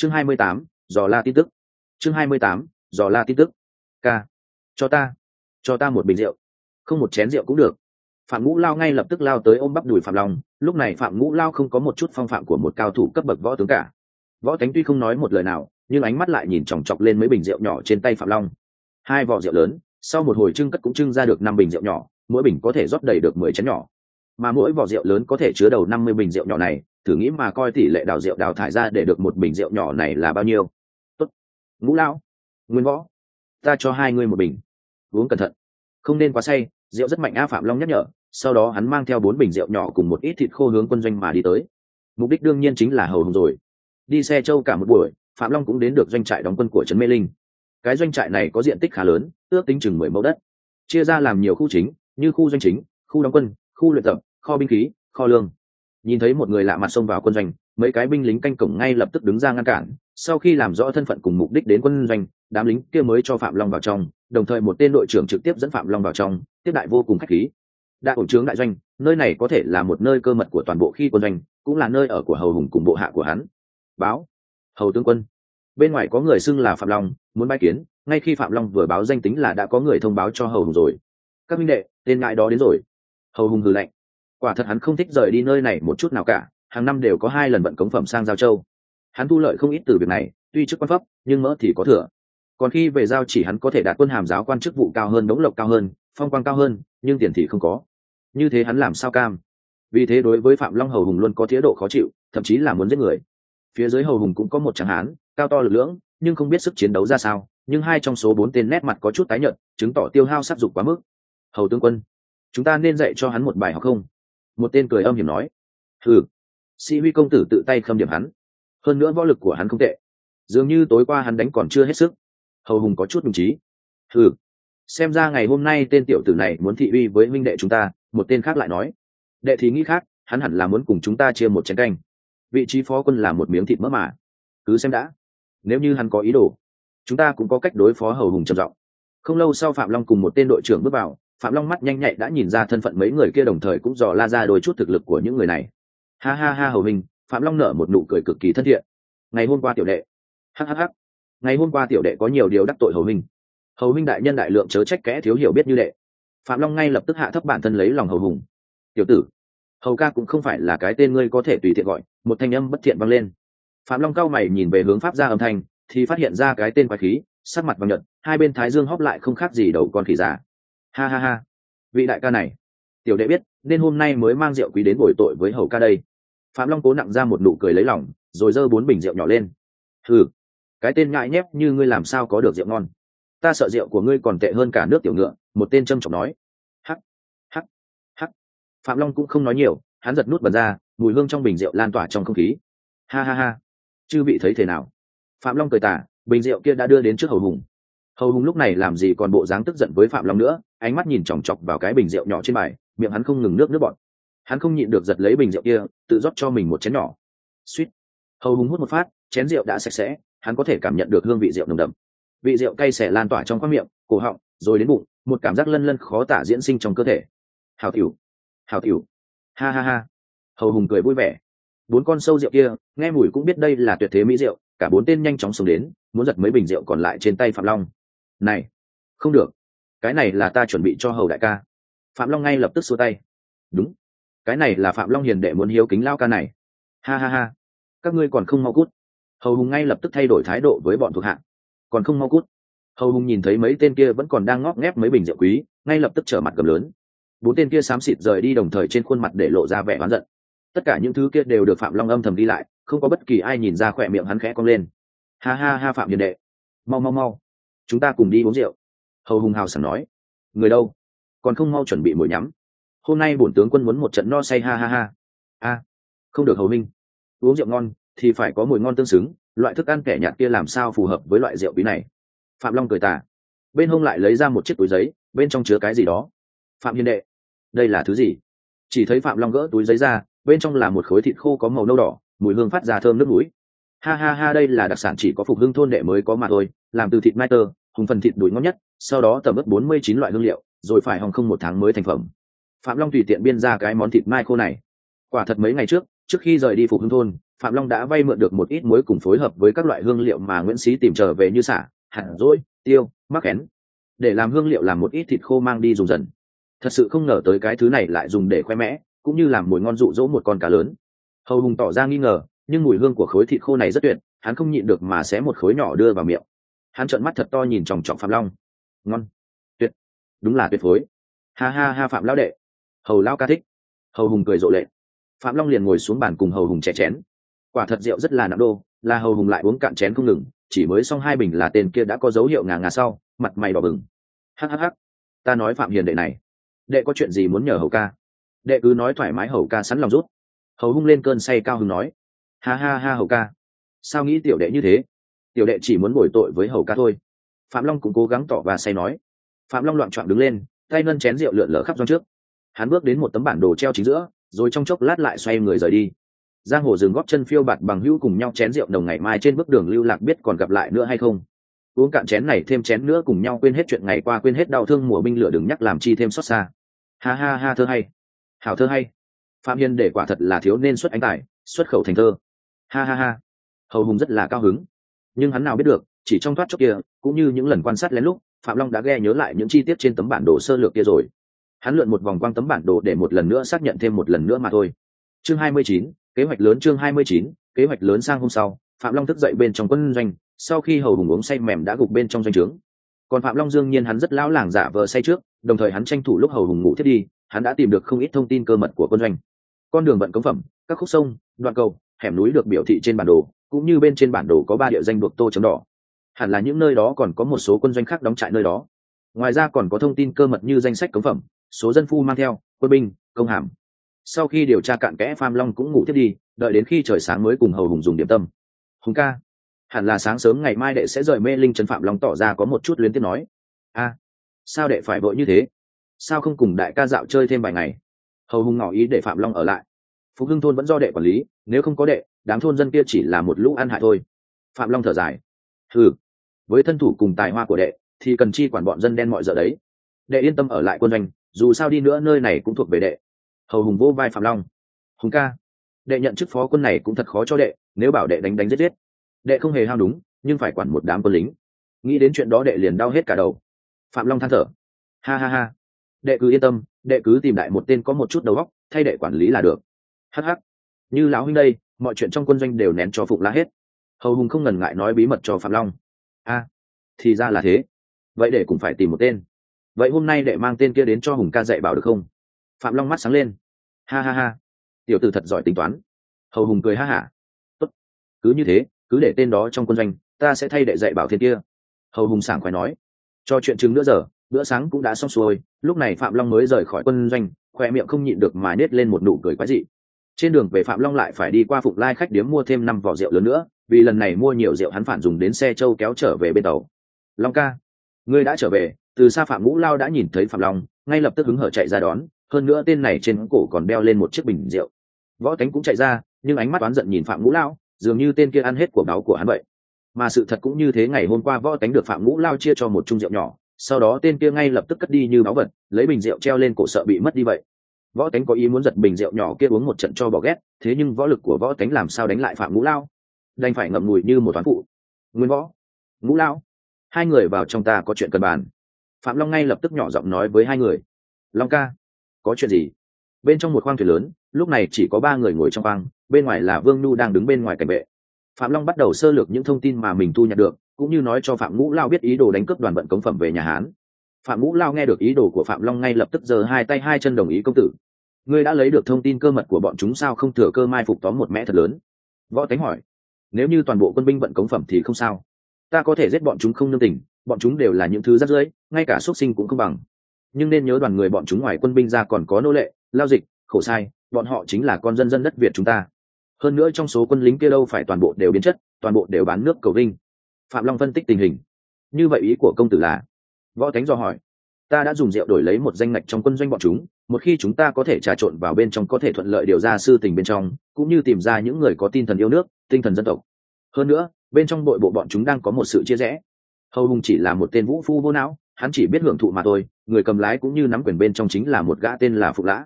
chương hai mươi tám, dò la tin tức. Chương hai mươi tám, dò la tin tức. K. Cho ta. Cho ta một bình rượu. Không một chén rượu cũng được. Phạm ngũ lao ngay lập tức lao tới ôm bắp đùi phạm long. Lúc này phạm ngũ lao không có một chút phong phạm của một cao thủ cấp bậc võ tướng cả. Võ tánh tuy không nói một lời nào, nhưng ánh mắt lại nhìn chòng chọc lên mấy bình rượu nhỏ trên tay phạm long. Hai vỏ rượu lớn, sau một hồi trưng cất cũng trưng ra được năm bình rượu nhỏ, mỗi bình có thể rót đầy được mười chén nhỏ. Mà mỗi vỏ rượu lớn có thể chứa đầu năm mươi bình rượu nhỏ này thử nghĩ mà coi tỷ lệ đào rượu đào thải ra để được một bình rượu nhỏ này là bao nhiêu. Tốt. Ngũ lão, nguyên võ, ta cho hai ngươi một bình. Uống cẩn thận. Không nên quá say, rượu rất mạnh a phạm long nhắc nhở, sau đó hắn mang theo bốn bình rượu nhỏ cùng một ít thịt khô hướng quân doanh mà đi tới. Mục đích đương nhiên chính là hầu hồng rồi. Đi xe châu cả một buổi, phạm long cũng đến được doanh trại đóng quân của trấn mê linh. Cái doanh trại này có diện tích khá lớn, ước tính chừng mười mẫu đất. Chia ra làm nhiều khu chính, như khu doanh chính, khu đóng quân, khu luyện tập, kho binh khí, kho lương nhìn thấy một người lạ mặt xông vào quân doanh, mấy cái binh lính canh cổng ngay lập tức đứng ra ngăn cản. Sau khi làm rõ thân phận cùng mục đích đến quân doanh, đám lính kia mới cho phạm long vào trong, đồng thời một tên đội trưởng trực tiếp dẫn phạm long vào trong, tiếp đại vô cùng khách khí. Đại ổ trướng đại doanh, nơi này có thể là một nơi cơ mật của toàn bộ khi quân doanh, cũng là nơi ở của hầu hùng cùng bộ hạ của hắn. Báo, hầu tướng quân. Bên ngoài có người xưng là phạm long, muốn bãi kiến, ngay khi phạm long vừa báo danh tính là đã có người thông báo cho hầu hùng rồi. Các minh đệ, tên ngại đó đến rồi. Hầu hùng hừ lạnh quả thật hắn không thích rời đi nơi này một chút nào cả, hàng năm đều có hai lần vận cống phẩm sang giao châu. Hắn thu lợi không ít từ việc này, tuy chức quan pháp, nhưng mỡ thì có thừa. Còn khi về giao chỉ hắn có thể đạt quân hàm giáo quan chức vụ cao hơn, đống lộc cao hơn, phong quan cao hơn, nhưng tiền thì không có. Như thế hắn làm sao cam? Vì thế đối với phạm long hầu hùng luôn có thái độ khó chịu, thậm chí là muốn giết người. Phía dưới hầu hùng cũng có một tráng hán, cao to lực lưỡng, nhưng không biết sức chiến đấu ra sao, nhưng hai trong số bốn tên nét mặt có chút tái nhợt, chứng tỏ tiêu hao sát dục quá mức. Hầu tướng quân, chúng ta nên dạy cho hắn một bài học không? Một tên cười âm hiểm nói ừ sĩ huy công tử tự tay khâm điểm hắn. Hơn nữa võ lực của hắn không tệ. Dường như tối qua hắn đánh còn chưa hết sức. Hầu hùng có chút đồng chí ừ xem ra ngày hôm nay tên tiểu tử này muốn thị uy với minh đệ chúng ta. Một tên khác lại nói, đệ thì nghĩ khác, hắn hẳn là muốn cùng chúng ta chia một chén canh. Vị trí phó quân là một miếng thịt mỡ mà. Cứ xem đã. Nếu như hắn có ý đồ, chúng ta cũng có cách đối phó hầu hùng trầm trọng không lâu sau phạm long cùng một tên đội trưởng bước vào phạm long mắt nhanh nhạy đã nhìn ra thân phận mấy người kia đồng thời cũng dò la ra đôi chút thực lực của những người này. Ha ha ha hầu hình phạm long nở một nụ cười cực kỳ thân thiện. Ngày hôm qua tiểu đệ. Hhh ngày hôm qua tiểu đệ có nhiều điều đắc tội hầu hình hầu hình đại nhân đại lượng chớ trách kẽ thiếu hiểu biết như đệ. Phạm long ngay lập tức hạ thấp bản thân lấy lòng hầu hùng. Tiểu tử, hầu ca cũng không phải là cái tên ngươi có thể tùy tiện gọi, một thanh âm bất thiện vang lên. Phạm long cao mày nhìn về hướng pháp ra âm thanh, thì phát hiện ra cái tên quái khí, sắc mặt vàng nhật hai bên thái dương hóp lại không khác gì đầu con khỉ già ha ha ha. Vị đại ca này. Tiểu đệ biết, nên hôm nay mới mang rượu quý đến bồi tội với hầu ca đây. Phạm long cố nặng ra một nụ cười lấy lỏng rồi giơ bốn bình rượu nhỏ lên. Ừ cái tên ngại nhép như ngươi làm sao có được rượu ngon. Ta sợ rượu của ngươi còn tệ hơn cả nước tiểu ngựa, một tên trâm trọng nói. Hắc hắc hắc. Phạm long cũng không nói nhiều, hắn giật nút bật ra, mùi hương trong bình rượu lan tỏa trong không khí. Ha ha ha. Chư vị thấy thế nào? Phạm long cười tả bình rượu kia đã đưa đến trước hầu hùng. Hầu hùng lúc này làm gì còn bộ dáng tức giận với phạm long nữa? Ánh mắt nhìn chòng chọc vào cái bình rượu nhỏ trên bài, miệng hắn không ngừng nước nước bọn hắn không nhịn được giật lấy bình rượu kia, tự rót cho mình một chén nhỏ. Suýt. Hầu hùng hút một phát, chén rượu đã sạch sẽ, hắn có thể cảm nhận được hương vị rượu nồng đậm. Vị rượu cay xẻ lan tỏa trong khoang miệng, cổ họng, rồi đến bụng, một cảm giác lân lân khó tả diễn sinh trong cơ thể. Hào tiểu. Hào tiểu. Ha ha ha. Hầu hùng cười vui vẻ. Bốn con sâu rượu kia, nghe mùi cũng biết đây là tuyệt thế mỹ rượu, cả bốn tên nhanh chóng xuống đến, muốn giật mấy bình rượu còn lại trên tay phạm long. Này, không được cái này là ta chuẩn bị cho hầu đại ca. Phạm long ngay lập tức xua tay. Đúng. Cái này là phạm long hiền đệ muốn hiếu kính lao ca này. Ha ha ha. Các ngươi còn không mau cút. Hầu hùng ngay lập tức thay đổi thái độ với bọn thuộc hạ. Còn không mau cút. Hầu hùng nhìn thấy mấy tên kia vẫn còn đang ngóc ngép mấy bình rượu quý, ngay lập tức trở mặt cầm lớn. Bốn tên kia xám xịt rời đi đồng thời trên khuôn mặt để lộ ra vẻ oán giận. Tất cả những thứ kia đều được phạm long âm thầm đi lại, không có bất kỳ ai nhìn ra khỏe miệng hắn khẽ cong lên. Ha ha ha phạm hiền đệ. Mau mau mau. Chúng ta cùng đi uống rượu hầu hùng hào sảng nói, người đâu? Còn không mau chuẩn bị mồi nhắm. Hôm nay bổn tướng quân muốn một trận no say ha ha ha. A, không được hầu minh. Uống rượu ngon thì phải có mùi ngon tương xứng, loại thức ăn kẻ nhạt kia làm sao phù hợp với loại rượu bí này? Phạm long cười tả bên hông lại lấy ra một chiếc túi giấy, bên trong chứa cái gì đó. Phạm hiền đệ, đây là thứ gì? Chỉ thấy phạm long gỡ túi giấy ra, bên trong là một khối thịt khô có màu nâu đỏ, mùi hương phát ra thơm nước mũi. Ha ha ha, đây là đặc sản chỉ có phục hưng thôn đệ mới có mà thôi, làm từ thịt mai tơ hùng phần thịt đùi ngon nhất, sau đó tầm ướp bốn mươi chín loại hương liệu, rồi phải hòng không một tháng mới thành phẩm. Phạm long tùy tiện biên ra cái món thịt mai khô này. Quả thật mấy ngày trước trước khi rời đi phục hưng thôn, phạm long đã vay mượn được một ít muối cùng phối hợp với các loại hương liệu mà nguyễn sĩ tìm trở về như xả, hạt rỗi, tiêu, mắc én để làm hương liệu làm một ít thịt khô mang đi dùng dần. Thật sự không ngờ tới cái thứ này lại dùng để khoe mẽ, cũng như làm mùi ngon dụ dỗ một con cá lớn. Hầu hùng tỏ ra nghi ngờ, nhưng mùi hương của khối thịt khô này rất tuyệt, hắn không nhịn được mà xé một khối nhỏ đưa vào miệng hắn trợn mắt thật to nhìn chòng chọc phạm long. Ngon. Tuyệt. Đúng là tuyệt phối. Ha ha ha phạm lão đệ. Hầu lao ca thích. Hầu hùng cười rộ lệ. Phạm long liền ngồi xuống bàn cùng hầu hùng chè chén. Quả thật rượu rất là nặng đô, là hầu hùng lại uống cạn chén không ngừng, chỉ mới xong hai bình là tên kia đã có dấu hiệu ngà ngà sau, mặt mày đỏ bừng. Hhh ta nói phạm hiền đệ này. Đệ có chuyện gì muốn nhờ hầu ca? Đệ cứ nói thoải mái hầu ca sẵn lòng rút. Hầu hung lên cơn say cao hứng nói. Ha ha ha hầu ca. Sao nghĩ tiểu đệ như thế? Tiểu đệ chỉ muốn bồi tội với hầu ca thôi. Phạm long cũng cố gắng tỏ và say nói. Phạm long loạn trọn đứng lên, tay ngân chén rượu lượn lở khắp doanh trước. Hắn bước đến một tấm bản đồ treo chính giữa, rồi trong chốc lát lại xoay người rời đi. Giang hồ dừng góp chân phiêu bạt bằng hữu cùng nhau chén rượu đồng ngày mai trên bước đường lưu lạc biết còn gặp lại nữa hay không. Uống cạn chén này thêm chén nữa cùng nhau quên hết chuyện ngày qua quên hết đau thương mùa binh lửa đừng nhắc làm chi thêm xót xa. Ha ha ha thơ hay. Hảo thơ hay. Phạm hiên để quả thật là thiếu nên xuất ánh tài, xuất khẩu thành thơ. Ha ha ha. Hầu hùng rất là cao hứng nhưng hắn nào biết được chỉ trong thoát chốc kia cũng như những lần quan sát lén lúc phạm long đã ghe nhớ lại những chi tiết trên tấm bản đồ sơ lược kia rồi. Hắn lượn một vòng quang tấm bản đồ để một lần nữa xác nhận thêm một lần nữa mà thôi. Chương 29, kế hoạch lớn chương 29, kế hoạch lớn sang hôm sau phạm long thức dậy bên trong quân doanh sau khi hầu hùng uống say mềm đã gục bên trong doanh trướng. Còn phạm long dương nhiên hắn rất lão làng giả vờ say trước đồng thời hắn tranh thủ lúc hầu hùng ngủ thiết đi hắn đã tìm được không ít thông tin cơ mật của quân doanh. Con đường vận cống phẩm các khúc sông đoạn cầu hẻm núi được biểu thị trên bản đồ cũng như bên trên bản đồ có ba địa danh buộc tô chấm đỏ. Hẳn là những nơi đó còn có một số quân doanh khác đóng trại nơi đó. Ngoài ra còn có thông tin cơ mật như danh sách cống phẩm, số dân phu mang theo, quân binh, công hàm. Sau khi điều tra cạn kẽ pham long cũng ngủ thiết đi, đợi đến khi trời sáng mới cùng hầu hùng dùng điểm tâm. Hùng ca, hẳn là sáng sớm ngày mai đệ sẽ rời mê linh trấn phạm long tỏ ra có một chút luyến tiếc nói. A, sao đệ phải vội như thế? Sao không cùng đại ca dạo chơi thêm vài ngày? Hầu hùng ngỏ ý để phạm long ở lại phục hưng thôn vẫn do đệ quản lý, nếu không có đệ, đám thôn dân kia chỉ là một lũ ăn hại thôi. Phạm long thở dài. Ừ với thân thủ cùng tài hoa của đệ, thì cần chi quản bọn dân đen mọi giờ đấy. Đệ yên tâm ở lại quân doanh, dù sao đi nữa nơi này cũng thuộc về đệ. Hầu hùng vô vai phạm long. Hùng ca, đệ nhận chức phó quân này cũng thật khó cho đệ, nếu bảo đệ đánh đánh giết giết. Đệ không hề hao đúng, nhưng phải quản một đám quân lính. Nghĩ đến chuyện đó đệ liền đau hết cả đầu. Phạm long than thở. Ha ha ha. Đệ cứ yên tâm, đệ cứ tìm đại một tên có một chút đầu óc, thay đệ quản lý là được hh như lão huynh đây, mọi chuyện trong quân doanh đều nén cho phục la hết. Hầu hùng không ngần ngại nói bí mật cho phạm long. A, thì ra là thế. Vậy để cũng phải tìm một tên. Vậy hôm nay đệ mang tên kia đến cho hùng ca dạy bảo được không? Phạm long mắt sáng lên. Ha ha ha. Tiểu tử thật giỏi tính toán. Hầu hùng cười ha hả. Tốt. Cứ như thế, cứ để tên đó trong quân doanh, ta sẽ thay đệ dạy bảo thiên kia. Hầu hùng sảng khoái nói. Cho chuyện chừng nữa giờ, bữa sáng cũng đã xong xuôi, lúc này phạm long mới rời khỏi quân doanh, khoe miệng không nhịn được mà nết lên một nụ cười quái dị trên đường về phạm long lại phải đi qua phục lai khách điếm mua thêm năm vỏ rượu lớn nữa, vì lần này mua nhiều rượu hắn phản dùng đến xe châu kéo trở về bên tàu. Long ca, ngươi đã trở về, từ xa phạm ngũ lao đã nhìn thấy phạm long, ngay lập tức hứng hở chạy ra đón, hơn nữa tên này trên cổ còn đeo lên một chiếc bình rượu. Võ cánh cũng chạy ra, nhưng ánh mắt oán giận nhìn phạm ngũ lao, dường như tên kia ăn hết của báo của hắn vậy. Mà sự thật cũng như thế, ngày hôm qua võ cánh được phạm ngũ lao chia cho một chung rượu nhỏ, sau đó tên kia ngay lập tức cất đi như báo vật, lấy bình rượu treo lên cổ sợ bị mất đi vậy võ tánh có ý muốn giật bình rượu nhỏ kia uống một trận cho bỏ ghét, thế nhưng võ lực của võ tánh làm sao đánh lại phạm ngũ lao? Đành phải ngậm ngùi như một toán phụ. Nguyên võ, ngũ lao, hai người vào trong ta có chuyện cần bàn. Phạm long ngay lập tức nhỏ giọng nói với hai người. Long ca, có chuyện gì? Bên trong một khoang thuyền lớn, lúc này chỉ có ba người ngồi trong khoang, bên ngoài là vương nhu đang đứng bên ngoài cảnh vệ. Phạm long bắt đầu sơ lược những thông tin mà mình thu nhận được, cũng như nói cho phạm ngũ lao biết ý đồ đánh cướp đoàn vận cống phẩm về nhà hán phạm ngũ lao nghe được ý đồ của phạm long ngay lập tức giơ hai tay, hai chân đồng ý công tử. Ngươi đã lấy được thông tin cơ mật của bọn chúng sao? Không thừa cơ mai phục tóm một mẹ thật lớn. Võ tánh hỏi. Nếu như toàn bộ quân binh vận cống phẩm thì không sao. Ta có thể giết bọn chúng không nương tình, bọn chúng đều là những thứ rắt rưởi, ngay cả xuất sinh cũng không bằng. Nhưng nên nhớ đoàn người bọn chúng ngoài quân binh ra còn có nô lệ, lao dịch, khổ sai, bọn họ chính là con dân dân đất việt chúng ta. Hơn nữa trong số quân lính kia đâu phải toàn bộ đều biến chất, toàn bộ đều bán nước cầu vinh. Phạm long phân tích tình hình. Như vậy ý của công tử là võ thánh do hỏi. Ta đã dùng rượu đổi lấy một danh ngạch trong quân doanh bọn chúng, một khi chúng ta có thể trà trộn vào bên trong có thể thuận lợi điều ra sư tình bên trong, cũng như tìm ra những người có tin thần yêu nước, tinh thần dân tộc. Hơn nữa, bên trong nội bộ bọn chúng đang có một sự chia rẽ. Hầu hùng chỉ là một tên vũ phu vô não, hắn chỉ biết hưởng thụ mà thôi, người cầm lái cũng như nắm quyền bên trong chính là một gã tên là phục lã.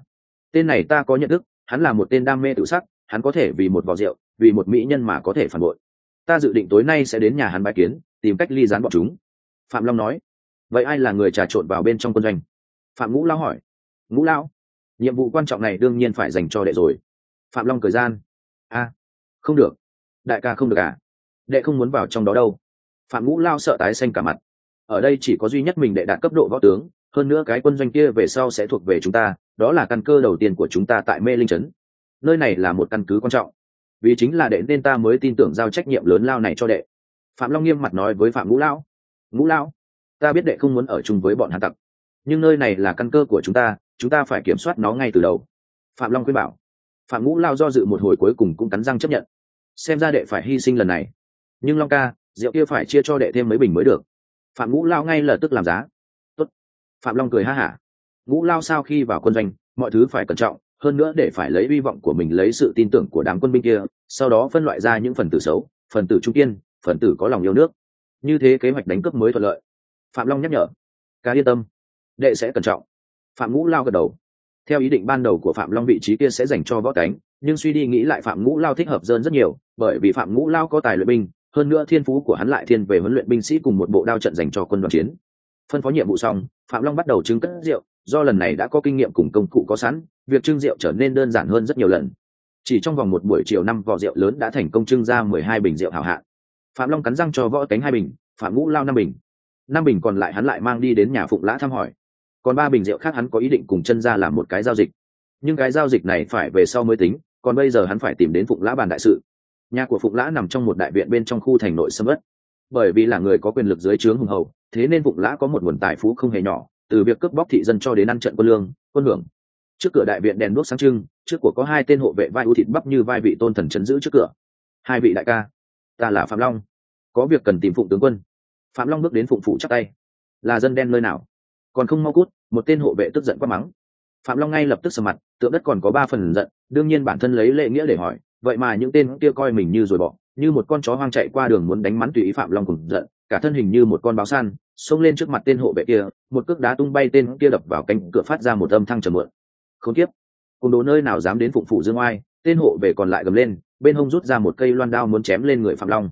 Tên này ta có nhận thức, hắn là một tên đam mê tự sắc, hắn có thể vì một vò rượu, vì một mỹ nhân mà có thể phản bội. Ta dự định tối nay sẽ đến nhà hắn bãi kiến, tìm cách ly gián bọn chúng. Phạm long nói vậy ai là người trà trộn vào bên trong quân doanh? Phạm ngũ lao hỏi. Ngũ lão, nhiệm vụ quan trọng này đương nhiên phải dành cho đệ rồi. Phạm long cười gian. A, không được. Đại ca không được à? Đệ không muốn vào trong đó đâu. Phạm ngũ lao sợ tái xanh cả mặt. Ở đây chỉ có duy nhất mình đệ đạt cấp độ võ tướng, hơn nữa cái quân doanh kia về sau sẽ thuộc về chúng ta, đó là căn cơ đầu tiên của chúng ta tại mê linh trấn. Nơi này là một căn cứ quan trọng. Vì chính là đệ nên ta mới tin tưởng giao trách nhiệm lớn lao này cho đệ. Phạm long nghiêm mặt nói với phạm ngũ lão. Ngũ lão ta biết đệ không muốn ở chung với bọn hạ tặc. Nhưng nơi này là căn cơ của chúng ta chúng ta phải kiểm soát nó ngay từ đầu. Phạm long khuyên bảo. Phạm ngũ lao do dự một hồi cuối cùng cũng cắn răng chấp nhận. Xem ra đệ phải hy sinh lần này. Nhưng long ca, rượu kia phải chia cho đệ thêm mấy bình mới được. Phạm ngũ lao ngay lập tức làm giá. Tốt. phạm long cười ha hả. Ngũ lao sau khi vào quân doanh, mọi thứ phải cẩn trọng, hơn nữa để phải lấy hy vọng của mình lấy sự tin tưởng của đám quân binh kia, sau đó phân loại ra những phần tử xấu, phần tử trung kiên, phần tử có lòng yêu nước. Như thế kế hoạch đánh cướp mới thuận lợi phạm long nhắc nhở, cá yên tâm, đệ sẽ cẩn trọng. Phạm ngũ lao gật đầu. Theo ý định ban đầu của phạm long, vị trí kia sẽ dành cho võ cánh, nhưng suy đi nghĩ lại phạm ngũ lao thích hợp dơn rất nhiều, bởi vì phạm ngũ lao có tài luyện binh, hơn nữa thiên phú của hắn lại thiên về huấn luyện binh sĩ cùng một bộ đao trận dành cho quân đoàn chiến. Phân phó nhiệm vụ xong, phạm long bắt đầu trưng cất rượu, do lần này đã có kinh nghiệm cùng công cụ có sẵn, việc trưng rượu trở nên đơn giản hơn rất nhiều lần. Chỉ trong vòng một buổi chiều năm vò rượu lớn đã thành công trưng ra mười hai bình rượu hảo hạn phạm long cắn răng cho võ cánh hai bình, phạm ngũ lao năm bình năm bình còn lại hắn lại mang đi đến nhà phụng lã thăm hỏi. Còn ba bình rượu khác hắn có ý định cùng chân ra làm một cái giao dịch. Nhưng cái giao dịch này phải về sau mới tính, còn bây giờ hắn phải tìm đến phụng lã bàn đại sự. Nhà của phụng lã nằm trong một đại viện bên trong khu thành nội sâm ất bởi vì là người có quyền lực dưới trướng hùng hầu thế nên phụng lã có một nguồn tài phú không hề nhỏ, từ việc cướp bóc thị dân cho đến ăn trận quân lương, quân hưởng. Trước cửa đại viện đèn đuốc sáng trưng, trước của có hai tên hộ vệ vai u thịt bắp như vai vị tôn thần chấn giữ trước cửa. Hai vị đại ca, ta là phạm long. Có việc cần tìm phụng tướng quân phạm long bước đến phụng phụ chắc tay. Là dân đen nơi nào? Còn không mau cút, một tên hộ vệ tức giận quát mắng. Phạm long ngay lập tức sầm mặt, tượng đất còn có ba phần giận, đương nhiên bản thân lấy lệ nghĩa để hỏi, vậy mà những tên kia coi mình như rồi bỏ như một con chó hoang chạy qua đường muốn đánh mắn tùy ý phạm long cùng giận, cả thân hình như một con báo săn xông lên trước mặt tên hộ vệ kia, một cước đá tung bay tên kia đập vào cánh cửa phát ra một âm thăng trầm mượn không tiếp. Cùng đồ nơi nào dám đến phụng phụ dương oai, tên hộ vệ còn lại gầm lên, bên hông rút ra một cây loan đao muốn chém lên người phạm long.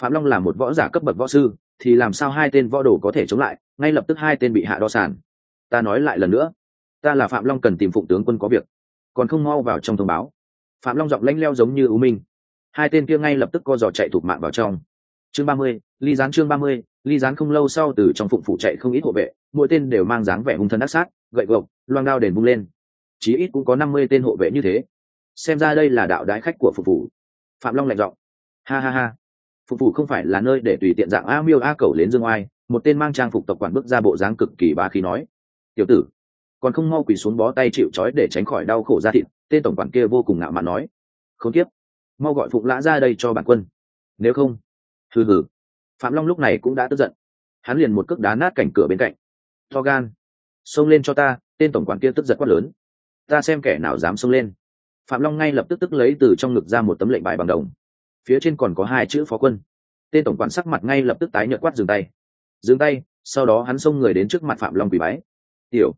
Phạm long là một võ giả cấp bậc võ sư thì làm sao hai tên võ đồ có thể chống lại, ngay lập tức hai tên bị hạ đo sàn. Ta nói lại lần nữa, ta là phạm long cần tìm phụng tướng quân có việc, còn không mau vào trong thông báo. Phạm long giọng lanh leo giống như ưu minh. Hai tên kia ngay lập tức co giò chạy thục mạng vào trong. Chương ba mươi, ly gián chương ba mươi, ly gián không lâu sau từ trong phụng phủ chạy không ít hộ vệ, mỗi tên đều mang dáng vẻ hung thân ác sát, gậy gộc, loang đao đền bung lên. Chí ít cũng có năm mươi tên hộ vệ như thế. Xem ra đây là đạo đái khách của phục phủ. Phạm long lạnh giọng. Ha ha ha phục vụ không phải là nơi để tùy tiện dạng a miêu a cầu đến dương oai, một tên mang trang phục tập quản bước ra bộ dáng cực kỳ bá khí nói. Tiểu tử, còn không mau quỳ xuống bó tay chịu trói để tránh khỏi đau khổ ra thịt, tên tổng quản kia vô cùng ngạo mạn nói. Không tiếp, mau gọi phụng lã ra đây cho bản quân. Nếu không, hừ hừ. Phạm long lúc này cũng đã tức giận. Hắn liền một cước đá nát cảnh cửa bên cạnh. To gan, xông lên cho ta, tên tổng quản kia tức giật quát lớn. Ta xem kẻ nào dám xông lên. Phạm long ngay lập tức tức lấy từ trong ngực ra một tấm lệnh bài bằng đồng phía trên còn có hai chữ phó quân. Tên tổng quản sắc mặt ngay lập tức tái nhợt quát dừng tay. Dừng tay, sau đó hắn xông người đến trước mặt phạm long quỳ bái. Tiểu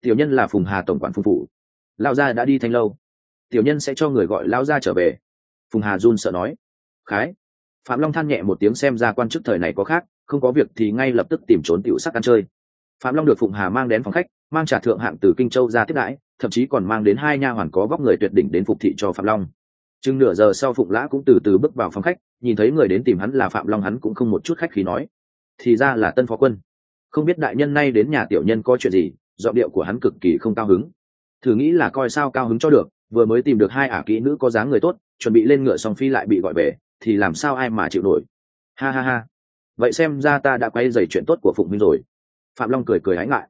tiểu nhân là phùng hà tổng quản phùng phụ lao gia đã đi thanh lâu. Tiểu nhân sẽ cho người gọi lao gia trở về. Phùng hà run sợ nói. Khái. Phạm long than nhẹ một tiếng xem ra quan chức thời này có khác, không có việc thì ngay lập tức tìm trốn tiểu sắc ăn chơi. Phạm long được phụng hà mang đến phòng khách, mang trả thượng hạng từ kinh châu ra tiếp đãi, thậm chí còn mang đến hai nha hoàn có vóc người tuyệt đỉnh đến phục thị cho phạm long chừng nửa giờ sau phụng lã cũng từ từ bước vào phòng khách, nhìn thấy người đến tìm hắn là phạm long hắn cũng không một chút khách khí nói. Thì ra là tân phó quân. Không biết đại nhân nay đến nhà tiểu nhân có chuyện gì, giọng điệu của hắn cực kỳ không cao hứng. Thử nghĩ là coi sao cao hứng cho được, vừa mới tìm được hai ả kỹ nữ có dáng người tốt, chuẩn bị lên ngựa song phi lại bị gọi về, thì làm sao ai mà chịu nổi. Ha ha ha. Vậy xem ra ta đã quay dày chuyện tốt của phụng minh rồi. Phạm long cười cười hãnh ngại.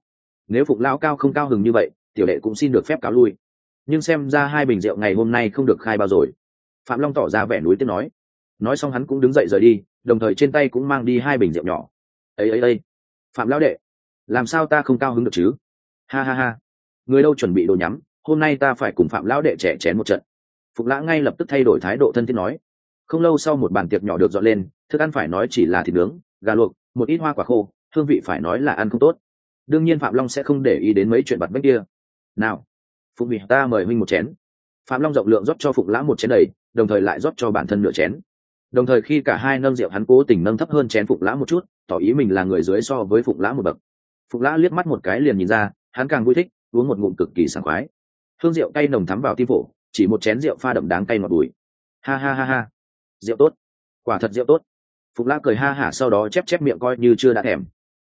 Nếu phụng lao cao không cao hứng như vậy, tiểu đệ cũng xin được phép cáo lui. Nhưng xem ra hai bình rượu ngày hôm nay không được khai bao rồi phạm long tỏ ra vẻ núi tiếng nói. Nói xong hắn cũng đứng dậy rời đi, đồng thời trên tay cũng mang đi hai bình rượu nhỏ. Ấy ấy ấy phạm lão đệ, làm sao ta không cao hứng được chứ? Ha ha ha. Người đâu chuẩn bị đồ nhắm, hôm nay ta phải cùng phạm lão đệ trẻ chén một trận. Phục lã ngay lập tức thay đổi thái độ thân thiết nói. Không lâu sau một bàn tiệc nhỏ được dọn lên, thức ăn phải nói chỉ là thịt nướng, gà luộc, một ít hoa quả khô, hương vị phải nói là ăn không tốt. Đương nhiên phạm long sẽ không để ý đến mấy chuyện bặt bách kia. Nào phụng vị ta mời huynh một chén phạm long rộng lượng rót cho phụng lã một chén đầy, đồng thời lại rót cho bản thân nửa chén. Đồng thời khi cả hai nâng rượu hắn cố tình nâng thấp hơn chén phụng lã một chút, tỏ ý mình là người dưới so với phụng lã một bậc. Phụng lã liếc mắt một cái liền nhìn ra, hắn càng vui thích, uống một ngụm cực kỳ sảng khoái. Hương rượu cay nồng thắm vào tim phổ, chỉ một chén rượu pha đậm đáng cay ngọt bùi. Ha ha ha ha. Rượu tốt. Quả thật rượu tốt. Phụng lã cười ha hả sau đó chép chép miệng coi như chưa đã thèm.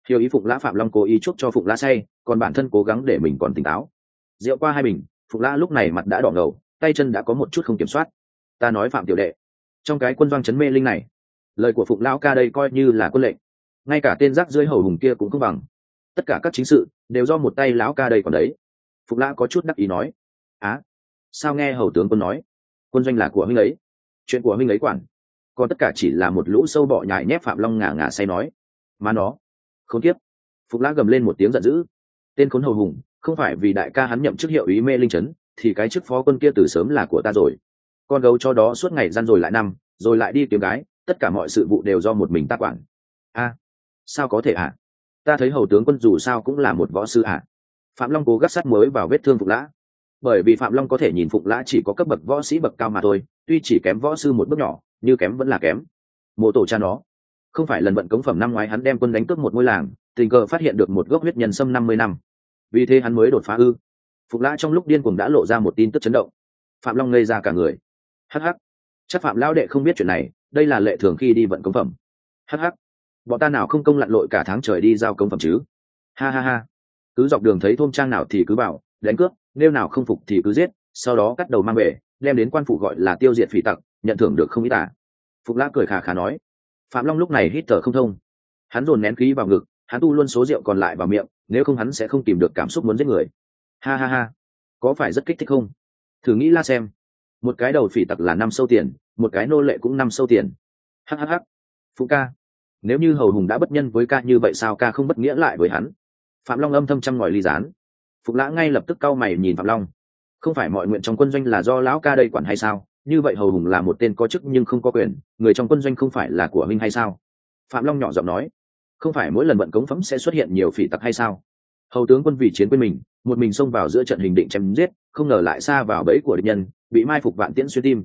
Hiểu ý phụng lã phạm long cố ý chúc cho phụng lã say, còn bản thân cố gắng để mình còn tỉnh táo. Rượu qua hai bình phục la lúc này mặt đã đỏ ngầu, tay chân đã có một chút không kiểm soát. Ta nói phạm tiểu đệ, trong cái quân doanh chấn mê linh này, lời của phục lão ca đây coi như là quân lệnh. Ngay cả tên rác dưới hầu hùng kia cũng không bằng. Tất cả các chính sự đều do một tay lão ca đây còn đấy. Phục lão có chút đắc ý nói, á, sao nghe hầu tướng quân nói? Quân doanh là của huynh ấy. Chuyện của huynh ấy quản. Còn tất cả chỉ là một lũ sâu bọ nhại nhép phạm long ngả ngả say nói. Mà nó không tiếp phục lão gầm lên một tiếng giận dữ. Tên khốn hầu hùng không phải vì đại ca hắn nhậm chức hiệu ý mê linh trấn thì cái chức phó quân kia từ sớm là của ta rồi. Con gấu cho đó suốt ngày gian rồi lại năm rồi lại đi kiếm gái, tất cả mọi sự vụ đều do một mình ta quản. A, sao có thể ạ? À? ta thấy hầu tướng quân dù sao cũng là một võ sư ạ. À? phạm long cố gắt sắt mới vào vết thương phục lã. Bởi vì phạm long có thể nhìn phục lã chỉ có cấp bậc võ sĩ bậc cao mà thôi, tuy chỉ kém võ sư một bước nhỏ, như kém vẫn là kém. Mộ tổ cha nó. Không phải lần vận cống phẩm năm ngoái hắn đem quân đánh cướp một ngôi làng, tình cờ phát hiện được một gốc huyết nhân sâm năm mươi năm vì thế hắn mới đột phá ư. Phục lã trong lúc điên cuồng đã lộ ra một tin tức chấn động. Phạm long ngây ra cả người. Hh chắc phạm lão đệ không biết chuyện này, đây là lệ thường khi đi vận cống phẩm. Hh bọn ta nào không công lặn lội cả tháng trời đi giao cống phẩm chứ? Ha ha ha. Cứ dọc đường thấy thôn trang nào thì cứ bảo, đánh cướp, nếu nào không phục thì cứ giết, sau đó cắt đầu mang về, đem đến quan phủ gọi là tiêu diệt phỉ tặc, nhận thưởng được không ít à? Phục lã cười khà khà nói. Phạm long lúc này hít thở không thông. Hắn dồn nén khí vào ngực, hắn tu luôn số rượu còn lại vào miệng nếu không hắn sẽ không tìm được cảm xúc muốn giết người. Ha ha ha. Có phải rất kích thích không? Thử nghĩ la xem. Một cái đầu phỉ tặc là năm sâu tiền một cái nô lệ cũng năm sâu tiền. Hhh phụ ca. Nếu như hầu hùng đã bất nhân với ca như vậy sao ca không bất nghĩa lại với hắn? Phạm long âm thâm trăm ngòi ly dán, phục lã ngay lập tức cau mày nhìn phạm long. Không phải mọi nguyện trong quân doanh là do lão ca đây quản hay sao? Như vậy hầu hùng là một tên có chức nhưng không có quyền người trong quân doanh không phải là của minh hay sao? Phạm long nhỏ giọng nói không phải mỗi lần vận cống phẩm sẽ xuất hiện nhiều phỉ tặc hay sao? Hầu tướng quân vì chiến quên mình, một mình xông vào giữa trận hình định chém giết, không ngờ lại xa vào bẫy của địch nhân, bị mai phục vạn tiễn xuyên tim.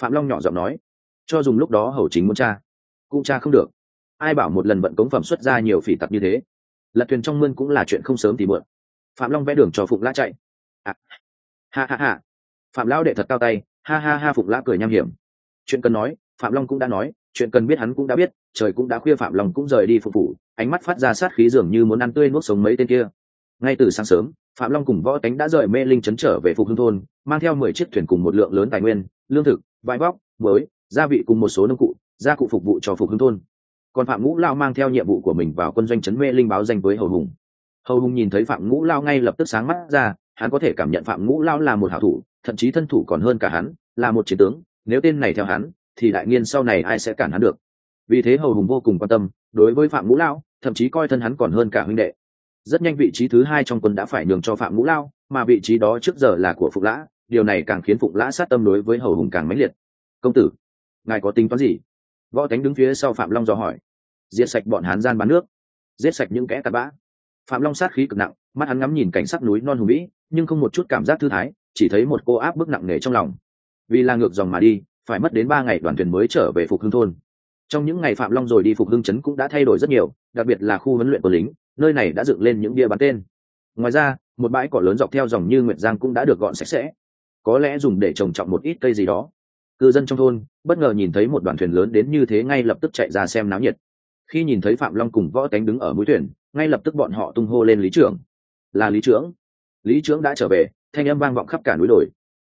Phạm long nhỏ giọng nói, cho dùng lúc đó hầu chính muốn cha cũng cha không được. Ai bảo một lần vận cống phẩm xuất ra nhiều phỉ tặc như thế? Lật thuyền trong mương cũng là chuyện không sớm thì muộn. Phạm long vẽ đường cho phụng lã chạy. À. ha ha ha. Phạm lão đệ thật cao tay, ha ha ha phụng lã cười nham hiểm. Chuyện cần nói, phạm long cũng đã nói chuyện cần biết hắn cũng đã biết, trời cũng đã khuya phạm long cũng rời đi phục phủ ánh mắt phát ra sát khí dường như muốn ăn tươi nuốt sống mấy tên kia. Ngay từ sáng sớm, phạm long cùng võ tánh đã rời mê linh trấn trở về phục hưng thôn, mang theo mười chiếc thuyền cùng một lượng lớn tài nguyên, lương thực, vải vóc mới gia vị cùng một số nông cụ, gia cụ phục vụ cho phục hưng thôn. Còn phạm ngũ lao mang theo nhiệm vụ của mình vào quân doanh trấn mê linh báo danh với hầu hùng. Hầu hùng nhìn thấy phạm ngũ lao ngay lập tức sáng mắt ra, hắn có thể cảm nhận phạm ngũ lao là một hảo thủ, thậm chí thân thủ còn hơn cả hắn, là một chiến tướng, nếu tên này theo hắn thì đại nghiên sau này ai sẽ cản hắn được. Vì thế hầu hùng vô cùng quan tâm, đối với phạm ngũ lao thậm chí coi thân hắn còn hơn cả huynh đệ. Rất nhanh vị trí thứ hai trong quân đã phải nhường cho phạm ngũ lao mà vị trí đó trước giờ là của phụng lã, điều này càng khiến phụng lã sát tâm đối với hầu hùng càng mãnh liệt. Công tử, ngài có tính toán gì? Võ tánh đứng phía sau phạm long dò hỏi. Diệt sạch bọn hán gian bán nước, giết sạch những kẻ tạt bã. Phạm long sát khí cực nặng, mắt hắn ngắm nhìn cảnh sắc núi non hùng vĩ, nhưng không một chút cảm giác thư thái, chỉ thấy một cô áp bức nặng nề trong lòng. Vì là ngược dòng mà đi phải mất đến ba ngày đoàn thuyền mới trở về phục hưng thôn. Trong những ngày phạm long rồi đi phục hưng trấn cũng đã thay đổi rất nhiều đặc biệt là khu huấn luyện của lính nơi này đã dựng lên những bia bắn tên. Ngoài ra một bãi cỏ lớn dọc theo dòng như nguyệt giang cũng đã được gọn sạch sẽ. Có lẽ dùng để trồng trọt một ít cây gì đó. Cư dân trong thôn bất ngờ nhìn thấy một đoàn thuyền lớn đến như thế ngay lập tức chạy ra xem náo nhiệt. Khi nhìn thấy phạm long cùng võ tánh đứng ở mũi thuyền ngay lập tức bọn họ tung hô lên lý trưởng. Là lý trưởng. Lý trưởng đã trở về thanh âm vang vọng khắp cả núi đồi.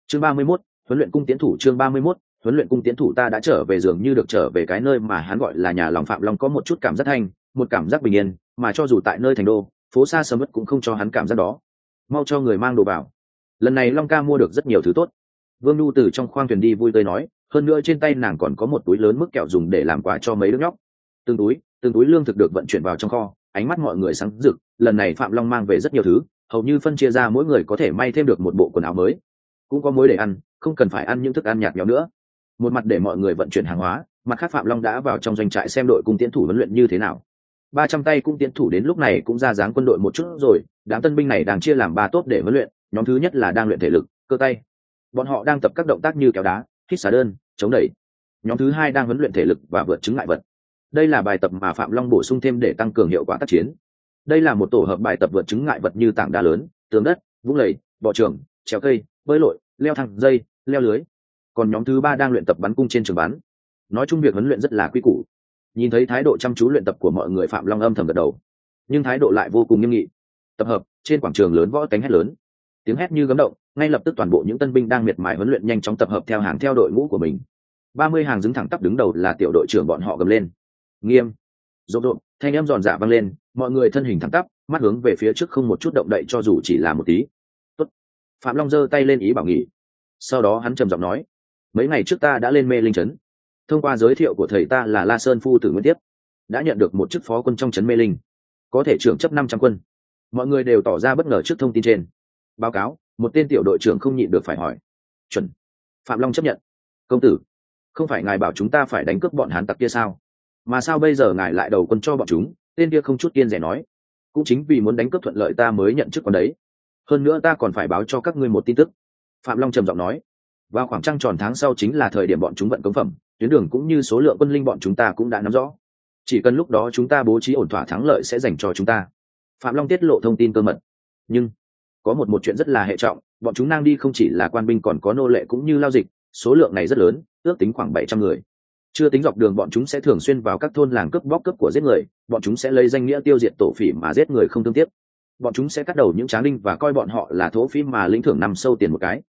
Chương ba mươi 31, huấn luyện cung tiến thủ chương ba mươi 31, huấn luyện cung tiến thủ ta đã trở về dường như được trở về cái nơi mà hắn gọi là nhà lòng phạm long có một chút cảm giác thanh, một cảm giác bình yên, mà cho dù tại nơi thành đô, phố xa sớm mất cũng không cho hắn cảm giác đó. Mau cho người mang đồ vào. Lần này long ca mua được rất nhiều thứ tốt. Vương nhu từ trong khoang thuyền đi vui tươi nói, hơn nữa trên tay nàng còn có một túi lớn mức kẹo dùng để làm quà cho mấy đứa nhóc. Từng túi từng túi lương thực được vận chuyển vào trong kho, ánh mắt mọi người sáng rực, lần này phạm long mang về rất nhiều thứ, hầu như phân chia ra mỗi người có thể may thêm được một bộ quần áo mới. Cũng có mối để ăn, không cần phải ăn những thức ăn nhạt nhẽo nữa một mặt để mọi người vận chuyển hàng hóa, mặt khác phạm long đã vào trong doanh trại xem đội cung tiến thủ huấn luyện như thế nào. Ba trăm tay cung tiến thủ đến lúc này cũng ra dáng quân đội một chút rồi, đám tân binh này đang chia làm ba tốt để huấn luyện, nhóm thứ nhất là đang luyện thể lực, cơ tay. Bọn họ đang tập các động tác như kéo đá, hít xả đơn, chống đẩy. Nhóm thứ hai đang huấn luyện thể lực và vượt chứng ngại vật. Đây là bài tập mà phạm long bổ sung thêm để tăng cường hiệu quả tác chiến. Đây là một tổ hợp bài tập vượt chứng ngại vật như tảng đá lớn, tường đất, vũng lầy, bọ trường, trèo cây, bơi lội, leo thang, dây, leo lưới còn nhóm thứ ba đang luyện tập bắn cung trên trường bắn. Nói chung việc huấn luyện rất là quy củ. Nhìn thấy thái độ chăm chú luyện tập của mọi người phạm long âm thầm gật đầu. Nhưng thái độ lại vô cùng nghiêm nghị. Tập hợp, trên quảng trường lớn võ cánh hét lớn. Tiếng hét như gấm động, ngay lập tức toàn bộ những tân binh đang miệt mài huấn luyện nhanh chóng tập hợp theo hàng theo đội ngũ của mình. Ba mươi hàng đứng thẳng tắp đứng đầu là tiểu đội trưởng bọn họ gầm lên. Nghiêm. Rộn rộn, thanh em giòn giả vang lên, mọi người thân hình thẳng tắp, mắt hướng về phía trước không một chút động đậy cho dù chỉ là một tí. Tốt. phạm long giơ tay lên ý bảo nghỉ. Sau đó hắn trầm giọng nói mấy ngày trước ta đã lên mê linh trấn. Thông qua giới thiệu của thầy ta là la sơn phu tử nguyễn tiếp, đã nhận được một chức phó quân trong trấn mê linh, có thể trưởng chấp năm trăm quân. Mọi người đều tỏ ra bất ngờ trước thông tin trên. Báo cáo, một tên tiểu đội trưởng không nhịn được phải hỏi. Chuẩn. Phạm long chấp nhận. Công tử, không phải ngài bảo chúng ta phải đánh cướp bọn hán tặc kia sao? Mà sao bây giờ ngài lại đầu quân cho bọn chúng? Tên kia không chút kiên rẻ nói. Cũng chính vì muốn đánh cướp thuận lợi ta mới nhận chức còn đấy. Hơn nữa ta còn phải báo cho các ngươi một tin tức. Phạm long trầm giọng nói vào khoảng trăng tròn tháng sau chính là thời điểm bọn chúng vận cống phẩm, tuyến đường cũng như số lượng quân linh bọn chúng ta cũng đã nắm rõ. Chỉ cần lúc đó chúng ta bố trí ổn thỏa thắng lợi sẽ dành cho chúng ta. Phạm long tiết lộ thông tin cơ mật. Nhưng, có một một chuyện rất là hệ trọng, bọn chúng đang đi không chỉ là quan binh còn có nô lệ cũng như lao dịch, số lượng này rất lớn, ước tính khoảng bảy trăm người. Chưa tính dọc đường bọn chúng sẽ thường xuyên vào các thôn làng cướp bóc cướp của giết người, bọn chúng sẽ lấy danh nghĩa tiêu diệt tổ phỉ mà giết người không thương tiếc. Bọn chúng sẽ cắt đầu những tráng linh và coi bọn họ là thổ phí mà lĩnh thưởng nằm sâu tiền một cái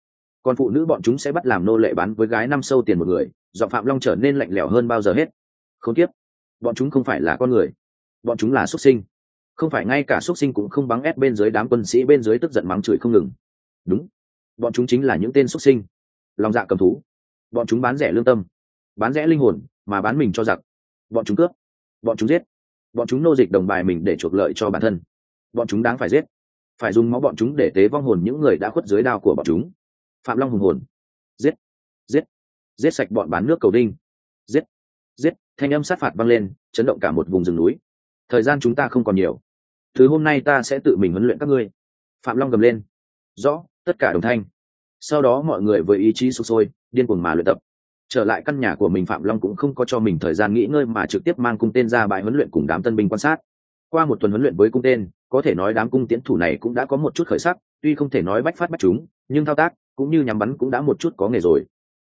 còn phụ nữ bọn chúng sẽ bắt làm nô lệ bán với gái năm sâu tiền một người, giọng phạm long trở nên lạnh lẽo hơn bao giờ hết. Không tiếp bọn chúng không phải là con người. Bọn chúng là xuất sinh. Không phải ngay cả xuất sinh cũng không bắn ép bên dưới đám quân sĩ bên dưới tức giận mắng chửi không ngừng. Đúng. Bọn chúng chính là những tên xuất sinh. Lòng dạ cầm thú. Bọn chúng bán rẻ lương tâm. Bán rẻ linh hồn, mà bán mình cho giặc. Bọn chúng cướp. Bọn chúng giết. Bọn chúng nô dịch đồng bài mình để chuộc lợi cho bản thân. Bọn chúng đáng phải giết. Phải dùng máu bọn chúng để tế vong hồn những người đã khuất dưới đao của bọn chúng phạm long hùng hồn. Giết! Giết! Giết sạch bọn bán nước cầu đinh. Giết! Giết! Thanh âm sát phạt vang lên, chấn động cả một vùng rừng núi. Thời gian chúng ta không còn nhiều. Thứ hôm nay ta sẽ tự mình huấn luyện các ngươi. Phạm long gầm lên. Rõ, tất cả đồng thanh. Sau đó mọi người với ý chí sụp sôi, điên cuồng mà luyện tập. Trở lại căn nhà của mình, phạm long cũng không có cho mình thời gian nghỉ ngơi mà trực tiếp mang cung tên ra bài huấn luyện cùng đám tân binh quan sát. Qua một tuần huấn luyện với cung tên, có thể nói đám cung tiến thủ này cũng đã có một chút khởi sắc, tuy không thể nói bách phát bách chúng, nhưng thao tác cũng như nhắm bắn cũng đã một chút có nghề rồi.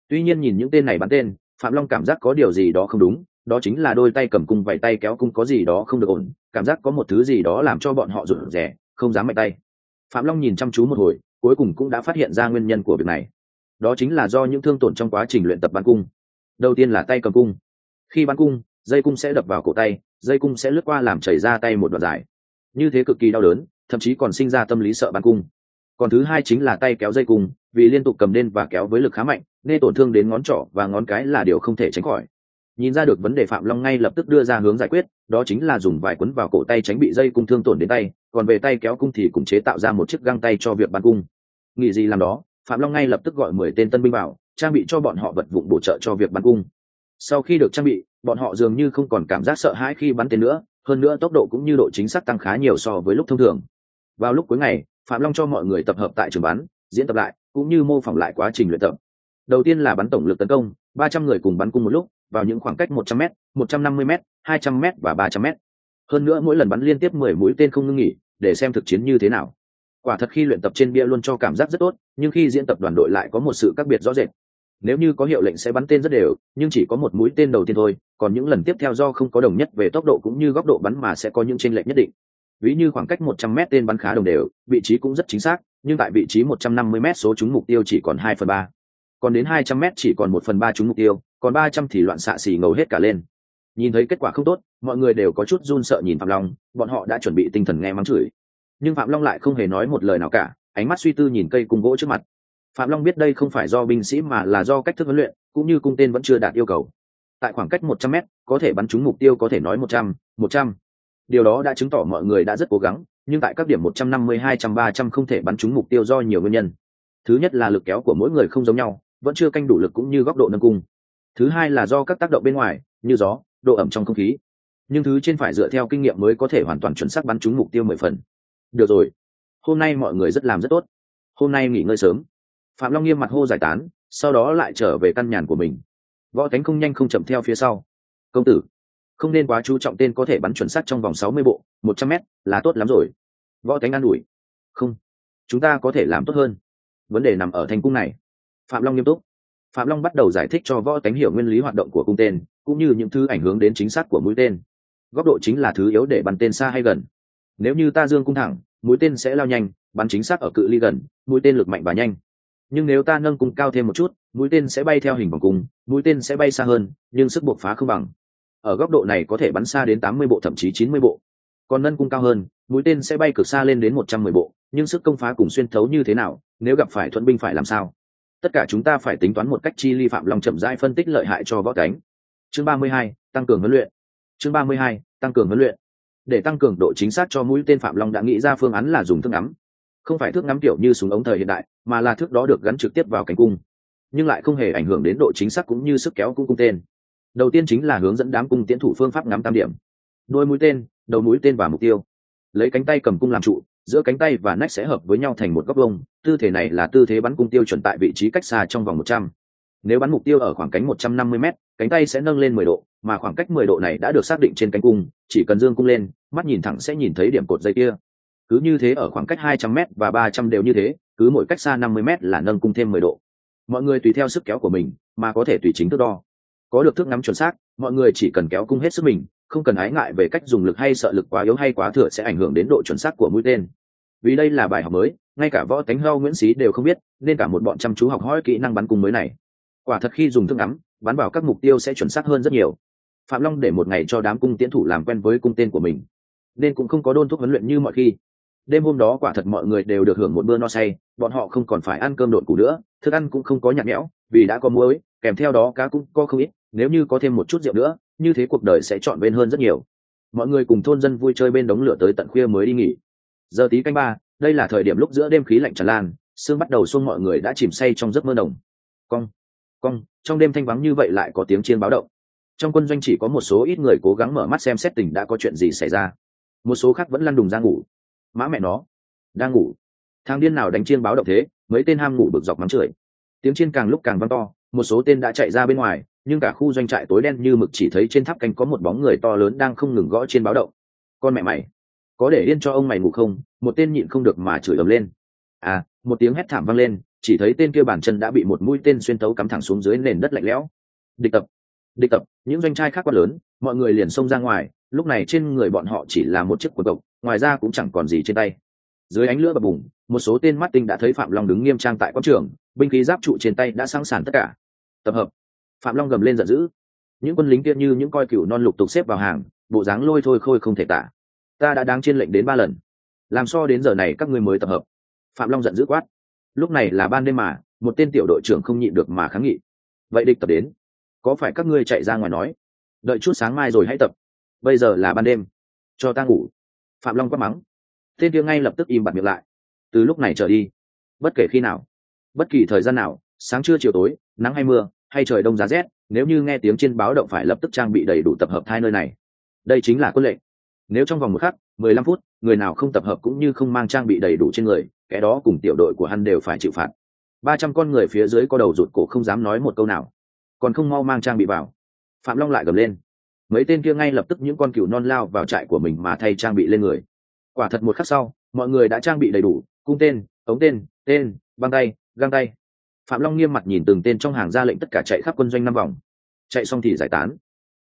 Tuy nhiên nhìn những tên này bắn tên, phạm long cảm giác có điều gì đó không đúng, đó chính là đôi tay cầm cung vẩy tay kéo cung có gì đó không được ổn, cảm giác có một thứ gì đó làm cho bọn họ rụt rè, không dám mạnh tay. Phạm long nhìn chăm chú một hồi, cuối cùng cũng đã phát hiện ra nguyên nhân của việc này. Đó chính là do những thương tổn trong quá trình luyện tập bắn cung. Đầu tiên là tay cầm cung. Khi bắn cung, dây cung sẽ đập vào cổ tay, dây cung sẽ lướt qua làm chảy ra tay một đoạn dài. Như thế cực kỳ đau đớn, thậm chí còn sinh ra tâm lý sợ bắn cung. Còn thứ hai chính là tay kéo dây cung vì liên tục cầm lên và kéo với lực khá mạnh nên tổn thương đến ngón trỏ và ngón cái là điều không thể tránh khỏi. Nhìn ra được vấn đề phạm long ngay lập tức đưa ra hướng giải quyết, đó chính là dùng vài quấn vào cổ tay tránh bị dây cung thương tổn đến tay, còn về tay kéo cung thì cũng chế tạo ra một chiếc găng tay cho việc bắn cung. Nghĩ gì làm đó, phạm long ngay lập tức gọi mười tên tân binh vào, trang bị cho bọn họ vật dụng bổ trợ cho việc bắn cung. Sau khi được trang bị, bọn họ dường như không còn cảm giác sợ hãi khi bắn tên nữa, hơn nữa tốc độ cũng như độ chính xác tăng khá nhiều so với lúc thông thường. Vào lúc cuối ngày, phạm long cho mọi người tập hợp tại trường bắn diễn tập lại, cũng như mô phỏng lại quá trình luyện tập. Đầu tiên là bắn tổng lực tấn công, ba trăm người cùng bắn cung một lúc, vào những khoảng cách một trăm m một trăm năm mươi m hai trăm m và ba trăm m hơn nữa mỗi lần bắn liên tiếp mười mũi tên không ngưng nghỉ, để xem thực chiến như thế nào. Quả thật khi luyện tập trên bia luôn cho cảm giác rất tốt, nhưng khi diễn tập đoàn đội lại có một sự khác biệt rõ rệt. Nếu như có hiệu lệnh sẽ bắn tên rất đều, nhưng chỉ có một mũi tên đầu tiên thôi, còn những lần tiếp theo do không có đồng nhất về tốc độ cũng như góc độ bắn mà sẽ có những chênh lệch nhất định. Ví như khoảng cách 100 m tên bắn khá đồng đều, vị trí cũng rất chính xác nhưng tại vị trí 150 m số trúng mục tiêu chỉ còn 2 phần 3. còn đến 200 m chỉ còn 1 phần 3 trúng mục tiêu còn 300 thì loạn xạ xì ngầu hết cả lên. Nhìn thấy kết quả không tốt mọi người đều có chút run sợ nhìn phạm long bọn họ đã chuẩn bị tinh thần nghe mắng chửi. Nhưng phạm long lại không hề nói một lời nào cả ánh mắt suy tư nhìn cây cung gỗ trước mặt. Phạm long biết đây không phải do binh sĩ mà là do cách thức huấn luyện cũng như cung tên vẫn chưa đạt yêu cầu. Tại khoảng cách 100 m có thể bắn trúng mục tiêu có thể nói 100, 100 điều đó đã chứng tỏ mọi người đã rất cố gắng nhưng tại các điểm một trăm năm mươi, hai trăm, ba trăm không thể bắn trúng mục tiêu do nhiều nguyên nhân. Thứ nhất là lực kéo của mỗi người không giống nhau, vẫn chưa canh đủ lực cũng như góc độ nâng cung. Thứ hai là do các tác động bên ngoài, như gió, độ ẩm trong không khí. Nhưng thứ trên phải dựa theo kinh nghiệm mới có thể hoàn toàn chuẩn xác bắn trúng mục tiêu mười phần. Được rồi. Hôm nay mọi người rất làm rất tốt. Hôm nay nghỉ ngơi sớm. Phạm long nghiêm mặt hô giải tán, sau đó lại trở về căn nhàn của mình. Võ cánh không nhanh không chậm theo phía sau. Công tử không nên quá chú trọng tên có thể bắn chuẩn xác trong vòng sáu mươi bộ, một trăm m là tốt lắm rồi. Võ cánh an ủi. Không, chúng ta có thể làm tốt hơn. Vấn đề nằm ở thành cung này. Phạm long nghiêm túc. Phạm long bắt đầu giải thích cho võ cánh hiểu nguyên lý hoạt động của cung tên, cũng như những thứ ảnh hưởng đến chính xác của mũi tên. Góc độ chính là thứ yếu để bắn tên xa hay gần. Nếu như ta dương cung thẳng, mũi tên sẽ lao nhanh, bắn chính xác ở cự ly gần, mũi tên lực mạnh và nhanh. Nhưng nếu ta nâng cung cao thêm một chút, mũi tên sẽ bay theo hình vòng cung, mũi tên sẽ bay xa hơn, nhưng sức buộc phá không bằng ở góc độ này có thể bắn xa đến tám mươi bộ, thậm chí chín mươi bộ. Còn nâng cung cao hơn, mũi tên sẽ bay cực xa lên đến một trăm mười bộ, nhưng sức công phá cùng xuyên thấu như thế nào, nếu gặp phải thuận binh phải làm sao? Tất cả chúng ta phải tính toán một cách chi ly phạm long chậm rãi phân tích lợi hại cho võ cánh. Chương ba mươi hai, tăng cường huấn luyện. Chương ba mươi hai, tăng cường huấn luyện. Để tăng cường độ chính xác cho mũi tên phạm long đã nghĩ ra phương án là dùng thước ngắm. Không phải thước ngắm kiểu như súng ống thời hiện đại, mà là thước đó được gắn trực tiếp vào cánh cung. Nhưng lại không hề ảnh hưởng đến độ chính xác cũng như sức kéo cung cung tên đầu tiên chính là hướng dẫn đám cung tiến thủ phương pháp ngắm tam điểm. Đôi mũi tên, đầu mũi tên và mục tiêu. Lấy cánh tay cầm cung làm trụ, giữa cánh tay và nách sẽ hợp với nhau thành một góc vông tư thế này là tư thế bắn cung tiêu chuẩn tại vị trí cách xa trong vòng một trăm. Nếu bắn mục tiêu ở khoảng cánh một trăm năm mươi m cánh tay sẽ nâng lên mười độ, mà khoảng cách mười độ này đã được xác định trên cánh cung, chỉ cần dương cung lên, mắt nhìn thẳng sẽ nhìn thấy điểm cột dây kia. Cứ như thế ở khoảng cách hai trăm m và ba trăm đều như thế, cứ mỗi cách xa năm mươi m là nâng cung thêm mười độ. Mọi người tùy theo sức kéo của mình, mà có thể tùy chính thước đo có được thước ngắm chuẩn xác, mọi người chỉ cần kéo cung hết sức mình, không cần ái ngại về cách dùng lực hay sợ lực quá yếu hay quá thừa sẽ ảnh hưởng đến độ chuẩn xác của mũi tên. Vì đây là bài học mới, ngay cả võ tánh hao nguyễn xí đều không biết, nên cả một bọn chăm chú học hỏi kỹ năng bắn cung mới này. Quả thật khi dùng thước ngắm, bắn vào các mục tiêu sẽ chuẩn xác hơn rất nhiều. Phạm long để một ngày cho đám cung tiến thủ làm quen với cung tên của mình, nên cũng không có đôn thuốc huấn luyện như mọi khi. Đêm hôm đó quả thật mọi người đều được hưởng một bữa no say, bọn họ không còn phải ăn cơm độn củ nữa, thức ăn cũng không có nhạt nhẽo, vì đã có muối kèm theo đó cá cũng có không ít, nếu như có thêm một chút rượu nữa, như thế cuộc đời sẽ trọn bên hơn rất nhiều. Mọi người cùng thôn dân vui chơi bên đống lửa tới tận khuya mới đi nghỉ. Giờ tí canh ba, đây là thời điểm lúc giữa đêm khí lạnh tràn lan, sương bắt đầu xuông mọi người đã chìm say trong giấc mơ đồng. Cong cong, trong đêm thanh vắng như vậy lại có tiếng chiên báo động. Trong quân doanh chỉ có một số ít người cố gắng mở mắt xem xét tình đã có chuyện gì xảy ra. Một số khác vẫn lăn đùng ra ngủ. Mã mẹ nó, đang ngủ. Thang điên nào đánh chiên báo động thế, mấy tên ham ngủ bực dọc mắng chửi. Tiếng chiên càng lúc càng vang to một số tên đã chạy ra bên ngoài, nhưng cả khu doanh trại tối đen như mực chỉ thấy trên tháp canh có một bóng người to lớn đang không ngừng gõ trên báo động. Con mẹ mày, có để yên cho ông mày ngủ không? Một tên nhịn không được mà chửi ầm lên. À một tiếng hét thảm vang lên, chỉ thấy tên kia bàn chân đã bị một mũi tên xuyên tấu cắm thẳng xuống dưới nền đất lạnh lẽo. Địch tập địch tập, những doanh trai khác quá lớn, mọi người liền xông ra ngoài, lúc này trên người bọn họ chỉ là một chiếc quần cộc, ngoài ra cũng chẳng còn gì trên tay. Dưới ánh lửa bập bùng, một số tên mắt tinh đã thấy phạm long đứng nghiêm trang tại quán trường, binh khí giáp trụ trên tay đã sẵn sàng tất cả tập hợp. Phạm long gầm lên giận dữ. Những quân lính kia như những coi cựu non lục tục xếp vào hàng, bộ dáng lôi thôi khôi không thể tả. Ta đã đáng trên lệnh đến ba lần. Làm so đến giờ này các ngươi mới tập hợp? Phạm long giận dữ quát. Lúc này là ban đêm mà, một tên tiểu đội trưởng không nhịn được mà kháng nghị. Vậy địch tập đến. Có phải các ngươi chạy ra ngoài nói? Đợi chút sáng mai rồi hãy tập. Bây giờ là ban đêm. Cho ta ngủ. Phạm long quát mắng. Tên kia ngay lập tức im bặt miệng lại. Từ lúc này trở đi, bất kể khi nào, bất kỳ thời gian nào, sáng trưa chiều tối, nắng hay mưa hay trời đông giá rét, nếu như nghe tiếng trên báo động phải lập tức trang bị đầy đủ tập hợp thai nơi này. Đây chính là quân lệnh. Nếu trong vòng một khắc, mười lăm phút, người nào không tập hợp cũng như không mang trang bị đầy đủ trên người cái đó cùng tiểu đội của hắn đều phải chịu phạt. Ba trăm con người phía dưới có đầu rụt cổ không dám nói một câu nào. Còn không mau mang trang bị vào. Phạm long lại gầm lên. Mấy tên kia ngay lập tức những con cừu non lao vào trại của mình mà thay trang bị lên người. Quả thật một khắc sau, mọi người đã trang bị đầy đủ, cung tên, ống tên tên, băng tay, găng tay phạm long nghiêm mặt nhìn từng tên trong hàng ra lệnh tất cả chạy khắp quân doanh năm vòng. Chạy xong thì giải tán.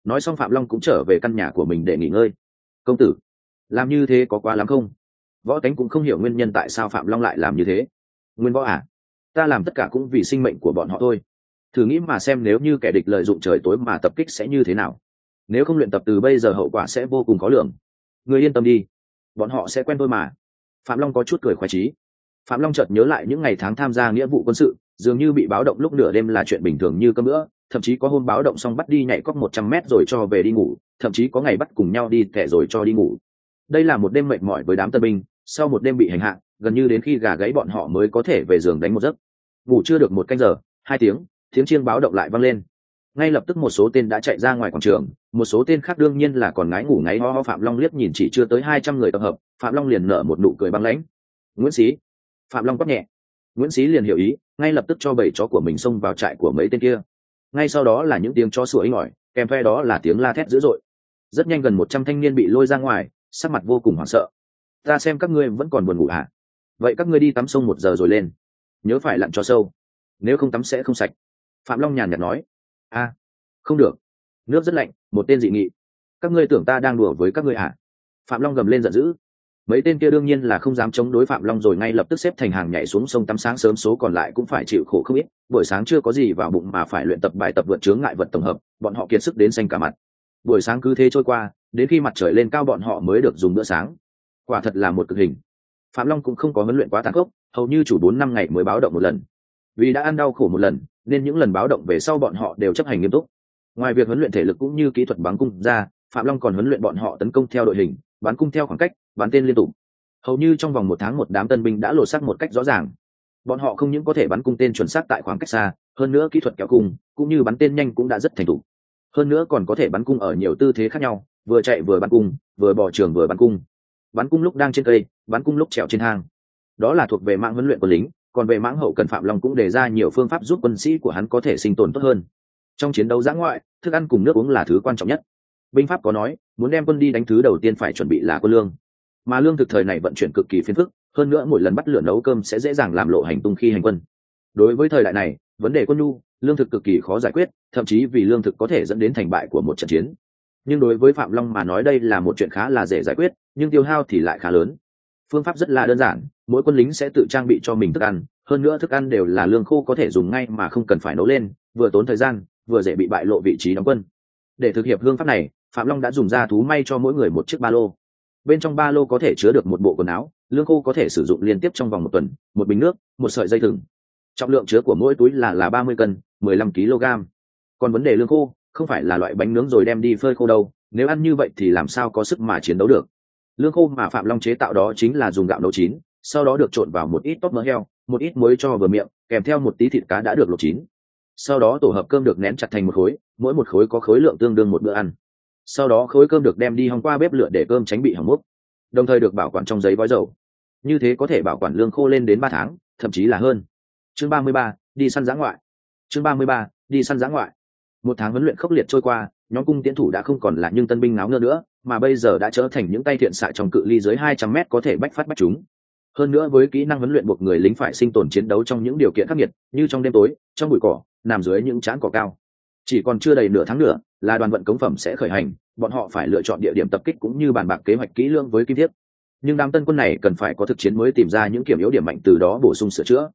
Nói xong phạm long cũng trở về căn nhà của mình để nghỉ ngơi. Công tử, làm như thế có quá lắm không? Võ tánh cũng không hiểu nguyên nhân tại sao phạm long lại làm như thế. Nguyên võ à ta làm tất cả cũng vì sinh mệnh của bọn họ thôi. Thử nghĩ mà xem nếu như kẻ địch lợi dụng trời tối mà tập kích sẽ như thế nào. Nếu không luyện tập từ bây giờ hậu quả sẽ vô cùng khó lường. Người yên tâm đi, bọn họ sẽ quen thôi mà. Phạm long có chút cười khoái trí phạm long chợt nhớ lại những ngày tháng tham gia nghĩa vụ quân sự, dường như bị báo động lúc nửa đêm là chuyện bình thường như cơm nữa thậm chí có hôm báo động xong bắt đi nhảy cóc một trăm mét rồi cho về đi ngủ, thậm chí có ngày bắt cùng nhau đi thẻ rồi cho đi ngủ. Đây là một đêm mệt mỏi với đám tân binh, sau một đêm bị hành hạ, gần như đến khi gà gáy bọn họ mới có thể về giường đánh một giấc. Ngủ chưa được một canh giờ, hai tiếng tiếng chiên báo động lại vang lên. Ngay lập tức một số tên đã chạy ra ngoài quảng trường, một số tên khác đương nhiên là còn ngái ngủ ngáy ho ho phạm long liếc nhìn chỉ chưa tới hai trăm người tập hợp, phạm long liền nở một nụ cười băng lãnh. Nguyễn sĩ phạm long quát nhẹ. Nguyễn sĩ liền hiểu ý, ngay lập tức cho bảy chó của mình xông vào trại của mấy tên kia. Ngay sau đó là những tiếng chó sủa inh ỏi kèm theo đó là tiếng la thét dữ dội. Rất nhanh gần một trăm thanh niên bị lôi ra ngoài, sắc mặt vô cùng hoảng sợ. Ta xem các ngươi vẫn còn buồn ngủ hả? Vậy các ngươi đi tắm sông một giờ rồi lên. Nhớ phải lặn cho sâu. Nếu không tắm sẽ không sạch. Phạm long nhàn nhạt nói. A, không được. Nước rất lạnh, một tên dị nghị. Các ngươi tưởng ta đang đùa với các ngươi hả? Phạm long gầm lên giận dữ mấy tên kia đương nhiên là không dám chống đối phạm long rồi ngay lập tức xếp thành hàng nhảy xuống sông tắm sáng sớm, số còn lại cũng phải chịu khổ không ít. Buổi sáng chưa có gì vào bụng mà phải luyện tập bài tập vượt chướng ngại vật tổng hợp, bọn họ kiệt sức đến xanh cả mặt. Buổi sáng cứ thế trôi qua, đến khi mặt trời lên cao bọn họ mới được dùng bữa sáng. Quả thật là một cực hình. Phạm long cũng không có huấn luyện quá tàn khốc, hầu như chủ bốn năm ngày mới báo động một lần. Vì đã ăn đau khổ một lần, nên những lần báo động về sau bọn họ đều chấp hành nghiêm túc. Ngoài việc huấn luyện thể lực cũng như kỹ thuật bắn cung ra, phạm long còn huấn luyện bọn họ tấn công theo đội hình, bắn cung theo khoảng cách bắn tên liên tục. Hầu như trong vòng một tháng một đám tân binh đã lột xác một cách rõ ràng. Bọn họ không những có thể bắn cung tên chuẩn xác tại khoảng cách xa, hơn nữa kỹ thuật kéo cung, cũng như bắn tên nhanh cũng đã rất thành thục. Hơn nữa còn có thể bắn cung ở nhiều tư thế khác nhau, vừa chạy vừa bắn cung, vừa bỏ trường vừa bắn cung. Bắn cung lúc đang trên cây, bắn cung lúc trèo trên hang. Đó là thuộc về mạng huấn luyện của lính, còn về mãng hậu cần phạm long cũng đề ra nhiều phương pháp giúp quân sĩ của hắn có thể sinh tồn tốt hơn. Trong chiến đấu giã ngoại, thức ăn cùng nước uống là thứ quan trọng nhất. Binh pháp có nói, muốn đem quân đi đánh thứ đầu tiên phải chuẩn bị là quân lương mà lương thực thời này vận chuyển cực kỳ phiền phức, hơn nữa mỗi lần bắt lửa nấu cơm sẽ dễ dàng làm lộ hành tung khi hành quân. Đối với thời đại này, vấn đề quân nhu, lương thực cực kỳ khó giải quyết, thậm chí vì lương thực có thể dẫn đến thành bại của một trận chiến. Nhưng đối với phạm long mà nói đây là một chuyện khá là dễ giải quyết, nhưng tiêu hao thì lại khá lớn. Phương pháp rất là đơn giản, mỗi quân lính sẽ tự trang bị cho mình thức ăn, hơn nữa thức ăn đều là lương khô có thể dùng ngay mà không cần phải nấu lên, vừa tốn thời gian, vừa dễ bị bại lộ vị trí đóng quân. Để thực hiện hương pháp này, phạm long đã dùng da thú may cho mỗi người một chiếc ba lô bên trong ba lô có thể chứa được một bộ quần áo, lương khô có thể sử dụng liên tiếp trong vòng một tuần, một bình nước, một sợi dây thừng. Trọng lượng chứa của mỗi túi là là ba mươi cân, mười lăm kg còn vấn đề lương khô, không phải là loại bánh nướng rồi đem đi phơi khô đâu, nếu ăn như vậy thì làm sao có sức mà chiến đấu được? Lương khô mà phạm long chế tạo đó chính là dùng gạo nấu chín, sau đó được trộn vào một ít tóp mỡ heo, một ít muối cho vừa miệng, kèm theo một tí thịt cá đã được luộc chín. Sau đó tổ hợp cơm được nén chặt thành một khối, mỗi một khối có khối lượng tương đương một bữa ăn sau đó khối cơm được đem đi hòng qua bếp lửa để cơm tránh bị hỏng mốc đồng thời được bảo quản trong giấy gói dầu. Như thế có thể bảo quản lương khô lên đến ba tháng, thậm chí là hơn. Chương ba mươi ba, đi săn giã ngoại. Chương ba mươi ba, đi săn giã ngoại. Một tháng huấn luyện khốc liệt trôi qua, nhóm cung tiến thủ đã không còn là những tân binh ngáo ngơ nữa, mà bây giờ đã trở thành những tay thiện xạ trong cự ly dưới hai trăm mét có thể bách phát bách chúng. Hơn nữa với kỹ năng huấn luyện buộc người lính phải sinh tồn chiến đấu trong những điều kiện khắc nghiệt, như trong đêm tối, trong bụi cỏ, nằm dưới những trán cỏ cao chỉ còn chưa đầy nửa tháng nữa, là đoàn vận cống phẩm sẽ khởi hành, bọn họ phải lựa chọn địa điểm tập kích cũng như bàn bạc kế hoạch kỹ lưỡng với kim thiết. Nhưng đám tân quân này cần phải có thực chiến mới tìm ra những kiểm yếu điểm mạnh từ đó bổ sung sửa chữa.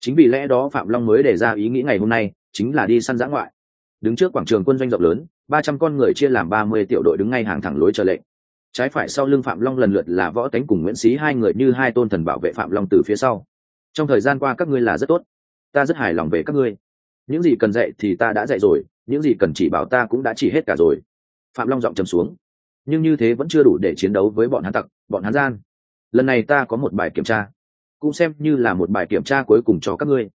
Chính vì lẽ đó phạm long mới đề ra ý nghĩ ngày hôm nay, chính là đi săn giã ngoại. Đứng trước quảng trường quân doanh rộng lớn, ba trăm con người chia làm ba mươi tiểu đội đứng ngay hàng thẳng lối chờ lệnh. Trái phải sau lưng phạm long lần lượt là võ tánh cùng nguyễn sĩ hai người như hai tôn thần bảo vệ phạm long từ phía sau. Trong thời gian qua các ngươi là rất tốt. Ta rất hài lòng về các ngươi. Những gì cần dạy thì ta đã dạy rồi những gì cần chỉ bảo ta cũng đã chỉ hết cả rồi. Phạm long giọng trầm xuống. Nhưng như thế vẫn chưa đủ để chiến đấu với bọn hắn tặc, bọn hắn gian. Lần này ta có một bài kiểm tra. Cũng xem như là một bài kiểm tra cuối cùng cho các ngươi.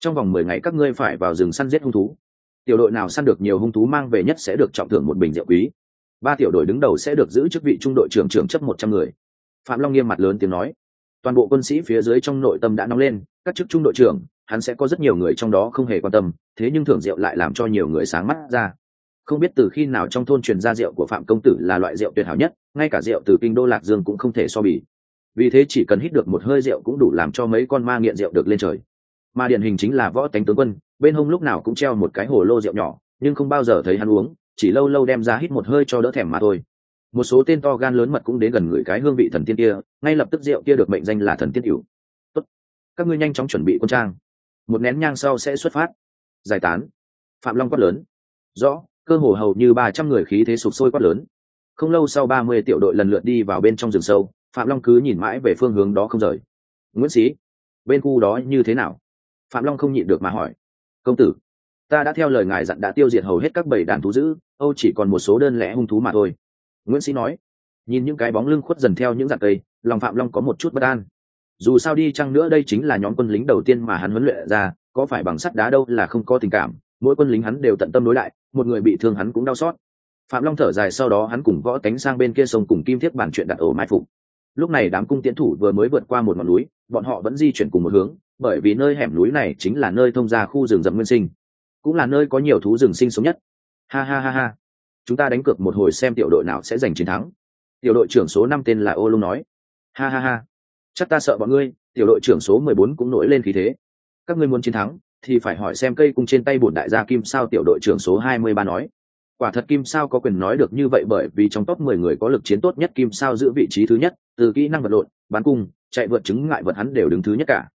Trong vòng mười ngày các ngươi phải vào rừng săn giết hung thú. Tiểu đội nào săn được nhiều hung thú mang về nhất sẽ được trọng thưởng một bình rượu quý. Ba tiểu đội đứng đầu sẽ được giữ chức vị trung đội trưởng trưởng chấp một trăm người. Phạm long nghiêm mặt lớn tiếng nói. Toàn bộ quân sĩ phía dưới trong nội tâm đã nóng lên, các chức trung đội trưởng hắn sẽ có rất nhiều người trong đó không hề quan tâm, thế nhưng thưởng rượu lại làm cho nhiều người sáng mắt ra. Không biết từ khi nào trong thôn truyền ra rượu của phạm công tử là loại rượu tuyệt hảo nhất, ngay cả rượu từ kinh đô lạc dương cũng không thể so bì. Vì thế chỉ cần hít được một hơi rượu cũng đủ làm cho mấy con ma nghiện rượu được lên trời. Mà điển hình chính là võ tánh tướng quân, bên hông lúc nào cũng treo một cái hồ lô rượu nhỏ, nhưng không bao giờ thấy hắn uống, chỉ lâu lâu đem ra hít một hơi cho đỡ thèm mà thôi. Một số tên to gan lớn mật cũng đến gần người cái hương vị thần tiên kia, ngay lập tức rượu kia được mệnh danh là thần tiên cửu tốt, các ngươi nhanh chóng chuẩn bị quân trang một nén nhang sau sẽ xuất phát. Giải tán. Phạm long quát lớn. Rõ, cơ hồ hầu như ba trăm người khí thế sụp sôi quát lớn. Không lâu sau ba mươi tiểu đội lần lượt đi vào bên trong rừng sâu, phạm long cứ nhìn mãi về phương hướng đó không rời. Nguyễn sĩ bên khu đó như thế nào? Phạm long không nhịn được mà hỏi. Công tử, ta đã theo lời ngài dặn đã tiêu diệt hầu hết các bầy đàn thú dữ, âu chỉ còn một số đơn lẻ hung thú mà thôi. Nguyễn sĩ nói. Nhìn những cái bóng lưng khuất dần theo những dạng cây, lòng phạm long có một chút bất an dù sao đi chăng nữa đây chính là nhóm quân lính đầu tiên mà hắn huấn luyện ra, có phải bằng sắt đá đâu là không có tình cảm, mỗi quân lính hắn đều tận tâm đối lại, một người bị thương hắn cũng đau xót. Phạm long thở dài sau đó hắn cùng võ tánh sang bên kia sông cùng kim thiết bàn chuyện đặt ổ mai phục lúc này đám cung tiễn thủ vừa mới vượt qua một ngọn núi, bọn họ vẫn di chuyển cùng một hướng, bởi vì nơi hẻm núi này chính là nơi thông ra khu rừng rậm nguyên sinh, cũng là nơi có nhiều thú rừng sinh sống nhất. Ha ha ha ha. Chúng ta đánh cược một hồi xem tiểu đội nào sẽ giành chiến thắng. Tiểu đội trưởng số năm tên là ô lung nói. Ha ha ha chắc ta sợ bọn ngươi, tiểu đội trưởng số mười bốn cũng nổi lên khí thế. Các ngươi muốn chiến thắng, thì phải hỏi xem cây cung trên tay bổn đại gia kim sao tiểu đội trưởng số hai mươi ba nói. Quả thật kim sao có quyền nói được như vậy bởi vì trong top mười người có lực chiến tốt nhất kim sao giữ vị trí thứ nhất, từ kỹ năng vật lộn, bắn cung, chạy vượt chứng ngại vật hắn đều đứng thứ nhất cả.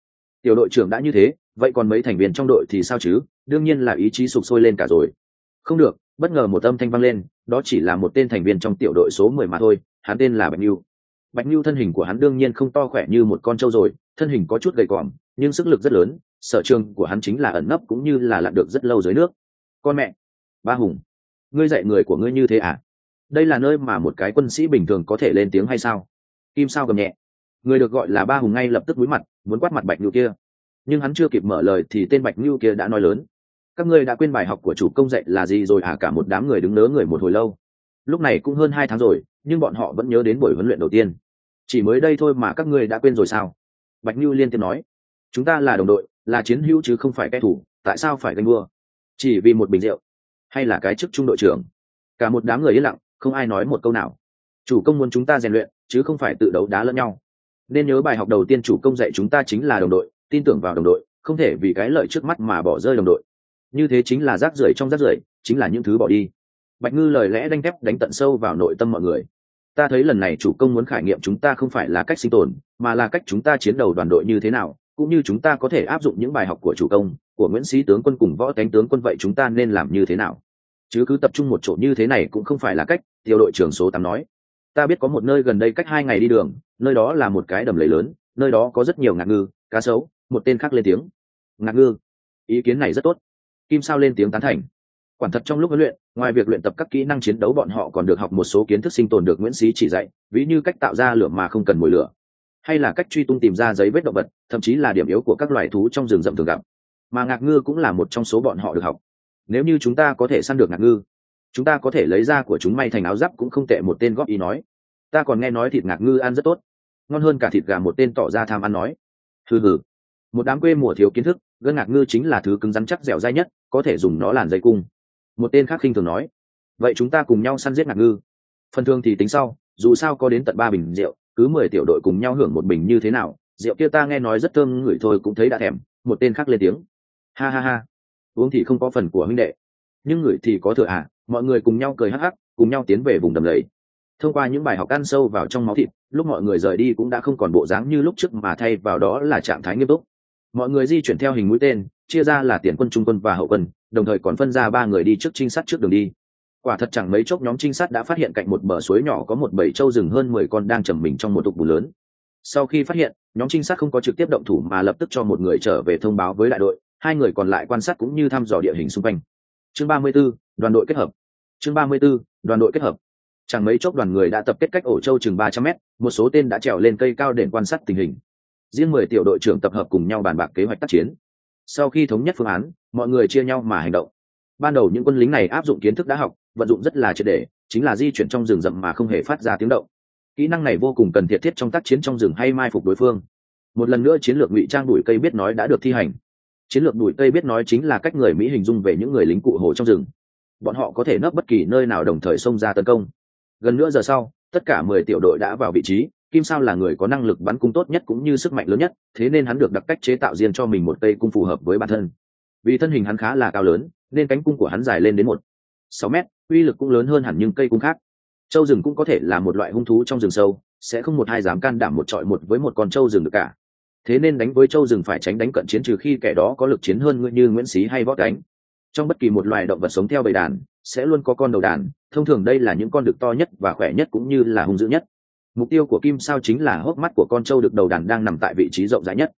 Tiểu đội trưởng đã như thế, vậy còn mấy thành viên trong đội thì sao chứ? Đương nhiên là ý chí sụp sôi lên cả rồi. Không được, bất ngờ một âm thanh vang lên, đó chỉ là một tên thành viên trong tiểu đội số mười mà thôi, hắn tên là bạch nhu bạch nhu thân hình của hắn đương nhiên không to khỏe như một con trâu rồi, thân hình có chút gầy còm, nhưng sức lực rất lớn, sở trường của hắn chính là ẩn nấp cũng như là lặn được rất lâu dưới nước. Con mẹ! Ba hùng! Ngươi dạy người của ngươi như thế à? Đây là nơi mà một cái quân sĩ bình thường có thể lên tiếng hay sao? Kim sao gầm nhẹ. Người được gọi là ba hùng ngay lập tức cúi mặt, muốn quát mặt bạch nhu kia. Nhưng hắn chưa kịp mở lời thì tên bạch nhu kia đã nói lớn. Các ngươi đã quên bài học của chủ công dạy là gì rồi à? Cả một đám người đứng nớ người một hồi lâu. Lúc này cũng hơn hai tháng rồi, nhưng bọn họ vẫn nhớ đến buổi huấn luyện đầu tiên chỉ mới đây thôi mà các ngươi đã quên rồi sao? Bạch như liên tiếp nói. Chúng ta là đồng đội, là chiến hữu chứ không phải kẻ thù, tại sao phải ganh đua? Chỉ vì một bình rượu, hay là cái chức trung đội trưởng? Cả một đám người yên lặng, không ai nói một câu nào. Chủ công muốn chúng ta rèn luyện, chứ không phải tự đấu đá lẫn nhau. Nên nhớ bài học đầu tiên chủ công dạy chúng ta chính là đồng đội, tin tưởng vào đồng đội, không thể vì cái lợi trước mắt mà bỏ rơi đồng đội. Như thế chính là rác rưởi trong rác rưởi, chính là những thứ bỏ đi. Bạch ngư lời lẽ đanh thép đánh tận sâu vào nội tâm mọi người ta thấy lần này chủ công muốn khải nghiệm chúng ta không phải là cách sinh tồn, mà là cách chúng ta chiến đầu đoàn đội như thế nào, cũng như chúng ta có thể áp dụng những bài học của chủ công, của nguyễn sĩ tướng quân cùng võ tánh tướng quân vậy chúng ta nên làm như thế nào? Chứ cứ tập trung một chỗ như thế này cũng không phải là cách tiêu đội trưởng số tám nói. Ta biết có một nơi gần đây cách hai ngày đi đường, nơi đó là một cái đầm lầy lớn, nơi đó có rất nhiều ngạc ngư, cá sấu, một tên khác lên tiếng. Ngạc ngư? Ý kiến này rất tốt. Kim sao lên tiếng tán thành quản thật trong lúc huấn luyện, ngoài việc luyện tập các kỹ năng chiến đấu bọn họ còn được học một số kiến thức sinh tồn được nguyễn sĩ chỉ dạy, ví như cách tạo ra lửa mà không cần mồi lửa. Hay là cách truy tung tìm ra giấy vết động vật, thậm chí là điểm yếu của các loài thú trong rừng rậm thường gặp. Mà ngạc ngư cũng là một trong số bọn họ được học. Nếu như chúng ta có thể săn được ngạc ngư, chúng ta có thể lấy ra của chúng may thành áo giáp cũng không tệ một tên góp ý nói. Ta còn nghe nói thịt ngạc ngư ăn rất tốt. Ngon hơn cả thịt gà một tên tỏ ra tham ăn nói. Hừ hừ. Một đám quê mùa thiếu kiến thức, gân ngạc ngư chính là thứ cứng rắn chắc dẻo dai nhất, có thể dùng nó làm dây cung một tên khác khinh thường nói, vậy chúng ta cùng nhau săn giết ngạc ngư. Phần thường thì tính sau, dù sao có đến tận ba bình rượu, cứ mười tiểu đội cùng nhau hưởng một bình như thế nào, rượu kia ta nghe nói rất thơm ngửi thôi cũng thấy đã thèm, một tên khác lên tiếng, ha ha ha, uống thì không có phần của huynh đệ, nhưng ngửi thì có thừa à mọi người cùng nhau cười hắc hắc, cùng nhau tiến về vùng đầm lầy. Thông qua những bài học ăn sâu vào trong máu thịt, lúc mọi người rời đi cũng đã không còn bộ dáng như lúc trước mà thay vào đó là trạng thái nghiêm túc. Mọi người di chuyển theo hình mũi tên chia ra là tiền quân trung quân và hậu quân đồng thời còn phân ra ba người đi trước trinh sát trước đường đi. Quả thật chẳng mấy chốc nhóm trinh sát đã phát hiện cạnh một bờ suối nhỏ có một bầy trâu rừng hơn mười con đang chầm mình trong một tục bù lớn. Sau khi phát hiện nhóm trinh sát không có trực tiếp động thủ mà lập tức cho một người trở về thông báo với đại đội hai người còn lại quan sát cũng như thăm dò địa hình xung quanh. Chương ba mươi 34, đoàn đội kết hợp. Chương ba mươi 34, đoàn đội kết hợp. Chẳng mấy chốc đoàn người đã tập kết cách ổ châu chừng ba trăm mét một số tên đã trèo lên cây cao để quan sát tình hình. Riêng mười tiểu đội trưởng tập hợp cùng nhau bàn bạc kế hoạch tác chiến sau khi thống nhất phương án, mọi người chia nhau mà hành động. Ban đầu những quân lính này áp dụng kiến thức đã học, vận dụng rất là triệt để, chính là di chuyển trong rừng rậm mà không hề phát ra tiếng động. Kỹ năng này vô cùng cần thiết thiết trong tác chiến trong rừng hay mai phục đối phương. Một lần nữa chiến lược ngụy trang đuổi cây biết nói đã được thi hành. Chiến lược đuổi cây biết nói chính là cách người mỹ hình dung về những người lính cụ hồ trong rừng. Bọn họ có thể nấp bất kỳ nơi nào đồng thời xông ra tấn công. Gần nửa giờ sau, tất cả mười tiểu đội đã vào vị trí kim sao là người có năng lực bắn cung tốt nhất cũng như sức mạnh lớn nhất, thế nên hắn được đặc cách chế tạo riêng cho mình một cây cung phù hợp với bản thân. Vì thân hình hắn khá là cao lớn, nên cánh cung của hắn dài lên đến một, sáu mét, uy lực cũng lớn hơn hẳn những cây cung khác. Châu rừng cũng có thể là một loại hung thú trong rừng sâu, sẽ không một hai dám can đảm một trọi một với một con châu rừng được cả. Thế nên đánh với châu rừng phải tránh đánh cận chiến trừ khi kẻ đó có lực chiến hơn như nguyễn xí hay vót đánh trong bất kỳ một loài động vật sống theo bầy đàn, sẽ luôn có con đầu đàn, thông thường đây là những con đực to nhất và khỏe nhất cũng như là hung dữ nhất mục tiêu của kim sao chính là hốc mắt của con trâu được đầu đàn đang nằm tại vị trí rộng rãi nhất.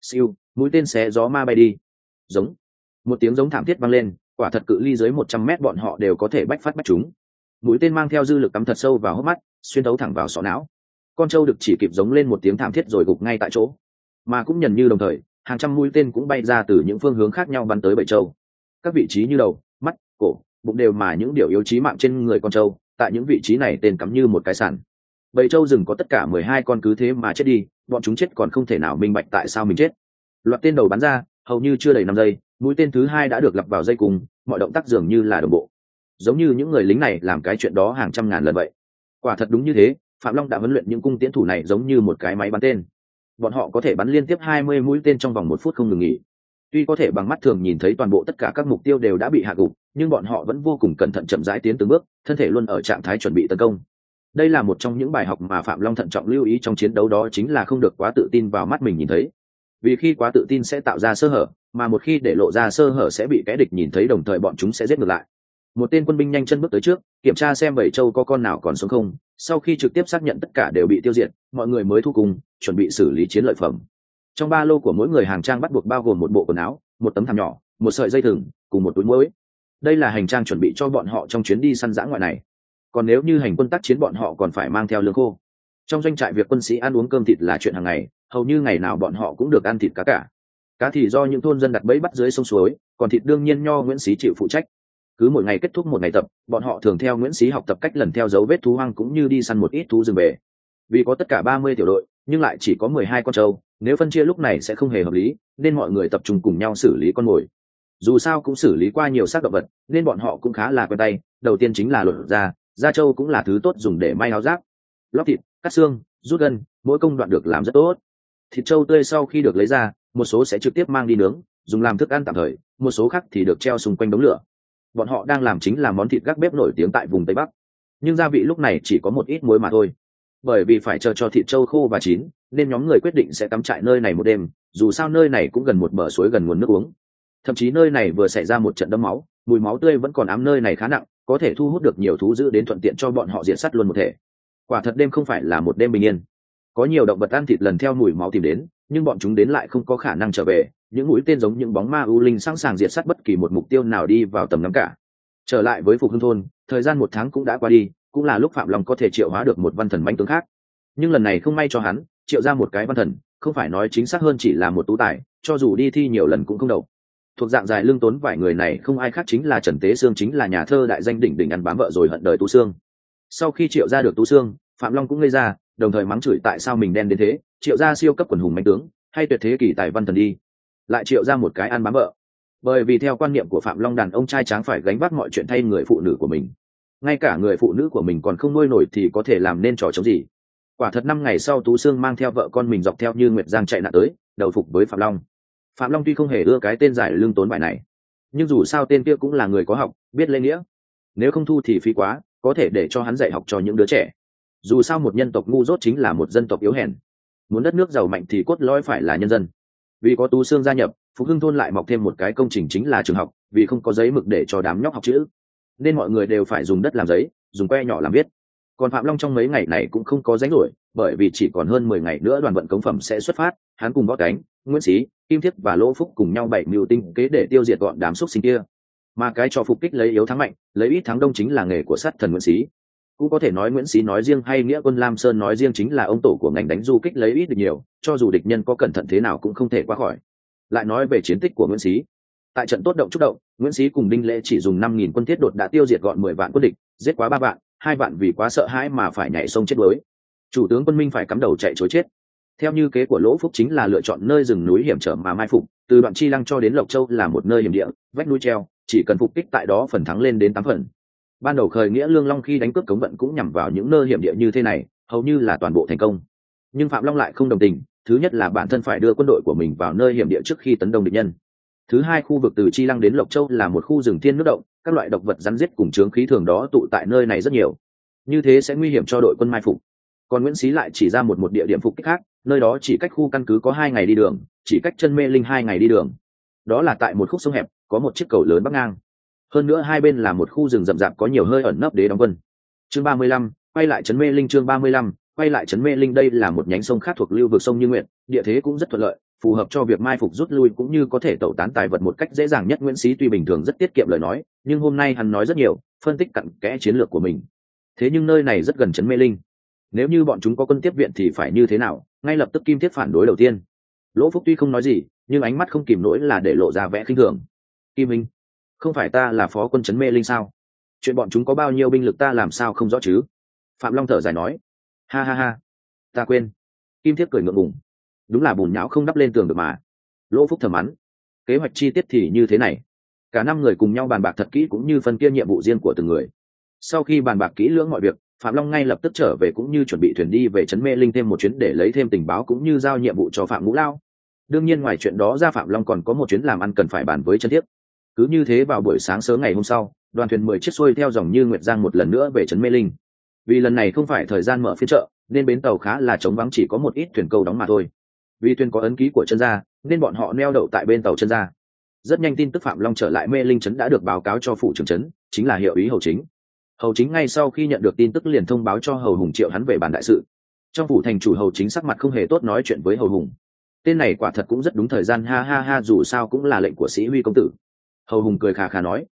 Siêu, mũi tên xé gió ma bay đi. Giống. Một tiếng giống thảm thiết vang lên, quả thật cự ly dưới một trăm mét bọn họ đều có thể bách phát bách chúng. Mũi tên mang theo dư lực cắm thật sâu vào hốc mắt, xuyên thấu thẳng vào sọ não. Con trâu được chỉ kịp giống lên một tiếng thảm thiết rồi gục ngay tại chỗ. Mà cũng nhận như đồng thời, hàng trăm mũi tên cũng bay ra từ những phương hướng khác nhau bắn tới bảy trâu các vị trí như đầu, mắt, cổ, bụng đều mà những điều yếu trí mạng trên người con trâu, tại những vị trí này tên cắm như một cái sàn bầy trâu rừng có tất cả mười hai con cứ thế mà chết đi, bọn chúng chết còn không thể nào minh bạch tại sao mình chết. Loạt tên đầu bắn ra, hầu như chưa đầy năm giây, mũi tên thứ hai đã được lặp vào dây cùng, mọi động tác dường như là đồng bộ. Giống như những người lính này làm cái chuyện đó hàng trăm ngàn lần vậy. Quả thật đúng như thế, phạm long đã huấn luyện những cung tiễn thủ này giống như một cái máy bắn tên. Bọn họ có thể bắn liên tiếp hai mươi mũi tên trong vòng một phút không ngừng nghỉ. Tuy có thể bằng mắt thường nhìn thấy toàn bộ tất cả các mục tiêu đều đã bị hạ gục, nhưng bọn họ vẫn vô cùng cẩn thận chậm rãi tiến từng bước, thân thể luôn ở trạng thái chuẩn bị tấn công đây là một trong những bài học mà phạm long thận trọng lưu ý trong chiến đấu đó chính là không được quá tự tin vào mắt mình nhìn thấy. Vì khi quá tự tin sẽ tạo ra sơ hở, mà một khi để lộ ra sơ hở sẽ bị kẻ địch nhìn thấy đồng thời bọn chúng sẽ giết ngược lại. Một tên quân binh nhanh chân bước tới trước, kiểm tra xem bảy châu có con nào còn sống không, sau khi trực tiếp xác nhận tất cả đều bị tiêu diệt, mọi người mới thu cùng, chuẩn bị xử lý chiến lợi phẩm. Trong ba lô của mỗi người hàng trang bắt buộc bao gồm một bộ quần áo, một tấm thảm nhỏ, một sợi dây thừng, cùng một túi muối. Đây là hành trang chuẩn bị cho bọn họ trong chuyến đi săn giã ngoại này còn nếu như hành quân tác chiến bọn họ còn phải mang theo lương khô. Trong doanh trại việc quân sĩ ăn uống cơm thịt là chuyện hàng ngày, hầu như ngày nào bọn họ cũng được ăn thịt cá cả. Cá thì do những thôn dân đặt bẫy bắt dưới sông suối, còn thịt đương nhiên nho nguyễn sĩ chịu phụ trách. Cứ mỗi ngày kết thúc một ngày tập, bọn họ thường theo nguyễn sĩ học tập cách lần theo dấu vết thú hoang cũng như đi săn một ít thú rừng về. Vì có tất cả ba mươi tiểu đội, nhưng lại chỉ có mười hai con trâu, nếu phân chia lúc này sẽ không hề hợp lý, nên mọi người tập trung cùng nhau xử lý con mồi. Dù sao cũng xử lý qua nhiều xác động vật, nên bọn họ cũng khá là quen tay, đầu tiên chính là lột da da trâu cũng là thứ tốt dùng để may áo giáp. Lóc thịt, cắt xương, rút gân, mỗi công đoạn được làm rất tốt. Thịt trâu tươi sau khi được lấy ra, một số sẽ trực tiếp mang đi nướng, dùng làm thức ăn tạm thời, một số khác thì được treo xung quanh đống lửa. Bọn họ đang làm chính là món thịt gác bếp nổi tiếng tại vùng tây bắc. Nhưng gia vị lúc này chỉ có một ít muối mà thôi. Bởi vì phải chờ cho thịt trâu khô và chín, nên nhóm người quyết định sẽ cắm trại nơi này một đêm, dù sao nơi này cũng gần một bờ suối gần nguồn nước uống. Thậm chí nơi này vừa xảy ra một trận đẫm máu mùi máu tươi vẫn còn ám nơi này khá nặng, có thể thu hút được nhiều thú dữ đến thuận tiện cho bọn họ diện sắt luôn một thể. Quả thật đêm không phải là một đêm bình yên. Có nhiều động vật ăn thịt lần theo mùi máu tìm đến, nhưng bọn chúng đến lại không có khả năng trở về, những mũi tên giống những bóng ma u linh sẵn sàng diệt sát bất kỳ một mục tiêu nào đi vào tầm ngắm cả. Trở lại với phục hưng thôn, thời gian một tháng cũng đã qua đi, cũng là lúc phạm long có thể triệu hóa được một văn thần manh tướng khác. Nhưng lần này không may cho hắn, triệu ra một cái văn thần, không phải nói chính xác hơn chỉ là một tú tài, cho dù đi thi nhiều lần cũng không đậu thuộc dạng dài lương tốn vài người này không ai khác chính là trần tế sương chính là nhà thơ đại danh đỉnh đỉnh ăn bám vợ rồi hận đời tú sương. Sau khi triệu ra được tú sương, phạm long cũng ngây ra, đồng thời mắng chửi tại sao mình đen đến thế, triệu ra siêu cấp quần hùng mạnh tướng, hay tuyệt thế kỷ tài văn thần đi. Lại triệu ra một cái ăn bám vợ. Bởi vì theo quan niệm của phạm long đàn ông trai tráng phải gánh vác mọi chuyện thay người phụ nữ của mình. Ngay cả người phụ nữ của mình còn không nuôi nổi thì có thể làm nên trò chống gì. Quả thật năm ngày sau tú sương mang theo vợ con mình dọc theo như nguyệt giang chạy nạn tới, đầu phục với phạm long phạm long tuy không hề ưa cái tên giải lương tốn bài này, nhưng dù sao tên kia cũng là người có học, biết lễ nghĩa. Nếu không thu thì phí quá, có thể để cho hắn dạy học cho những đứa trẻ. Dù sao một nhân tộc ngu dốt chính là một dân tộc yếu hèn. Muốn đất nước giàu mạnh thì cốt lõi phải là nhân dân. Vì có tú xương gia nhập, phục hưng thôn lại mọc thêm một cái công trình chính là trường học, vì không có giấy mực để cho đám nhóc học chữ. Nên mọi người đều phải dùng đất làm giấy, dùng que nhỏ làm viết còn phạm long trong mấy ngày này cũng không có ránh rỗi, bởi vì chỉ còn hơn mười ngày nữa đoàn vận cống phẩm sẽ xuất phát, hắn cùng võ cánh, nguyễn sĩ kim thiết và lỗ phúc cùng nhau bảy mưu tinh kế để tiêu diệt gọn đám xúc sinh kia. Mà cái cho phục kích lấy yếu thắng mạnh, lấy ít thắng đông chính là nghề của sát thần nguyễn sĩ cũng có thể nói nguyễn sĩ nói riêng hay nghĩa quân lam sơn nói riêng chính là ông tổ của ngành đánh du kích lấy ít được nhiều, cho dù địch nhân có cẩn thận thế nào cũng không thể qua khỏi. Lại nói về chiến tích của nguyễn sĩ tại trận tốt động trúc động, nguyễn sĩ cùng đinh lễ chỉ dùng năm nghìn quân thiết đột đã tiêu diệt gọn mười vạn quân địch, giết quá ba vạn hai vạn vì quá sợ hãi mà phải nhảy sông chết đuối. Chủ tướng quân minh phải cắm đầu chạy chối chết. Theo như kế của lỗ phúc chính là lựa chọn nơi rừng núi hiểm trở mà mai phục, từ đoạn chi lăng cho đến lộc châu là một nơi hiểm địa, vách núi treo, chỉ cần phục kích tại đó phần thắng lên đến tám phần. Ban đầu khởi nghĩa lương long khi đánh cướp cống vận cũng nhằm vào những nơi hiểm địa như thế này, hầu như là toàn bộ thành công. Nhưng phạm long lại không đồng tình, thứ nhất là bản thân phải đưa quân đội của mình vào nơi hiểm địa trước khi tấn công địch nhân. Thứ hai, khu vực từ chi lăng đến lộc châu là một khu rừng thiên nước động các loại độc vật rắn giết cùng chướng khí thường đó tụ tại nơi này rất nhiều. Như thế sẽ nguy hiểm cho đội quân mai phục. Còn nguyễn xí lại chỉ ra một một địa điểm phục kích khác, nơi đó chỉ cách khu căn cứ có hai ngày đi đường, chỉ cách chân mê linh hai ngày đi đường. Đó là tại một khúc sông hẹp, có một chiếc cầu lớn bắc ngang. Hơn nữa hai bên là một khu rừng rậm rạp có nhiều hơi ẩn nấp để đóng quân. Chương ba mươi lăm, quay lại trấn mê linh chương ba mươi lăm, quay lại trấn mê linh đây là một nhánh sông khác thuộc lưu vực sông như nguyện địa thế cũng rất thuận lợi phù hợp cho việc mai phục rút lui cũng như có thể tẩu tán tài vật một cách dễ dàng nhất nguyễn sĩ tuy bình thường rất tiết kiệm lời nói, nhưng hôm nay hắn nói rất nhiều, phân tích cặn kẽ chiến lược của mình. Thế nhưng nơi này rất gần trấn mê linh. Nếu như bọn chúng có quân tiếp viện thì phải như thế nào? Ngay lập tức kim thiết phản đối đầu tiên. Lỗ phúc tuy không nói gì, nhưng ánh mắt không kìm nỗi là để lộ ra vẽ khinh thường. Kim minh, không phải ta là phó quân trấn mê linh sao? Chuyện bọn chúng có bao nhiêu binh lực ta làm sao không rõ chứ? Phạm long thở dài nói. Ha ha ha, ta quên. Kim thiết cười ngượng ngùng đúng là bùn nhão không đắp lên tường được mà. Lỗ phúc thầm mắn kế hoạch chi tiết thì như thế này. Cả năm người cùng nhau bàn bạc thật kỹ cũng như phân kia nhiệm vụ riêng của từng người. Sau khi bàn bạc kỹ lưỡng mọi việc, phạm long ngay lập tức trở về cũng như chuẩn bị thuyền đi về trấn mê linh thêm một chuyến để lấy thêm tình báo cũng như giao nhiệm vụ cho phạm ngũ lao. Đương nhiên ngoài chuyện đó ra phạm long còn có một chuyến làm ăn cần phải bàn với chân thiết cứ như thế vào buổi sáng sớm ngày hôm sau, đoàn thuyền mười chiếc xuôi theo dòng như nguyệt giang một lần nữa về trấn mê linh. Vì lần này không phải thời gian mở phiên chợ, nên bến tàu khá là trống vắng chỉ có một ít thuyền câu đóng mà thôi vì thuyền có ấn ký của chân gia, nên bọn họ neo đậu tại bên tàu chân gia. Rất nhanh tin tức phạm long trở lại mê linh trấn đã được báo cáo cho phủ trưởng trấn, chính là hiệu ý hầu chính. Hầu chính ngay sau khi nhận được tin tức liền thông báo cho hầu hùng triệu hắn về bàn đại sự. Trong phủ thành chủ hầu chính sắc mặt không hề tốt nói chuyện với hầu hùng. Tên này quả thật cũng rất đúng thời gian, ha ha ha, dù sao cũng là lệnh của sĩ huy công tử. Hầu hùng cười khà khà nói.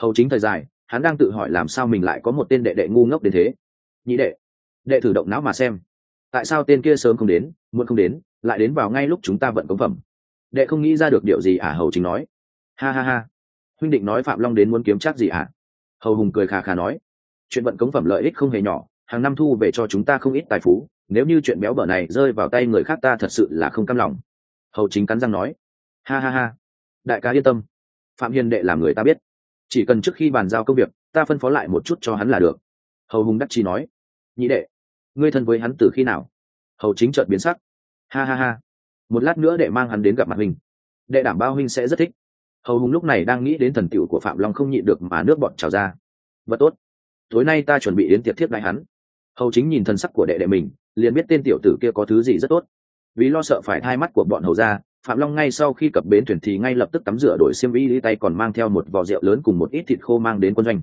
Hầu chính thời dài, hắn đang tự hỏi làm sao mình lại có một tên đệ đệ ngu ngốc đến thế. Nhị đệ đệ thử động não mà xem. Tại sao tên kia sớm không đến, muộn không đến? Lại đến vào ngay lúc chúng ta vận công phẩm. Đệ không nghĩ ra được điều gì à hầu chính nói. Ha ha ha. Huynh định nói phạm long đến muốn kiếm chắc gì à? Hầu hùng cười khà khà nói. Chuyện vận cống phẩm lợi ích không hề nhỏ, hàng năm thu về cho chúng ta không ít tài phú, nếu như chuyện béo bở này rơi vào tay người khác ta thật sự là không cam lòng. Hầu chính cắn răng nói. Ha ha ha. Đại ca yên tâm. Phạm hiền đệ làm người ta biết. Chỉ cần trước khi bàn giao công việc, ta phân phó lại một chút cho hắn là được. Hầu hùng đắc chi nói. Nhị đệ, ngươi thân với hắn từ khi nào? Hầu chính chợt biến sắc ha ha ha. Một lát nữa đệ mang hắn đến gặp mặt huynh. Đệ đảm bao huynh sẽ rất thích. Hầu hùng lúc này đang nghĩ đến thần tiệu của phạm long không nhịn được mà nước bọn trào ra. Vật tốt. Tối nay ta chuẩn bị đến tiệc thiết đại hắn. Hầu chính nhìn thần sắc của đệ đệ mình, liền biết tên tiểu tử kia có thứ gì rất tốt. Vì lo sợ phải thai mắt của bọn hầu ra phạm long ngay sau khi cập bến thuyền thì ngay lập tức tắm rửa đổi xiêm y đi tay còn mang theo một vò rượu lớn cùng một ít thịt khô mang đến quân doanh.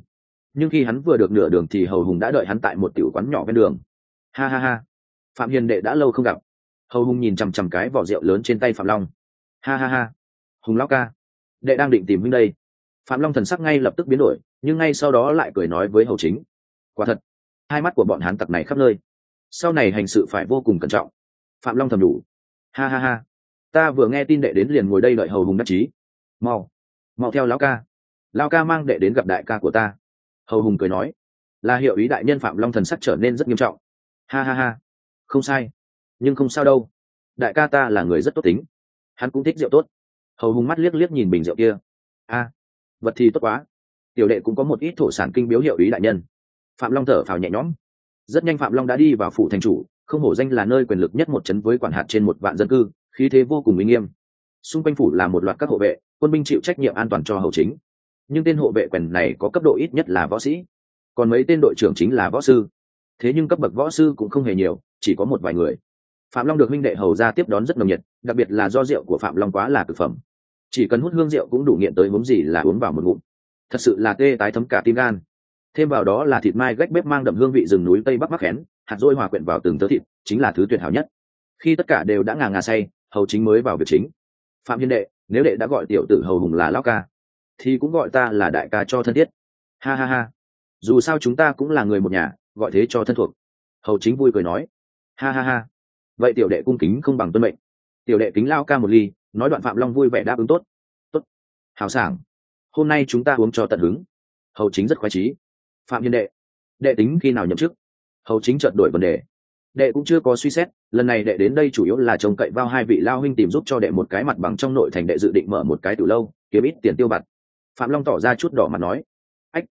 Nhưng khi hắn vừa được nửa đường thì hầu hùng đã đợi hắn tại một tiểu quán nhỏ ven đường. Ha ha ha. Phạm hiền đệ đã lâu không gặp hầu hùng nhìn chằm chằm cái vỏ rượu lớn trên tay phạm long. Ha ha ha. Hùng lão ca. Đệ đang định tìm huynh đây. Phạm long thần sắc ngay lập tức biến đổi, nhưng ngay sau đó lại cười nói với hầu chính. Quả thật, hai mắt của bọn hán tặc này khắp nơi. Sau này hành sự phải vô cùng cẩn trọng. Phạm long thầm đủ ha ha ha. Ta vừa nghe tin đệ đến liền ngồi đây đợi hầu hùng đắc chí. Mau mau theo lão ca. Lão ca mang đệ đến gặp đại ca của ta. Hầu hùng cười nói. Là hiệu ý đại nhân phạm long thần sắc trở nên rất nghiêm trọng. Ha ha ha. Không sai nhưng không sao đâu. Đại ca ta là người rất tốt tính. Hắn cũng thích rượu tốt. Hầu hùng mắt liếc liếc nhìn bình rượu kia. A, vật thì tốt quá. Tiểu đệ cũng có một ít thổ sản kinh biếu hiệu ý đại nhân. Phạm long thở phào nhẹ nhõm. Rất nhanh phạm long đã đi vào phủ thành chủ, không hổ danh là nơi quyền lực nhất một chấn với quản hạt trên một vạn dân cư, khí thế vô cùng uy nghiêm. Xung quanh phủ là một loạt các hộ vệ, quân binh chịu trách nhiệm an toàn cho hầu chính. Nhưng tên hộ vệ quần này có cấp độ ít nhất là võ sĩ. Còn mấy tên đội trưởng chính là võ sư. Thế nhưng cấp bậc võ sư cũng không hề nhiều, chỉ có một vài người phạm long được minh đệ hầu ra tiếp đón rất nồng nhiệt, đặc biệt là do rượu của phạm long quá là thực phẩm. Chỉ cần hút hương rượu cũng đủ nghiện tới uống gì là uống vào một ngụm. Thật sự là tê tái thấm cả tim gan. Thêm vào đó là thịt mai gách bếp mang đậm hương vị rừng núi tây bắc mắc khén, hạt dôi hòa quyện vào từng thớ thịt, chính là thứ tuyệt hảo nhất. Khi tất cả đều đã ngà ngà say, hầu chính mới vào việc chính. Phạm hiên đệ, nếu đệ đã gọi tiểu tử hầu hùng là lao ca, thì cũng gọi ta là đại ca cho thân thiết. Ha ha ha. Dù sao chúng ta cũng là người một nhà, gọi thế cho thân thuộc. Hầu chính vui cười nói. Ha ha ha vậy tiểu đệ cung kính không bằng tuân mệnh. Tiểu đệ kính lao ca một ly, nói đoạn phạm long vui vẻ đáp ứng tốt. Tốt. Hào sảng. Hôm nay chúng ta uống cho tận hứng. Hầu chính rất khoái trí phạm hiền đệ. Đệ tính khi nào nhậm chức? Hầu chính chợt đổi vấn đề. Đệ cũng chưa có suy xét, lần này đệ đến đây chủ yếu là trông cậy vào hai vị lao huynh tìm giúp cho đệ một cái mặt bằng trong nội thành đệ dự định mở một cái từ lâu, kiếm ít tiền tiêu bạt phạm long tỏ ra chút đỏ mặt nói. Ách,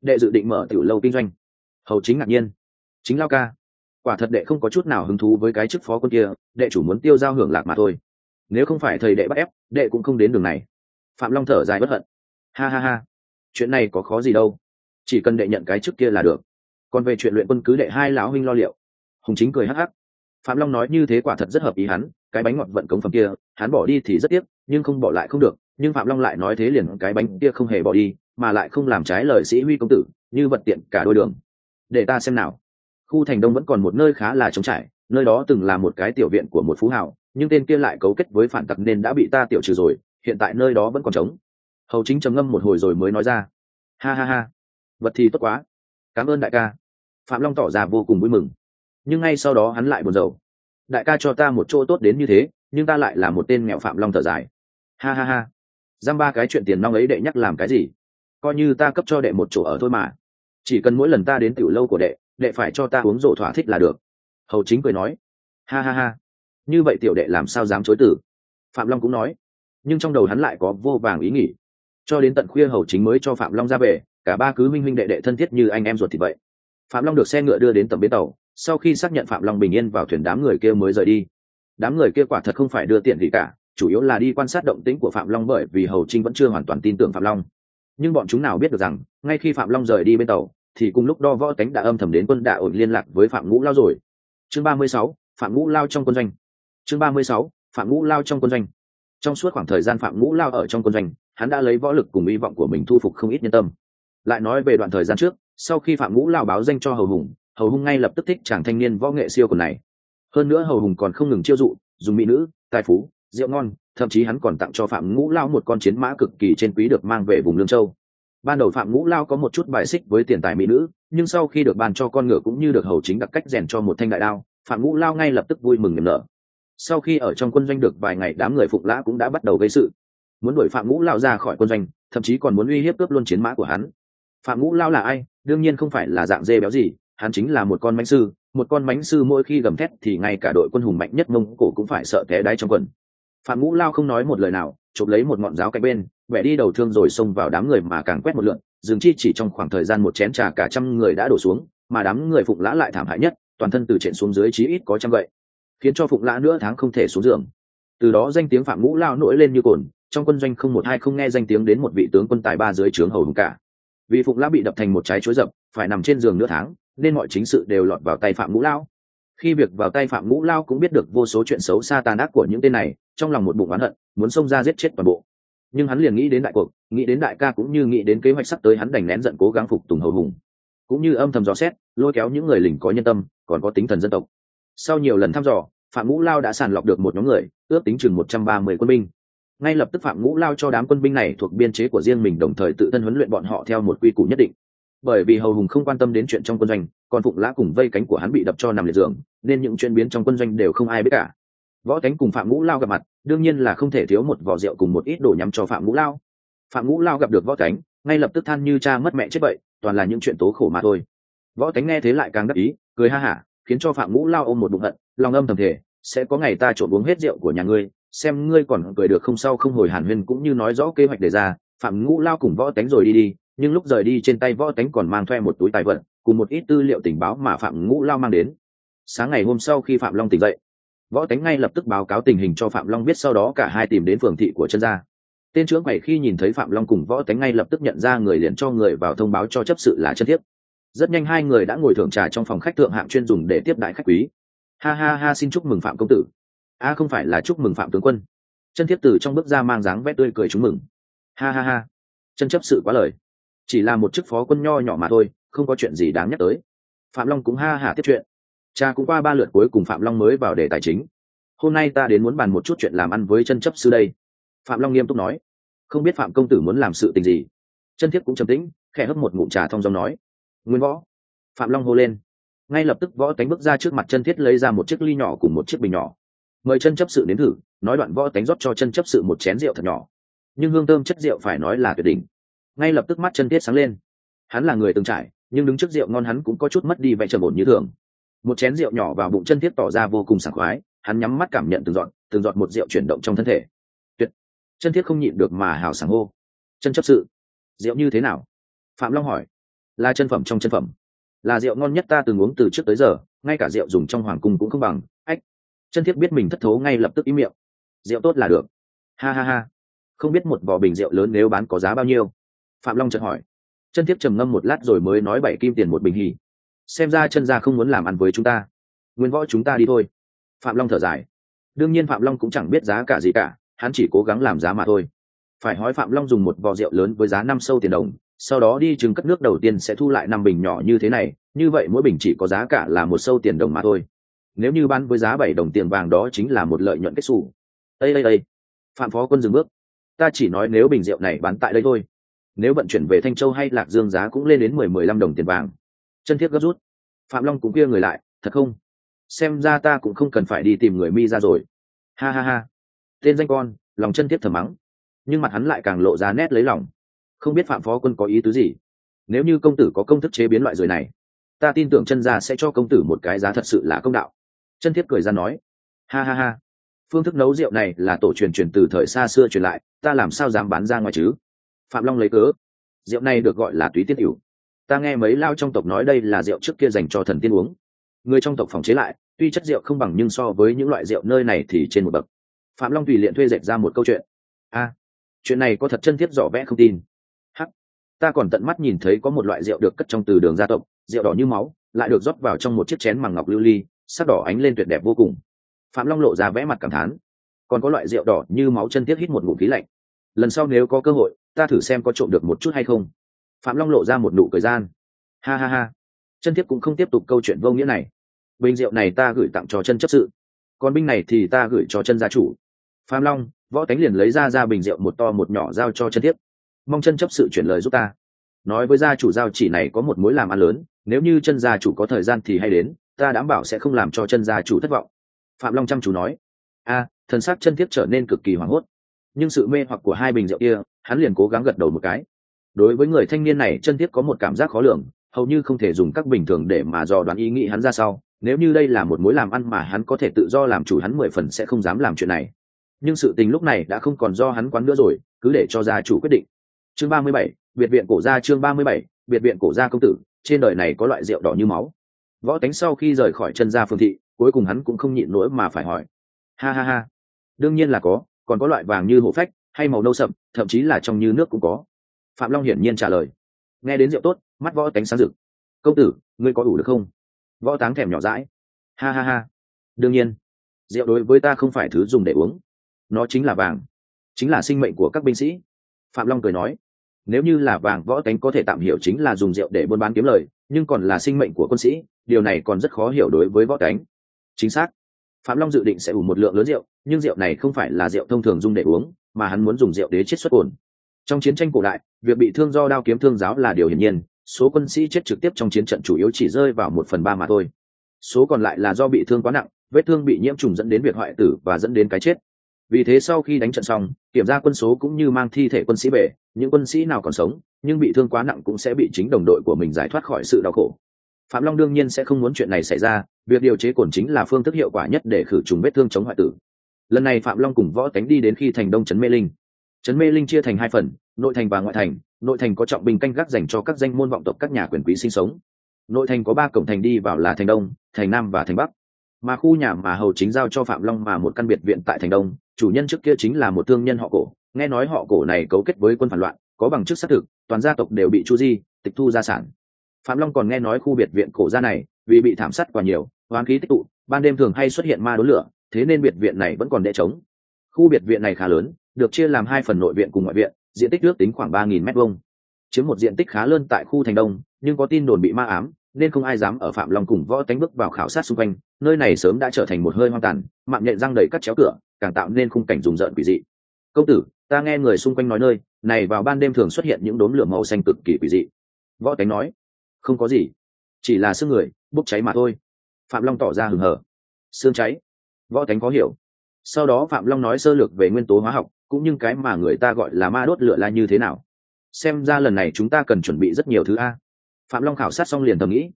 đệ dự định mở tiểu lâu kinh doanh. Hầu chính ngạc nhiên. Chính lao ca quả thật đệ không có chút nào hứng thú với cái chức phó quân kia, đệ chủ muốn tiêu giao hưởng lạc mà thôi. Nếu không phải thầy đệ bắt ép, đệ cũng không đến đường này. Phạm long thở dài bất hận. Ha ha ha. Chuyện này có khó gì đâu. Chỉ cần đệ nhận cái chức kia là được. Còn về chuyện luyện quân cứ đệ hai lão huynh lo liệu. Hùng chính cười hắc hắc. Phạm long nói như thế quả thật rất hợp ý hắn, cái bánh ngọt vận cống phẩm kia, hắn bỏ đi thì rất tiếc, nhưng không bỏ lại không được, nhưng phạm long lại nói thế liền, cái bánh kia không hề bỏ đi, mà lại không làm trái lời sĩ huy công tử, như vật tiện cả đôi đường. Để ta xem nào khu thành đông vẫn còn một nơi khá là trống trải, nơi đó từng là một cái tiểu viện của một phú hào, nhưng tên kia lại cấu kết với phản tặc nên đã bị ta tiểu trừ rồi, hiện tại nơi đó vẫn còn trống. Hầu chính trầm ngâm một hồi rồi mới nói ra. Ha ha ha. Vật thì tốt quá. Cảm ơn đại ca. Phạm long tỏ ra vô cùng vui mừng. Nhưng ngay sau đó hắn lại buồn rầu. Đại ca cho ta một chỗ tốt đến như thế, nhưng ta lại là một tên nghèo phạm long thở dài. Ha ha ha. Dăm ba cái chuyện tiền nong ấy đệ nhắc làm cái gì? Coi như ta cấp cho đệ một chỗ ở thôi mà. Chỉ cần mỗi lần ta đến tiểu lâu của đệ đệ phải cho ta uống rượu thỏa thích là được. Hầu chính cười nói, ha ha ha, như vậy tiểu đệ làm sao dám chối tử phạm long cũng nói, nhưng trong đầu hắn lại có vô vàng ý nghĩ. Cho đến tận khuya hầu chính mới cho phạm long ra về, cả ba cứ minh minh đệ đệ thân thiết như anh em ruột thì vậy. Phạm long được xe ngựa đưa đến tầm bến tàu, sau khi xác nhận phạm long bình yên vào thuyền đám người kia mới rời đi. Đám người kia quả thật không phải đưa tiền gì cả, chủ yếu là đi quan sát động tĩnh của phạm long bởi vì hầu trinh vẫn chưa hoàn toàn tin tưởng phạm long. Nhưng bọn chúng nào biết được rằng, ngay khi phạm long rời đi bên tàu thì cùng lúc đo võ cánh đã âm thầm đến quân đạ ổn liên lạc với phạm ngũ lao rồi. Chương ba mươi sáu, phạm ngũ lao trong quân doanh. Chương ba mươi sáu, phạm ngũ lao trong quân doanh. Trong suốt khoảng thời gian phạm ngũ lao ở trong quân doanh, hắn đã lấy võ lực cùng hy vọng của mình thu phục không ít nhân tâm. Lại nói về đoạn thời gian trước, sau khi phạm ngũ lao báo danh cho hầu hùng hầu hùng ngay lập tức thích chàng thanh niên võ nghệ siêu quần này. Hơn nữa hầu hùng còn không ngừng chiêu dụ, dùng mỹ nữ, tài phú, rượu ngon, thậm chí hắn còn tặng cho phạm ngũ lao một con chiến mã cực kỳ trên quý được mang về vùng lương châu ban đầu phạm ngũ lao có một chút bài xích với tiền tài mỹ nữ, nhưng sau khi được ban cho con ngựa cũng như được hầu chính đặc cách rèn cho một thanh đại đao, phạm ngũ lao ngay lập tức vui mừng niềm nở. Sau khi ở trong quân doanh được vài ngày, đám người phục lã cũng đã bắt đầu gây sự. Muốn đuổi phạm ngũ lao ra khỏi quân doanh, thậm chí còn muốn uy hiếp cướp luôn chiến mã của hắn. Phạm ngũ lao là ai? Đương nhiên không phải là dạng dê béo gì, hắn chính là một con mánh sư, một con mánh sư mỗi khi gầm thét thì ngay cả đội quân hùng mạnh nhất mông cổ cũng phải sợ té đáy trong quần. Phạm ngũ lao không nói một lời nào, chụp lấy một ngọn giáo cạnh bên vẻ đi đầu thương rồi xông vào đám người mà càng quét một lượn dường chi chỉ trong khoảng thời gian một chén trà cả trăm người đã đổ xuống, mà đám người phụng lã lại thảm hại nhất, toàn thân từ trện xuống dưới chí ít có trăm vậy khiến cho phụng lã nữa tháng không thể xuống giường. Từ đó danh tiếng phạm ngũ lao nổi lên như cồn, trong quân doanh không một hai không nghe danh tiếng đến một vị tướng quân tài ba dưới trướng hầu hùng cả. Vì phụng lã bị đập thành một trái chuối dập phải nằm trên giường nửa tháng, nên mọi chính sự đều lọt vào tay phạm ngũ lao. Khi việc vào tay phạm ngũ lao cũng biết được vô số chuyện xấu xa tàn ác của những tên này, trong lòng một bụng oán hận, muốn xông ra giết chết toàn bộ nhưng hắn liền nghĩ đến đại cuộc, nghĩ đến đại ca cũng như nghĩ đến kế hoạch sắp tới hắn đành nén giận cố gắng phục tùng hầu hùng. Cũng như âm thầm dò xét, lôi kéo những người lính có nhân tâm, còn có tính thần dân tộc. Sau nhiều lần thăm dò, phạm ngũ lao đã sàng lọc được một nhóm người, ước tính chừng một trăm ba mươi quân binh. Ngay lập tức phạm ngũ lao cho đám quân binh này thuộc biên chế của riêng mình đồng thời tự thân huấn luyện bọn họ theo một quy củ nhất định. Bởi vì hầu hùng không quan tâm đến chuyện trong quân doanh, còn phụng lã cùng vây cánh của hắn bị đập cho nằm liệt giường, nên những chuyện biến trong quân doanh đều không ai biết cả. Võ cánh cùng phạm ngũ lao gặp mặt đương nhiên là không thể thiếu một vỏ rượu cùng một ít đồ nhắm cho phạm ngũ lao. Phạm ngũ lao gặp được võ cánh, ngay lập tức than như cha mất mẹ chết vậy, toàn là những chuyện tố khổ mà thôi. Võ cánh nghe thế lại càng đắc ý, cười ha hả, khiến cho phạm ngũ lao ôm một bụng hận, lòng âm thầm thể sẽ có ngày ta trộn uống hết rượu của nhà ngươi, xem ngươi còn cười được không sau không hồi hàn huyên cũng như nói rõ kế hoạch đề ra. Phạm ngũ lao cùng võ tánh rồi đi đi, nhưng lúc rời đi trên tay võ tánh còn mang thuê một túi tài vật, cùng một ít tư liệu tình báo mà phạm ngũ lao mang đến. Sáng ngày hôm sau khi phạm long tỉnh dậy võ tánh ngay lập tức báo cáo tình hình cho phạm long biết sau đó cả hai tìm đến phường thị của chân gia. Tên trưởng quầy khi nhìn thấy phạm long cùng võ tánh ngay lập tức nhận ra người liền cho người vào thông báo cho chấp sự là chân thiếp. Rất nhanh hai người đã ngồi thưởng trà trong phòng khách thượng hạng chuyên dùng để tiếp đại khách quý. Ha ha ha, xin chúc mừng phạm công tử. A à, không phải là chúc mừng phạm tướng quân. Chân thiếp từ trong bước ra mang dáng vét tươi cười chúc mừng. Ha ha ha. Chân chấp sự quá lời. Chỉ là một chức phó quân nho nhỏ mà thôi, không có chuyện gì đáng nhắc tới. Phạm long cũng ha hả tiếp chuyện cha cũng qua ba lượt cuối cùng phạm long mới vào đề tài chính hôm nay ta đến muốn bàn một chút chuyện làm ăn với chân chấp sư đây phạm long nghiêm túc nói không biết phạm công tử muốn làm sự tình gì chân Thiết cũng trầm tĩnh khẽ hấp một ngụm trà thong dong nói nguyên võ phạm long hô lên ngay lập tức võ tánh bước ra trước mặt chân thiết lấy ra một chiếc ly nhỏ cùng một chiếc bình nhỏ mời chân chấp sự đến thử nói đoạn võ tánh rót cho chân chấp sự một chén rượu thật nhỏ nhưng hương thơm chất rượu phải nói là tuyệt đỉnh ngay lập tức mắt chân thiết sáng lên hắn là người từng trải nhưng đứng trước rượu ngon hắn cũng có chút mất đi vẻ trầm ổn như thường một chén rượu nhỏ vào bụng chân thiết tỏ ra vô cùng sảng khoái, hắn nhắm mắt cảm nhận từng giọt từng giọt một rượu chuyển động trong thân thể. Tuyệt. Chân thiết không nhịn được mà hào sảng hô. Chân chấp sự. Rượu như thế nào? Phạm long hỏi. Là chân phẩm trong chân phẩm. Là rượu ngon nhất ta từng uống từ trước tới giờ, ngay cả rượu dùng trong hoàng cung cũng không bằng. Ách. Chân thiết biết mình thất thố ngay lập tức ý miệng. Rượu tốt là được. Ha ha ha. Không biết một vỏ bình rượu lớn nếu bán có giá bao nhiêu? Phạm long chợt hỏi. Chân thiết trầm ngâm một lát rồi mới nói bảy kim tiền một bình hì xem ra chân gia không muốn làm ăn với chúng ta. Nguyên võ chúng ta đi thôi. Phạm long thở dài. Đương nhiên phạm long cũng chẳng biết giá cả gì cả, hắn chỉ cố gắng làm giá mà thôi. Phải hỏi phạm long dùng một vò rượu lớn với giá năm sâu tiền đồng, sau đó đi chừng cất nước đầu tiên sẽ thu lại năm bình nhỏ như thế này, như vậy mỗi bình chỉ có giá cả là một sâu tiền đồng mà thôi. Nếu như bán với giá bảy đồng tiền vàng đó chính là một lợi nhuận kết xù. Ây ây ây phạm phó quân dừng bước. Ta chỉ nói nếu bình rượu này bán tại đây thôi. Nếu vận chuyển về thanh châu hay lạc dương giá cũng lên đến mười mười lăm đồng tiền vàng chân thiết gấp rút. Phạm long cũng kia người lại, thật không? Xem ra ta cũng không cần phải đi tìm người mi ra rồi. Ha ha ha. Tên danh con, lòng chân thiết thầm mắng. Nhưng mặt hắn lại càng lộ ra nét lấy lòng. Không biết phạm phó quân có ý tứ gì? Nếu như công tử có công thức chế biến loại rời này, ta tin tưởng chân gia sẽ cho công tử một cái giá thật sự là công đạo. Chân thiết cười ra nói, ha ha ha. Phương thức nấu rượu này là tổ truyền truyền từ thời xa xưa truyền lại, ta làm sao dám bán ra ngoài chứ? Phạm long lấy cớ, rượu này được gọi là túy Tiết Hữu ta nghe mấy lao trong tộc nói đây là rượu trước kia dành cho thần tiên uống. Người trong tộc phòng chế lại, tuy chất rượu không bằng nhưng so với những loại rượu nơi này thì trên một bậc. Phạm long tùy liện thuê dệt ra một câu chuyện. A, chuyện này có thật chân thiết rõ vẽ không tin. Hắc, ta còn tận mắt nhìn thấy có một loại rượu được cất trong từ đường gia tộc, rượu đỏ như máu, lại được rót vào trong một chiếc chén bằng ngọc lưu ly, sắc đỏ ánh lên tuyệt đẹp vô cùng. Phạm long lộ ra vẽ mặt cảm thán. Còn có loại rượu đỏ như máu chân thiết hít một ngụm khí lạnh. Lần sau nếu có cơ hội, ta thử xem có trộm được một chút hay không phạm long lộ ra một nụ cười gian. Ha ha ha. Chân thiếp cũng không tiếp tục câu chuyện vô nghĩa này. Bình rượu này ta gửi tặng cho chân chấp sự. Còn binh này thì ta gửi cho chân gia chủ. Phạm long, võ tánh liền lấy ra ra bình rượu một to một nhỏ giao cho chân thiếp. Mong chân chấp sự chuyển lời giúp ta. Nói với gia chủ giao chỉ này có một mối làm ăn lớn, nếu như chân gia chủ có thời gian thì hay đến, ta đảm bảo sẽ không làm cho chân gia chủ thất vọng. Phạm long chăm chú nói. A, thần sắc chân thiết trở nên cực kỳ hoảng hốt. Nhưng sự mê hoặc của hai bình rượu kia, hắn liền cố gắng gật đầu một cái đối với người thanh niên này, chân thiết có một cảm giác khó lường, hầu như không thể dùng các bình thường để mà dò đoán ý nghĩ hắn ra sau nếu như đây là một mối làm ăn mà hắn có thể tự do làm chủ, hắn mười phần sẽ không dám làm chuyện này. Nhưng sự tình lúc này đã không còn do hắn quán nữa rồi, cứ để cho gia chủ quyết định. Chương ba mươi bảy, biệt viện cổ gia chương ba mươi bảy, biệt viện cổ gia công tử, trên đời này có loại rượu đỏ như máu. Võ tánh sau khi rời khỏi chân gia phương thị, cuối cùng hắn cũng không nhịn nỗi mà phải hỏi. Ha ha ha. Đương nhiên là có, còn có loại vàng như hổ phách, hay màu nâu sậm, thậm chí là trong như nước cũng có phạm long hiển nhiên trả lời nghe đến rượu tốt mắt võ tánh sáng rực công tử ngươi có đủ được không võ táng thèm nhỏ rãi ha ha ha đương nhiên rượu đối với ta không phải thứ dùng để uống nó chính là vàng chính là sinh mệnh của các binh sĩ phạm long cười nói nếu như là vàng võ tánh có thể tạm hiểu chính là dùng rượu để buôn bán kiếm lời nhưng còn là sinh mệnh của quân sĩ điều này còn rất khó hiểu đối với võ tánh chính xác phạm long dự định sẽ ủ một lượng lớn rượu nhưng rượu này không phải là rượu thông thường dùng để uống mà hắn muốn dùng rượu đế chết xuất cồn trong chiến tranh cổ đại, việc bị thương do đao kiếm thương giáo là điều hiển nhiên, số quân sĩ chết trực tiếp trong chiến trận chủ yếu chỉ rơi vào một phần ba mà thôi. Số còn lại là do bị thương quá nặng, vết thương bị nhiễm trùng dẫn đến việc hoại tử và dẫn đến cái chết. Vì thế sau khi đánh trận xong, kiểm tra quân số cũng như mang thi thể quân sĩ về, những quân sĩ nào còn sống, nhưng bị thương quá nặng cũng sẽ bị chính đồng đội của mình giải thoát khỏi sự đau khổ. Phạm long đương nhiên sẽ không muốn chuyện này xảy ra, việc điều chế cồn chính là phương thức hiệu quả nhất để khử trùng vết thương chống hoại tử. Lần này phạm long cùng võ tánh đi đến khi thành đông trấn mê linh trấn mê linh chia thành hai phần, nội thành và ngoại thành. Nội thành có trọng binh canh gác dành cho các danh môn vọng tộc các nhà quyền quý sinh sống. Nội thành có ba cổng thành đi vào là thành đông, thành nam và thành bắc. Mà khu nhà mà hầu chính giao cho phạm long mà một căn biệt viện tại thành đông, chủ nhân trước kia chính là một thương nhân họ cổ. Nghe nói họ cổ này cấu kết với quân phản loạn, có bằng chức xác thực, toàn gia tộc đều bị chu di, tịch thu gia sản. Phạm long còn nghe nói khu biệt viện cổ gia này, vì bị thảm sát quá nhiều hoán khí tích tụ, ban đêm thường hay xuất hiện ma đốn lửa, thế nên biệt viện này vẫn còn đệ trống. Khu biệt viện này khá lớn được chia làm hai phần nội viện cùng ngoại viện, diện tích ước tính khoảng ba nghìn m hai chiếm một diện tích khá lớn tại khu thành đông, nhưng có tin đồn bị ma ám, nên không ai dám ở phạm long cùng võ tánh bước vào khảo sát xung quanh. Nơi này sớm đã trở thành một hơi hoang tàn, mạng nhện răng đầy cắt chéo cửa, càng tạo nên khung cảnh rùng rợn quỷ dị. Công tử, ta nghe người xung quanh nói nơi, này vào ban đêm thường xuất hiện những đốm lửa màu xanh cực kỳ quỷ dị. Võ tánh nói. Không có gì, chỉ là xương người, bốc cháy mà thôi. Phạm long tỏ ra hừng hở. Xương cháy? Võ tánh có hiểu. Sau đó phạm long nói sơ lược về nguyên tố hóa học cũng như cái mà người ta gọi là ma đốt lửa là như thế nào? Xem ra lần này chúng ta cần chuẩn bị rất nhiều thứ a. Phạm long khảo sát xong liền thầm nghĩ,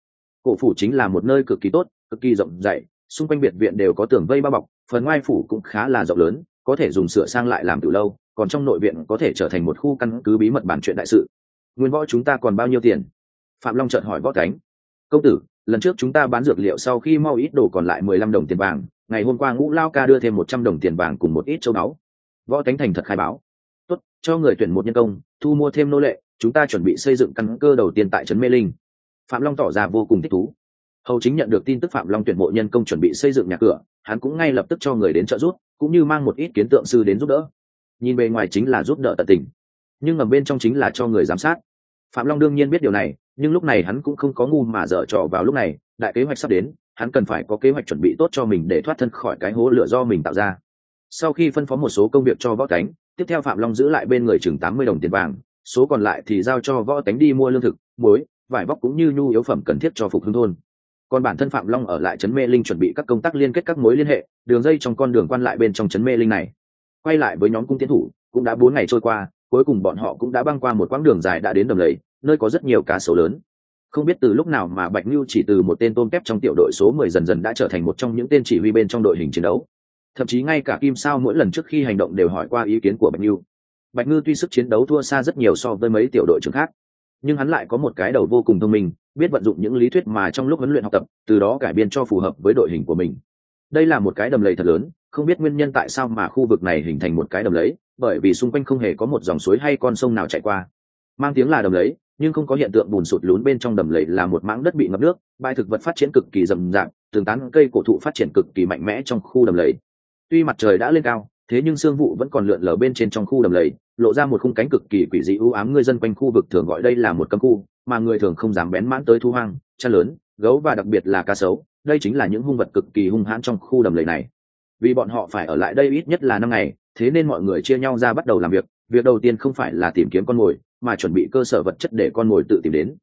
cổ phủ chính là một nơi cực kỳ tốt, cực kỳ rộng rãi, xung quanh biệt viện đều có tường vây bao bọc, phần ngoài phủ cũng khá là rộng lớn, có thể dùng sửa sang lại làm từ lâu, còn trong nội viện có thể trở thành một khu căn cứ bí mật bàn chuyện đại sự. Nguyên võ chúng ta còn bao nhiêu tiền? Phạm long chợt hỏi võ cánh. Công tử, lần trước chúng ta bán dược liệu sau khi mau ít đồ còn lại mười lăm đồng tiền vàng, ngày hôm qua ngũ lao ca đưa thêm một trăm đồng tiền vàng cùng một ít châu báu võ tánh thành thật khai báo. Tốt, cho người tuyển một nhân công, thu mua thêm nô lệ, chúng ta chuẩn bị xây dựng căn cơ đầu tiên tại trấn mê linh. Phạm long tỏ ra vô cùng thích thú. Hầu chính nhận được tin tức phạm long tuyển mộ nhân công chuẩn bị xây dựng nhà cửa, hắn cũng ngay lập tức cho người đến trợ giúp, cũng như mang một ít kiến tượng sư đến giúp đỡ. Nhìn bề ngoài chính là giúp đỡ tận tình, nhưng ở bên trong chính là cho người giám sát. Phạm long đương nhiên biết điều này, nhưng lúc này hắn cũng không có ngu mà dở trò vào lúc này, đại kế hoạch sắp đến, hắn cần phải có kế hoạch chuẩn bị tốt cho mình để thoát thân khỏi cái hố lửa do mình tạo ra sau khi phân phó một số công việc cho võ cánh tiếp theo phạm long giữ lại bên người chừng tám mươi đồng tiền vàng, số còn lại thì giao cho võ cánh đi mua lương thực, muối, vải vóc cũng như nhu yếu phẩm cần thiết cho phục hưng thôn. Còn bản thân phạm long ở lại trấn mê linh chuẩn bị các công tác liên kết các mối liên hệ, đường dây trong con đường quan lại bên trong trấn mê linh này. Quay lại với nhóm cung tiến thủ, cũng đã bốn ngày trôi qua, cuối cùng bọn họ cũng đã băng qua một quãng đường dài đã đến đầm lầy, nơi có rất nhiều cá sấu lớn. Không biết từ lúc nào mà bạch lưu chỉ từ một tên tôm kép trong tiểu đội số mười dần dần đã trở thành một trong những tên chỉ huy bên trong đội hình chiến đấu thậm chí ngay cả kim sao mỗi lần trước khi hành động đều hỏi qua ý kiến của bạch lưu bạch ngư tuy sức chiến đấu thua xa rất nhiều so với mấy tiểu đội trưởng khác, nhưng hắn lại có một cái đầu vô cùng thông minh, biết vận dụng những lý thuyết mà trong lúc huấn luyện học tập, từ đó cải biên cho phù hợp với đội hình của mình. Đây là một cái đầm lầy thật lớn, không biết nguyên nhân tại sao mà khu vực này hình thành một cái đầm lầy, bởi vì xung quanh không hề có một dòng suối hay con sông nào chạy qua. Mang tiếng là đầm lầy, nhưng không có hiện tượng bùn sụt lún bên trong đầm lầy là một mảng đất bị ngập nước, bãi thực vật phát triển cực kỳ rầm rạp, tường tán cây cổ thụ phát triển cực kỳ mạnh mẽ trong khu đầm lầy tuy mặt trời đã lên cao, thế nhưng sương vụ vẫn còn lượn lờ bên trên trong khu đầm lầy, lộ ra một khung cánh cực kỳ quỷ dị ưu ám người dân quanh khu vực thường gọi đây là một cấm khu, mà người thường không dám bén mãn tới thu hoang chăn lớn, gấu và đặc biệt là cá sấu, đây chính là những hung vật cực kỳ hung hãn trong khu đầm lầy này. Vì bọn họ phải ở lại đây ít nhất là năm ngày, thế nên mọi người chia nhau ra bắt đầu làm việc việc đầu tiên không phải là tìm kiếm con mồi, mà chuẩn bị cơ sở vật chất để con mồi tự tìm đến.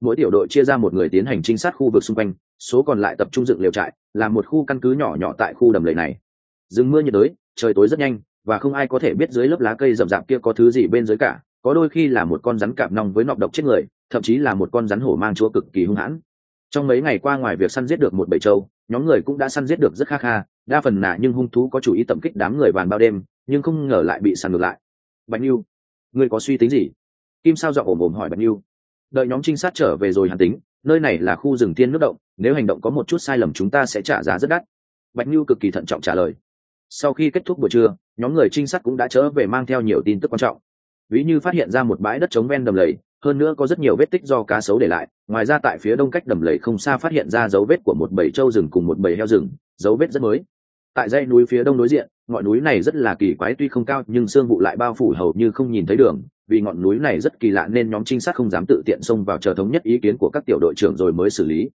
Mỗi tiểu đội chia ra một người tiến hành trinh sát khu vực xung quanh, số còn lại tập trung dựng liều trại làm một khu căn cứ nhỏ nhỏ tại khu đầm lầy này rừng mưa nhiệt đới trời tối rất nhanh và không ai có thể biết dưới lớp lá cây rậm rạp kia có thứ gì bên dưới cả có đôi khi là một con rắn cạp nong với nọc độc chết người thậm chí là một con rắn hổ mang chúa cực kỳ hung hãn. Trong mấy ngày qua ngoài việc săn giết được một bầy trâu nhóm người cũng đã săn giết được rất kha kha đa phần nạ nhưng hung thú có chủ ý tập kích đám người bàn bao đêm nhưng không ngờ lại bị săn ngược lại. Bạch Nhu, ngươi có suy tính gì? Kim sao dọc ồm ồm hỏi bạch Nhu. đợi nhóm trinh sát trở về rồi hàn tính nơi này là khu rừng tiên nước động nếu hành động có một chút sai lầm chúng ta sẽ trả giá rất đắt. Bạch Nhu cực kỳ thận trọng trả lời sau khi kết thúc buổi trưa, nhóm người trinh sát cũng đã trở về mang theo nhiều tin tức quan trọng. Ví như phát hiện ra một bãi đất trống ven đầm lầy, hơn nữa có rất nhiều vết tích do cá sấu để lại, ngoài ra tại phía đông cách đầm lầy không xa phát hiện ra dấu vết của một bầy trâu rừng cùng một bầy heo rừng, dấu vết rất mới. Tại dãy núi phía đông đối diện, ngọn núi này rất là kỳ quái tuy không cao, nhưng sương vụ lại bao phủ hầu như không nhìn thấy đường. Vì ngọn núi này rất kỳ lạ nên nhóm trinh sát không dám tự tiện xông vào chờ thống nhất ý kiến của các tiểu đội trưởng rồi mới xử lý.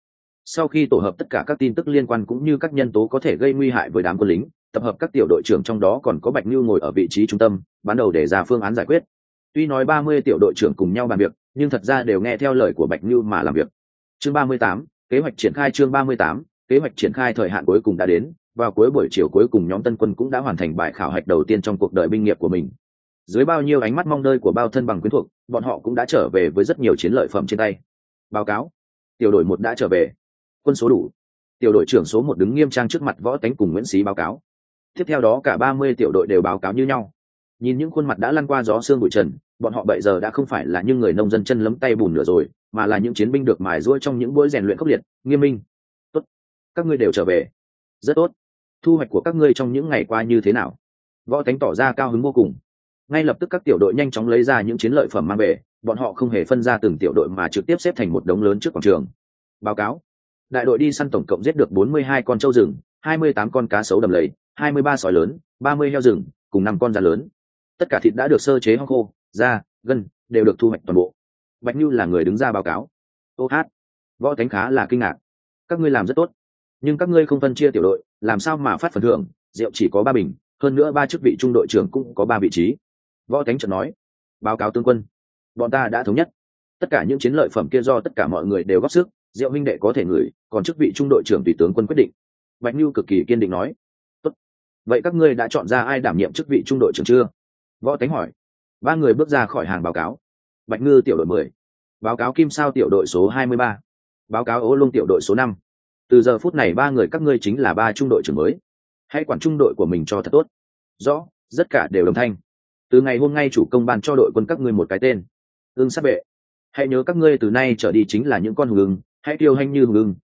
Sau khi tổ hợp tất cả các tin tức liên quan cũng như các nhân tố có thể gây nguy hại với đám quân lính tập hợp các tiểu đội trưởng trong đó còn có bạch như ngồi ở vị trí trung tâm ban đầu để ra phương án giải quyết. Tuy nói ba mươi tiểu đội trưởng cùng nhau làm việc, nhưng thật ra đều nghe theo lời của bạch như mà làm việc. Chương ba mươi tám, kế hoạch triển khai chương ba mươi tám, kế hoạch triển khai thời hạn cuối cùng đã đến, vào cuối buổi chiều cuối cùng nhóm tân quân cũng đã hoàn thành bài khảo hạch đầu tiên trong cuộc đời binh nghiệp của mình. Dưới bao nhiêu ánh mắt mong đợi của bao thân bằng quyến thuộc, bọn họ cũng đã trở về với rất nhiều chiến lợi phẩm trên tay. Báo cáo. Tiểu đội một đã trở về. Quân số đủ. Tiểu đội trưởng số một đứng nghiêm trang trước mặt võ tánh cùng nguyễn xí báo cáo tiếp theo đó cả ba mươi tiểu đội đều báo cáo như nhau. Nhìn những khuôn mặt đã lăn qua gió xương bụi trần, bọn họ bây giờ đã không phải là những người nông dân chân lấm tay bùn nữa rồi, mà là những chiến binh được mài ruôi trong những buổi rèn luyện khốc liệt, nghiêm minh. Tốt, các ngươi đều trở về. Rất tốt. Thu hoạch của các ngươi trong những ngày qua như thế nào? Võ tánh tỏ ra cao hứng vô cùng. Ngay lập tức các tiểu đội nhanh chóng lấy ra những chiến lợi phẩm mang về, bọn họ không hề phân ra từng tiểu đội mà trực tiếp xếp thành một đống lớn trước quảng trường. Báo cáo. Đại đội đi săn tổng cộng giết được 42 con trâu rừng 28 con cá sấu đầm lầy 23 sói lớn 30 heo rừng, cùng năm con da lớn. Tất cả thịt đã được sơ chế hong khô, da, gân đều được thu hoạch toàn bộ. Bạch như là người đứng ra báo cáo. Ô hát. Võ thánh khá là kinh ngạc. Các ngươi làm rất tốt. Nhưng các ngươi không phân chia tiểu đội, làm sao mà phát phần thưởng? Rượu chỉ có ba bình, hơn nữa ba chức vị trung đội trưởng cũng có ba vị trí. Võ thánh chợt nói. Báo cáo tướng quân. Bọn ta đã thống nhất. Tất cả những chiến lợi phẩm kia do tất cả mọi người đều góp sức diệu huynh đệ có thể ngửi, còn chức vị trung đội trưởng tùy tướng quân quyết định. Bạch như cực kỳ kiên định nói vậy các ngươi đã chọn ra ai đảm nhiệm chức vị trung đội trưởng chưa? Võ tánh hỏi. Ba người bước ra khỏi hàng báo cáo. Bạch ngư tiểu đội mười. Báo cáo kim sao tiểu đội số hai mươi ba. Báo cáo ố lung tiểu đội số năm. Từ giờ phút này ba người các ngươi chính là ba trung đội trưởng mới. Hãy quản trung đội của mình cho thật tốt. Rõ tất cả đều đồng thanh. Từ ngày hôm nay chủ công ban cho đội quân các ngươi một cái tên. Ương sát vệ. Hãy nhớ các ngươi từ nay trở đi chính là những con hùng ưng. Hãy tiêu hanh như hùng ưng.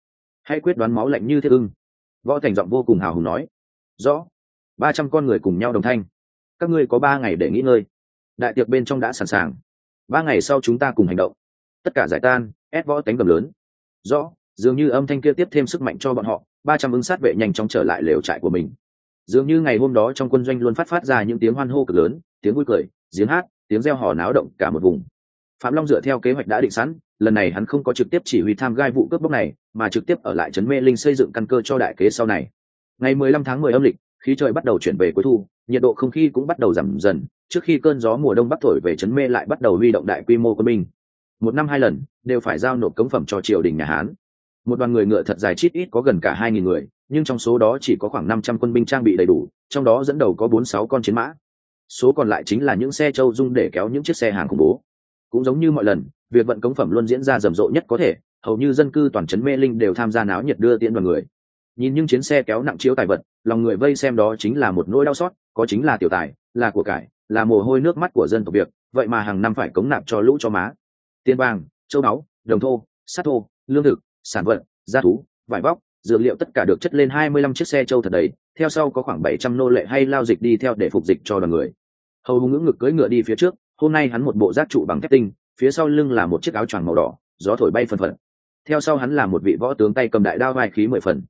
Hãy quyết đoán máu lạnh như thiết ưng. Võ thành giọng vô cùng hào hùng nói. Rõ ba trăm con người cùng nhau đồng thanh. Các ngươi có ba ngày để nghỉ ngơi. Đại tiệc bên trong đã sẵn sàng. Ba ngày sau chúng ta cùng hành động. Tất cả giải tan, ép võ tánh cầm lớn. Rõ, dường như âm thanh kia tiếp thêm sức mạnh cho bọn họ, ba trăm ứng sát vệ nhanh chóng trở lại lều trại của mình. Dường như ngày hôm đó trong quân doanh luôn phát phát ra những tiếng hoan hô cực lớn, tiếng vui cười tiếng hát, tiếng reo hò náo động cả một vùng. Phạm long dựa theo kế hoạch đã định sẵn, lần này hắn không có trực tiếp chỉ huy tham gai vụ cướp bóc này, mà trực tiếp ở lại trấn mê linh xây dựng căn cơ cho đại kế sau này. Ngày mười lăm tháng mười âm lịch khí trời bắt đầu chuyển về cuối thu, nhiệt độ không khí cũng bắt đầu giảm dần, trước khi cơn gió mùa đông bắc thổi về trấn mê lại bắt đầu huy động đại quy mô quân binh. Một năm hai lần, đều phải giao nộp cống phẩm cho triều đình nhà hán. Một đoàn người ngựa thật dài chít ít có gần cả hai nghìn người, nhưng trong số đó chỉ có khoảng năm trăm quân binh trang bị đầy đủ, trong đó dẫn đầu có bốn sáu con chiến mã. Số còn lại chính là những xe châu dung để kéo những chiếc xe hàng khủng bố. Cũng giống như mọi lần, việc vận cống phẩm luôn diễn ra rầm rộ nhất có thể, hầu như dân cư toàn trấn mê linh đều tham gia náo nhiệt đưa tiễn đoàn người nhìn những chiến xe kéo nặng chiếu tài vật, lòng người vây xem đó chính là một nỗi đau xót, có chính là tiểu tài, là của cải, là mồ hôi nước mắt của dân tộc việc vậy mà hàng năm phải cống nạp cho lũ cho má. Tiền vàng, châu báu, đồng thô sắt thô, lương thực, sản vật, gia thú, vải vóc, dược liệu tất cả được chất lên hai mươi lăm chiếc xe châu thật đầy, theo sau có khoảng bảy trăm nô lệ hay lao dịch đi theo để phục dịch cho đoàn người. Hầu hùng ngưỡng ngực cưỡi ngựa đi phía trước, hôm nay hắn một bộ giác trụ bằng thép tinh, phía sau lưng là một chiếc áo choàng màu đỏ, gió thổi bay phần phần theo sau hắn là một vị võ tướng tay cầm đại đao vai khí mười phần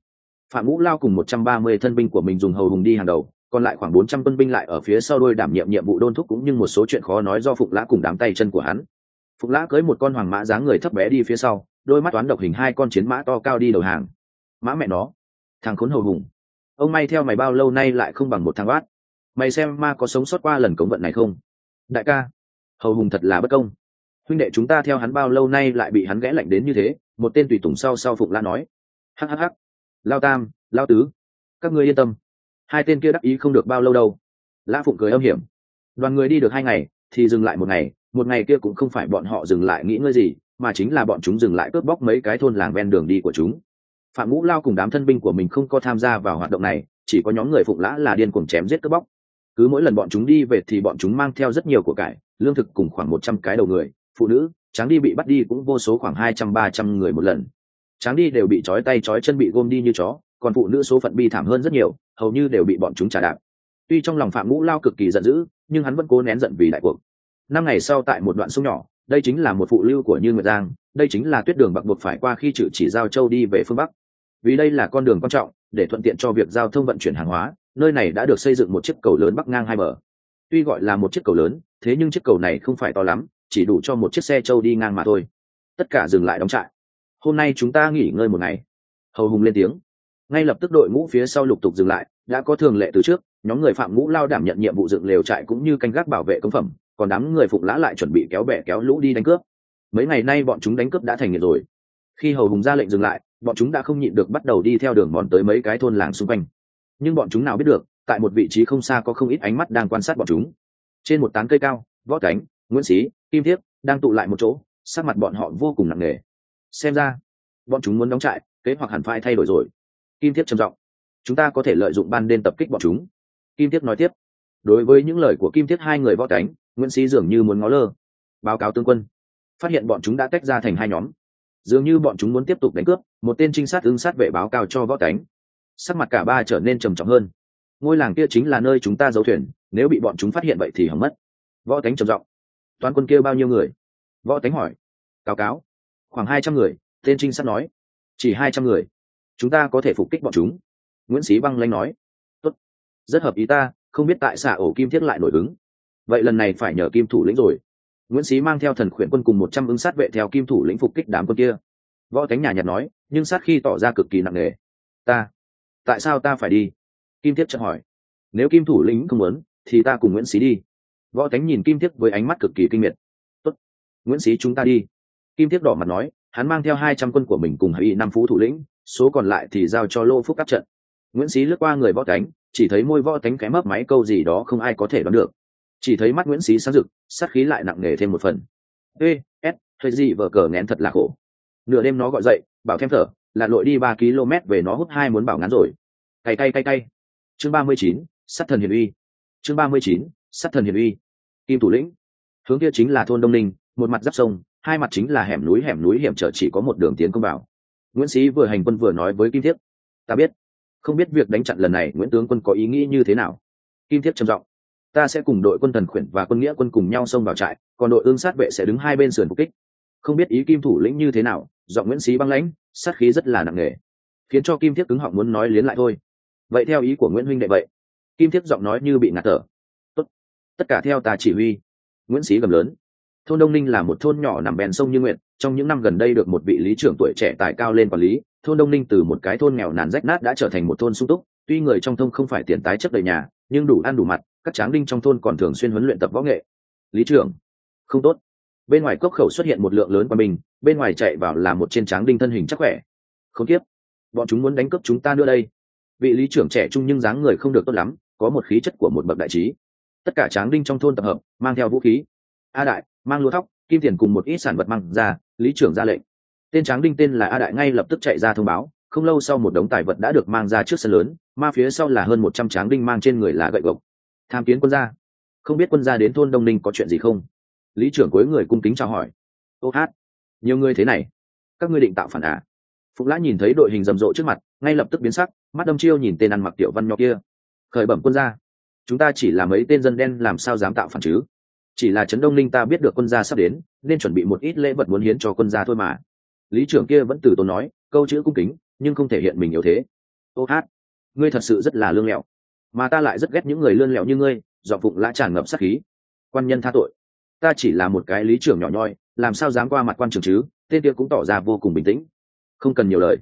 phạm ngũ lao cùng một trăm ba mươi thân binh của mình dùng hầu hùng đi hàng đầu, còn lại khoảng bốn trăm quân binh lại ở phía sau đôi đảm nhiệm nhiệm vụ đôn thúc cũng như một số chuyện khó nói do Phục lã cùng đám tay chân của hắn. Phục lã cưới một con hoàng mã dáng người thấp bé đi phía sau, đôi mắt toán độc hình hai con chiến mã to cao đi đầu hàng. Mã mẹ nó, thằng khốn hầu hùng, ông may theo mày bao lâu nay lại không bằng một thằng bát mày xem ma có sống sót qua lần cống vận này không? Đại ca, hầu hùng thật là bất công. Huynh đệ chúng ta theo hắn bao lâu nay lại bị hắn ghẽ lạnh đến như thế? Một tên tùy tùng sau sau Phục lã nói. Hhh lao tam, lao tứ, các ngươi yên tâm. Hai tên kia đắc ý không được bao lâu đâu. Lã phụng cười âm hiểm. Đoàn người đi được hai ngày, thì dừng lại một ngày một ngày kia cũng không phải bọn họ dừng lại nghĩ ngơi gì, mà chính là bọn chúng dừng lại cướp bóc mấy cái thôn làng ven đường đi của chúng. Phạm ngũ lao cùng đám thân binh của mình không có tham gia vào hoạt động này, chỉ có nhóm người phụng lã là điên cuồng chém giết cướp bóc. Cứ mỗi lần bọn chúng đi về thì bọn chúng mang theo rất nhiều của cải, lương thực cùng khoảng một trăm cái đầu người, phụ nữ, tráng đi bị bắt đi cũng vô số khoảng hai trăm, ba trăm người một lần tráng đi đều bị trói tay trói chân bị gom đi như chó, còn phụ nữ số phận bi thảm hơn rất nhiều, hầu như đều bị bọn chúng trả đạp. Tuy trong lòng phạm ngũ lao cực kỳ giận dữ, nhưng hắn vẫn cố nén giận vì đại cuộc. Năm ngày sau tại một đoạn sông nhỏ, đây chính là một phụ lưu của như nguyệt giang, đây chính là tuyết đường bạc buộc phải qua khi trừ chỉ giao châu đi về phương bắc. Vì đây là con đường quan trọng, để thuận tiện cho việc giao thông vận chuyển hàng hóa, nơi này đã được xây dựng một chiếc cầu lớn bắc ngang hai bờ. Tuy gọi là một chiếc cầu lớn, thế nhưng chiếc cầu này không phải to lắm, chỉ đủ cho một chiếc xe châu đi ngang mà thôi. Tất cả dừng lại đóng trại hôm nay chúng ta nghỉ ngơi một ngày. Hầu hùng lên tiếng. Ngay lập tức đội ngũ phía sau lục tục dừng lại, đã có thường lệ từ trước, nhóm người phạm ngũ lao đảm nhận nhiệm vụ dựng lều trại cũng như canh gác bảo vệ công phẩm, còn đám người phụng lã lại chuẩn bị kéo bè kéo lũ đi đánh cướp. Mấy ngày nay bọn chúng đánh cướp đã thành nghiện rồi. Khi hầu hùng ra lệnh dừng lại, bọn chúng đã không nhịn được bắt đầu đi theo đường mòn tới mấy cái thôn làng xung quanh. Nhưng bọn chúng nào biết được, tại một vị trí không xa có không ít ánh mắt đang quan sát bọn chúng. Trên một tán cây cao, võ cánh, nguyễn sĩ kim thiếp đang tụ lại một chỗ, sắc mặt bọn họ vô cùng nặng nề xem ra, bọn chúng muốn đóng trại, kế hoạch hẳn phải thay đổi rồi. Kim thiếp trầm giọng, chúng ta có thể lợi dụng ban đêm tập kích bọn chúng. Kim thiếp nói tiếp, đối với những lời của kim thiếp hai người võ cánh, nguyễn sĩ dường như muốn ngó lơ. Báo cáo tướng quân, phát hiện bọn chúng đã tách ra thành hai nhóm. Dường như bọn chúng muốn tiếp tục đánh cướp, một tên trinh sát ứng sát vệ báo cáo cho võ cánh. Sắc mặt cả ba trở nên trầm trọng hơn. Ngôi làng kia chính là nơi chúng ta giấu thuyền, nếu bị bọn chúng phát hiện vậy thì hỏng mất. Võ cánh trầm giọng toàn quân kêu bao nhiêu người? Võ cánh hỏi, cáo cáo khoảng hai trăm người, tên trinh sát nói. Chỉ hai trăm người. Chúng ta có thể phục kích bọn chúng. Nguyễn sĩ băng lanh nói. Tốt. rất hợp ý ta, không biết tại xạ ổ kim thiết lại nổi ứng vậy lần này phải nhờ kim thủ lĩnh rồi. Nguyễn sĩ mang theo thần khuyển quân cùng một trăm ứng sát vệ theo kim thủ lĩnh phục kích đám quân kia. Võ cánh nhà nhạt nói, nhưng sát khi tỏ ra cực kỳ nặng nề. Ta, tại sao ta phải đi? Kim thiết chợt hỏi. Nếu kim thủ lĩnh không muốn, thì ta cùng nguyễn sĩ đi. Võ cánh nhìn kim thiết với ánh mắt cực kỳ kinh miệt. Tốt. nguyễn sĩ chúng ta đi kim thiết đỏ mặt nói, hắn mang theo hai trăm quân của mình cùng hải năm phú thủ lĩnh, số còn lại thì giao cho lô phúc các trận. Nguyễn sĩ lướt qua người võ cánh, chỉ thấy môi võ cánh cái mấp máy câu gì đó không ai có thể đoán được. Chỉ thấy mắt nguyễn sĩ sáng rực, sát khí lại nặng nề thêm một phần. Ê s thấy gì vờ cờ ngén thật là khổ. Nửa đêm nó gọi dậy, bảo thêm thở là lội đi ba km về nó hút hai muốn bảo ngắn rồi. Cay cay cay cay. Chương ba mươi chín, sát thần hiền uy. Chương ba mươi chín, sát thần hiền uy. Kim thủ lĩnh. Hướng kia chính là thôn đông ninh, một mặt giáp sông hai mặt chính là hẻm núi hẻm núi hiểm trở chỉ có một đường tiến công vào. Nguyễn sĩ vừa hành quân vừa nói với kim thiếp ta biết, không biết việc đánh chặn lần này nguyễn tướng quân có ý nghĩ như thế nào. Kim thiếp trầm giọng, ta sẽ cùng đội quân thần khuyển và quân nghĩa quân cùng nhau xông vào trại, còn đội ương sát vệ sẽ đứng hai bên sườn phục kích. Không biết ý kim thủ lĩnh như thế nào, giọng nguyễn sĩ băng lãnh, sát khí rất là nặng nề, khiến cho kim thiếp cứng họng muốn nói liến lại thôi. Vậy theo ý của nguyễn huynh đệ vậy? Kim thiếp giọng nói như bị ngạt thở. Tốt. tất cả theo ta chỉ huy. Nguyễn sĩ gầm lớn thôn đông ninh là một thôn nhỏ nằm bèn sông như nguyện trong những năm gần đây được một vị lý trưởng tuổi trẻ tài cao lên quản lý, thôn đông ninh từ một cái thôn nghèo nàn rách nát đã trở thành một thôn sung túc, tuy người trong thôn không phải tiền tái chất đầy nhà, nhưng đủ ăn đủ mặt, các tráng đinh trong thôn còn thường xuyên huấn luyện tập võ nghệ. Lý trưởng, không tốt. Bên ngoài cốc khẩu xuất hiện một lượng lớn quân mình bên ngoài chạy vào là một trên tráng đinh thân hình chắc khỏe. Không tiếp. Bọn chúng muốn đánh cướp chúng ta nữa đây. Vị lý trưởng trẻ trung nhưng dáng người không được tốt lắm, có một khí chất của một bậc đại trí. Tất cả tráng đinh trong thôn tập hợp, mang theo vũ khí a đại, mang lúa thóc, kim tiền cùng một ít sản vật mang ra, lý trưởng ra lệnh. Tên tráng đinh tên là a đại ngay lập tức chạy ra thông báo, không lâu sau một đống tài vật đã được mang ra trước sân lớn ma phía sau là hơn một trăm tráng đinh mang trên người là gậy gộc. Tham kiến quân gia. Không biết quân gia đến thôn đông ninh có chuyện gì không? Lý trưởng cuối người cung kính chào hỏi. Ô hát, nhiều người thế này. Các ngươi định tạo phản à? Phụng lã nhìn thấy đội hình rầm rộ trước mặt, ngay lập tức biến sắc, mắt đâm chiêu nhìn tên ăn mặc tiểu văn nhỏ kia. Khởi bẩm quân gia, chúng ta chỉ là mấy tên dân đen làm sao dám tạo phản chứ? Chỉ là trấn đông ninh ta biết được quân gia sắp đến, nên chuẩn bị một ít lễ vật muốn hiến cho quân gia thôi mà. Lý trưởng kia vẫn từ tốn nói, câu chữ cung kính, nhưng không thể hiện mình yếu thế. Ô hát, ngươi thật sự rất là lương lẹo. Mà ta lại rất ghét những người lươn lẹo như ngươi dọn phụng lã tràn ngập sát khí. Quan nhân tha tội. Ta chỉ là một cái lý trưởng nhỏ nhoi, làm sao dám qua mặt quan trường chứ, tên kia cũng tỏ ra vô cùng bình tĩnh. Không cần nhiều lời.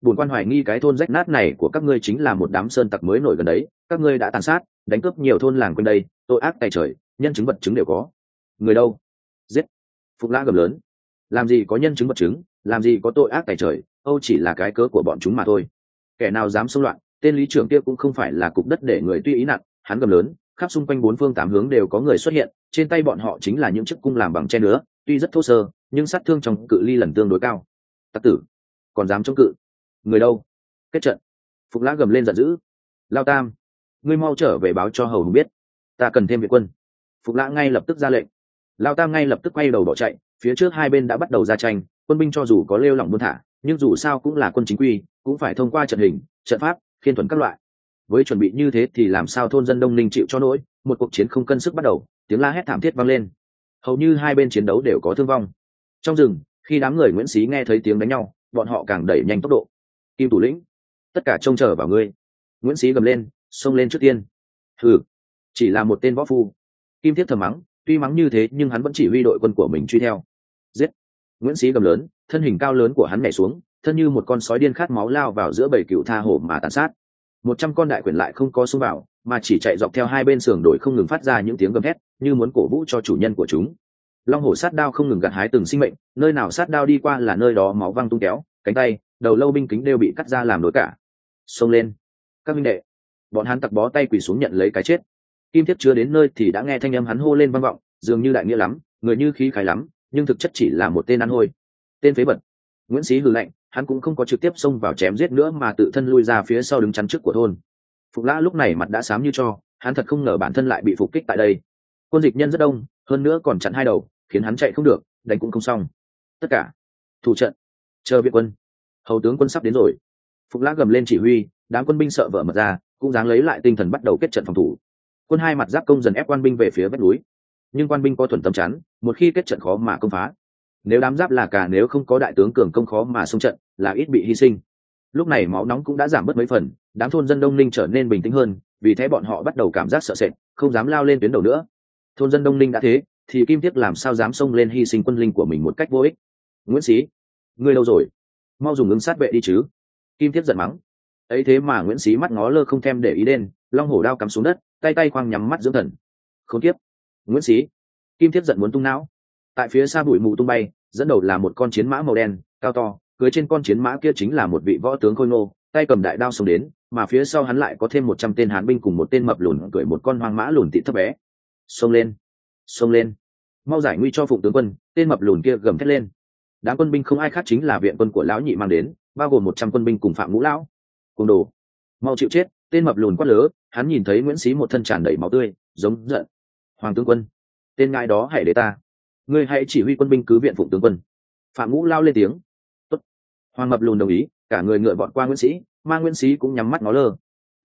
Bổn quan hoài nghi cái thôn rách nát này của các ngươi chính là một đám sơn tặc mới nổi gần đấy, các ngươi đã tàn sát đánh cướp nhiều thôn làng quanh đây, tội ác tay trời, nhân chứng vật chứng đều có. Người đâu? Giết. Phục lã gầm lớn. Làm gì có nhân chứng vật chứng, làm gì có tội ác tài trời, âu chỉ là cái cớ của bọn chúng mà thôi. Kẻ nào dám xông loạn, tên lý trưởng kia cũng không phải là cục đất để người tuy ý nặng, hắn gầm lớn, khắp xung quanh bốn phương tám hướng đều có người xuất hiện, trên tay bọn họ chính là những chiếc cung làm bằng tre nữa tuy rất thô sơ, nhưng sát thương trong cự ly lần tương đối cao. Tắc tử, còn dám chống cự? Người đâu? Kết trận. Phục lã gầm lên giận dữ. Lao tam ngươi mau trở về báo cho hầu hùng biết. Ta cần thêm viện quân. Phục lã ngay lập tức ra lệnh. Lao tam ngay lập tức quay đầu bỏ chạy, phía trước hai bên đã bắt đầu ra tranh, quân binh cho dù có lêu lỏng buôn thả, nhưng dù sao cũng là quân chính quy, cũng phải thông qua trận hình, trận pháp, khiên thuần các loại. Với chuẩn bị như thế thì làm sao thôn dân đông ninh chịu cho nỗi, một cuộc chiến không cân sức bắt đầu, tiếng la hét thảm thiết vang lên. Hầu như hai bên chiến đấu đều có thương vong. Trong rừng, khi đám người nguyễn xí nghe thấy tiếng đánh nhau, bọn họ càng đẩy nhanh tốc độ. Kim thủ lĩnh, tất cả trông chờ vào ngươi. Nguyễn xí gầm lên xông lên trước tiên. Thử chỉ là một tên võ phu. Kim thiết thầm mắng, tuy mắng như thế nhưng hắn vẫn chỉ huy đội quân của mình truy theo. Giết. Nguyễn sĩ gầm lớn, thân hình cao lớn của hắn nhảy xuống, thân như một con sói điên khát máu lao vào giữa bầy cựu tha hổ mà tàn sát. Một trăm con đại quyền lại không có xung vào, mà chỉ chạy dọc theo hai bên sườn đổi không ngừng phát ra những tiếng gầm hét như muốn cổ vũ cho chủ nhân của chúng. Long hổ sát đao không ngừng gặt hái từng sinh mệnh, nơi nào sát đao đi qua là nơi đó máu văng tung kéo, cánh tay, đầu lâu binh kính đều bị cắt ra làm đối cả. Xông lên. Các minh đệ bọn hắn tặc bó tay quỳ xuống nhận lấy cái chết. Kim thiết chưa đến nơi thì đã nghe thanh âm hắn hô lên vang vọng, dường như đại nghĩa lắm, người như khí khái lắm, nhưng thực chất chỉ là một tên ăn hôi. Tên phế vật. Nguyễn sĩ hư lệnh hắn cũng không có trực tiếp xông vào chém giết nữa mà tự thân lui ra phía sau đứng chắn trước của thôn. Phục lã lúc này mặt đã xám như cho, hắn thật không ngờ bản thân lại bị phục kích tại đây. Quân dịch nhân rất đông, hơn nữa còn chặn hai đầu, khiến hắn chạy không được, đánh cũng không xong. Tất cả. Thủ trận. Chờ viện quân. Hầu tướng quân sắp đến rồi. Phục lã gầm lên chỉ huy, đám quân binh sợ vợ mật ra cũng dáng lấy lại tinh thần bắt đầu kết trận phòng thủ. Quân hai mặt giáp công dần ép quan binh về phía vách núi. Nhưng quan binh có thuần tâm chắn, một khi kết trận khó mà công phá. Nếu đám giáp là cả, nếu không có đại tướng cường công khó mà xung trận, là ít bị hy sinh. Lúc này máu nóng cũng đã giảm bớt mấy phần, đám thôn dân đông ninh trở nên bình tĩnh hơn, vì thế bọn họ bắt đầu cảm giác sợ sệt, không dám lao lên tuyến đầu nữa. Thôn dân đông ninh đã thế, thì kim tiếc làm sao dám xông lên hy sinh quân linh của mình một cách vô ích? Nguyễn sĩ ngươi lâu rồi, mau dùng ứng sát vệ đi chứ. Kim tiếc giận mắng ấy thế mà nguyễn xí mắt ngó lơ không thèm để ý đen long hổ đao cắm xuống đất tay tay khoang nhắm mắt dưỡng thần. Không tiếp nguyễn xí, kim thiết giận muốn tung não. Tại phía xa bụi mù tung bay dẫn đầu là một con chiến mã màu đen cao to cưới trên con chiến mã kia chính là một vị võ tướng khôi ngô tay cầm đại đao xông đến mà phía sau hắn lại có thêm một trăm tên hán binh cùng một tên mập lùn cưỡi một con hoang mã lùn tị thấp bé. Xông lên! Xông lên! Mau giải nguy cho phụng tướng quân tên mập lùn kia gầm thét lên. Đám quân binh không ai khác chính là viện quân của lão nhị mang đến bao gồm một trăm quân binh cùng phạm ngũ lão côn đồ. Mau chịu chết, tên mập lùn quát lớ, hắn nhìn thấy nguyễn xí một thân tràn đầy máu tươi, giống giận. Hoàng tướng quân, tên ngại đó hãy để ta. Ngươi hãy chỉ huy quân binh cứ viện phụng tướng quân. Phạm ngũ lao lên tiếng. Tốt. hoàng mập lùn đồng ý, cả người ngựa vọt qua nguyễn sĩ ma nguyễn sĩ cũng nhắm mắt nó lơ.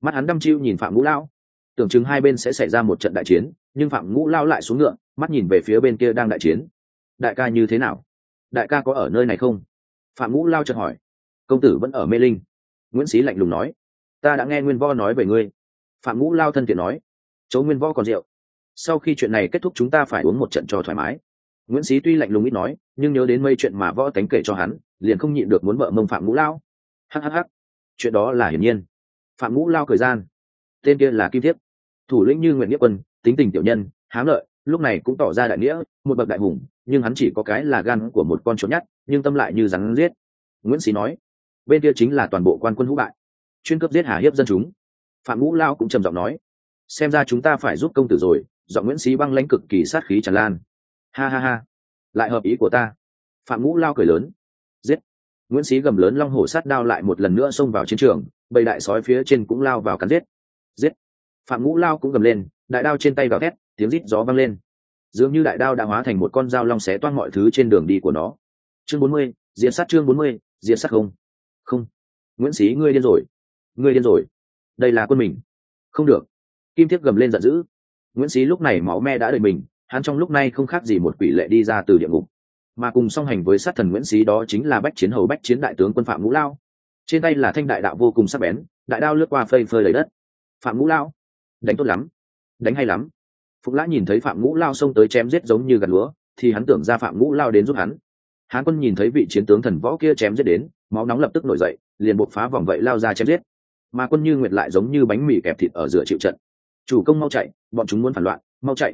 Mắt hắn đăm chiêu nhìn phạm ngũ lao. Tưởng chừng hai bên sẽ xảy ra một trận đại chiến, nhưng phạm ngũ lao lại xuống ngựa, mắt nhìn về phía bên kia đang đại chiến. Đại ca như thế nào? Đại ca có ở nơi này không? Phạm ngũ lao chợt hỏi. Công tử vẫn ở mê linh nguyễn sĩ lạnh lùng nói, ta đã nghe nguyên Võ nói về ngươi. Phạm ngũ lao thân thiện nói chấu nguyên Võ còn rượu. Sau khi chuyện này kết thúc chúng ta phải uống một trận cho thoải mái. Nguyễn sĩ tuy lạnh lùng ít nói, nhưng nhớ đến mây chuyện mà võ tánh kể cho hắn, liền không nhịn được muốn vợ mông phạm ngũ lao. Hhh chuyện đó là hiển nhiên. Phạm ngũ lao thời gian. Tên kia là kim thiếp. Thủ lĩnh như Nguyễn nghĩa quân, tính tình tiểu nhân hám lợi, lúc này cũng tỏ ra đại nghĩa, một bậc đại hùng, nhưng hắn chỉ có cái là gan của một con chó nhát, nhưng tâm lại như rắn giết. Nguyễn sĩ nói bên kia chính là toàn bộ quan quân hữu bại, chuyên cấp giết hà hiếp dân chúng. Phạm ngũ lao cũng trầm giọng nói, xem ra chúng ta phải giúp công tử rồi dọn nguyễn sĩ băng lãnh cực kỳ sát khí tràn lan. Ha ha ha, lại hợp ý của ta. Phạm ngũ lao cười lớn, giết. Nguyễn sĩ gầm lớn long hổ sát đao lại một lần nữa xông vào chiến trường, bầy đại sói phía trên cũng lao vào cắn giết. Giết. Phạm ngũ lao cũng gầm lên, đại đao trên tay vào thét, tiếng rít gió vang lên. Dường như đại đao đã hóa thành một con dao long xé toan mọi thứ trên đường đi của nó. Chương bốn mươi diện sát chương bốn mươi diện sát không nguyễn sĩ ngươi điên rồi. Ngươi điên rồi. Đây là quân mình. Không được. Kim thiếp gầm lên giận dữ. Nguyễn sĩ lúc này máu me đã đợi mình, hắn trong lúc này không khác gì một quỷ lệ đi ra từ địa ngục. Mà cùng song hành với sát thần nguyễn sĩ đó chính là bách chiến hầu, bách chiến đại tướng quân phạm ngũ lao. Trên tay là thanh đại đạo vô cùng sắc bén, đại đao lướt qua phơi phơi lấy đất. Phạm ngũ lao, đánh tốt lắm. Đánh hay lắm. Phục lã nhìn thấy phạm ngũ lao xông tới chém giết giống như gặt lúa, thì hắn tưởng ra phạm ngũ lao đến giúp hắn. Hán quân nhìn thấy vị chiến tướng thần võ kia chém giết đến, máu nóng lập tức nổi dậy liền buộc phá vòng vậy lao ra chém giết. Mà quân như nguyệt lại giống như bánh mì kẹp thịt ở giữa chịu trận. Chủ công mau chạy, bọn chúng muốn phản loạn, mau chạy.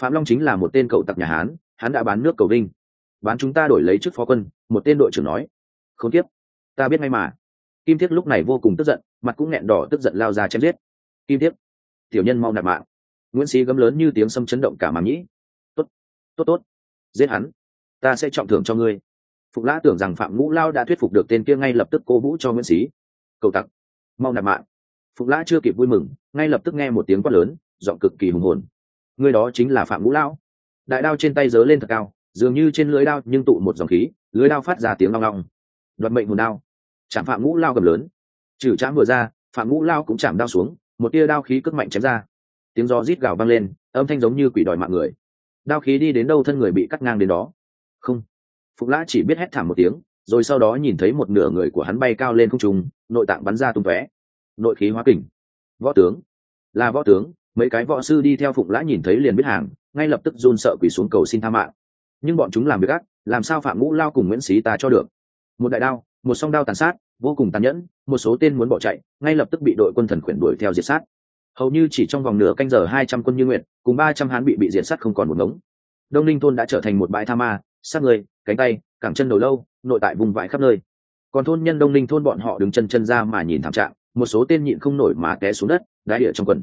Phạm long chính là một tên cậu tặc nhà hán, hắn đã bán nước cầu vinh. Bán chúng ta đổi lấy chức phó quân, một tên đội trưởng nói. Không tiếp. Ta biết ngay mà. Kim thiết lúc này vô cùng tức giận, mặt cũng nghẹn đỏ tức giận lao ra chém giết. Kim thiết. Tiểu nhân mau nạp mạng. Nguyễn sĩ gấm lớn như tiếng sâm chấn động cả màng nhĩ. Tốt tốt tốt. Giết hắn. Ta sẽ trọng thưởng cho ngươi phục lã tưởng rằng phạm ngũ lao đã thuyết phục được tên kia ngay lập tức cố vũ cho nguyễn sĩ cầu tặc, mau nạp mạng. Phục lã chưa kịp vui mừng, ngay lập tức nghe một tiếng quát lớn, giọng cực kỳ hùng hồn. Người đó chính là phạm ngũ lão đại đao trên tay giớ lên thật cao, dường như trên lưới đao nhưng tụ một dòng khí, lưới đao phát ra tiếng long long. Đoạt mệnh hồn đao. Chạm phạm ngũ lao gầm lớn. Trừ chạm vừa ra, phạm ngũ lao cũng chạm đao xuống, một tia đao khí cất mạnh chém ra. Tiếng gió rít gào vang lên, âm thanh giống như quỷ đòi mạng người. Đao khí đi đến đâu thân người bị cắt ngang đến đó. Không phục lã chỉ biết hét thảm một tiếng, rồi sau đó nhìn thấy một nửa người của hắn bay cao lên không trung, nội tạng bắn ra tung tóe. Nội khí hóa kình. Võ tướng. Là võ tướng, mấy cái võ sư đi theo phụng lã nhìn thấy liền biết hàng, ngay lập tức run sợ quỳ xuống cầu xin tha mạng. Nhưng bọn chúng làm việc ác, làm sao phạm ngũ lao cùng nguyễn xí ta cho được? Một đại đao, một song đao tàn sát, vô cùng tàn nhẫn, một số tên muốn bỏ chạy, ngay lập tức bị đội quân thần khuyển đuổi theo diệt sát. Hầu như chỉ trong vòng nửa canh giờ hai trăm quân như nguyện, cùng ba trăm hán bị bị diệt sát không còn một ngống. Đông ninh thôn đã trở thành một bãi tha ma, sát người cánh tay, cẳng chân đầu lâu, nội tại vùng vãi khắp nơi. Còn thôn nhân đông ninh thôn bọn họ đứng chân chân ra mà nhìn thảm trạng, một số tên nhịn không nổi mà té xuống đất đá địa trong quần.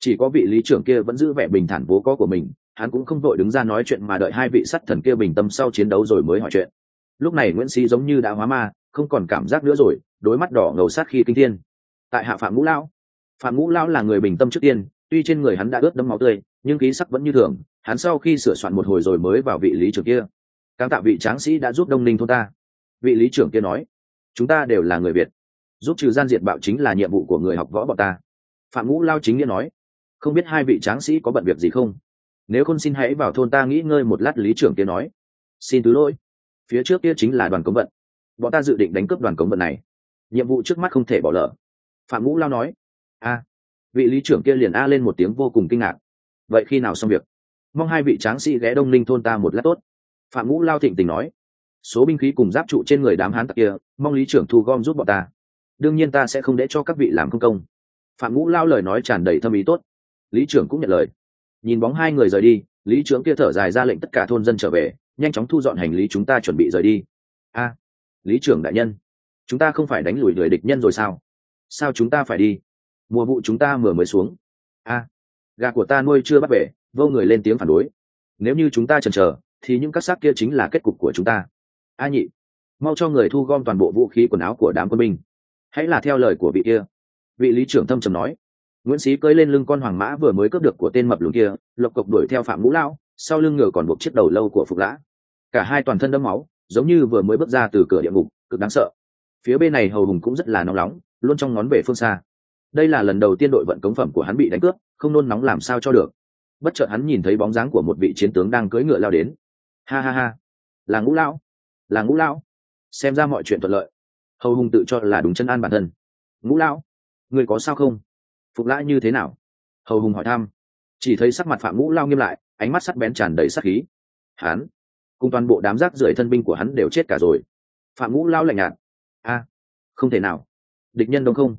Chỉ có vị lý trưởng kia vẫn giữ vẻ bình thản vố có của mình, hắn cũng không vội đứng ra nói chuyện mà đợi hai vị sắt thần kia bình tâm sau chiến đấu rồi mới hỏi chuyện. Lúc này nguyễn sĩ giống như đã hóa ma, không còn cảm giác nữa rồi, đôi mắt đỏ ngầu sát khi kinh thiên. Tại hạ phạm ngũ lão. Phạm ngũ lão là người bình tâm trước tiên, tuy trên người hắn đã ướt đẫm máu tươi, nhưng khí sắc vẫn như thường, hắn sau khi sửa soạn một hồi rồi mới vào vị lý trưởng kia càng tạo vị tráng sĩ đã giúp đông ninh thôn ta. Vị lý trưởng kia nói, chúng ta đều là người việt, giúp trừ gian diệt bạo chính là nhiệm vụ của người học võ bọn ta. Phạm ngũ lao chính nghĩa nói, không biết hai vị tráng sĩ có bận việc gì không? Nếu không xin hãy vào thôn ta nghỉ ngơi một lát, lý trưởng kia nói, xin thứ lỗi, phía trước kia chính là đoàn cống vận. Bọn ta dự định đánh cướp đoàn cống vận này. Nhiệm vụ trước mắt không thể bỏ lỡ. Phạm ngũ lao nói, a. Vị lý trưởng kia liền a lên một tiếng vô cùng kinh ngạc, vậy khi nào xong việc? Mong hai vị tráng sĩ ghé đông ninh thôn ta một lát tốt phạm ngũ lao thịnh tình nói, số binh khí cùng giáp trụ trên người đám hán tặc kia, mong lý trưởng thu gom giúp bọn ta. Đương nhiên ta sẽ không để cho các vị làm công công. Phạm ngũ lao lời nói tràn đầy thâm ý tốt. Lý trưởng cũng nhận lời. Nhìn bóng hai người rời đi, lý trưởng kia thở dài ra lệnh tất cả thôn dân trở về, nhanh chóng thu dọn hành lý chúng ta chuẩn bị rời đi. A, lý trưởng đại nhân, chúng ta không phải đánh lùi người địch nhân rồi sao? Sao chúng ta phải đi? Mùa vụ chúng ta vừa mới xuống. A, gà của ta nuôi chưa bắt về vô người lên tiếng phản đối. Nếu như chúng ta chần chờ thì những các xác kia chính là kết cục của chúng ta. A nhị, mau cho người thu gom toàn bộ vũ khí quần áo của đám quân binh. Hãy là theo lời của vị kia. Vị lý trưởng thâm trầm nói. Nguyễn sĩ cưỡi lên lưng con hoàng mã vừa mới cướp được của tên mập lùn kia, lộc cộc đuổi theo phạm ngũ lão, sau lưng ngựa còn buộc chiếc đầu lâu của phục lã. Cả hai toàn thân đẫm máu, giống như vừa mới bước ra từ cửa địa ngục, cực đáng sợ. Phía bên này hầu hùng cũng rất là nóng nóng, luôn trong ngón về phương xa. Đây là lần đầu tiên đội vận cống phẩm của hắn bị đánh cướp, không nôn nóng làm sao cho được. Bất chợt hắn nhìn thấy bóng dáng của một vị chiến tướng đang cưỡi ngựa lao đến ha ha ha. Là ngũ lão. Là ngũ lão. Xem ra mọi chuyện thuận lợi. Hầu hùng tự cho là đúng chân an bản thân. Ngũ lão người có sao không? Phục lã như thế nào? Hầu hùng hỏi thăm. Chỉ thấy sắc mặt phạm ngũ lao nghiêm lại, ánh mắt sắc bén tràn đầy sắc khí. Hắn, cùng toàn bộ đám rác rưởi thân binh của hắn đều chết cả rồi. Phạm ngũ lao lạnh nhạt. A, không thể nào. Địch nhân đông không?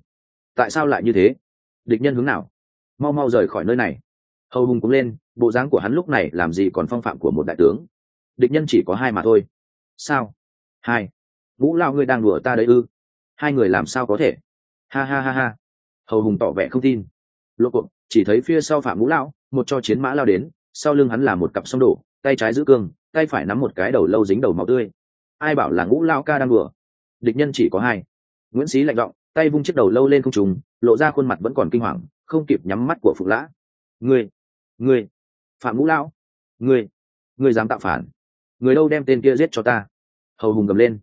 Tại sao lại như thế? Địch nhân hướng nào? Mau mau rời khỏi nơi này. Hầu hùng cũng lên, bộ dáng của hắn lúc này làm gì còn phong phạm của một đại tướng địch nhân chỉ có hai mà thôi. Sao? Hai. Vũ lao ngươi đang đùa ta đấy ư? Hai người làm sao có thể? Ha ha ha ha. Hầu hùng tỏ vẻ không tin. Lộ cộp chỉ thấy phía sau phạm vũ lão một cho chiến mã lao đến, sau lưng hắn là một cặp sông đổ tay trái giữ cương, tay phải nắm một cái đầu lâu dính đầu máu tươi. Ai bảo là ngũ lao ca đang đùa? Địch nhân chỉ có hai. Nguyễn xí lạnh giọng, tay vung chiếc đầu lâu lên không trùng, lộ ra khuôn mặt vẫn còn kinh hoàng, không kịp nhắm mắt của phụ lã. Ngươi ngươi, phạm ngũ lão ngươi ngươi dám tạo phản người đâu đem tên kia giết cho ta? Hầu hùng gầm lên.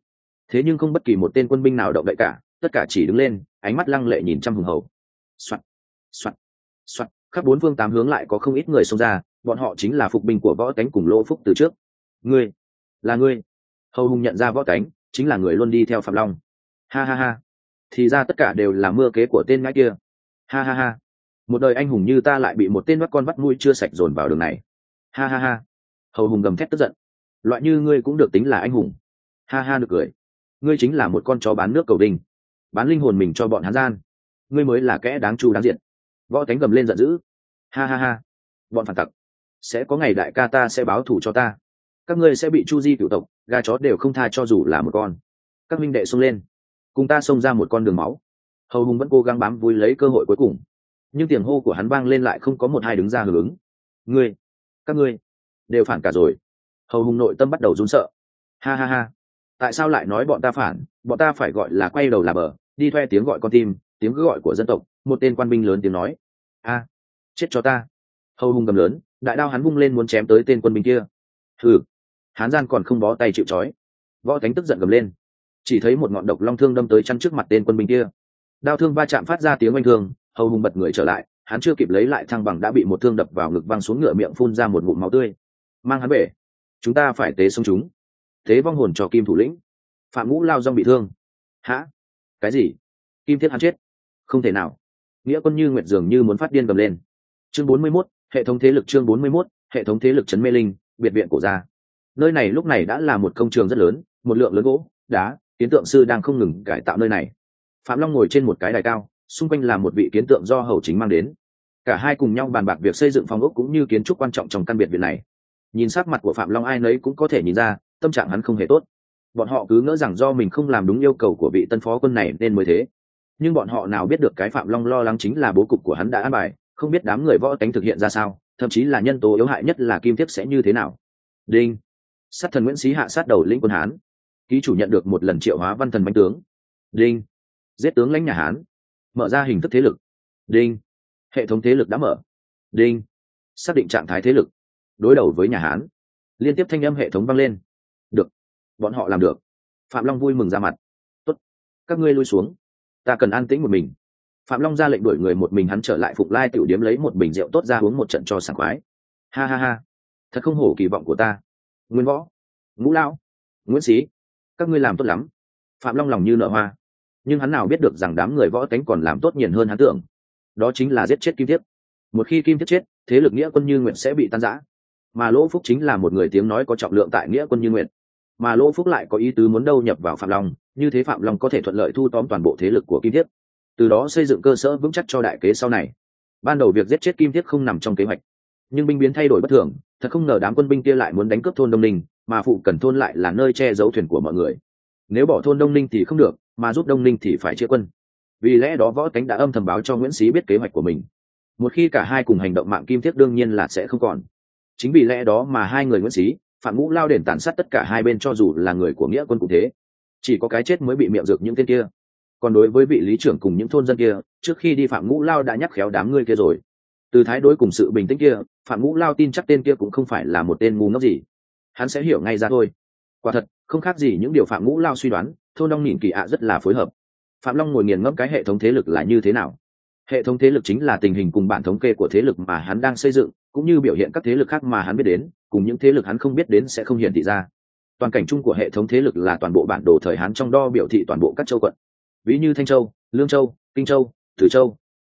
Thế nhưng không bất kỳ một tên quân binh nào động đậy cả, tất cả chỉ đứng lên, ánh mắt lăng lệ nhìn trăm hùng hầu. Soạt soạt soạt khắp bốn phương tám hướng lại có không ít người xông ra, bọn họ chính là phục binh của võ cánh cùng lỗ phúc từ trước. Ngươi, là ngươi. Hầu hùng nhận ra võ cánh chính là người luôn đi theo phạm long. Ha ha ha. Thì ra tất cả đều là mưa kế của tên ngãi kia. Ha ha ha. Một đời anh hùng như ta lại bị một tên bắt con bắt mũi chưa sạch dồn vào đường này. Ha ha ha. Hầu hùng gầm thét tức giận loại như ngươi cũng được tính là anh hùng. Ha ha được cười. Ngươi chính là một con chó bán nước cầu đinh. Bán linh hồn mình cho bọn hán gian. Ngươi mới là kẻ đáng chu đáng diện võ tánh gầm lên giận dữ. Ha ha ha. Bọn phản tặc. Sẽ có ngày đại ca ta sẽ báo thù cho ta. Các ngươi sẽ bị chu di cựu tộc, gà chó đều không tha cho dù là một con. Các minh đệ xông lên. Cùng ta xông ra một con đường máu. Hầu hùng vẫn cố gắng bám vui lấy cơ hội cuối cùng. Nhưng tiếng hô của hắn vang lên lại không có một hai đứng ra hưởng ứng. Ngươi, các ngươi đều phản cả rồi hầu hùng nội tâm bắt đầu run sợ. Ha ha ha. Tại sao lại nói bọn ta phản? Bọn ta phải gọi là quay đầu là bờ, đi thuê tiếng gọi con tim, tiếng gọi của dân tộc, một tên quan binh lớn tiếng nói. A, chết cho ta. Hầu hùng gầm lớn, đại đao hắn vung lên muốn chém tới tên quân binh kia. Thử hán gian còn không bó tay chịu trói. Võ cánh tức giận gầm lên. Chỉ thấy một ngọn độc long thương đâm tới chăn trước mặt tên quân binh kia. Đao thương va chạm phát ra tiếng oanh thương, hầu hùng bật người trở lại, hắn chưa kịp lấy lại thăng bằng đã bị một thương đập vào ngực văng xuống ngựa miệng phun ra một ngụm máu tươi. Mang hắn về chúng ta phải tế sống chúng. Tế vong hồn cho kim thủ lĩnh. Phạm ngũ lao dong bị thương. Hả? Cái gì? Kim thiết hắn chết. Không thể nào. Nghĩa quân như nguyệt dường như muốn phát điên cầm lên. Chương bốn mươi 41, hệ thống thế lực chương bốn mươi 41, hệ thống thế lực trấn mê linh biệt viện cổ gia. Nơi này lúc này đã là một công trường rất lớn một lượng lớn gỗ đá kiến tượng sư đang không ngừng cải tạo nơi này. Phạm long ngồi trên một cái đài cao xung quanh là một vị kiến tượng do hầu chính mang đến. Cả hai cùng nhau bàn bạc việc xây dựng phòng ốc cũng như kiến trúc quan trọng trong căn biệt viện này nhìn sắc mặt của phạm long ai nấy cũng có thể nhìn ra, tâm trạng hắn không hề tốt. Bọn họ cứ ngỡ rằng do mình không làm đúng yêu cầu của vị tân phó quân này nên mới thế. Nhưng bọn họ nào biết được cái phạm long lo lắng chính là bố cục của hắn đã an bài, không biết đám người võ tánh thực hiện ra sao, thậm chí là nhân tố yếu hại nhất là kim thiếp sẽ như thế nào. Đinh. Sát thần nguyễn sĩ hạ sát đầu lĩnh quân hán. Ký chủ nhận được một lần triệu hóa văn thần bánh tướng. Đinh. Giết tướng lãnh nhà hán. Mở ra hình thức thế lực. Đinh. Hệ thống thế lực đã mở. Đinh. Xác định trạng thái thế lực đối đầu với nhà hán. Liên tiếp thanh âm hệ thống vang lên. Được, bọn họ làm được. Phạm long vui mừng ra mặt. Tốt, các ngươi lui xuống. Ta cần an tĩnh một mình. Phạm long ra lệnh đuổi người một mình hắn trở lại phục lai tiểu điếm lấy một bình rượu tốt ra uống một trận cho sảng khoái. Ha ha ha, thật không hổ kỳ vọng của ta. Nguyên võ, ngũ lão, nguyễn sĩ các ngươi làm tốt lắm. Phạm long lòng như nợ hoa. Nhưng hắn nào biết được rằng đám người võ cánh còn làm tốt nhiền hơn hắn tưởng. Đó chính là giết chết kim thiếp. Một khi kim thiếp chết, thế lực nghĩa quân như nguyện sẽ bị tan giã mà lỗ phúc chính là một người tiếng nói có trọng lượng tại nghĩa quân như nguyện. Mà lỗ phúc lại có ý tứ muốn đâu nhập vào phạm long, như thế phạm long có thể thuận lợi thu tóm toàn bộ thế lực của kim thiết. Từ đó xây dựng cơ sở vững chắc cho đại kế sau này. Ban đầu việc giết chết kim thiết không nằm trong kế hoạch, nhưng binh biến thay đổi bất thường, thật không ngờ đám quân binh kia lại muốn đánh cướp thôn đông ninh, mà phụ cần thôn lại là nơi che giấu thuyền của mọi người. Nếu bỏ thôn đông ninh thì không được, mà giúp đông ninh thì phải chia quân. Vì lẽ đó võ cánh đã âm thầm báo cho nguyễn xí biết kế hoạch của mình. Một khi cả hai cùng hành động mạng kim thiết đương nhiên là sẽ không còn chính vì lẽ đó mà hai người nguyễn xí, phạm ngũ lao đền tàn sát tất cả hai bên cho dù là người của nghĩa quân cũng thế. Chỉ có cái chết mới bị miệng dược những tên kia. Còn đối với vị lý trưởng cùng những thôn dân kia, trước khi đi phạm ngũ lao đã nhắc khéo đám người kia rồi. Từ thái đối cùng sự bình tĩnh kia, phạm ngũ lao tin chắc tên kia cũng không phải là một tên ngu ngốc gì. Hắn sẽ hiểu ngay ra thôi. Quả thật, không khác gì những điều phạm ngũ lao suy đoán, thôn long nhìn kỳ ạ rất là phối hợp. Phạm long ngồi nghiền ngẫm cái hệ thống thế lực là như thế nào? Hệ thống thế lực chính là tình hình cùng bản thống kê của thế lực mà hắn đang xây dựng cũng như biểu hiện các thế lực khác mà hắn biết đến, cùng những thế lực hắn không biết đến sẽ không hiển thị ra. Toàn cảnh chung của hệ thống thế lực là toàn bộ bản đồ thời hán trong đo biểu thị toàn bộ các châu quận. Ví như thanh châu, lương châu, kinh châu, tử châu,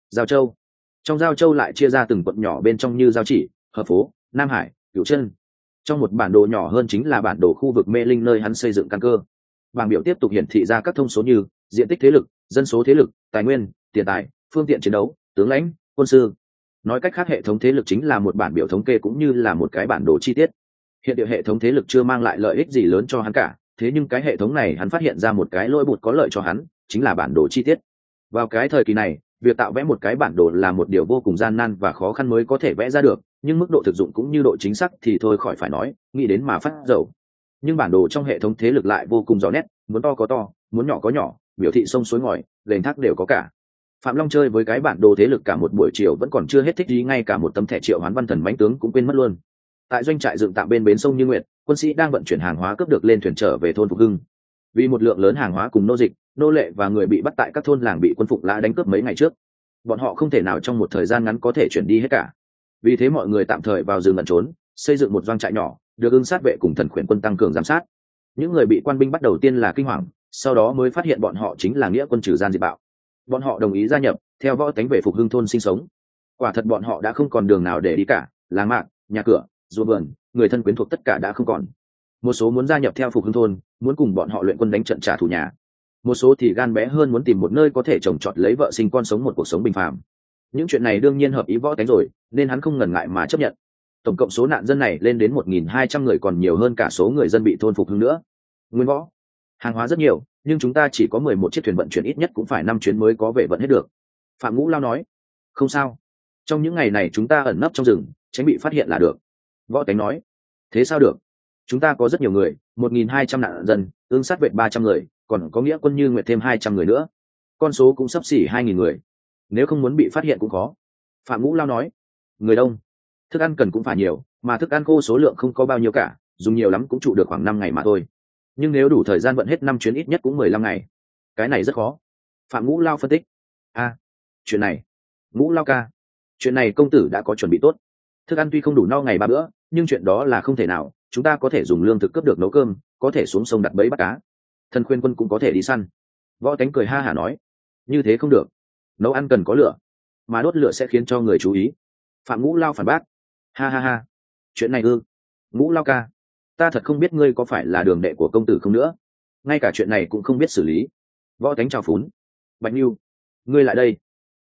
giao châu. Trong giao châu lại chia ra từng quận nhỏ bên trong như giao chỉ, hợp phố, nam hải, cửu chân. Trong một bản đồ nhỏ hơn chính là bản đồ khu vực mê linh nơi hắn xây dựng căn cơ. Bảng biểu tiếp tục hiển thị ra các thông số như diện tích thế lực, dân số thế lực, tài nguyên, tiền tài, phương tiện chiến đấu, tướng lãnh, quân sư nói cách khác hệ thống thế lực chính là một bản biểu thống kê cũng như là một cái bản đồ chi tiết. Hiện địa hệ thống thế lực chưa mang lại lợi ích gì lớn cho hắn cả, thế nhưng cái hệ thống này hắn phát hiện ra một cái lỗi bụt có lợi cho hắn, chính là bản đồ chi tiết. Vào cái thời kỳ này, việc tạo vẽ một cái bản đồ là một điều vô cùng gian nan và khó khăn mới có thể vẽ ra được, nhưng mức độ thực dụng cũng như độ chính xác thì thôi khỏi phải nói, nghĩ đến mà phát dầu. Nhưng bản đồ trong hệ thống thế lực lại vô cùng rõ nét, muốn to có to, muốn nhỏ có nhỏ, biểu thị sông suối ngòi, đền thác đều có cả phạm long chơi với cái bản đồ thế lực cả một buổi chiều vẫn còn chưa hết thích ý ngay cả một tấm thẻ triệu hoán văn thần mánh tướng cũng quên mất luôn. Tại doanh trại dựng tạm bên bến sông như Nguyệt, quân sĩ đang vận chuyển hàng hóa cướp được lên thuyền trở về thôn phục hưng. Vì một lượng lớn hàng hóa cùng nô dịch nô lệ và người bị bắt tại các thôn làng bị quân phục lã đánh cướp mấy ngày trước. Bọn họ không thể nào trong một thời gian ngắn có thể chuyển đi hết cả. Vì thế mọi người tạm thời vào rừng lẩn trốn xây dựng một doanh trại nhỏ được ưng sát vệ cùng thần khuyển quân tăng cường giám sát. Những người bị quan binh bắt đầu tiên là kinh hoàng sau đó mới phát hiện bọn họ chính là nghĩa quân trừ gian diệt bạo bọn họ đồng ý gia nhập, theo võ tánh về phục hưng thôn sinh sống. Quả thật bọn họ đã không còn đường nào để đi cả, làng mạc, nhà cửa, ruộng vườn, người thân quyến thuộc tất cả đã không còn. Một số muốn gia nhập theo phục hưng thôn, muốn cùng bọn họ luyện quân đánh trận trả thù nhà. Một số thì gan bé hơn muốn tìm một nơi có thể trồng trọt lấy vợ sinh con sống một cuộc sống bình phàm. Những chuyện này đương nhiên hợp ý võ tánh rồi, nên hắn không ngần ngại mà chấp nhận. Tổng cộng số nạn dân này lên đến một nghìn hai trăm người còn nhiều hơn cả số người dân bị thôn phục hưng nữa. Nguyên võ. Hàng hóa rất nhiều nhưng chúng ta chỉ có mười một chiếc thuyền vận chuyển ít nhất cũng phải năm chuyến mới có về vận hết được. Phạm ngũ lao nói, không sao. Trong những ngày này chúng ta ẩn nấp trong rừng, tránh bị phát hiện là được. Võ tánh nói, thế sao được? Chúng ta có rất nhiều người, một nghìn hai trăm nạn dân ương sát vệ ba trăm người, còn có nghĩa quân như nguyện thêm hai trăm người nữa. Con số cũng sắp xỉ hai nghìn người. Nếu không muốn bị phát hiện cũng khó. Phạm ngũ lao nói, người đông. Thức ăn cần cũng phải nhiều, mà thức ăn khô số lượng không có bao nhiêu cả, dùng nhiều lắm cũng trụ được khoảng năm ngày mà thôi nhưng nếu đủ thời gian vận hết năm chuyến ít nhất cũng mười lăm ngày. Cái này rất khó. Phạm ngũ lao phân tích. A, chuyện này. Ngũ lao ca, chuyện này công tử đã có chuẩn bị tốt. Thức ăn tuy không đủ no ngày ba bữa, nhưng chuyện đó là không thể nào. Chúng ta có thể dùng lương thực cấp được nấu cơm, có thể xuống sông đặt bẫy bắt cá. Thần khuyên quân cũng có thể đi săn. Võ tánh cười ha hả nói. Như thế không được. Nấu ăn cần có lửa, mà đốt lửa sẽ khiến cho người chú ý. Phạm ngũ lao phản bác. Ha ha ha. Chuyện này ư? Ngũ lao ca ta thật không biết ngươi có phải là đường đệ của công tử không nữa. Ngay cả chuyện này cũng không biết xử lý. Võ tánh chào phún bạch lưu, ngươi lại đây.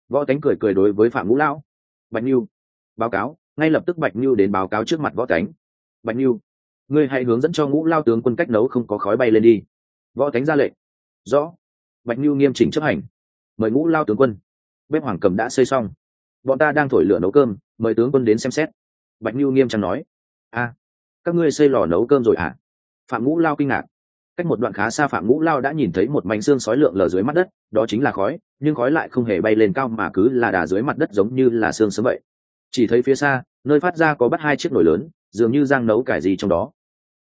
Võ tánh cười cười đối với phạm ngũ lão. Bạch lưu, báo cáo. Ngay lập tức bạch lưu đến báo cáo trước mặt võ tánh. Bạch lưu, ngươi hãy hướng dẫn cho ngũ lao tướng quân cách nấu không có khói bay lên đi. Võ tánh ra lệnh. Rõ. Bạch lưu nghiêm chỉnh chấp hành. Mời ngũ lao tướng quân. Bếp hoàng cầm đã xây xong. Bọn ta đang thổi lửa nấu cơm mời tướng quân đến xem xét. Bạch lưu nghiêm trang nói. A các ngươi xây lò nấu cơm rồi à phạm ngũ lao kinh ngạc. Cách một đoạn khá xa phạm ngũ lao đã nhìn thấy một mảnh xương sói lượn lờ dưới mặt đất, đó chính là khói, nhưng khói lại không hề bay lên cao mà cứ là đà dưới mặt đất giống như là xương sớm vậy. Chỉ thấy phía xa, nơi phát ra có bắt hai chiếc nồi lớn, dường như giang nấu cải gì trong đó.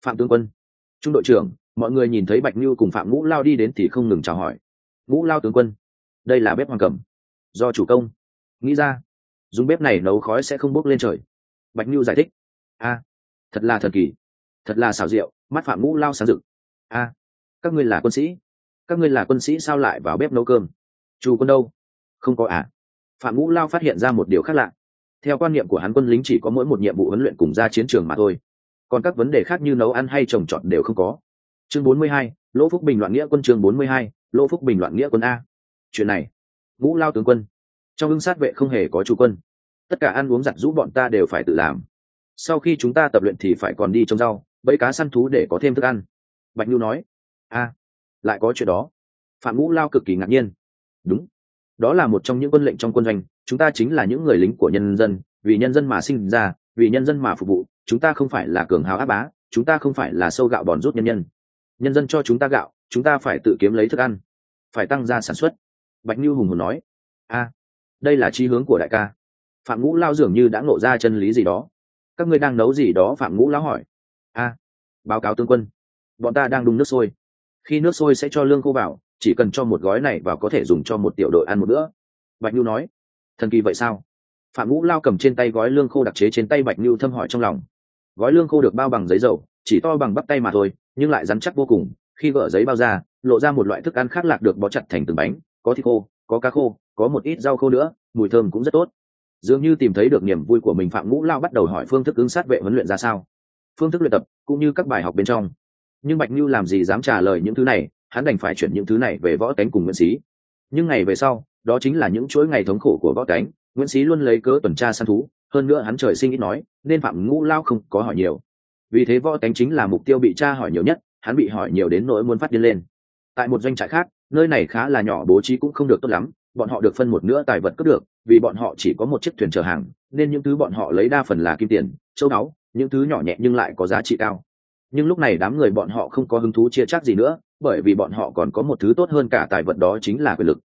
Phạm tướng quân, trung đội trưởng, mọi người nhìn thấy bạch như cùng phạm ngũ lao đi đến thì không ngừng chào hỏi. Ngũ lao tướng quân, đây là bếp hoàng cầm do chủ công. Nghĩ ra, dùng bếp này nấu khói sẽ không bốc lên trời. Bạch như giải thích. A thật là thần kỳ thật là xảo diệu mắt phạm ngũ lao sáng rực. A các ngươi là quân sĩ các ngươi là quân sĩ sao lại vào bếp nấu cơm? Chu quân đâu? Không có à? Phạm ngũ lao phát hiện ra một điều khác lạ. Theo quan niệm của hắn quân lính chỉ có mỗi một nhiệm vụ huấn luyện cùng ra chiến trường mà thôi. Còn các vấn đề khác như nấu ăn hay trồng trọt đều không có. Chương 42, lỗ phúc bình loạn nghĩa quân chương 42, lỗ phúc bình loạn nghĩa quân a. Chuyện này ngũ lao tướng quân trong ưng sát vệ không hề có chủ quân. Tất cả ăn uống giặt rũ bọn ta đều phải tự làm sau khi chúng ta tập luyện thì phải còn đi trồng rau, bẫy cá săn thú để có thêm thức ăn. Bạch nhu nói. A lại có chuyện đó. Phạm ngũ lao cực kỳ ngạc nhiên. Đúng, đó là một trong những quân lệnh trong quân doanh, chúng ta chính là những người lính của nhân dân, vì nhân dân mà sinh ra, vì nhân dân mà phục vụ, chúng ta không phải là cường hào áp bá, chúng ta không phải là sâu gạo bòn rút nhân nhân. Nhân dân cho chúng ta gạo, chúng ta phải tự kiếm lấy thức ăn, phải tăng gia sản xuất. Bạch như hùng hồn nói. A đây là chi hướng của đại ca. Phạm ngũ lao dường như đã ngộ ra chân lý gì đó các ngươi đang nấu gì đó phạm ngũ lão hỏi. A, báo cáo tướng quân. Bọn ta đang đun nước sôi. Khi nước sôi sẽ cho lương khô vào, chỉ cần cho một gói này vào có thể dùng cho một tiểu đội ăn một bữa. Bạch nhu nói. Thần kỳ vậy sao? Phạm ngũ lao cầm trên tay gói lương khô đặc chế trên tay bạch nhu thâm hỏi trong lòng. Gói lương khô được bao bằng giấy dầu, chỉ to bằng bắp tay mà thôi, nhưng lại rắn chắc vô cùng. Khi gỡ giấy bao ra, lộ ra một loại thức ăn khác lạc được bó chặt thành từng bánh. Có thịt khô, có cá khô, có một ít rau khô nữa, mùi thơm cũng rất tốt dường như tìm thấy được niềm vui của mình, phạm ngũ lao bắt đầu hỏi phương thức ứng sát vệ huấn luyện ra sao, phương thức luyện tập cũng như các bài học bên trong. Nhưng bạch như làm gì dám trả lời những thứ này, hắn đành phải chuyển những thứ này về võ tánh cùng nguyễn sĩ nhưng ngày về sau, đó chính là những chuỗi ngày thống khổ của võ tánh nguyễn sĩ luôn lấy cớ tuần tra săn thú, hơn nữa hắn trời sinh ít nói, nên phạm ngũ lao không có hỏi nhiều. Vì thế võ tánh chính là mục tiêu bị tra hỏi nhiều nhất, hắn bị hỏi nhiều đến nỗi muốn phát điên lên. Tại một doanh trại khác, nơi này khá là nhỏ, bố trí cũng không được tốt lắm bọn họ được phân một nửa tài vật cướp được, vì bọn họ chỉ có một chiếc thuyền chở hàng, nên những thứ bọn họ lấy đa phần là kim tiền, châu báu, những thứ nhỏ nhẹ nhưng lại có giá trị cao. Nhưng lúc này đám người bọn họ không có hứng thú chia chắc gì nữa, bởi vì bọn họ còn có một thứ tốt hơn cả tài vật đó chính là quyền lực.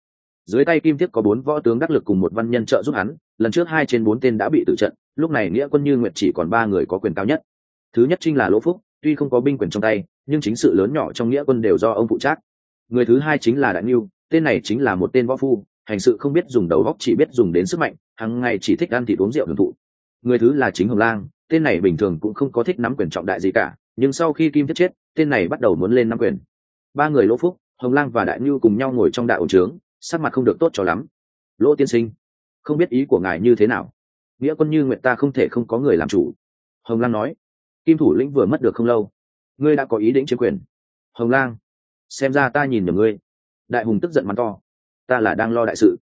Dưới tay kim thiết có bốn võ tướng đắc lực cùng một văn nhân trợ giúp hắn, lần trước hai trên bốn tên đã bị tự trận, lúc này nghĩa quân như nguyệt chỉ còn ba người có quyền cao nhất. Thứ nhất chính là lỗ phúc, tuy không có binh quyền trong tay, nhưng chính sự lớn nhỏ trong nghĩa quân đều do ông phụ trách. Người thứ hai chính là đại niu tên này chính là một tên võ phu hành sự không biết dùng đầu góc chỉ biết dùng đến sức mạnh, hằng ngày chỉ thích ăn thịt uống rượu hưởng thụ. Người thứ là chính hồng lang, tên này bình thường cũng không có thích nắm quyền trọng đại gì cả, nhưng sau khi kim thiết chết, tên này bắt đầu muốn lên nắm quyền. Ba người lỗ phúc, hồng lang và đại Nhu cùng nhau ngồi trong đại ổ trướng, sắc mặt không được tốt cho lắm. Lỗ tiên sinh, không biết ý của ngài như thế nào? Nghĩa quân như nguyện ta không thể không có người làm chủ. Hồng lang nói. Kim thủ lĩnh vừa mất được không lâu. Ngươi đã có ý định chiếm quyền. Hồng lang. Xem ra ta nhìn nhầm ngươi. Đại hùng tức giận mắng to ta là đang lo đại sự.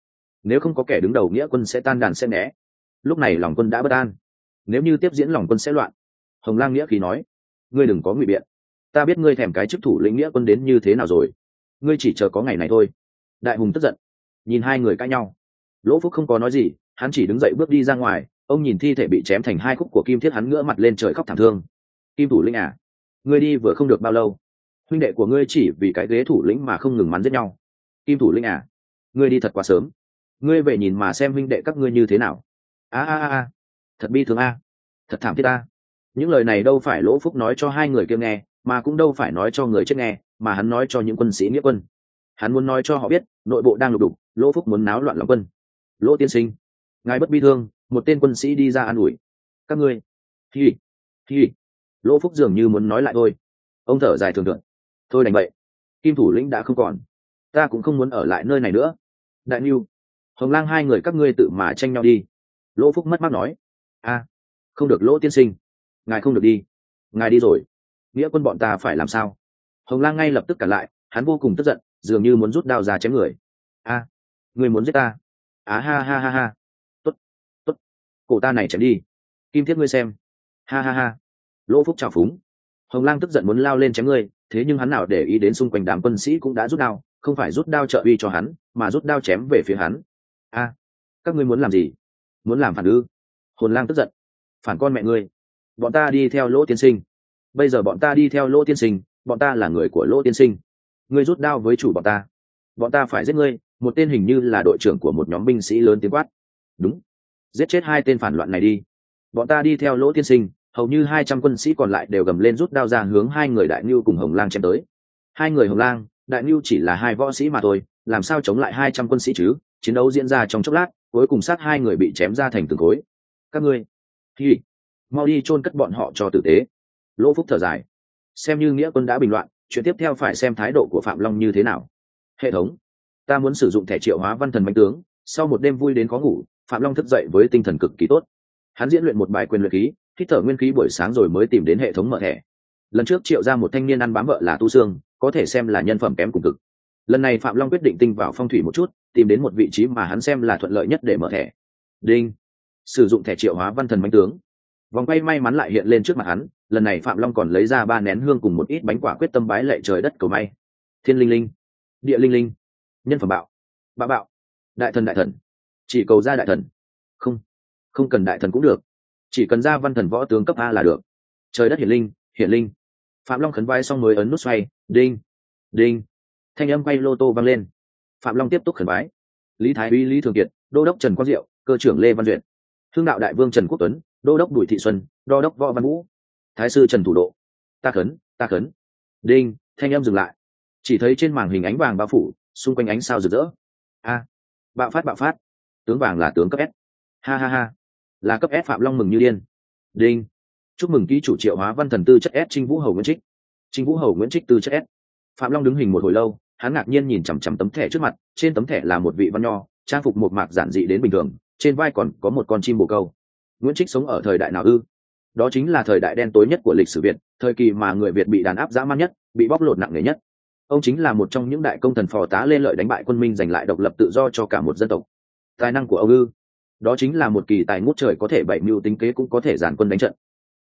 Nếu không có kẻ đứng đầu nghĩa quân sẽ tan đàn sẽ né. Lúc này lòng quân đã bất an. Nếu như tiếp diễn lòng quân sẽ loạn, hồng lang nghĩa khí nói, ngươi đừng có ngụy biện. Ta biết ngươi thèm cái chức thủ lĩnh nghĩa quân đến như thế nào rồi. Ngươi chỉ chờ có ngày này thôi. Đại hùng tức giận, nhìn hai người cãi nhau. Lỗ phúc không có nói gì, hắn chỉ đứng dậy bước đi ra ngoài, ông nhìn thi thể bị chém thành hai khúc của kim thiết hắn ngửa mặt lên trời khóc thảm thương. Kim thủ lĩnh à ngươi đi vừa không được bao lâu. Huynh đệ của ngươi chỉ vì cái ghế thủ lĩnh mà không ngừng mắn giết nhau. Kim thủ lĩnh à ngươi đi thật quá sớm. Ngươi về nhìn mà xem huynh đệ các ngươi như thế nào. A a a thật bi thương a. Thật thảm thiết a. Những lời này đâu phải lỗ phúc nói cho hai người kia nghe, mà cũng đâu phải nói cho người chết nghe, mà hắn nói cho những quân sĩ nghĩa quân. Hắn muốn nói cho họ biết, nội bộ đang lục đục, lỗ phúc muốn náo loạn lòng quân. Lỗ tiên sinh, ngài bất bi thương, một tên quân sĩ đi ra an ủi. Các ngươi. Hi hi. Lỗ phúc dường như muốn nói lại thôi. Ông thở dài thường thượng thôi đành vậy. Kim thủ lĩnh đã không còn. Ta cũng không muốn ở lại nơi này nữa đại niu hồng lang hai người các ngươi tự mà tranh nhau đi. Lỗ phúc mất mát nói, a, không được lỗ tiên sinh, ngài không được đi, ngài đi rồi. Nghĩa quân bọn ta phải làm sao? Hồng lang ngay lập tức cản lại, hắn vô cùng tức giận, dường như muốn rút đao ra chém người. A, người muốn giết ta? Á ha ha ha ha. T ố t t ố t cổ ta này chém đi. Kim thiết ngươi xem. Ha ha ha. Lỗ phúc trào phúng. Hồng lang tức giận muốn lao lên chém ngươi, thế nhưng hắn nào để ý đến xung quanh đám quân sĩ cũng đã rút đao không phải rút đao trợ uy cho hắn, mà rút đao chém về phía hắn. A, các ngươi muốn làm gì? Muốn làm phản ư? Hồn lang tức giận. Phản con mẹ ngươi. Bọn ta đi theo lỗ tiên sinh. Bây giờ bọn ta đi theo lỗ tiên sinh, bọn ta là người của lỗ tiên sinh. Ngươi rút đao với chủ bọn ta. Bọn ta phải giết ngươi, một tên hình như là đội trưởng của một nhóm binh sĩ lớn tiếng quát. Đúng. Giết chết hai tên phản loạn này đi. Bọn ta đi theo lỗ tiên sinh, hầu như hai trăm quân sĩ còn lại đều gầm lên rút đao ra hướng hai người đại ngưu cùng hồng lang chém tới. Hai người hồng lang đại ngưu chỉ là hai võ sĩ mà thôi, làm sao chống lại hai trăm quân sĩ chứ? Chiến đấu diễn ra trong chốc lát, cuối cùng sát hai người bị chém ra thành từng khối. Các ngươi, thì, mau đi chôn cất bọn họ cho tử tế. Lỗ phúc thở dài. Xem như nghĩa quân đã bình loạn, chuyện tiếp theo phải xem thái độ của phạm long như thế nào. Hệ thống, ta muốn sử dụng thẻ triệu hóa văn thần mạnh tướng, sau một đêm vui đến khó ngủ, phạm long thức dậy với tinh thần cực kỳ tốt. Hắn diễn luyện một bài quyền luyện khí, hít thở nguyên khí buổi sáng rồi mới tìm đến hệ thống mở thẻ. Lần trước triệu ra một thanh niên ăn bám vợ là tu Dương có thể xem là nhân phẩm kém cùng cực. Lần này phạm long quyết định tinh vào phong thủy một chút, tìm đến một vị trí mà hắn xem là thuận lợi nhất để mở thẻ. Đinh. Sử dụng thẻ triệu hóa văn thần bánh tướng. Vòng quay may mắn lại hiện lên trước mặt hắn, lần này phạm long còn lấy ra ba nén hương cùng một ít bánh quả quyết tâm bái lệ trời đất cầu may. Thiên linh linh. Địa linh linh. Nhân phẩm bạo. Bạo bạo. Đại thần đại thần. Chỉ cầu ra đại thần. Không. Không cần đại thần cũng được. Chỉ cần ra văn thần võ tướng cấp a là được. Trời đất hiển linh hiển linh phạm long khấn vai xong mới ấn nút xoay, đinh đinh. Thanh âm quay lô tô vang lên. Phạm long tiếp tục khẩn bái lý thái uy lý thường kiệt, đô đốc trần quang diệu, cơ trưởng lê văn duyệt. Thương đạo đại vương trần quốc tuấn, đô đốc bùi thị xuân, đô đốc võ văn vũ. Thái sư trần thủ độ. Ta khấn ta khấn. Đinh, thanh âm dừng lại. Chỉ thấy trên màn hình ánh vàng bao phủ, xung quanh ánh sao rực rỡ. A, bạo phát bạo phát. Tướng vàng là tướng cấp s. Ha ha ha. Là cấp s phạm long mừng như điên. Đinh chúc mừng ký chủ triệu hóa văn thần tư chất s, trinh vũ hầu nguyễn trích. Trinh vũ hầu nguyễn trích tư chất s. Phạm long đứng hình một hồi lâu, hắn ngạc nhiên nhìn chằm chằm tấm thẻ trước mặt, trên tấm thẻ là một vị văn nho, trang phục một mạc giản dị đến bình thường, trên vai còn có một con chim bồ câu. Nguyễn trích sống ở thời đại nào ư? Đó chính là thời đại đen tối nhất của lịch sử việt, thời kỳ mà người việt bị đàn áp dã man nhất, bị bóc lột nặng nề nhất. Ông chính là một trong những đại công thần phò tá lên lợi đánh bại quân minh giành lại độc lập tự do cho cả một dân tộc. Tài năng của ông ư? Đó chính là một kỳ tài ngút trời có thể bảy mưu tính kế cũng có thể giàn quân đánh trận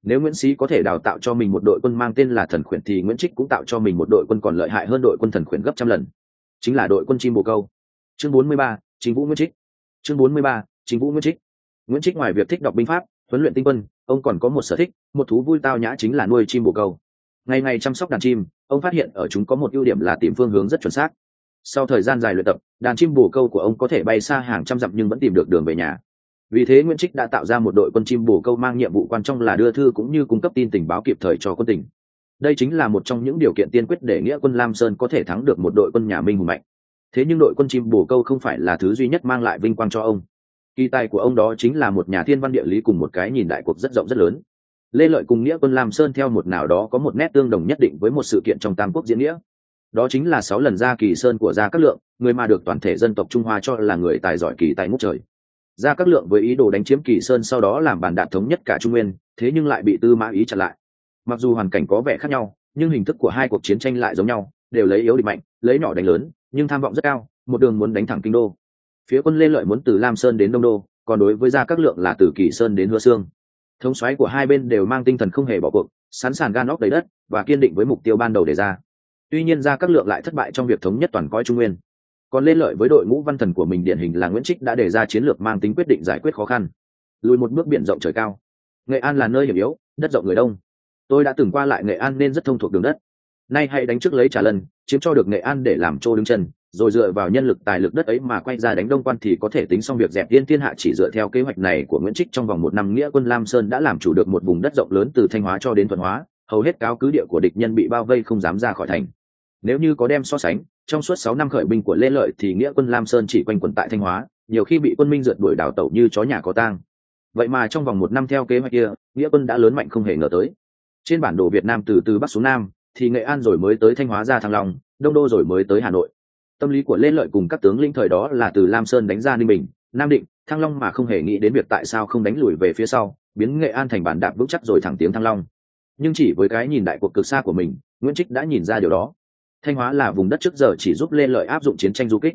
nếu nguyễn sĩ có thể đào tạo cho mình một đội quân mang tên là thần khuyển thì nguyễn trích cũng tạo cho mình một đội quân còn lợi hại hơn đội quân thần khuyển gấp trăm lần. Chính là đội quân chim bồ câu. Chương 43, chính vũ nguyễn trích. Chương 43, chính vũ nguyễn trích. Nguyễn trích ngoài việc thích đọc binh pháp huấn luyện tinh quân ông còn có một sở thích một thú vui tao nhã chính là nuôi chim bồ câu. Ngày ngày chăm sóc đàn chim ông phát hiện ở chúng có một ưu điểm là tìm phương hướng rất chuẩn xác. Sau thời gian dài luyện tập đàn chim bồ câu của ông có thể bay xa hàng trăm dặm nhưng vẫn tìm được đường về nhà vì thế nguyễn trích đã tạo ra một đội quân chim bồ câu mang nhiệm vụ quan trọng là đưa thư cũng như cung cấp tin tình báo kịp thời cho quân tỉnh đây chính là một trong những điều kiện tiên quyết để nghĩa quân lam sơn có thể thắng được một đội quân nhà minh hùng mạnh. Thế nhưng đội quân chim bồ câu không phải là thứ duy nhất mang lại vinh quang cho ông. Kỳ tài của ông đó chính là một nhà thiên văn địa lý cùng một cái nhìn đại cuộc rất rộng rất lớn. Lê lợi cùng nghĩa quân lam sơn theo một nào đó có một nét tương đồng nhất định với một sự kiện trong tam quốc diễn nghĩa. Đó chính là sáu lần ra kỳ sơn của gia cát lượng, người mà được toàn thể dân tộc trung hoa cho là người tài giỏi kỳ tài ngút trời gia cát lượng với ý đồ đánh chiếm kỳ sơn sau đó làm bàn đạt thống nhất cả trung nguyên, thế nhưng lại bị tư mã ý chặn lại. Mặc dù hoàn cảnh có vẻ khác nhau, nhưng hình thức của hai cuộc chiến tranh lại giống nhau, đều lấy yếu địch mạnh, lấy nhỏ đánh lớn, nhưng tham vọng rất cao, một đường muốn đánh thẳng kinh đô. Phía quân lê lợi muốn từ lam sơn đến đông đô, còn đối với gia các lượng là từ kỳ sơn đến hứa sương. Thống xoáy của hai bên đều mang tinh thần không hề bỏ cuộc, sẵn sàng gan óc đầy đất và kiên định với mục tiêu ban đầu đề ra. Tuy nhiên gia các lượng lại thất bại trong việc thống nhất toàn coi trung nguyên còn lên lợi với đội ngũ văn thần của mình điển hình là nguyễn trích đã đề ra chiến lược mang tính quyết định giải quyết khó khăn. Lùi một bước biển rộng trời cao. Nghệ an là nơi hiểm yếu, đất rộng người đông. Tôi đã từng qua lại nghệ an nên rất thông thuộc đường đất. Nay hãy đánh trước lấy trả lần, chiếm cho được nghệ an để làm trô đứng chân, rồi dựa vào nhân lực tài lực đất ấy mà quay ra đánh đông quan thì có thể tính xong việc dẹp tiên thiên hạ chỉ dựa theo kế hoạch này của nguyễn trích trong vòng một năm. Nghĩa quân lam sơn đã làm chủ được một vùng đất rộng lớn từ thanh hóa cho đến thuận hóa, hầu hết cáo cứ địa của địch nhân bị bao vây không dám ra khỏi thành. Nếu như có đem so sánh trong suốt sáu năm khởi binh của lê lợi thì nghĩa quân lam sơn chỉ quanh quẩn tại thanh hóa, nhiều khi bị quân minh rượt đuổi đào tẩu như chó nhà có tang. Vậy mà trong vòng một năm theo kế hoạch kia, nghĩa quân đã lớn mạnh không hề ngờ tới. Trên bản đồ việt nam từ từ bắc xuống nam, thì nghệ an rồi mới tới thanh hóa ra thăng long, đông đô rồi mới tới hà nội. Tâm lý của lê lợi cùng các tướng lĩnh thời đó là từ lam sơn đánh ra ninh bình, nam định, thăng long mà không hề nghĩ đến việc tại sao không đánh lùi về phía sau, biến nghệ an thành bản đạp vững chắc rồi thẳng tiếng thăng long. Nhưng chỉ với cái nhìn đại cuộc cực xa của mình, nguyễn trích đã nhìn ra điều đó thanh hóa là vùng đất trước giờ chỉ giúp lê lợi áp dụng chiến tranh du kích.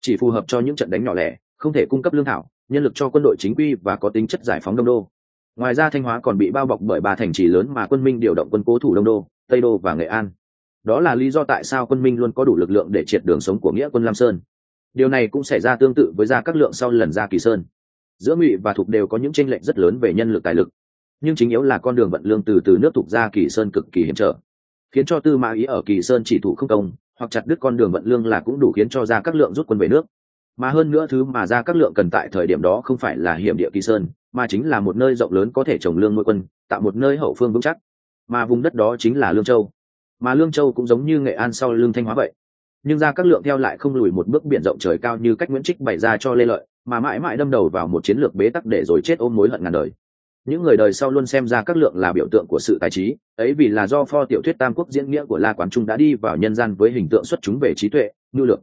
Chỉ phù hợp cho những trận đánh nhỏ lẻ, không thể cung cấp lương thảo, nhân lực cho quân đội chính quy và có tính chất giải phóng đông đô. Ngoài ra thanh hóa còn bị bao bọc bởi ba thành trì lớn mà quân minh điều động quân cố thủ đông đô, tây đô và nghệ an. Đó là lý do tại sao quân minh luôn có đủ lực lượng để triệt đường sống của nghĩa quân lam sơn. Điều này cũng xảy ra tương tự với gia các lượng sau lần ra kỳ sơn. Giữa ngụy và thục đều có những tranh lệch rất lớn về nhân lực tài lực. Nhưng chính yếu là con đường vận lương từ từ nước thục ra kỳ sơn cực kỳ hiểm trở khiến cho tư mã ý ở kỳ sơn chỉ thủ không công, hoặc chặt đứt con đường vận lương là cũng đủ khiến cho ra các lượng rút quân về nước. Mà hơn nữa thứ mà ra các lượng cần tại thời điểm đó không phải là hiểm địa kỳ sơn, mà chính là một nơi rộng lớn có thể trồng lương nuôi quân, tạo một nơi hậu phương vững chắc. Mà vùng đất đó chính là lương châu. Mà lương châu cũng giống như nghệ an sau lương thanh hóa vậy. Nhưng ra các lượng theo lại không lùi một bước biển rộng trời cao như cách nguyễn trích bày ra cho lê lợi, mà mãi mãi đâm đầu vào một chiến lược bế tắc để rồi chết ôm mối hận ngàn đời những người đời sau luôn xem ra các lượng là biểu tượng của sự tài trí, ấy vì là do pho tiểu thuyết tam quốc diễn nghĩa của la quán trung đã đi vào nhân gian với hình tượng xuất chúng về trí tuệ ngư lượng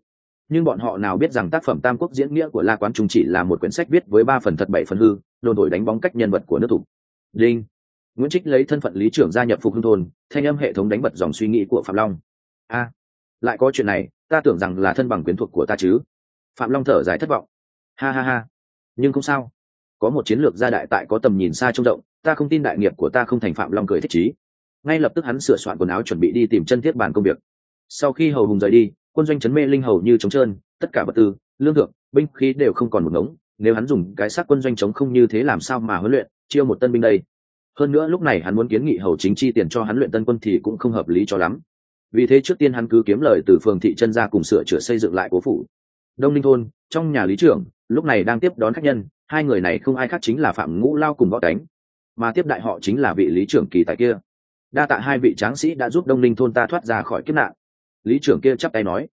nhưng bọn họ nào biết rằng tác phẩm tam quốc diễn nghĩa của la quán trung chỉ là một quyển sách viết với ba phần thật, bảy phần hư, đồn thổi đánh bóng cách nhân vật của nước thủ. Đinh. Nguyễn trích lấy thân phận lý trưởng gia nhập phục hưng thôn, thanh âm hệ thống đánh bật dòng suy nghĩ của phạm long. A, lại có chuyện này, ta tưởng rằng là thân bằng quyến thuộc của ta chứ. Phạm long thở dài thất vọng. Ha ha ha. Nhưng không sao có một chiến lược gia đại tại có tầm nhìn xa trông rộng, ta không tin đại nghiệp của ta không thành phạm long cười thích trí ngay lập tức hắn sửa soạn quần áo chuẩn bị đi tìm chân thiết bàn công việc. Sau khi hầu hùng rời đi, quân doanh chấn mê linh hầu như trống trơn, tất cả vật tư, lương thực binh khí đều không còn một ngống, nếu hắn dùng cái xác quân doanh chống không như thế làm sao mà huấn luyện chiêu một tân binh đây? Hơn nữa lúc này hắn muốn kiến nghị hầu chính chi tiền cho hắn luyện tân quân thì cũng không hợp lý cho lắm. Vì thế trước tiên hắn cứ kiếm lời từ phường thị chân ra cùng sửa chữa xây dựng lại cố phủ. Đông ninh thôn, trong nhà lý trưởng lúc này đang tiếp đón khách nhân, hai người này không ai khác chính là phạm ngũ lao cùng võ cánh mà tiếp đại họ chính là vị lý trưởng kỳ tại kia. Đa tạ hai vị tráng sĩ đã giúp đông ninh thôn ta thoát ra khỏi kiếp nạn. Lý trưởng kia chắp tay nói,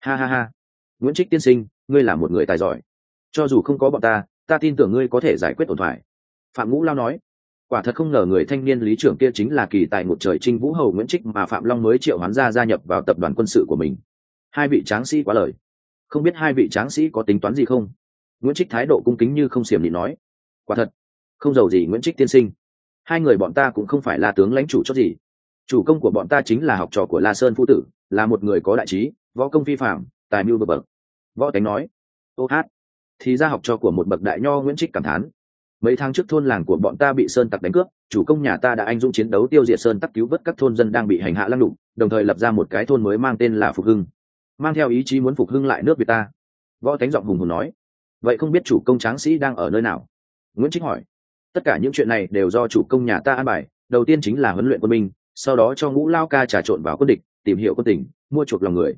ha ha ha, nguyễn trích tiên sinh, ngươi là một người tài giỏi. Cho dù không có bọn ta ta tin tưởng ngươi có thể giải quyết ổn thoại phạm ngũ lao nói, quả thật không ngờ người thanh niên lý trưởng kia chính là kỳ tài một trời trinh vũ hầu nguyễn trích mà phạm long mới triệu hoán ra gia nhập vào tập đoàn quân sự của mình. Hai vị tráng sĩ quá lời. Không biết hai vị tráng sĩ có tính toán gì không? Nguyễn trích thái độ cung kính như không xiềm nhịn nói quả thật không giàu gì nguyễn trích tiên sinh hai người bọn ta cũng không phải là tướng lãnh chủ cho gì chủ công của bọn ta chính là học trò của la sơn phu tử là một người có đại trí võ công vi phạm tài mưu bậc bậc võ tánh nói ô hát thì ra học trò của một bậc đại nho nguyễn trích cảm thán mấy tháng trước thôn làng của bọn ta bị sơn tặc đánh cướp chủ công nhà ta đã anh dũng chiến đấu tiêu diệt sơn tặc cứu vớt các thôn dân đang bị hành hạ lăng đụng đồng thời lập ra một cái thôn mới mang tên là phục hưng mang theo ý chí muốn phục hưng lại nước việt ta võ tánh giọng hùng hùng nói vậy không biết chủ công tráng sĩ đang ở nơi nào? Nguyễn trích hỏi. Tất cả những chuyện này đều do chủ công nhà ta an bài, đầu tiên chính là huấn luyện quân binh, sau đó cho ngũ lao ca trà trộn vào quân địch, tìm hiểu quân tình, mua chuộc lòng người.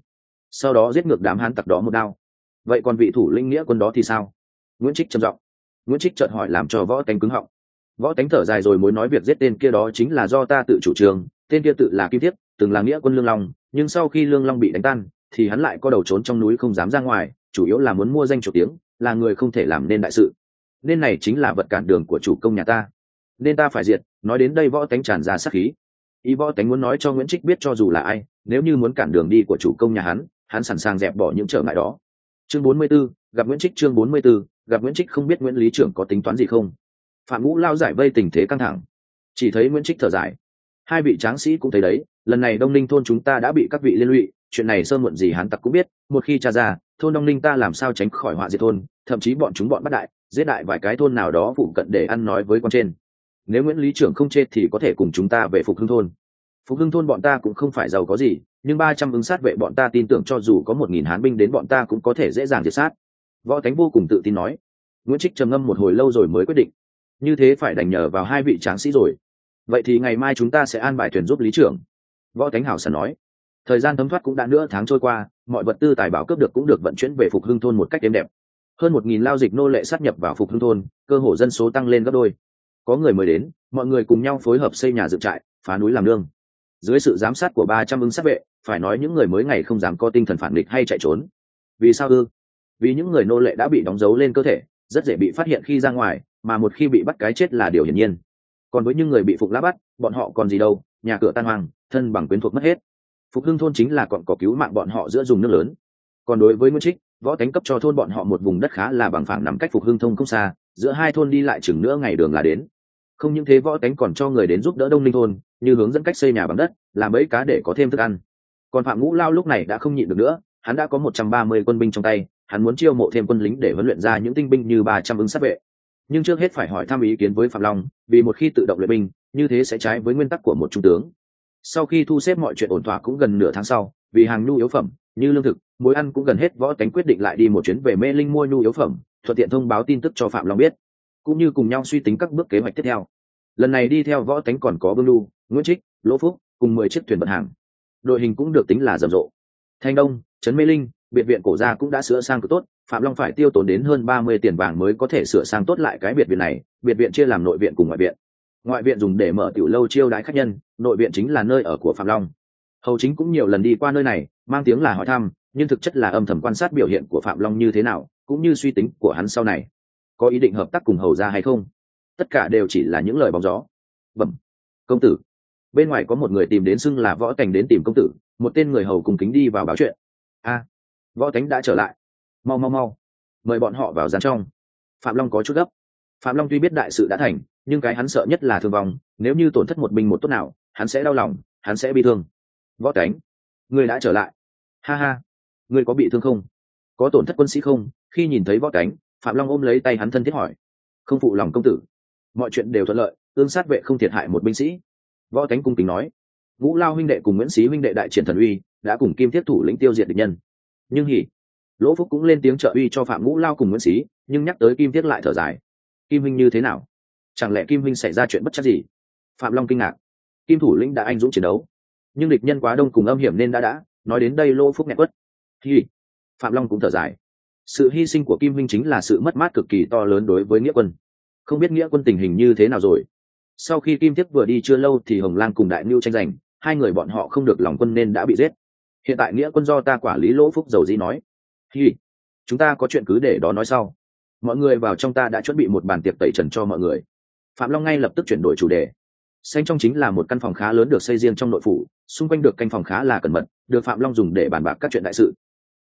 Sau đó giết ngược đám hán tặc đó một đao. Vậy còn vị thủ linh nghĩa quân đó thì sao? Nguyễn trích trầm giọng. Nguyễn trích chợt hỏi làm cho võ tánh cứng họng. Võ tánh thở dài rồi mới nói việc giết tên kia đó chính là do ta tự chủ trương, tên kia tự là kim thiếp từng là nghĩa quân lương long, nhưng sau khi lương long bị đánh tan, thì hắn lại có đầu trốn trong núi không dám ra ngoài chủ yếu là muốn mua danh chủ tiếng là người không thể làm nên đại sự. Nên này chính là vật cản đường của chủ công nhà ta. Nên ta phải diệt nói đến đây võ tánh tràn ra sát khí. Ý võ tánh muốn nói cho nguyễn trích biết cho dù là ai nếu như muốn cản đường đi của chủ công nhà hắn hắn sẵn sàng dẹp bỏ những trở ngại đó. Chương 44, gặp nguyễn trích chương 44, gặp nguyễn trích không biết nguyễn lý trưởng có tính toán gì không. Phạm ngũ lao giải vây tình thế căng thẳng. Chỉ thấy nguyễn trích thở dài. Hai vị tráng sĩ cũng thấy đấy lần này đông ninh thôn chúng ta đã bị các vị liên lụy chuyện này sơ muộn gì hắn tặc cũng biết, một khi tra ra, thôn đông ninh ta làm sao tránh khỏi họa diệt thôn, thậm chí bọn chúng bọn bắt đại, giết đại vài cái thôn nào đó phụ cận để ăn nói với con trên. Nếu nguyễn lý trưởng không chết thì có thể cùng chúng ta về phục hưng thôn. Phục hưng thôn bọn ta cũng không phải giàu có gì, nhưng ba trăm ứng sát vệ bọn ta tin tưởng cho dù có một nghìn hán binh đến bọn ta cũng có thể dễ dàng diệt sát. Võ tánh vô cùng tự tin nói. Nguyễn trích trầm ngâm một hồi lâu rồi mới quyết định. Như thế phải đành nhờ vào hai vị tráng sĩ rồi. Vậy thì ngày mai chúng ta sẽ an bài thuyền giúp lý trưởng. Võ tánh hảo sàn nói thời gian thấm thoát cũng đã nửa tháng trôi qua, mọi vật tư tài bảo cướp được cũng được vận chuyển về phục hưng thôn một cách êm đẹp. Hơn một nghìn lao dịch nô lệ sát nhập vào phục hưng thôn, cơ hồ dân số tăng lên gấp đôi. Có người mới đến, mọi người cùng nhau phối hợp xây nhà dựng trại, phá núi làm nương. Dưới sự giám sát của ba trăm ứng sát vệ, phải nói những người mới ngày không dám có tinh thần phản địch hay chạy trốn. Vì sao ư? Vì những người nô lệ đã bị đóng dấu lên cơ thể, rất dễ bị phát hiện khi ra ngoài, mà một khi bị bắt cái chết là điều hiển nhiên. Còn với những người bị phục lá bắt, bọn họ còn gì đâu, nhà cửa tan hoang, thân bằng quyến thuộc mất hết phục hưng thôn chính là còn có cứu mạng bọn họ giữa dùng nước lớn. Còn đối với nguyễn trích, võ tánh cấp cho thôn bọn họ một vùng đất khá là bằng phẳng nằm cách phục hưng thông không xa, giữa hai thôn đi lại chừng nữa ngày đường là đến. Không những thế võ tánh còn cho người đến giúp đỡ đông ninh thôn, như hướng dẫn cách xây nhà bằng đất, làm bẫy cá để có thêm thức ăn. Còn phạm ngũ lao lúc này đã không nhịn được nữa, hắn đã có một trăm ba mươi quân binh trong tay, hắn muốn chiêu mộ thêm quân lính để huấn luyện ra những tinh binh như ba trăm ứng sát vệ. Nhưng trước hết phải hỏi thăm ý kiến với phạm long, vì một khi tự động luyện binh, như thế sẽ trái với nguyên tắc của một trung tướng sau khi thu xếp mọi chuyện ổn thỏa cũng gần nửa tháng sau, vì hàng nhu yếu phẩm, như lương thực, mối ăn cũng gần hết võ tánh quyết định lại đi một chuyến về mê linh mua nhu yếu phẩm, thuận tiện thông báo tin tức cho phạm long biết. Cũng như cùng nhau suy tính các bước kế hoạch tiếp theo. Lần này đi theo võ tánh còn có vương lu nguyễn trích, lỗ phúc, cùng mười chiếc thuyền vận hàng. Đội hình cũng được tính là rầm rộ. Thanh đông, trấn mê linh, biệt viện cổ gia cũng đã sửa sang cực tốt, phạm long phải tiêu tốn đến hơn ba mươi tiền vàng mới có thể sửa sang tốt lại cái biệt viện này, biệt viện chia làm nội viện cùng ngoại viện ngoại viện dùng để mở tiểu lâu chiêu đãi khách nhân, nội viện chính là nơi ở của phạm long. Hầu chính cũng nhiều lần đi qua nơi này, mang tiếng là hỏi thăm, nhưng thực chất là âm thầm quan sát biểu hiện của phạm long như thế nào, cũng như suy tính của hắn sau này. Có ý định hợp tác cùng hầu ra hay không? Tất cả đều chỉ là những lời bóng gió. Bẩm, công tử. Bên ngoài có một người tìm đến xưng là võ cảnh đến tìm công tử, một tên người hầu cùng kính đi vào báo chuyện. A, võ cánh đã trở lại. Mau mau mau. Mời bọn họ vào gian trong. Phạm long có chút gấp. Phạm long tuy biết đại sự đã thành nhưng cái hắn sợ nhất là thương vong, nếu như tổn thất một binh một tốt nào, hắn sẽ đau lòng, hắn sẽ bị thương. Võ cánh người đã trở lại. Ha ha, người có bị thương không? Có tổn thất quân sĩ không? Khi nhìn thấy võ cánh phạm long ôm lấy tay hắn thân thiết hỏi. Không phụ lòng công tử. Mọi chuyện đều thuận lợi, tương sát vệ không thiệt hại một binh sĩ. Võ cánh cung kính nói. Vũ lao huynh đệ cùng nguyễn sĩ huynh đệ đại triển thần uy, đã cùng kim thiết thủ lĩnh tiêu diệt địch nhân. Nhưng hỉ, lỗ phúc cũng lên tiếng trợ uy cho phạm ngũ lao cùng nguyễn sĩ nhưng nhắc tới kim thiết lại thở dài. Kim huynh như thế nào? Chẳng lẽ kim huynh xảy ra chuyện bất chắc gì? Phạm long kinh ngạc. Kim thủ lĩnh đã anh dũng chiến đấu. Nhưng địch nhân quá đông cùng âm hiểm nên đã đã. Nói đến đây lỗ phúc nhẹ quất. Hi. Phạm long cũng thở dài. Sự hy sinh của kim huynh chính là sự mất mát cực kỳ to lớn đối với nghĩa quân. Không biết nghĩa quân tình hình như thế nào rồi. Sau khi kim thiết vừa đi chưa lâu thì hồng lang cùng đại mưu tranh giành. Hai người bọn họ không được lòng quân nên đã bị giết. Hiện tại nghĩa quân do ta quản lý lỗ phúc dầu dĩ nói. Hi. Chúng ta có chuyện cứ để đó nói sau. Mọi người vào trong ta đã chuẩn bị một bàn tiệc tẩy trần cho mọi người phạm long ngay lập tức chuyển đổi chủ đề. Xanh trong chính là một căn phòng khá lớn được xây riêng trong nội phủ, xung quanh được canh phòng khá là cẩn mật, được phạm long dùng để bàn bạc các chuyện đại sự.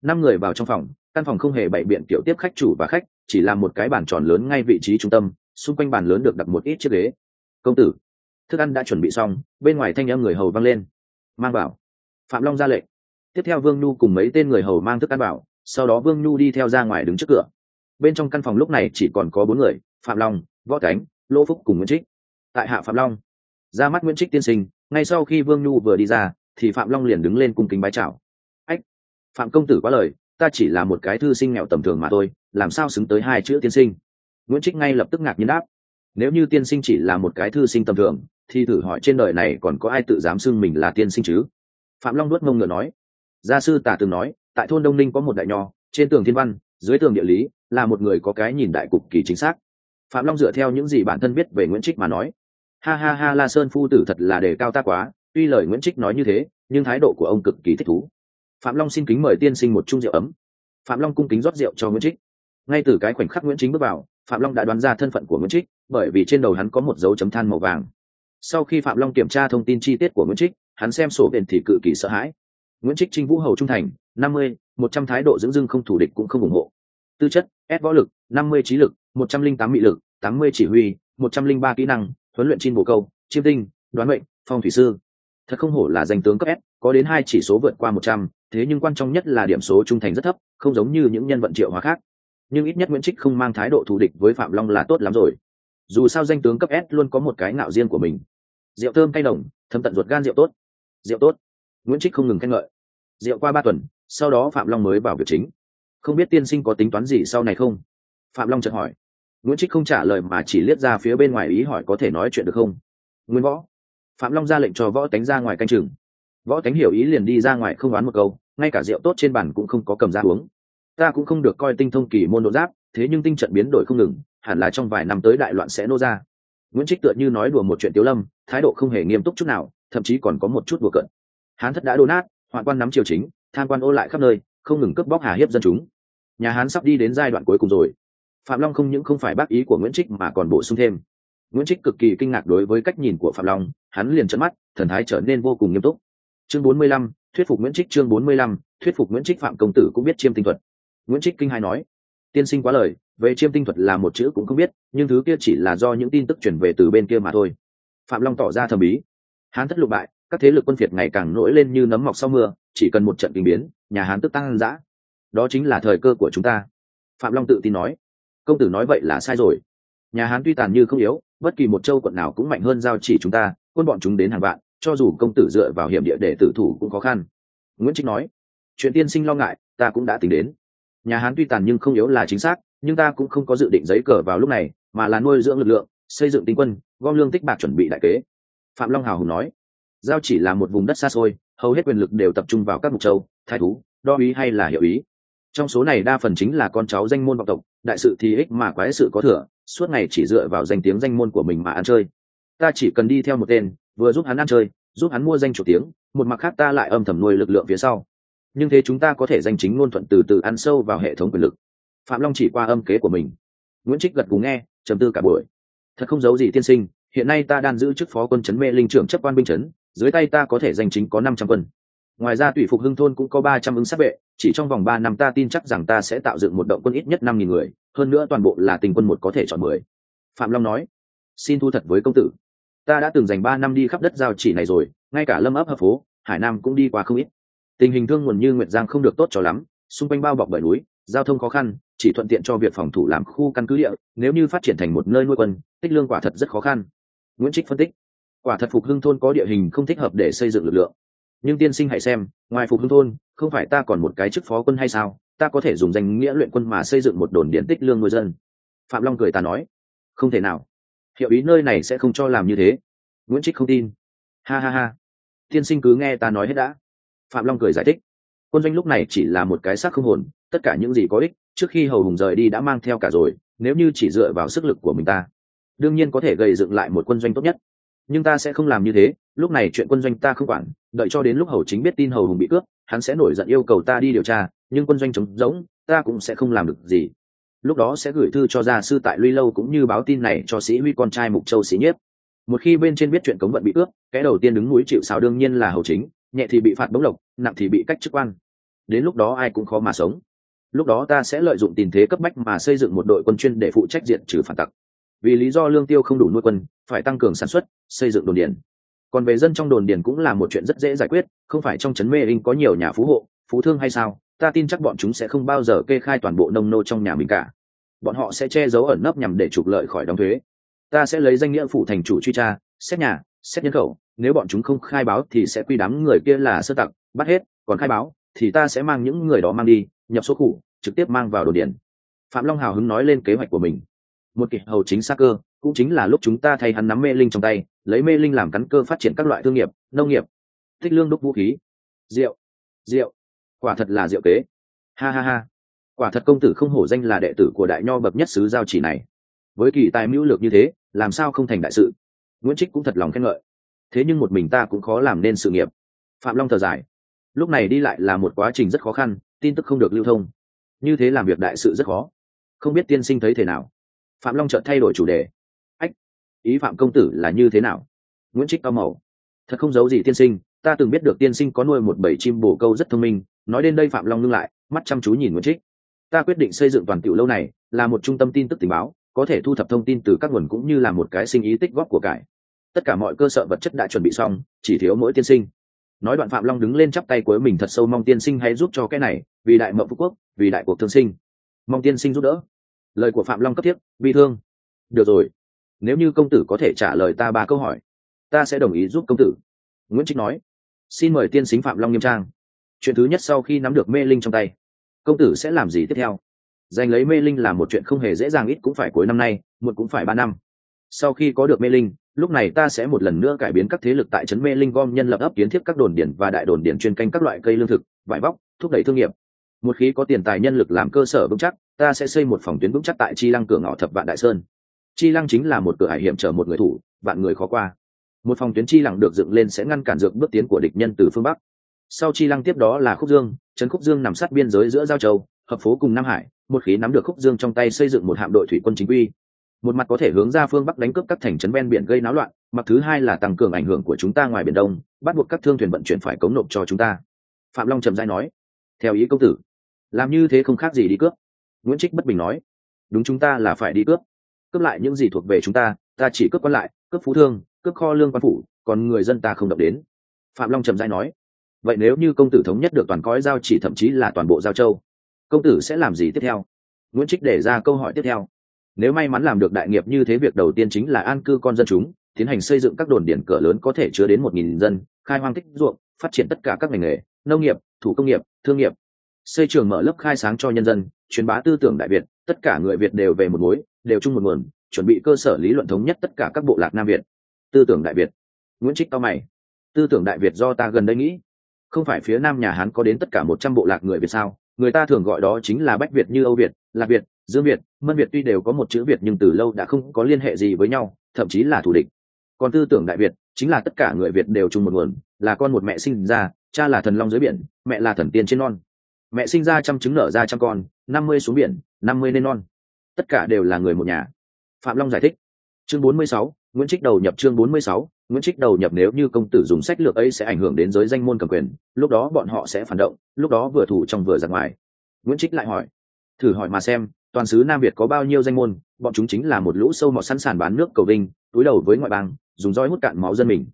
Năm người vào trong phòng, căn phòng không hề bày biện kiểu tiếp khách chủ và khách, chỉ là một cái bàn tròn lớn ngay vị trí trung tâm, xung quanh bàn lớn được đặt một ít chiếc ghế. Công tử, thức ăn đã chuẩn bị xong, bên ngoài thanh em người hầu vang lên. Mang vào. Phạm long ra lệnh. Tiếp theo vương nhu cùng mấy tên người hầu mang thức ăn vào, sau đó vương nhu đi theo ra ngoài đứng trước cửa. Bên trong căn phòng lúc này chỉ còn có bốn người, phạm long, võ cánh lỗ phúc cùng nguyễn trích tại hạ phạm long ra mắt nguyễn trích tiên sinh ngay sau khi vương nhu vừa đi ra thì phạm long liền đứng lên cung kính bái chào ách phạm công tử quá lời ta chỉ là một cái thư sinh nghèo tầm thường mà thôi làm sao xứng tới hai chữ tiên sinh nguyễn trích ngay lập tức ngạc nhiên đáp nếu như tiên sinh chỉ là một cái thư sinh tầm thường thì thử hỏi trên đời này còn có ai tự dám xưng mình là tiên sinh chứ phạm long nuốt mông ngựa nói gia sư tả từng nói tại thôn đông ninh có một đại nho trên tường thiên văn dưới tường địa lý là một người có cái nhìn đại cục kỳ chính xác phạm long dựa theo những gì bản thân biết về nguyễn trích mà nói. Ha ha ha, la sơn phu tử thật là đề cao ta quá, tuy lời nguyễn trích nói như thế, nhưng thái độ của ông cực kỳ thích thú. Phạm long xin kính mời tiên sinh một chung rượu ấm. Phạm long cung kính rót rượu cho nguyễn trích. Ngay từ cái khoảnh khắc nguyễn chính bước vào, phạm long đã đoán ra thân phận của nguyễn trích, bởi vì trên đầu hắn có một dấu chấm than màu vàng. Sau khi phạm long kiểm tra thông tin chi tiết của nguyễn trích, hắn xem sổ biển thì cự kỳ sợ hãi. Nguyễn trích trinh vũ hầu trung thành, năm mươi, một trăm thái độ dưỡng dưng không thủ địch cũng không ủng hộ. Tư chất, ép võ lực, năm mươi trí lực một trăm linh tám mị lực, tám mươi chỉ huy, một trăm linh ba kỹ năng, huấn luyện chim bồ câu, chiêm tinh, đoán mệnh, phong thủy sư. Thật không hổ là danh tướng cấp s, có đến hai chỉ số vượt qua một trăm, thế nhưng quan trọng nhất là điểm số trung thành rất thấp, không giống như những nhân vận triệu hóa khác. Nhưng ít nhất nguyễn trích không mang thái độ thù địch với phạm long là tốt lắm rồi. Dù sao danh tướng cấp s luôn có một cái ngạo riêng của mình. Rượu thơm cay nồng, thấm tận ruột gan rượu tốt. Rượu tốt. Nguyễn trích không ngừng khen ngợi. Rượu qua ba tuần, sau đó phạm long mới vào việc chính. Không biết tiên sinh có tính toán gì sau này không? Phạm long chợt hỏi nguyễn trích không trả lời mà chỉ liếc ra phía bên ngoài ý hỏi có thể nói chuyện được không? Nguyên võ. Phạm long ra lệnh cho võ tánh ra ngoài canh chừng. Võ tánh hiểu ý liền đi ra ngoài không đoán một câu, ngay cả rượu tốt trên bàn cũng không có cầm ra uống. Ta cũng không được coi tinh thông kỳ môn đột giáp, thế nhưng tinh trận biến đổi không ngừng, hẳn là trong vài năm tới đại loạn sẽ nô ra. Nguyễn trích tựa như nói đùa một chuyện tiếu lâm, thái độ không hề nghiêm túc chút nào, thậm chí còn có một chút đùa cận hán thất đã đô nát, hoạn quan nắm triều chính, tham quan ô lại khắp nơi, không ngừng cướp bóc hà hiếp dân chúng. Nhà hán sắp đi đến giai đoạn cuối cùng rồi phạm long không những không phải bác ý của nguyễn trích mà còn bổ sung thêm. Nguyễn trích cực kỳ kinh ngạc đối với cách nhìn của phạm long, hắn liền trận mắt, thần thái trở nên vô cùng nghiêm túc. Chương bốn mươi lăm, thuyết phục nguyễn trích, chương bốn mươi lăm, thuyết phục nguyễn trích phạm công tử cũng biết chiêm tinh thuật. Nguyễn trích kinh hai nói, tiên sinh quá lời, về chiêm tinh thuật là một chữ cũng không biết, nhưng thứ kia chỉ là do những tin tức chuyển về từ bên kia mà thôi. Phạm long tỏ ra thầm bí hán thất lục bại, các thế lực quân phiệt ngày càng nổi lên như nấm mọc sau mưa, chỉ cần một trận kinh biến, nhà hán tức tăng dã đó chính là thời cơ của chúng ta. Phạm long tự tin nói công tử nói vậy là sai rồi. Nhà hán tuy tàn như không yếu, bất kỳ một châu quận nào cũng mạnh hơn giao chỉ chúng ta, quân bọn chúng đến hàng vạn, cho dù công tử dựa vào hiểm địa để tử thủ cũng khó khăn. Nguyễn trích nói, chuyện tiên sinh lo ngại, ta cũng đã tính đến. Nhà hán tuy tàn nhưng không yếu là chính xác, nhưng ta cũng không có dự định giấy cờ vào lúc này, mà là nuôi dưỡng lực lượng, xây dựng tinh quân, gom lương tích bạc chuẩn bị đại kế. Phạm long hào hùng nói, giao chỉ là một vùng đất xa xôi, hầu hết quyền lực đều tập trung vào các mục châu, thái thú, đo ý hay là hiệu ý trong số này đa phần chính là con cháu danh môn vọng tộc, đại sự thì ích mà quái sự có thừa, suốt ngày chỉ dựa vào danh tiếng danh môn của mình mà ăn chơi. Ta chỉ cần đi theo một tên, vừa giúp hắn ăn chơi, giúp hắn mua danh chủ tiếng, một mặt khác ta lại âm thầm nuôi lực lượng phía sau. Nhưng thế chúng ta có thể danh chính ngôn thuận từ từ ăn sâu vào hệ thống quyền lực. Phạm long chỉ qua âm kế của mình. Nguyễn trích gật cú nghe, trầm tư cả buổi. Thật không giấu gì tiên sinh, hiện nay ta đang giữ chức phó quân chấn mê linh trưởng chấp quan binh chấn dưới tay ta có thể danh chính có năm trăm quân ngoài ra tùy phục hưng thôn cũng có ba trăm ứng sát vệ, chỉ trong vòng ba năm ta tin chắc rằng ta sẽ tạo dựng một động quân ít nhất năm nghìn người, hơn nữa toàn bộ là tình quân một có thể chọn mười. Phạm long nói, xin thu thật với công tử. Ta đã từng dành ba năm đi khắp đất giao chỉ này rồi, ngay cả lâm ấp hợp phố, hải nam cũng đi qua không ít. Tình hình thương nguồn như nguyệt giang không được tốt cho lắm, xung quanh bao bọc bởi núi, giao thông khó khăn, chỉ thuận tiện cho việc phòng thủ làm khu căn cứ địa, nếu như phát triển thành một nơi nuôi quân, tích lương quả thật rất khó khăn. Nguyễn trích phân tích, quả thật phục hưng thôn có địa hình không thích hợp để xây dựng lực lượng nhưng tiên sinh hãy xem, ngoài phục hưng thôn, không phải ta còn một cái chức phó quân hay sao? Ta có thể dùng danh nghĩa luyện quân mà xây dựng một đồn điện tích lương người dân. Phạm long cười ta nói, không thể nào. Hiệu ý nơi này sẽ không cho làm như thế. Nguyễn trích không tin. Ha ha ha. Tiên sinh cứ nghe ta nói hết đã. Phạm long cười giải thích. Quân doanh lúc này chỉ là một cái xác không hồn, tất cả những gì có ích, trước khi hầu hùng rời đi đã mang theo cả rồi, nếu như chỉ dựa vào sức lực của mình ta, đương nhiên có thể gây dựng lại một quân doanh tốt nhất nhưng ta sẽ không làm như thế, lúc này chuyện quân doanh ta không quản, đợi cho đến lúc hầu chính biết tin hầu hùng bị cướp, hắn sẽ nổi giận yêu cầu ta đi điều tra, nhưng quân doanh trống rỗng, ta cũng sẽ không làm được gì. Lúc đó sẽ gửi thư cho gia sư tại luy lâu cũng như báo tin này cho sĩ huy con trai mục châu sĩ nhiếp. Một khi bên trên biết chuyện cống vận bị cướp cái đầu tiên đứng núi chịu xào đương nhiên là hầu chính, nhẹ thì bị phạt bóng lộc, nặng thì bị cách chức quan. Đến lúc đó ai cũng khó mà sống. Lúc đó ta sẽ lợi dụng tình thế cấp bách mà xây dựng một đội quân chuyên để phụ trách diện trừ phản tặc vì lý do lương tiêu không đủ nuôi quân, phải tăng cường sản xuất, xây dựng đồn điền. Còn về dân trong đồn điền cũng là một chuyện rất dễ giải quyết, không phải trong trấn mê linh có nhiều nhà phú hộ, phú thương hay sao, ta tin chắc bọn chúng sẽ không bao giờ kê khai toàn bộ nông nô trong nhà mình cả. Bọn họ sẽ che giấu ẩn nấp nhằm để trục lợi khỏi đóng thuế. Ta sẽ lấy danh nghĩa phủ thành chủ truy tra, xét nhà, xét nhân khẩu, nếu bọn chúng không khai báo thì sẽ quy đám người kia là sơ tặc, bắt hết, còn khai báo thì ta sẽ mang những người đó mang đi, nhập số khủ trực tiếp mang vào đồn điền. phạm long hào hứng nói lên kế hoạch của mình một kịch hầu chính xác cơ, cũng chính là lúc chúng ta thay hắn nắm mê linh trong tay, lấy mê linh làm cắn cơ phát triển các loại thương nghiệp, nông nghiệp. Tích lương đúc vũ khí. Rượu. Rượu. Quả thật là rượu kế. Ha ha ha. Quả thật công tử không hổ danh là đệ tử của đại nho bậc nhất sứ giao chỉ này. Với kỳ tài mưu lược như thế, làm sao không thành đại sự? Nguyễn trích cũng thật lòng khen ngợi. Thế nhưng một mình ta cũng khó làm nên sự nghiệp. Phạm long thở dài. Lúc này đi lại là một quá trình rất khó khăn, tin tức không được lưu thông. Như thế làm việc đại sự rất khó. Không biết tiên sinh thấy thế nào? Phạm long chợt thay đổi chủ đề. Ách, ý phạm công tử là như thế nào? Nguyễn trích cao màu thật không giấu gì tiên sinh, ta từng biết được tiên sinh có nuôi một bầy chim bồ câu rất thông minh. Nói đến đây phạm long ngưng lại, mắt chăm chú nhìn nguyễn trích. Ta quyết định xây dựng toàn tiểu lâu này là một trung tâm tin tức tình báo, có thể thu thập thông tin từ các nguồn cũng như là một cái sinh ý tích góp của cải. Tất cả mọi cơ sở vật chất đã chuẩn bị xong, chỉ thiếu mỗi tiên sinh. Nói đoạn phạm long đứng lên chắp tay cuối mình thật sâu, mong tiên sinh hãy giúp cho cái này, vì đại mậu phú quốc, vì đại cuộc thương sinh. Mong tiên sinh giúp đỡ lời của phạm long cấp thiết, bi thương. Được rồi. Nếu như công tử có thể trả lời ta ba câu hỏi, ta sẽ đồng ý giúp công tử. Nguyễn trích nói, xin mời tiên xính phạm long nghiêm trang. Chuyện thứ nhất sau khi nắm được mê linh trong tay, công tử sẽ làm gì tiếp theo? Giành lấy mê linh là một chuyện không hề dễ dàng, ít cũng phải cuối năm nay, muộn cũng phải ba năm. Sau khi có được mê linh, lúc này ta sẽ một lần nữa cải biến các thế lực tại trấn mê linh gom nhân lập ấp kiến thiết các đồn điển và đại đồn điển chuyên canh các loại cây lương thực, vải vóc thúc đẩy thương nghiệp. Một khi có tiền tài nhân lực làm cơ sở vững chắc ta sẽ xây một phòng tuyến vững chắc tại chi lăng cửa ngõ thập vạn đại sơn. Chi lăng chính là một cửa hải hiểm trở một người thủ, vạn người khó qua. Một phòng tuyến chi lăng được dựng lên sẽ ngăn cản dược bước tiến của địch nhân từ phương bắc. Sau chi lăng tiếp đó là khúc dương, trấn khúc dương nằm sát biên giới giữa giao châu, hợp phố cùng nam hải, một khí nắm được khúc dương trong tay xây dựng một hạm đội thủy quân chính quy. Một mặt có thể hướng ra phương bắc đánh cướp các thành trấn ven biển gây náo loạn, mặt thứ hai là tăng cường ảnh hưởng của chúng ta ngoài biển đông, bắt buộc các thương thuyền vận chuyển phải cống nộp cho chúng ta. Phạm long trầm dai nói, theo ý công tử, làm như thế không khác gì đi cướp nguyễn trích bất bình nói, đúng chúng ta là phải đi cướp. Cướp lại những gì thuộc về chúng ta ta chỉ cướp quan lại, cướp phú thương, cướp kho lương quan phủ, còn người dân ta không động đến. Phạm long trầm dai nói, vậy nếu như công tử thống nhất được toàn cõi giao chỉ thậm chí là toàn bộ giao châu, công tử sẽ làm gì tiếp theo? Nguyễn trích để ra câu hỏi tiếp theo, nếu may mắn làm được đại nghiệp như thế việc đầu tiên chính là an cư con dân chúng, tiến hành xây dựng các đồn điển cửa lớn có thể chứa đến một nghìn dân, khai hoang tích ruộng, phát triển tất cả các ngành nghề, nông nghiệp, thủ công nghiệp, thương nghiệp, xây trường mở lớp khai sáng cho nhân dân truyền bá tư tưởng đại việt, tất cả người việt đều về một mối, đều chung một nguồn, chuẩn bị cơ sở lý luận thống nhất tất cả các bộ lạc nam việt. Tư tưởng đại việt. Nguyễn trích cao mày. Tư tưởng đại việt do ta gần đây nghĩ. Không phải phía nam nhà hán có đến tất cả một trăm bộ lạc người việt sao? Người ta thường gọi đó chính là bách việt như âu việt, lạc việt, dương việt, mân việt tuy đều có một chữ việt nhưng từ lâu đã không có liên hệ gì với nhau, thậm chí là thù địch. Còn tư tưởng đại việt, chính là tất cả người việt đều chung một nguồn, là con một mẹ sinh ra, cha là thần long dưới biển, mẹ là thần tiên trên non mẹ sinh ra trăm trứng nở ra trăm con, năm mươi xuống biển, năm mươi lên non. Tất cả đều là người một nhà. Phạm long giải thích. Chương bốn mươi sáu, nguyễn trích đầu nhập chương bốn mươi sáu, nguyễn trích đầu nhập nếu như công tử dùng sách lược ấy sẽ ảnh hưởng đến giới danh môn cầm quyền, lúc đó bọn họ sẽ phản động, lúc đó vừa thủ trong vừa ra ngoài. Nguyễn trích lại hỏi. Thử hỏi mà xem, toàn sứ nam việt có bao nhiêu danh môn, bọn chúng chính là một lũ sâu mọt sẵn sàng bán nước cầu vinh, túi đầu với ngoại bang, dùng roi hút cạn máu dân mình.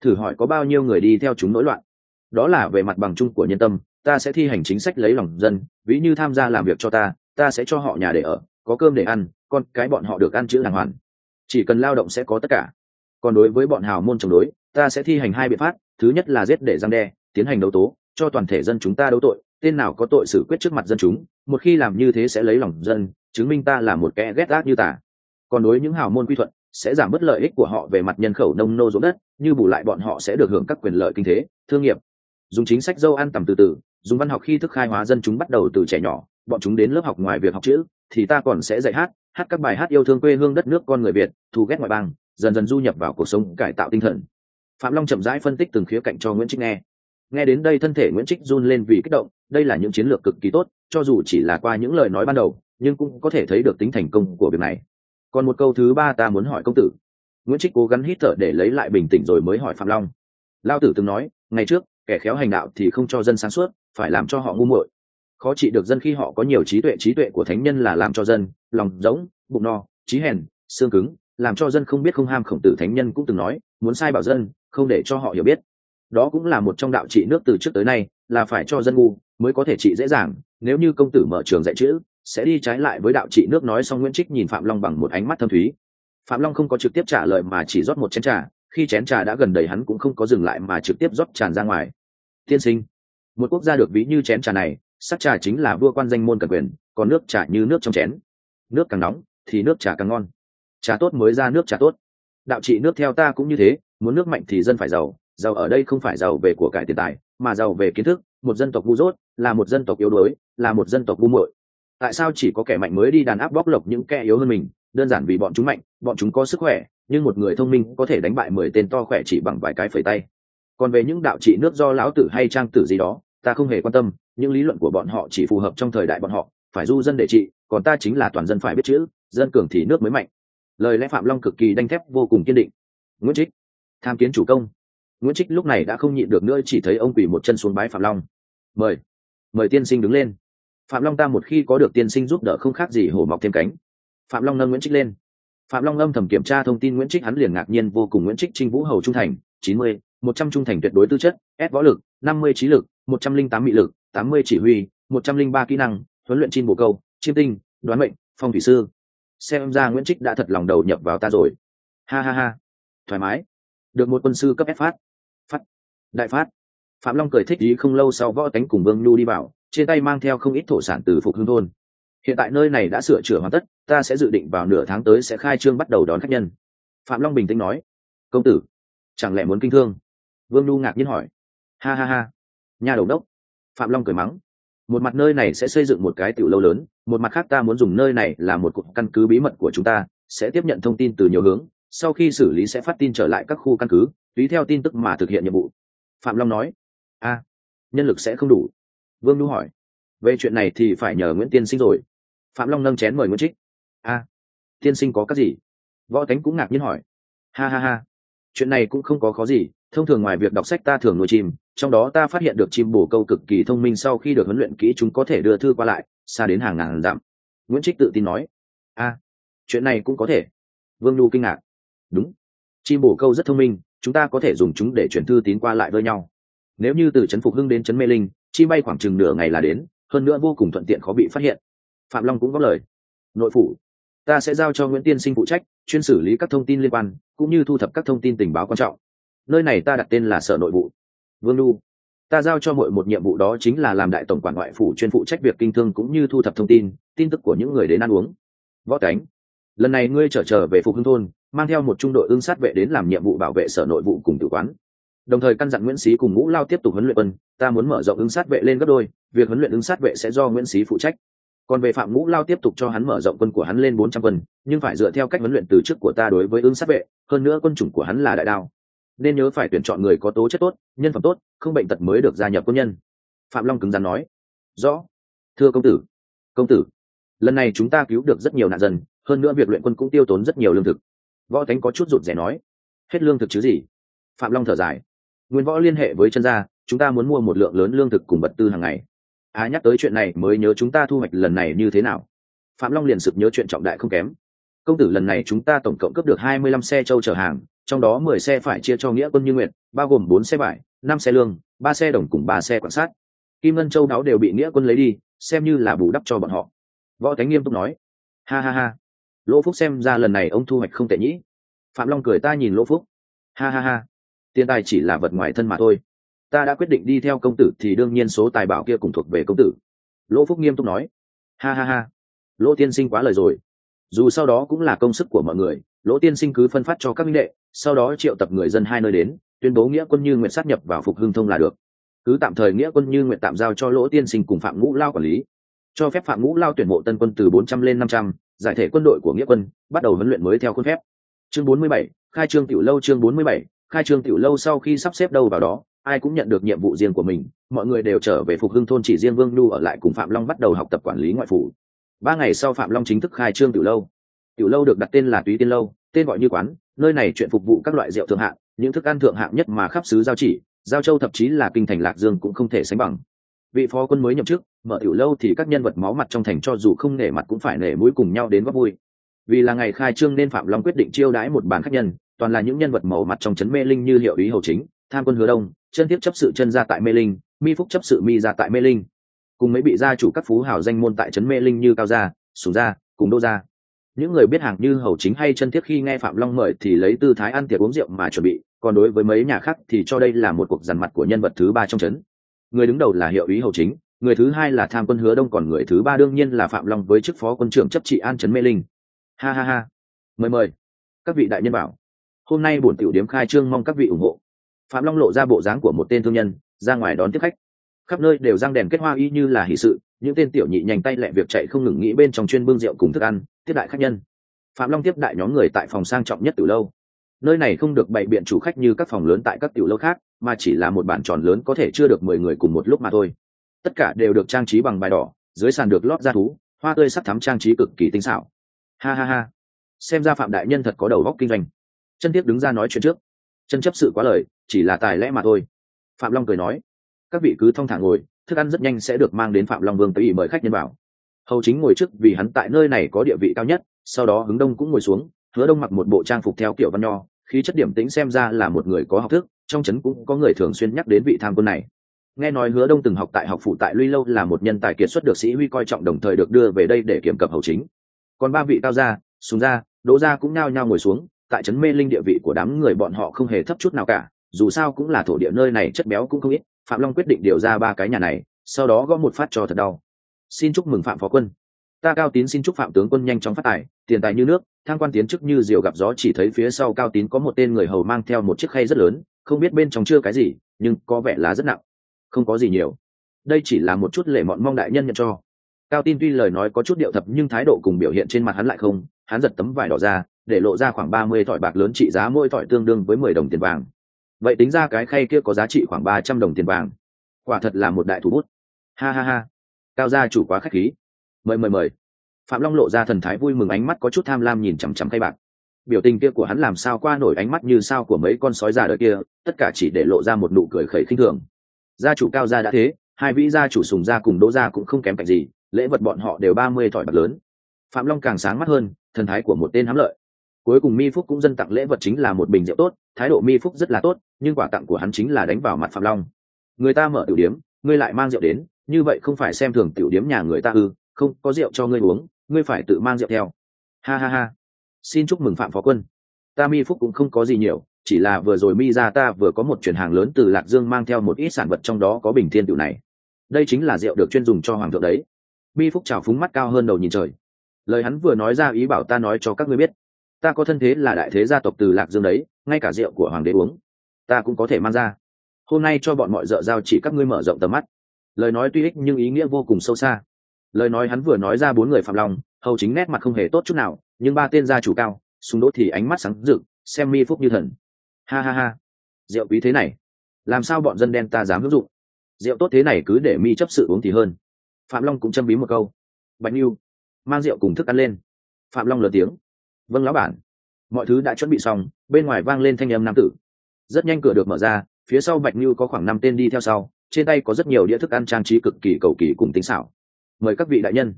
Thử hỏi có bao nhiêu người đi theo chúng nỗi loạn. Đó là về mặt bằng chung của nhân tâm ta sẽ thi hành chính sách lấy lòng dân, ví như tham gia làm việc cho ta ta sẽ cho họ nhà để ở, có cơm để ăn, con cái bọn họ được ăn chữ đàng hoàng. Chỉ cần lao động sẽ có tất cả. Còn đối với bọn hào môn chống đối, ta sẽ thi hành hai biện pháp, thứ nhất là giết để giam đe, tiến hành đấu tố, cho toàn thể dân chúng ta đấu tội, tên nào có tội xử quyết trước mặt dân chúng, một khi làm như thế sẽ lấy lòng dân, chứng minh ta là một kẻ ghét ác như tả còn đối những hào môn quy thuận, sẽ giảm bớt lợi ích của họ về mặt nhân khẩu nông nô ruộng đất, như bù lại bọn họ sẽ được hưởng các quyền lợi kinh tế, thương nghiệp. Dùng chính sách dâu ăn tầm từ từ dùng văn học khi thức khai hóa dân chúng bắt đầu từ trẻ nhỏ, bọn chúng đến lớp học ngoài việc học chữ, thì ta còn sẽ dạy hát hát các bài hát yêu thương quê hương đất nước con người việt thù ghét ngoại bang, dần dần du nhập vào cuộc sống cải tạo tinh thần. Phạm long chậm rãi phân tích từng khía cạnh cho nguyễn trích nghe. Nghe đến đây thân thể nguyễn trích run lên vì kích động, đây là những chiến lược cực kỳ tốt, cho dù chỉ là qua những lời nói ban đầu, nhưng cũng có thể thấy được tính thành công của việc này. Còn một câu thứ ba ta muốn hỏi công tử. Nguyễn trích cố gắng hít thở để lấy lại bình tĩnh rồi mới hỏi phạm long. Lao tử từng nói, ngày trước, kẻ khéo hành đạo thì không cho dân sáng suốt phải làm cho họ ngu muội. Khó trị được dân khi họ có nhiều trí tuệ trí tuệ của thánh nhân là làm cho dân lòng giống, bụng no, trí hèn, xương cứng, làm cho dân không biết không ham khổng tử thánh nhân cũng từng nói, muốn sai bảo dân, không để cho họ hiểu biết. Đó cũng là một trong đạo trị nước từ trước tới nay, là phải cho dân ngu mới có thể trị dễ dàng. Nếu như công tử mở trường dạy chữ, sẽ đi trái lại với đạo trị nước nói xong nguyễn trích nhìn phạm long bằng một ánh mắt thâm thúy. Phạm long không có trực tiếp trả lời mà chỉ rót một chén trà, khi chén trà đã gần đầy hắn cũng không có dừng lại mà trực tiếp rót tràn ra ngoài. Tiên sinh một quốc gia được ví như chén trà này, sắc trà chính là vua quan danh môn cần quyền, còn nước trà như nước trong chén. Nước càng nóng, thì nước trà càng ngon. Trà tốt mới ra nước trà tốt. Đạo trị nước theo ta cũng như thế, muốn nước mạnh thì dân phải giàu giàu ở đây không phải giàu về của cải tiền tài, mà giàu về kiến thức, một dân tộc ngu dốt, là một dân tộc yếu đuối, là một dân tộc ngu muội. Tại sao chỉ có kẻ mạnh mới đi đàn áp bóc lộc những kẻ yếu hơn mình? Đơn giản vì bọn chúng mạnh, bọn chúng có sức khỏe, nhưng một người thông minh có thể đánh bại mười tên to khỏe chỉ bằng vài cái phẩy tay. Còn về những đạo trị nước do lão tử hay trang tử gì đó ta không hề quan tâm, những lý luận của bọn họ chỉ phù hợp trong thời đại bọn họ, phải du dân để trị, còn ta chính là toàn dân phải biết chữ, dân cường thì nước mới mạnh. Lời lẽ phạm long cực kỳ đanh thép, vô cùng kiên định. Nguyễn trích, tham kiến chủ công. Nguyễn trích lúc này đã không nhịn được nữa, chỉ thấy ông quỳ một chân xuống bái phạm long. Mời mời tiên sinh đứng lên. Phạm long ta một khi có được tiên sinh giúp đỡ không khác gì hổ mọc thêm cánh. Phạm long nâng nguyễn trích lên. Phạm long âm thầm kiểm tra thông tin, nguyễn trích hắn liền ngạc nhiên, vô cùng nguyễn trích trinh vũ hầu trung thành, chín mươi, một trăm trung thành tuyệt đối tư chất ép võ lực, năm mươi trí lực một trăm linh tám mị lực, tám mươi chỉ huy, một trăm linh ba kỹ năng, huấn luyện chim bồ câu, chiêm tinh, đoán mệnh, phong thủy sư. Xem ra nguyễn trích đã thật lòng đầu nhập vào ta rồi. Ha ha ha. Thoải mái. Được một quân sư cấp ép phát. Phát. Đại phát. Phạm long cười thích ý không lâu sau võ tánh cùng vương nhu đi vào, trên tay mang theo không ít thổ sản từ phục hương thôn. Hiện tại nơi này đã sửa chữa hoàn tất, ta sẽ dự định vào nửa tháng tới sẽ khai trương bắt đầu đón khách nhân. Phạm long bình tĩnh nói. Công tử, chẳng lẽ muốn kinh thương? Vương nhu ngạc nhiên hỏi. Ha ha ha nhà đầu đốc. Phạm long cười mắng. Một mặt nơi này sẽ xây dựng một cái tiểu lâu lớn, một mặt khác ta muốn dùng nơi này là một cục căn cứ bí mật của chúng ta, sẽ tiếp nhận thông tin từ nhiều hướng, sau khi xử lý sẽ phát tin trở lại các khu căn cứ, tùy theo tin tức mà thực hiện nhiệm vụ. Phạm long nói. A, nhân lực sẽ không đủ. Vương nhu hỏi. Về chuyện này thì phải nhờ nguyễn tiên sinh rồi. Phạm long nâng chén mời nguyễn trích. A, tiên sinh có các gì? Võ tánh cũng ngạc nhiên hỏi. Ha ha ha, chuyện này cũng không có khó gì thông thường ngoài việc đọc sách ta thường nuôi chim, trong đó ta phát hiện được chim bồ câu cực kỳ thông minh sau khi được huấn luyện kỹ chúng có thể đưa thư qua lại, xa đến hàng ngàn dặm. Nguyễn trích tự tin nói, a, chuyện này cũng có thể. Vương nhu kinh ngạc, đúng, chim bồ câu rất thông minh, chúng ta có thể dùng chúng để chuyển thư tín qua lại với nhau. Nếu như từ trấn phục hưng đến trấn mê linh chi bay khoảng chừng nửa ngày là đến, hơn nữa vô cùng thuận tiện khó bị phát hiện. Phạm long cũng góp lời, nội phủ, ta sẽ giao cho nguyễn tiên sinh phụ trách, chuyên xử lý các thông tin liên quan, cũng như thu thập các thông tin tình báo quan trọng nơi này ta đặt tên là sở nội vụ. Vương lu, ta giao cho mọi một nhiệm vụ đó chính là làm đại tổng quản ngoại phủ chuyên phụ trách việc kinh thương cũng như thu thập thông tin tin tức của những người đến ăn uống. Võ cánh lần này ngươi trở trở về phục hưng thôn, mang theo một trung đội ưng sát vệ đến làm nhiệm vụ bảo vệ sở nội vụ cùng tử quán. Đồng thời căn dặn nguyễn sĩ cùng ngũ lao tiếp tục huấn luyện quân, ta muốn mở rộng ứng sát vệ lên gấp đôi, việc huấn luyện ứng sát vệ sẽ do nguyễn sĩ phụ trách. Còn về phạm ngũ lao tiếp tục cho hắn mở rộng quân của hắn lên bốn trăm quân, nhưng phải dựa theo cách huấn luyện từ trước của ta đối với ứng sát vệ, hơn nữa quân chủng của hắn là đại đao nên nhớ phải tuyển chọn người có tố chất tốt, nhân phẩm tốt, không bệnh tật mới được gia nhập quân nhân. Phạm long cứng rắn nói. Rõ. Thưa công tử. Công tử, lần này chúng ta cứu được rất nhiều nạn dân, hơn nữa việc luyện quân cũng tiêu tốn rất nhiều lương thực. Võ thánh có chút rụt rẻ nói. Hết lương thực chứ gì? Phạm long thở dài. Nguyên võ liên hệ với chân gia, chúng ta muốn mua một lượng lớn lương thực cùng vật tư hàng ngày. Á nhắc tới chuyện này mới nhớ chúng ta thu hoạch lần này như thế nào. Phạm long liền sực nhớ chuyện trọng đại không kém. Công tử, lần này chúng ta tổng cộng cấp được hai mươi lăm xe châu chở hàng trong đó mười xe phải chia cho nghĩa quân như nguyện bao gồm bốn xe vải, năm xe lương, ba xe đồng cùng ba xe quan sát. Kim ngân châu đáo đều bị nghĩa quân lấy đi, xem như là bù đắp cho bọn họ. Võ thánh nghiêm túc nói. Ha ha ha. Lỗ phúc xem ra lần này ông thu hoạch không tệ nhĩ phạm long cười ta nhìn lỗ phúc. Ha ha ha. Tiền tài chỉ là vật ngoài thân mà thôi. Ta đã quyết định đi theo công tử thì đương nhiên số tài bảo kia cùng thuộc về công tử. Lỗ phúc nghiêm túc nói. Ha ha ha. Lỗ tiên sinh quá lời rồi. Dù sau đó cũng là công sức của mọi người lỗ tiên sinh cứ phân phát cho các minh đệ, sau đó triệu tập người dân hai nơi đến, tuyên bố nghĩa quân như nguyện sát nhập vào phục hưng thông là được. Cứ tạm thời nghĩa quân như nguyện tạm giao cho lỗ tiên sinh cùng phạm ngũ lao quản lý. Cho phép phạm ngũ lao tuyển mộ tân quân từ bốn trăm lên năm trăm, giải thể quân đội của nghĩa quân, bắt đầu huấn luyện mới theo khuôn phép. Chương bốn mươi bảy, khai trương tiểu lâu chương bốn mươi bảy, khai trương tiểu lâu sau khi sắp xếp đâu vào đó, ai cũng nhận được nhiệm vụ riêng của mình, mọi người đều trở về phục hưng thôn chỉ riêng vương nhu ở lại cùng phạm long bắt đầu học tập quản lý ngoại phủ. Ba ngày sau phạm long chính thức khai trương tiểu lâu. Tiểu lâu được đặt tên là túy tiên lâu tên gọi như quán, nơi này chuyện phục vụ các loại rượu thượng hạng, những thức ăn thượng hạng nhất mà khắp xứ giao chỉ, giao châu thậm chí là kinh thành lạc dương cũng không thể sánh bằng. Vị phó quân mới nhậm chức, mở tiểu lâu thì các nhân vật máu mặt trong thành cho dù không nể mặt cũng phải nể mũi cùng nhau đến góp vui. Vì là ngày khai trương nên phạm long quyết định chiêu đãi một bàn khách nhân, toàn là những nhân vật màu mặt trong trấn mê linh như hiệu ý hầu chính, tham quân hứa đông, chân tiếp chấp sự chân ra tại mê linh, mi phúc chấp sự mi ra tại mê linh. Cùng mấy bị gia chủ các phú hào danh môn tại trấn mê linh như cao gia, sùng gia, cùng đô gia những người biết hàng như hầu chính hay chân thiết khi nghe phạm long mời thì lấy tư thái ăn tiệc uống rượu mà chuẩn bị, còn đối với mấy nhà khác thì cho đây là một cuộc dằn mặt của nhân vật thứ ba trong trấn. Người đứng đầu là hiệu ý hầu chính, người thứ hai là tham quân hứa đông, còn người thứ ba đương nhiên là phạm long với chức phó quân trưởng chấp trị an trấn mê linh. Ha ha ha. Mời mời. Các vị đại nhân bảo, hôm nay bổn tiểu điếm khai trương mong các vị ủng hộ. Phạm long lộ ra bộ dáng của một tên thương nhân, ra ngoài đón tiếp khách. Khắp nơi đều răng đèn kết hoa y như là hỷ sự, những tên tiểu nhị nhanh tay lẹ việc chạy không ngừng nghĩ bên trong chuyên bưng rượu cùng thức ăn tiếp đại khách nhân. Phạm long tiếp đại nhóm người tại phòng sang trọng nhất từ lâu. Nơi này không được bày biện chủ khách như các phòng lớn tại các tiểu lâu khác, mà chỉ là một bản tròn lớn có thể chưa được mười người cùng một lúc mà thôi. Tất cả đều được trang trí bằng bài đỏ, dưới sàn được lót ra thú, hoa tươi sắc thắm trang trí cực kỳ tinh xảo. Ha ha ha. Xem ra phạm đại nhân thật có đầu góc kinh doanh. Chân tiếp đứng ra nói chuyện trước. Chân chấp sự quá lời, chỉ là tài lẽ mà thôi. Phạm long cười nói, các vị cứ thong thả ngồi, thức ăn rất nhanh sẽ được mang đến phạm long vương tới ủy mời khách nhân vào hầu chính ngồi trước vì hắn tại nơi này có địa vị cao nhất, sau đó hướng đông cũng ngồi xuống, hứa đông mặc một bộ trang phục theo kiểu văn nho, khí chất điểm tính xem ra là một người có học thức, trong trấn cũng có người thường xuyên nhắc đến vị tham quân này. Nghe nói hứa đông từng học tại học phụ tại luy lâu là một nhân tài kiệt xuất được sĩ huy coi trọng đồng thời được đưa về đây để kiểm cập hầu chính. Còn ba vị cao gia súng gia, đỗ gia cũng nao nhao ngồi xuống, tại trấn mê linh địa vị của đám người bọn họ không hề thấp chút nào cả, dù sao cũng là thổ địa nơi này chất béo cũng không ít, phạm long quyết định điều ra ba cái nhà này, sau đó gõ một phát cho thật đau xin chúc mừng phạm phó quân. Ta cao tín xin chúc phạm tướng quân nhanh chóng phát tài, tiền tài như nước, thang quan tiến chức như diều gặp gió chỉ thấy phía sau cao tín có một tên người hầu mang theo một chiếc khay rất lớn, không biết bên trong chưa cái gì, nhưng có vẻ là rất nặng. Không có gì nhiều. Đây chỉ là một chút lệ mọn mong đại nhân nhận cho. Cao tin tuy lời nói có chút điệu thập nhưng thái độ cùng biểu hiện trên mặt hắn lại không, hắn giật tấm vải đỏ ra, để lộ ra khoảng ba mươi thỏi bạc lớn trị giá mỗi thỏi tương đương với mười đồng tiền vàng. Vậy tính ra cái khay kia có giá trị khoảng ba trăm đồng tiền vàng. Quả thật là một đại thủ bút. Ha ha ha cao gia chủ quá khách khí. Mời mời mời. Phạm long lộ ra thần thái vui mừng ánh mắt có chút tham lam nhìn chằm chằm khay bạc. Biểu tình kia của hắn làm sao qua nổi ánh mắt như sao của mấy con sói già đời kia, tất cả chỉ để lộ ra một nụ cười khẩy khinh thường. Gia chủ cao gia đã thế, hai vĩ gia chủ sùng gia cùng đỗ gia cũng không kém cạnh gì, lễ vật bọn họ đều ba mươi thỏi bạc lớn. Phạm long càng sáng mắt hơn, thần thái của một tên hám lợi. Cuối cùng mi phúc cũng dân tặng lễ vật chính là một bình rượu tốt, thái độ mi phúc rất là tốt, nhưng quả tặng của hắn chính là đánh vào mặt phạm long. Người ta mở tiểu điếm, ngươi lại mang rượu đến như vậy không phải xem thường tiểu điếm nhà người ta ư, không, có rượu cho ngươi uống, ngươi phải tự mang rượu theo. Ha ha ha. Xin chúc mừng phạm phó quân. Ta mi phúc cũng không có gì nhiều, chỉ là vừa rồi mi ra ta vừa có một chuyển hàng lớn từ lạc dương mang theo một ít sản vật trong đó có bình thiên tiểu này. Đây chính là rượu được chuyên dùng cho hoàng thượng đấy. Mi phúc trào phúng mắt cao hơn đầu nhìn trời. Lời hắn vừa nói ra ý bảo ta nói cho các ngươi biết. Ta có thân thế là đại thế gia tộc từ lạc dương đấy, ngay cả rượu của hoàng đế uống, ta cũng có thể mang ra. Hôm nay cho bọn mọi d ợ giao chỉ các ngươi mở rộng tầm mắt lời nói tuy ích nhưng ý nghĩa vô cùng sâu xa. Lời nói hắn vừa nói ra bốn người phạm lòng, hầu chính nét mặt không hề tốt chút nào, nhưng ba tên gia chủ cao súng đốt thì ánh mắt sáng rực, xem mi phúc như thần. Ha ha ha. Rượu quý thế này. Làm sao bọn dân đen ta dám hữu dụng? Rượu tốt thế này cứ để mi chấp sự uống thì hơn. Phạm long cũng châm bí một câu. Bạch nhiêu mang rượu cùng thức ăn lên. Phạm long lờ tiếng. Vâng lão bản. Mọi thứ đã chuẩn bị xong, bên ngoài vang lên thanh âm nam tử. Rất nhanh cửa được mở ra, phía sau bạch như có khoảng năm tên đi theo sau trên tay có rất nhiều đĩa thức ăn trang trí cực kỳ cầu kỳ cùng tính xảo. Mời các vị đại nhân.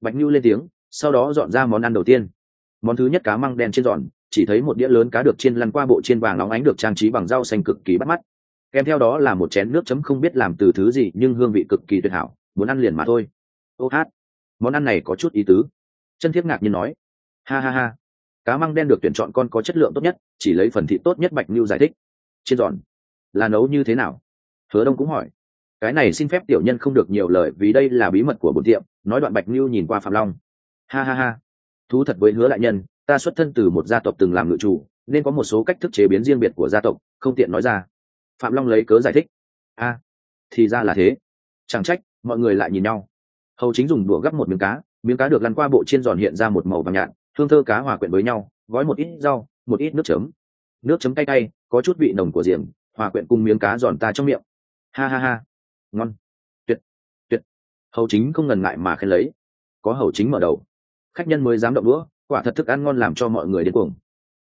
Bạch Nhu lên tiếng, sau đó dọn ra món ăn đầu tiên. Món thứ nhất cá măng đen trên giòn, chỉ thấy một đĩa lớn cá được chiên lăn qua bộ chiên vàng óng ánh được trang trí bằng rau xanh cực kỳ bắt mắt. Kèm theo đó là một chén nước chấm không biết làm từ thứ gì, nhưng hương vị cực kỳ tuyệt hảo, muốn ăn liền mà thôi. Ô hát. Món ăn này có chút ý tứ. Chân thiết ngạc nhiên nói. Ha ha ha. Cá măng đen được tuyển chọn con có chất lượng tốt nhất, chỉ lấy phần thịt tốt nhất bạch như giải thích. Chiên giòn. Là nấu như thế nào? Hứa đông cũng hỏi, cái này xin phép tiểu nhân không được nhiều lời vì đây là bí mật của bồn tiệm. Nói đoạn bạch Lưu nhìn qua phạm long, ha ha ha, thú thật với hứa đại nhân, ta xuất thân từ một gia tộc từng làm ngự chủ, nên có một số cách thức chế biến riêng biệt của gia tộc, không tiện nói ra. Phạm long lấy cớ giải thích, a, thì ra là thế. Chẳng trách, mọi người lại nhìn nhau. Hầu chính dùng đũa gắp một miếng cá miếng cá được lăn qua bộ chiên giòn hiện ra một màu vàng nhạt, hương thơ cá hòa quyện với nhau, gói một ít rau, một ít nước chấm. Nước chấm cay cay, có chút vị nồng của diềm, hòa quyện cùng miếng cá giòn ta trong miệng ha ha ha. Ngon. Tuyệt tuyệt. Hầu chính không ngần ngại mà khen lấy. Có hầu chính mở đầu. Khách nhân mới dám động đũa, quả thật thức ăn ngon làm cho mọi người đến cuồng.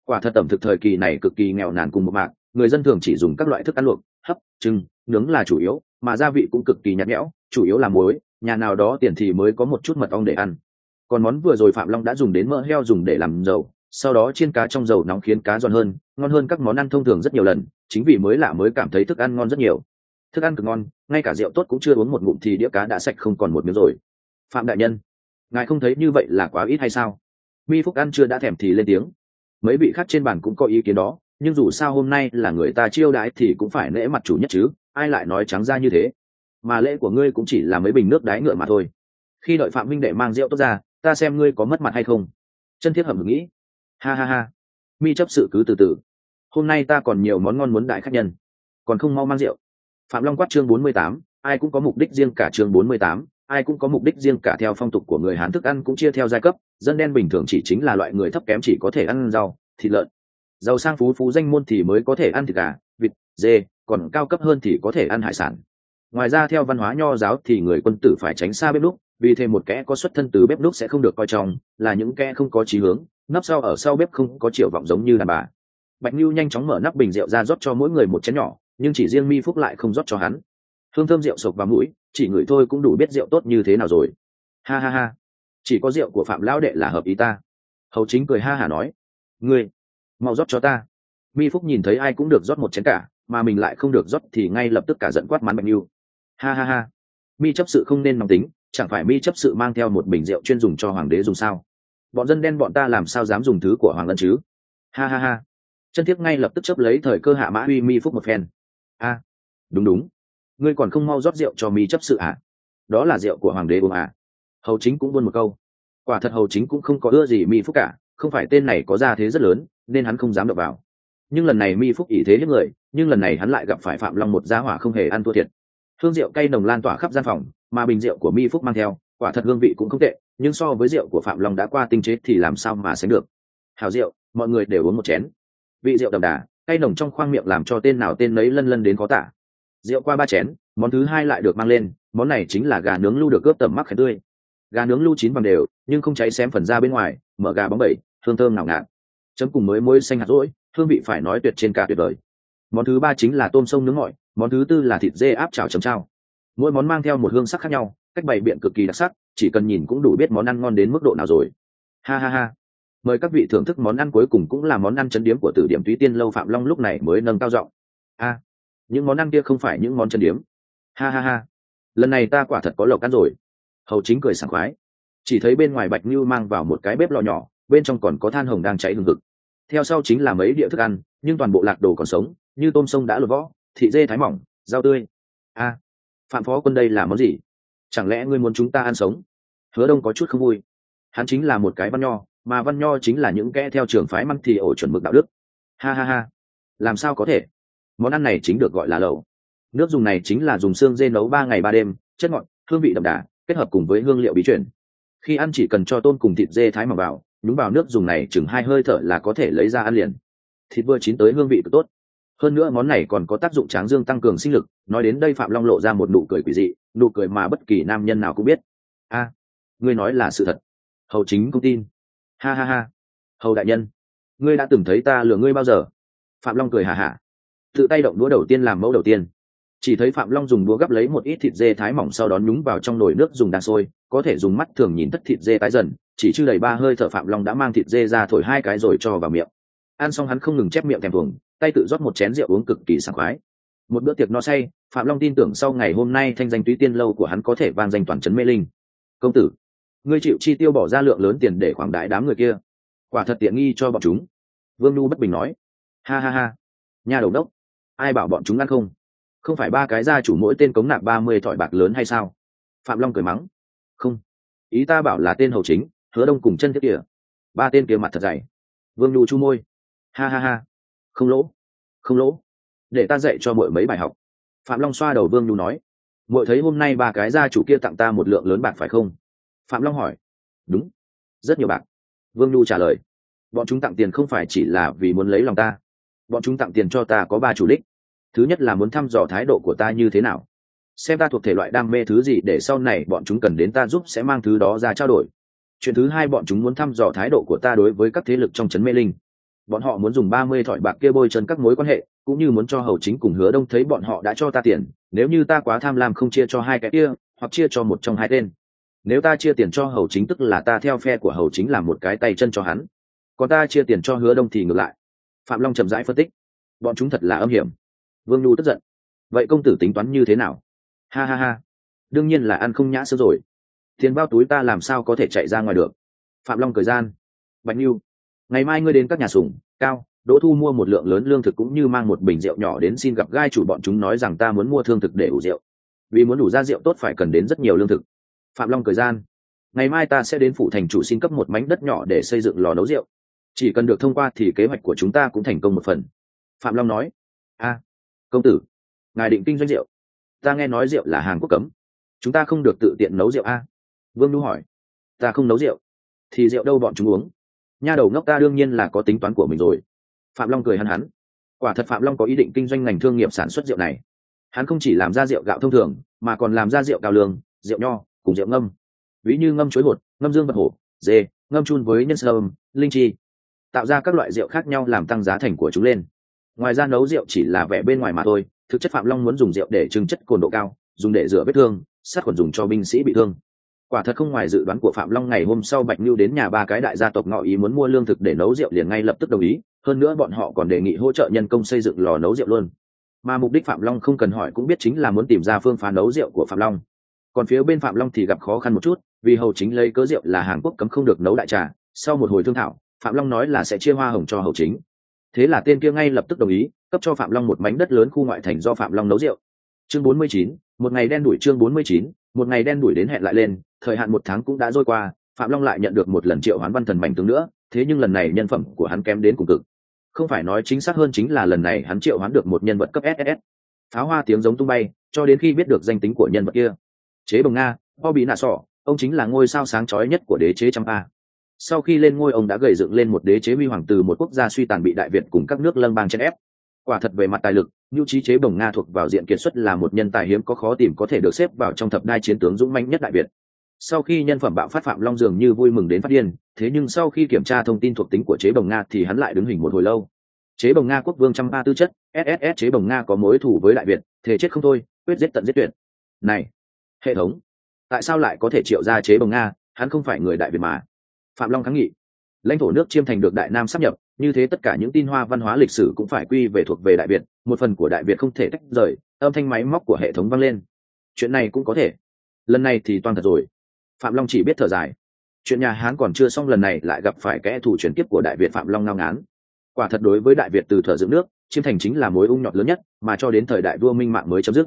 Quả thật tẩm thực thời kỳ này cực kỳ nghèo nàn cùng một mạng người dân thường chỉ dùng các loại thức ăn luộc, hấp trưng nướng là chủ yếu, mà gia vị cũng cực kỳ nhạt nhẽo, chủ yếu là muối, nhà nào đó tiền thì mới có một chút mật ong để ăn. Còn món vừa rồi phạm long đã dùng đến mỡ heo dùng để làm dầu, sau đó chiên cá trong dầu nóng khiến cá giòn hơn, ngon hơn các món ăn thông thường rất nhiều lần, chính vì mới lạ mới cảm thấy thức ăn ngon rất nhiều thức ăn cực ngon, ngay cả rượu tốt cũng chưa uống một ngụm thì đĩa cá đã sạch không còn một miếng rồi. Phạm đại nhân, ngài không thấy như vậy là quá ít hay sao? Mi phúc ăn chưa đã thèm thì lên tiếng. Mấy vị khác trên bàn cũng có ý kiến đó, nhưng dù sao hôm nay là người ta chiêu đãi thì cũng phải nể mặt chủ nhất chứ, ai lại nói trắng ra như thế? Mà lễ của ngươi cũng chỉ là mấy bình nước đái ngựa mà thôi. Khi đợi phạm minh đệ mang rượu tốt ra, ta xem ngươi có mất mặt hay không. Chân thiết hầm nghĩ. Ha ha ha. Mi chấp sự cứ từ từ. Hôm nay ta còn nhiều món ngon muốn đại khách nhân, còn không mau mang rượu phạm long quát chương bốn mươi tám ai cũng có mục đích riêng cả chương bốn mươi tám ai cũng có mục đích riêng cả theo phong tục của người hán thức ăn cũng chia theo giai cấp. Dân đen bình thường chỉ chính là loại người thấp kém chỉ có thể ăn rau thịt lợn. Giàu sang phú phú danh môn thì mới có thể ăn thịt gà vịt dê còn cao cấp hơn thì có thể ăn hải sản. Ngoài ra theo văn hóa nho giáo thì người quân tử phải tránh xa bếp núc, vì thêm một kẻ có xuất thân từ bếp núc sẽ không được coi trọng là những kẻ không có chí hướng nắp sau ở sau bếp không có triệu vọng giống như đàn bà. Bạch lưu nhanh chóng mở nắp bình rượu ra rót cho mỗi người một chén nhỏ nhưng chỉ riêng mi phúc lại không rót cho hắn. Hương thơm rượu sộc vào mũi, chỉ ngửi thôi cũng đủ biết rượu tốt như thế nào rồi. Ha ha ha. Chỉ có rượu của phạm lão đệ là hợp ý ta. Hầu chính cười ha hả nói. Ngươi, mau rót cho ta. Mi phúc nhìn thấy ai cũng được rót một chén cả, mà mình lại không được rót thì ngay lập tức cả giận quát mắn bạch như ha ha ha. Mi chấp sự không nên nóng tính, chẳng phải mi chấp sự mang theo một bình rượu chuyên dùng cho hoàng đế dùng sao? Bọn dân đen bọn ta làm sao dám dùng thứ của hoàng lân chứ? Ha ha ha. Chân thiết ngay lập tức chấp lấy thời cơ hạ mã uy mi phúc một phen a đúng đúng. Ngươi còn không mau rót rượu cho mi chấp sự à? Đó là rượu của hoàng đế uống à? Hầu chính cũng buôn một câu. Quả thật hầu chính cũng không có ưa gì mi phúc cả, không phải tên này có gia thế rất lớn, nên hắn không dám đập vào. Nhưng lần này mi phúc ý thế những người, nhưng lần này hắn lại gặp phải phạm long một gia hỏa không hề ăn thua thiệt. Hương rượu cay nồng lan tỏa khắp gian phòng, mà bình rượu của mi phúc mang theo, quả thật hương vị cũng không tệ, nhưng so với rượu của phạm long đã qua tinh chế thì làm sao mà sánh được. Hào rượu, mọi người đều uống một chén. Vị rượu đậm đà cay nồng trong khoang miệng làm cho tên nào tên nấy lân lân đến khó tả. Rượu qua ba chén, món thứ hai lại được mang lên, món này chính là gà nướng lưu được cướp tầm mắc khẽ tươi. Gà nướng lưu chín bằng đều, nhưng không cháy xém phần ra bên ngoài, mở gà bóng bẩy, hương thơm nào ngạt. Chấm cùng mới muối xanh hạt rỗi, hương vị phải nói tuyệt trên cả tuyệt vời. Món thứ ba chính là tôm sông nướng ngọi, món thứ tư là thịt dê áp chảo chấm trao mỗi món mang theo một hương sắc khác nhau, cách bày biện cực kỳ đặc sắc, chỉ cần nhìn cũng đủ biết món ăn ngon đến mức độ nào rồi. Ha ha ha mời các vị thưởng thức món ăn cuối cùng cũng là món ăn chấn điếm của tử điểm túy tiên lâu phạm long lúc này mới nâng cao giọng. A, những món ăn kia không phải những món chân điếm. Ha ha ha. Lần này ta quả thật có lộc ăn rồi. Hầu chính cười sảng khoái. Chỉ thấy bên ngoài bạch như mang vào một cái bếp lò nhỏ, bên trong còn có than hồng đang cháy hừng hực. Theo sau chính là mấy đĩa thức ăn, nhưng toàn bộ lạc đồ còn sống, như tôm sông đã lột võ, thị dê thái mỏng, rau tươi. A, phạm phó quân đây là món gì? Chẳng lẽ ngươi muốn chúng ta ăn sống? Hứa đông có chút không vui. Hắn chính là một cái văn nho mà văn nho chính là những kẽ theo trường phái măng thì ổ chuẩn mực đạo đức. Ha ha ha. Làm sao có thể? Món ăn này chính được gọi là lẩu. Nước dùng này chính là dùng xương dê nấu ba ngày ba đêm, chất ngọt, hương vị đậm đà, kết hợp cùng với hương liệu bí chuyển khi ăn chỉ cần cho tôm cùng thịt dê thái mà vào, nhúng vào nước dùng này chừng hai hơi thở là có thể lấy ra ăn liền. Thịt vừa chín tới hương vị cực tốt. Hơn nữa món này còn có tác dụng tráng dương tăng cường sinh lực, nói đến đây phạm long lộ ra một nụ cười quỷ dị, nụ cười mà bất kỳ nam nhân nào cũng biết. A, ngươi nói là sự thật. Hầu chính không tin ha ha ha. Hầu đại nhân ngươi đã từng thấy ta lừa ngươi bao giờ? Phạm long cười hà hà, tự tay động đũa đầu tiên làm mẫu đầu tiên. Chỉ thấy phạm long dùng đũa gắp lấy một ít thịt dê thái mỏng sau đó nhúng vào trong nồi nước dùng đang sôi có thể dùng mắt thường nhìn thất thịt dê tái dần chỉ chưa đầy ba hơi thở phạm long đã mang thịt dê ra thổi hai cái rồi cho vào miệng. Ăn xong hắn không ngừng chép miệng thèm thuồng tay tự rót một chén rượu uống cực kỳ sảng khoái. Một bữa tiệc no say phạm long tin tưởng sau ngày hôm nay thanh danh túy tiên lâu của hắn có thể vang danh toàn trấn mê linh. Công tử ngươi chịu chi tiêu bỏ ra lượng lớn tiền để khoảng đại đám người kia. Quả thật tiện nghi cho bọn chúng. Vương nhu bất bình nói. Ha ha ha. Nhà đầu đốc, ai bảo bọn chúng ăn không? Không phải ba cái gia chủ mỗi tên cống nạp ba mươi thỏi bạc lớn hay sao? Phạm long cười mắng. Không. Ý ta bảo là tên hầu chính, hứa đông cùng chân thiết kìa. Ba tên kia mặt thật dày. Vương nhu chu môi. Ha ha ha. Không lỗ. Không lỗ. Để ta dạy cho mỗi mấy bài học. Phạm long xoa đầu vương nhu nói. Mỗi thấy hôm nay ba cái gia chủ kia tặng ta một lượng lớn bạc phải không? Phạm long hỏi. Đúng, rất nhiều bạc. Vương nhu trả lời. Bọn chúng tặng tiền không phải chỉ là vì muốn lấy lòng ta. Bọn chúng tặng tiền cho ta có ba chủ đích. Thứ nhất là muốn thăm dò thái độ của ta như thế nào. Xem ta thuộc thể loại đam mê thứ gì để sau này bọn chúng cần đến ta giúp sẽ mang thứ đó ra trao đổi. Chuyện thứ hai, bọn chúng muốn thăm dò thái độ của ta đối với các thế lực trong trấn mê linh. Bọn họ muốn dùng ba mươi thỏi bạc kia bôi chân các mối quan hệ, cũng như muốn cho hầu chính cùng hứa đông thấy bọn họ đã cho ta tiền. Nếu như ta quá tham lam không chia cho hai cái kia, hoặc chia cho một trong hai tên nếu ta chia tiền cho hầu chính tức là ta theo phe của hầu chính làm một cái tay chân cho hắn. Còn ta chia tiền cho hứa đông thì ngược lại. Phạm long chậm rãi phân tích. Bọn chúng thật là âm hiểm. Vương nhu tức giận. Vậy công tử tính toán như thế nào? Ha ha ha. Đương nhiên là ăn không nhã sơ rồi. Tiền bao túi ta làm sao có thể chạy ra ngoài được? Phạm long thời gian. Bạch nhu ngày mai ngươi đến các nhà sùng, cao đỗ thu mua một lượng lớn lương thực cũng như mang một bình rượu nhỏ đến xin gặp gai chủ bọn chúng nói rằng ta muốn mua thương thực để ủ rượu. Vì muốn đủ ra rượu tốt phải cần đến rất nhiều lương thực phạm long thời gian, ngày mai ta sẽ đến phủ thành chủ xin cấp một mảnh đất nhỏ để xây dựng lò nấu rượu. Chỉ cần được thông qua thì kế hoạch của chúng ta cũng thành công một phần. Phạm long nói, a, công tử, ngài định kinh doanh rượu. Ta nghe nói rượu là hàng quốc cấm. Chúng ta không được tự tiện nấu rượu a. Vương nhu hỏi, ta không nấu rượu, thì rượu đâu bọn chúng uống? Nha đầu ngốc ta đương nhiên là có tính toán của mình rồi. Phạm long cười hắn hắn quả thật phạm long có ý định kinh doanh ngành thương nghiệp sản xuất rượu này. Hắn không chỉ làm ra rượu gạo thông thường, mà còn làm ra rượu cao lương, rượu nho cùng rượu ngâm. Ví như ngâm chuối bột, ngâm dương vật hổ, dê, ngâm chun với nhân sâm, linh chi. Tạo ra các loại rượu khác nhau làm tăng giá thành của chúng lên. Ngoài ra nấu rượu chỉ là vẻ bên ngoài mà thôi, thực chất phạm long muốn dùng rượu để trưng chất cồn độ cao, dùng để rửa vết thương, sát khuẩn dùng cho binh sĩ bị thương. Quả thật không ngoài dự đoán của phạm long ngày hôm sau bạch lưu đến nhà ba cái đại gia tộc ngọ ý muốn mua lương thực để nấu rượu liền ngay lập tức đồng ý, hơn nữa bọn họ còn đề nghị hỗ trợ nhân công xây dựng lò nấu rượu luôn. Mà mục đích phạm long không cần hỏi cũng biết chính là muốn tìm ra phương phá nấu rượu của phạm long còn phía bên phạm long thì gặp khó khăn một chút vì hầu chính lấy cớ rượu là hàn quốc cấm không được nấu đại trà sau một hồi thương thảo phạm long nói là sẽ chia hoa hồng cho hầu chính. Thế là tên kia ngay lập tức đồng ý cấp cho phạm long một mảnh đất lớn khu ngoại thành do phạm long nấu rượu. Chương 49, một ngày đen đuổi chương 49, một ngày đen đuổi đến hẹn lại lên thời hạn một tháng cũng đã trôi qua phạm long lại nhận được một lần triệu hoán văn thần mảnh tướng nữa thế nhưng lần này nhân phẩm của hắn kém đến cùng cực. Không phải nói chính xác hơn chính là lần này hắn triệu hoán được một nhân vật cấp ss pháo hoa tiếng giống tung bay cho đến khi biết được danh tính của nhân vật kia chế bồng nga Bo bị nạ sọ ông chính là ngôi sao sáng chói nhất của đế chế trăm a. Sau khi lên ngôi, ông đã gầy dựng lên một đế chế huy hoàng từ một quốc gia suy tàn bị đại việt cùng các nước lân bang chèn ép. Quả thật về mặt tài lực, nhu trí chế bồng nga thuộc vào diện kiệt xuất là một nhân tài hiếm có khó tìm có thể được xếp vào trong thập đai chiến tướng dũng mãnh nhất đại việt. Sau khi nhân phẩm bạo phát phạm long dường như vui mừng đến phát điên, thế nhưng sau khi kiểm tra thông tin thuộc tính của chế bồng nga thì hắn lại đứng hình một hồi lâu. Chế bồng nga quốc vương trăm ba tư chất sss chế bồng nga có mối thủ với đại việt thể chết không thôi, quyết giết tận giết tuyệt. Này hệ thống. Tại sao lại có thể triệu ra chế bồng nga? Hắn không phải người đại việt mà. Phạm long kháng nghị. Lãnh thổ nước chiêm thành được đại nam sắp nhập, như thế tất cả những tin hoa văn hóa lịch sử cũng phải quy về thuộc về đại việt, một phần của đại việt không thể tách rời, âm thanh máy móc của hệ thống vang lên. Chuyện này cũng có thể. Lần này thì toàn thật rồi. Phạm long chỉ biết thở dài. Chuyện nhà hán còn chưa xong lần này lại gặp phải kẻ thù chuyển tiếp của đại việt phạm long ngao ngán. Quả thật đối với đại việt từ thở dựng nước, chiêm thành chính là mối ung nhọt lớn nhất, mà cho đến thời đại vua minh mạng mới chấm dứt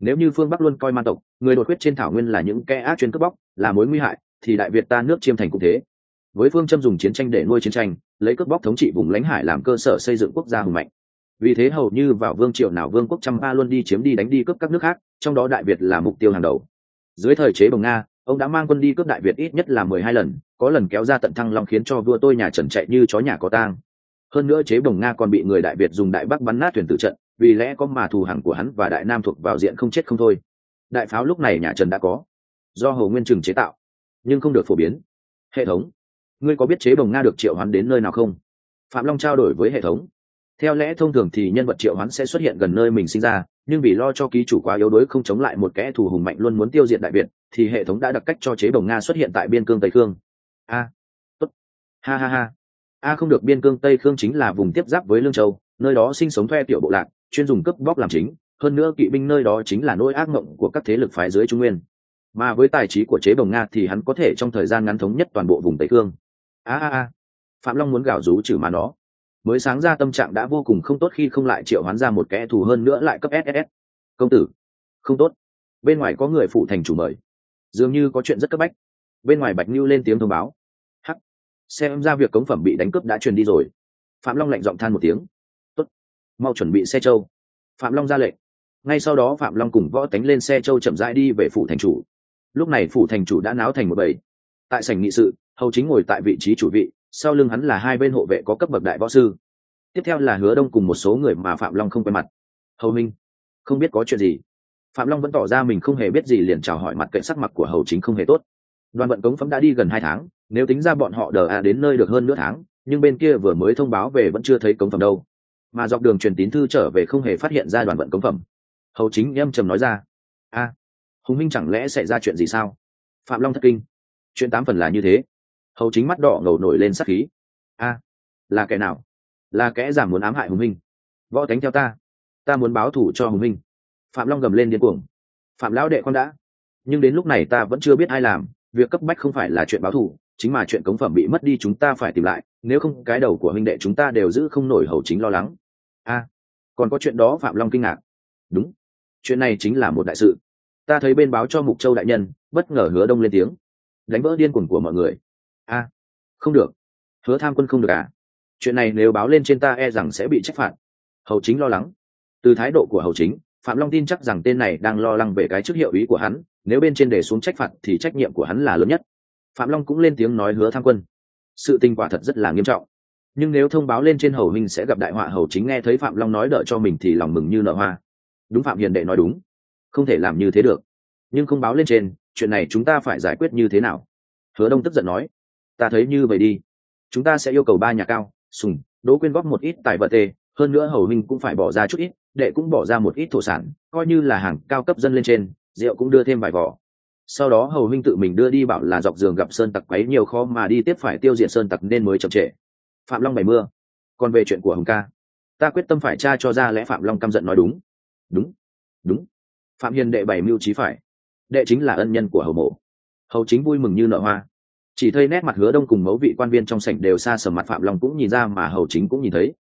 nếu như phương bắc luôn coi man tộc, người đột quyết trên thảo nguyên là những kẻ ác chuyên cướp bóc, là mối nguy hại, thì đại việt ta nước chiêm thành cũng thế. Với phương châm dùng chiến tranh để nuôi chiến tranh, lấy cướp bóc thống trị vùng lãnh hải làm cơ sở xây dựng quốc gia hùng mạnh. Vì thế hầu như vào vương triều nào vương quốc trăm ba luôn đi chiếm đi đánh đi cướp các nước khác, trong đó đại việt là mục tiêu hàng đầu. Dưới thời chế bồng nga, ông đã mang quân đi cướp đại việt ít nhất là mười hai lần, có lần kéo ra tận thăng long khiến cho vua tôi nhà trần chạy như chó nhà có tang. Hơn nữa chế bồng nga còn bị người đại việt dùng đại bắc bắn nát thuyền tử trận vì lẽ có mà thù hẳn của hắn và đại nam thuộc vào diện không chết không thôi. Đại pháo lúc này nhà trần đã có, do hồ nguyên trừng chế tạo, nhưng không được phổ biến. Hệ thống, ngươi có biết chế bồng nga được triệu hoán đến nơi nào không? Phạm long trao đổi với hệ thống. Theo lẽ thông thường thì nhân vật triệu hoán sẽ xuất hiện gần nơi mình sinh ra, nhưng vì lo cho ký chủ quá yếu đuối không chống lại một kẻ thù hùng mạnh luôn muốn tiêu diệt đại việt, thì hệ thống đã đặt cách cho chế bồng nga xuất hiện tại biên cương tây khương. A, tốt. Ha ha ha. A không được biên cương tây khương chính là vùng tiếp giáp với lương châu, nơi đó sinh sống thuê tiểu bộ lạc chuyên dùng cướp bóc làm chính, hơn nữa kỵ binh nơi đó chính là nỗi ác mộng của các thế lực phái dưới trung nguyên. Mà với tài trí của chế bồng nga thì hắn có thể trong thời gian ngắn thống nhất toàn bộ vùng tây cương. A a a. Phạm long muốn gào rú trừ mà nó. Mới sáng ra tâm trạng đã vô cùng không tốt khi không lại triệu hoán ra một kẻ thù hơn nữa lại cấp ss công tử. Không tốt. Bên ngoài có người phụ thành chủ mời. Dường như có chuyện rất cấp bách. Bên ngoài bạch như lên tiếng thông báo. Hắc. Xem ra việc cống phẩm bị đánh cướp đã truyền đi rồi. Phạm long lạnh giọng than một tiếng mau chuẩn bị xe châu phạm long ra lệnh. Ngay sau đó phạm long cùng võ tánh lên xe châu chậm rãi đi về phủ thành chủ. Lúc này phủ thành chủ đã náo thành một bầy. Tại sảnh nghị sự, hầu chính ngồi tại vị trí chủ vị, sau lưng hắn là hai bên hộ vệ có cấp bậc đại võ sư. Tiếp theo là hứa đông cùng một số người mà phạm long không quen mặt. Hầu minh, không biết có chuyện gì? Phạm long vẫn tỏ ra mình không hề biết gì liền chào hỏi mặt cậy sắc mặt của hầu chính không hề tốt. Đoàn vận cống phẩm đã đi gần hai tháng, nếu tính ra bọn họ đờ à đến nơi được hơn nửa tháng, nhưng bên kia vừa mới thông báo về vẫn chưa thấy cống phẩm đâu mà dọc đường truyền tín thư trở về không hề phát hiện ra đoàn vận cống phẩm. Hầu chính em trầm nói ra, a, hùng minh chẳng lẽ xảy ra chuyện gì sao? Phạm long thất kinh. Chuyện tám phần là như thế. Hầu chính mắt đỏ ngầu nổi lên sắc khí, a, là kẻ nào? Là kẻ giảm muốn ám hại hùng minh? Võ cánh theo ta ta muốn báo thủ cho hùng minh. Phạm long gầm lên điên cuồng, phạm lão đệ con đã, nhưng đến lúc này ta vẫn chưa biết ai làm, việc cấp bách không phải là chuyện báo thù, chính mà chuyện cống phẩm bị mất đi chúng ta phải tìm lại nếu không cái đầu của huynh đệ chúng ta đều giữ không nổi hầu chính lo lắng. A, còn có chuyện đó phạm long kinh ngạc. Đúng, chuyện này chính là một đại sự. Ta thấy bên báo cho mục châu đại nhân, bất ngờ hứa đông lên tiếng. Đánh vỡ điên cuồng của mọi người. A, không được. Hứa tham quân không được à? Chuyện này nếu báo lên trên ta e rằng sẽ bị trách phạt. Hầu chính lo lắng. Từ thái độ của hầu chính, phạm long tin chắc rằng tên này đang lo lắng về cái chức hiệu ý của hắn, nếu bên trên để xuống trách phạt thì trách nhiệm của hắn là lớn nhất. Phạm long cũng lên tiếng nói hứa tham quân sự tình quả thật rất là nghiêm trọng. Nhưng nếu thông báo lên trên hầu huynh sẽ gặp đại họa hầu chính nghe thấy phạm long nói đợi cho mình thì lòng mừng như nở hoa. Đúng phạm hiền đệ nói đúng. Không thể làm như thế được. Nhưng không báo lên trên, chuyện này chúng ta phải giải quyết như thế nào? Hứa đông tức giận nói. Ta thấy như vậy đi. Chúng ta sẽ yêu cầu ba nhà cao, sùng, đỗ quyên góp một ít tài vật tê, hơn nữa hầu minh cũng phải bỏ ra chút ít, đệ cũng bỏ ra một ít thổ sản, coi như là hàng cao cấp dân lên trên, rượu cũng đưa thêm vài vỏ sau đó hầu huynh tự mình đưa đi bảo là dọc giường gặp sơn tặc quấy nhiều khó mà đi tiếp phải tiêu diệt sơn tặc nên mới chậm trễ. Phạm long bày mưa còn về chuyện của hồng ca. Ta quyết tâm phải tra cho ra lẽ phạm long căm giận nói đúng. Đúng. Đúng. Phạm hiền đệ bày mưu trí phải. Đệ chính là ân nhân của hầu mộ. Hầu chính vui mừng như nợ hoa. Chỉ thấy nét mặt hứa đông cùng mấu vị quan viên trong sảnh đều xa sầm mặt phạm long cũng nhìn ra mà hầu chính cũng nhìn thấy.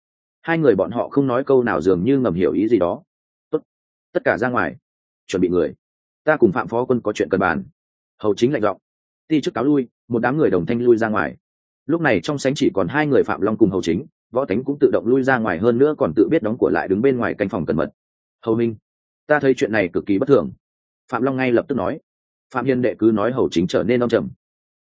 Hai người bọn họ không nói câu nào dường như ngầm hiểu ý gì đó. Tất tất cả ra ngoài. Chuẩn bị người ta cùng phạm phó quân có chuyện cần bàn. Hầu chính lạnh giọng. Ti trước cáo lui, một đám người đồng thanh lui ra ngoài. Lúc này trong sánh chỉ còn hai người phạm long cùng hầu chính, võ tánh cũng tự động lui ra ngoài hơn nữa còn tự biết đóng của lại đứng bên ngoài canh phòng cẩn mật. Hầu minh, ta thấy chuyện này cực kỳ bất thường. Phạm long ngay lập tức nói. Phạm hiền đệ cứ nói hầu chính trở nên đông trầm.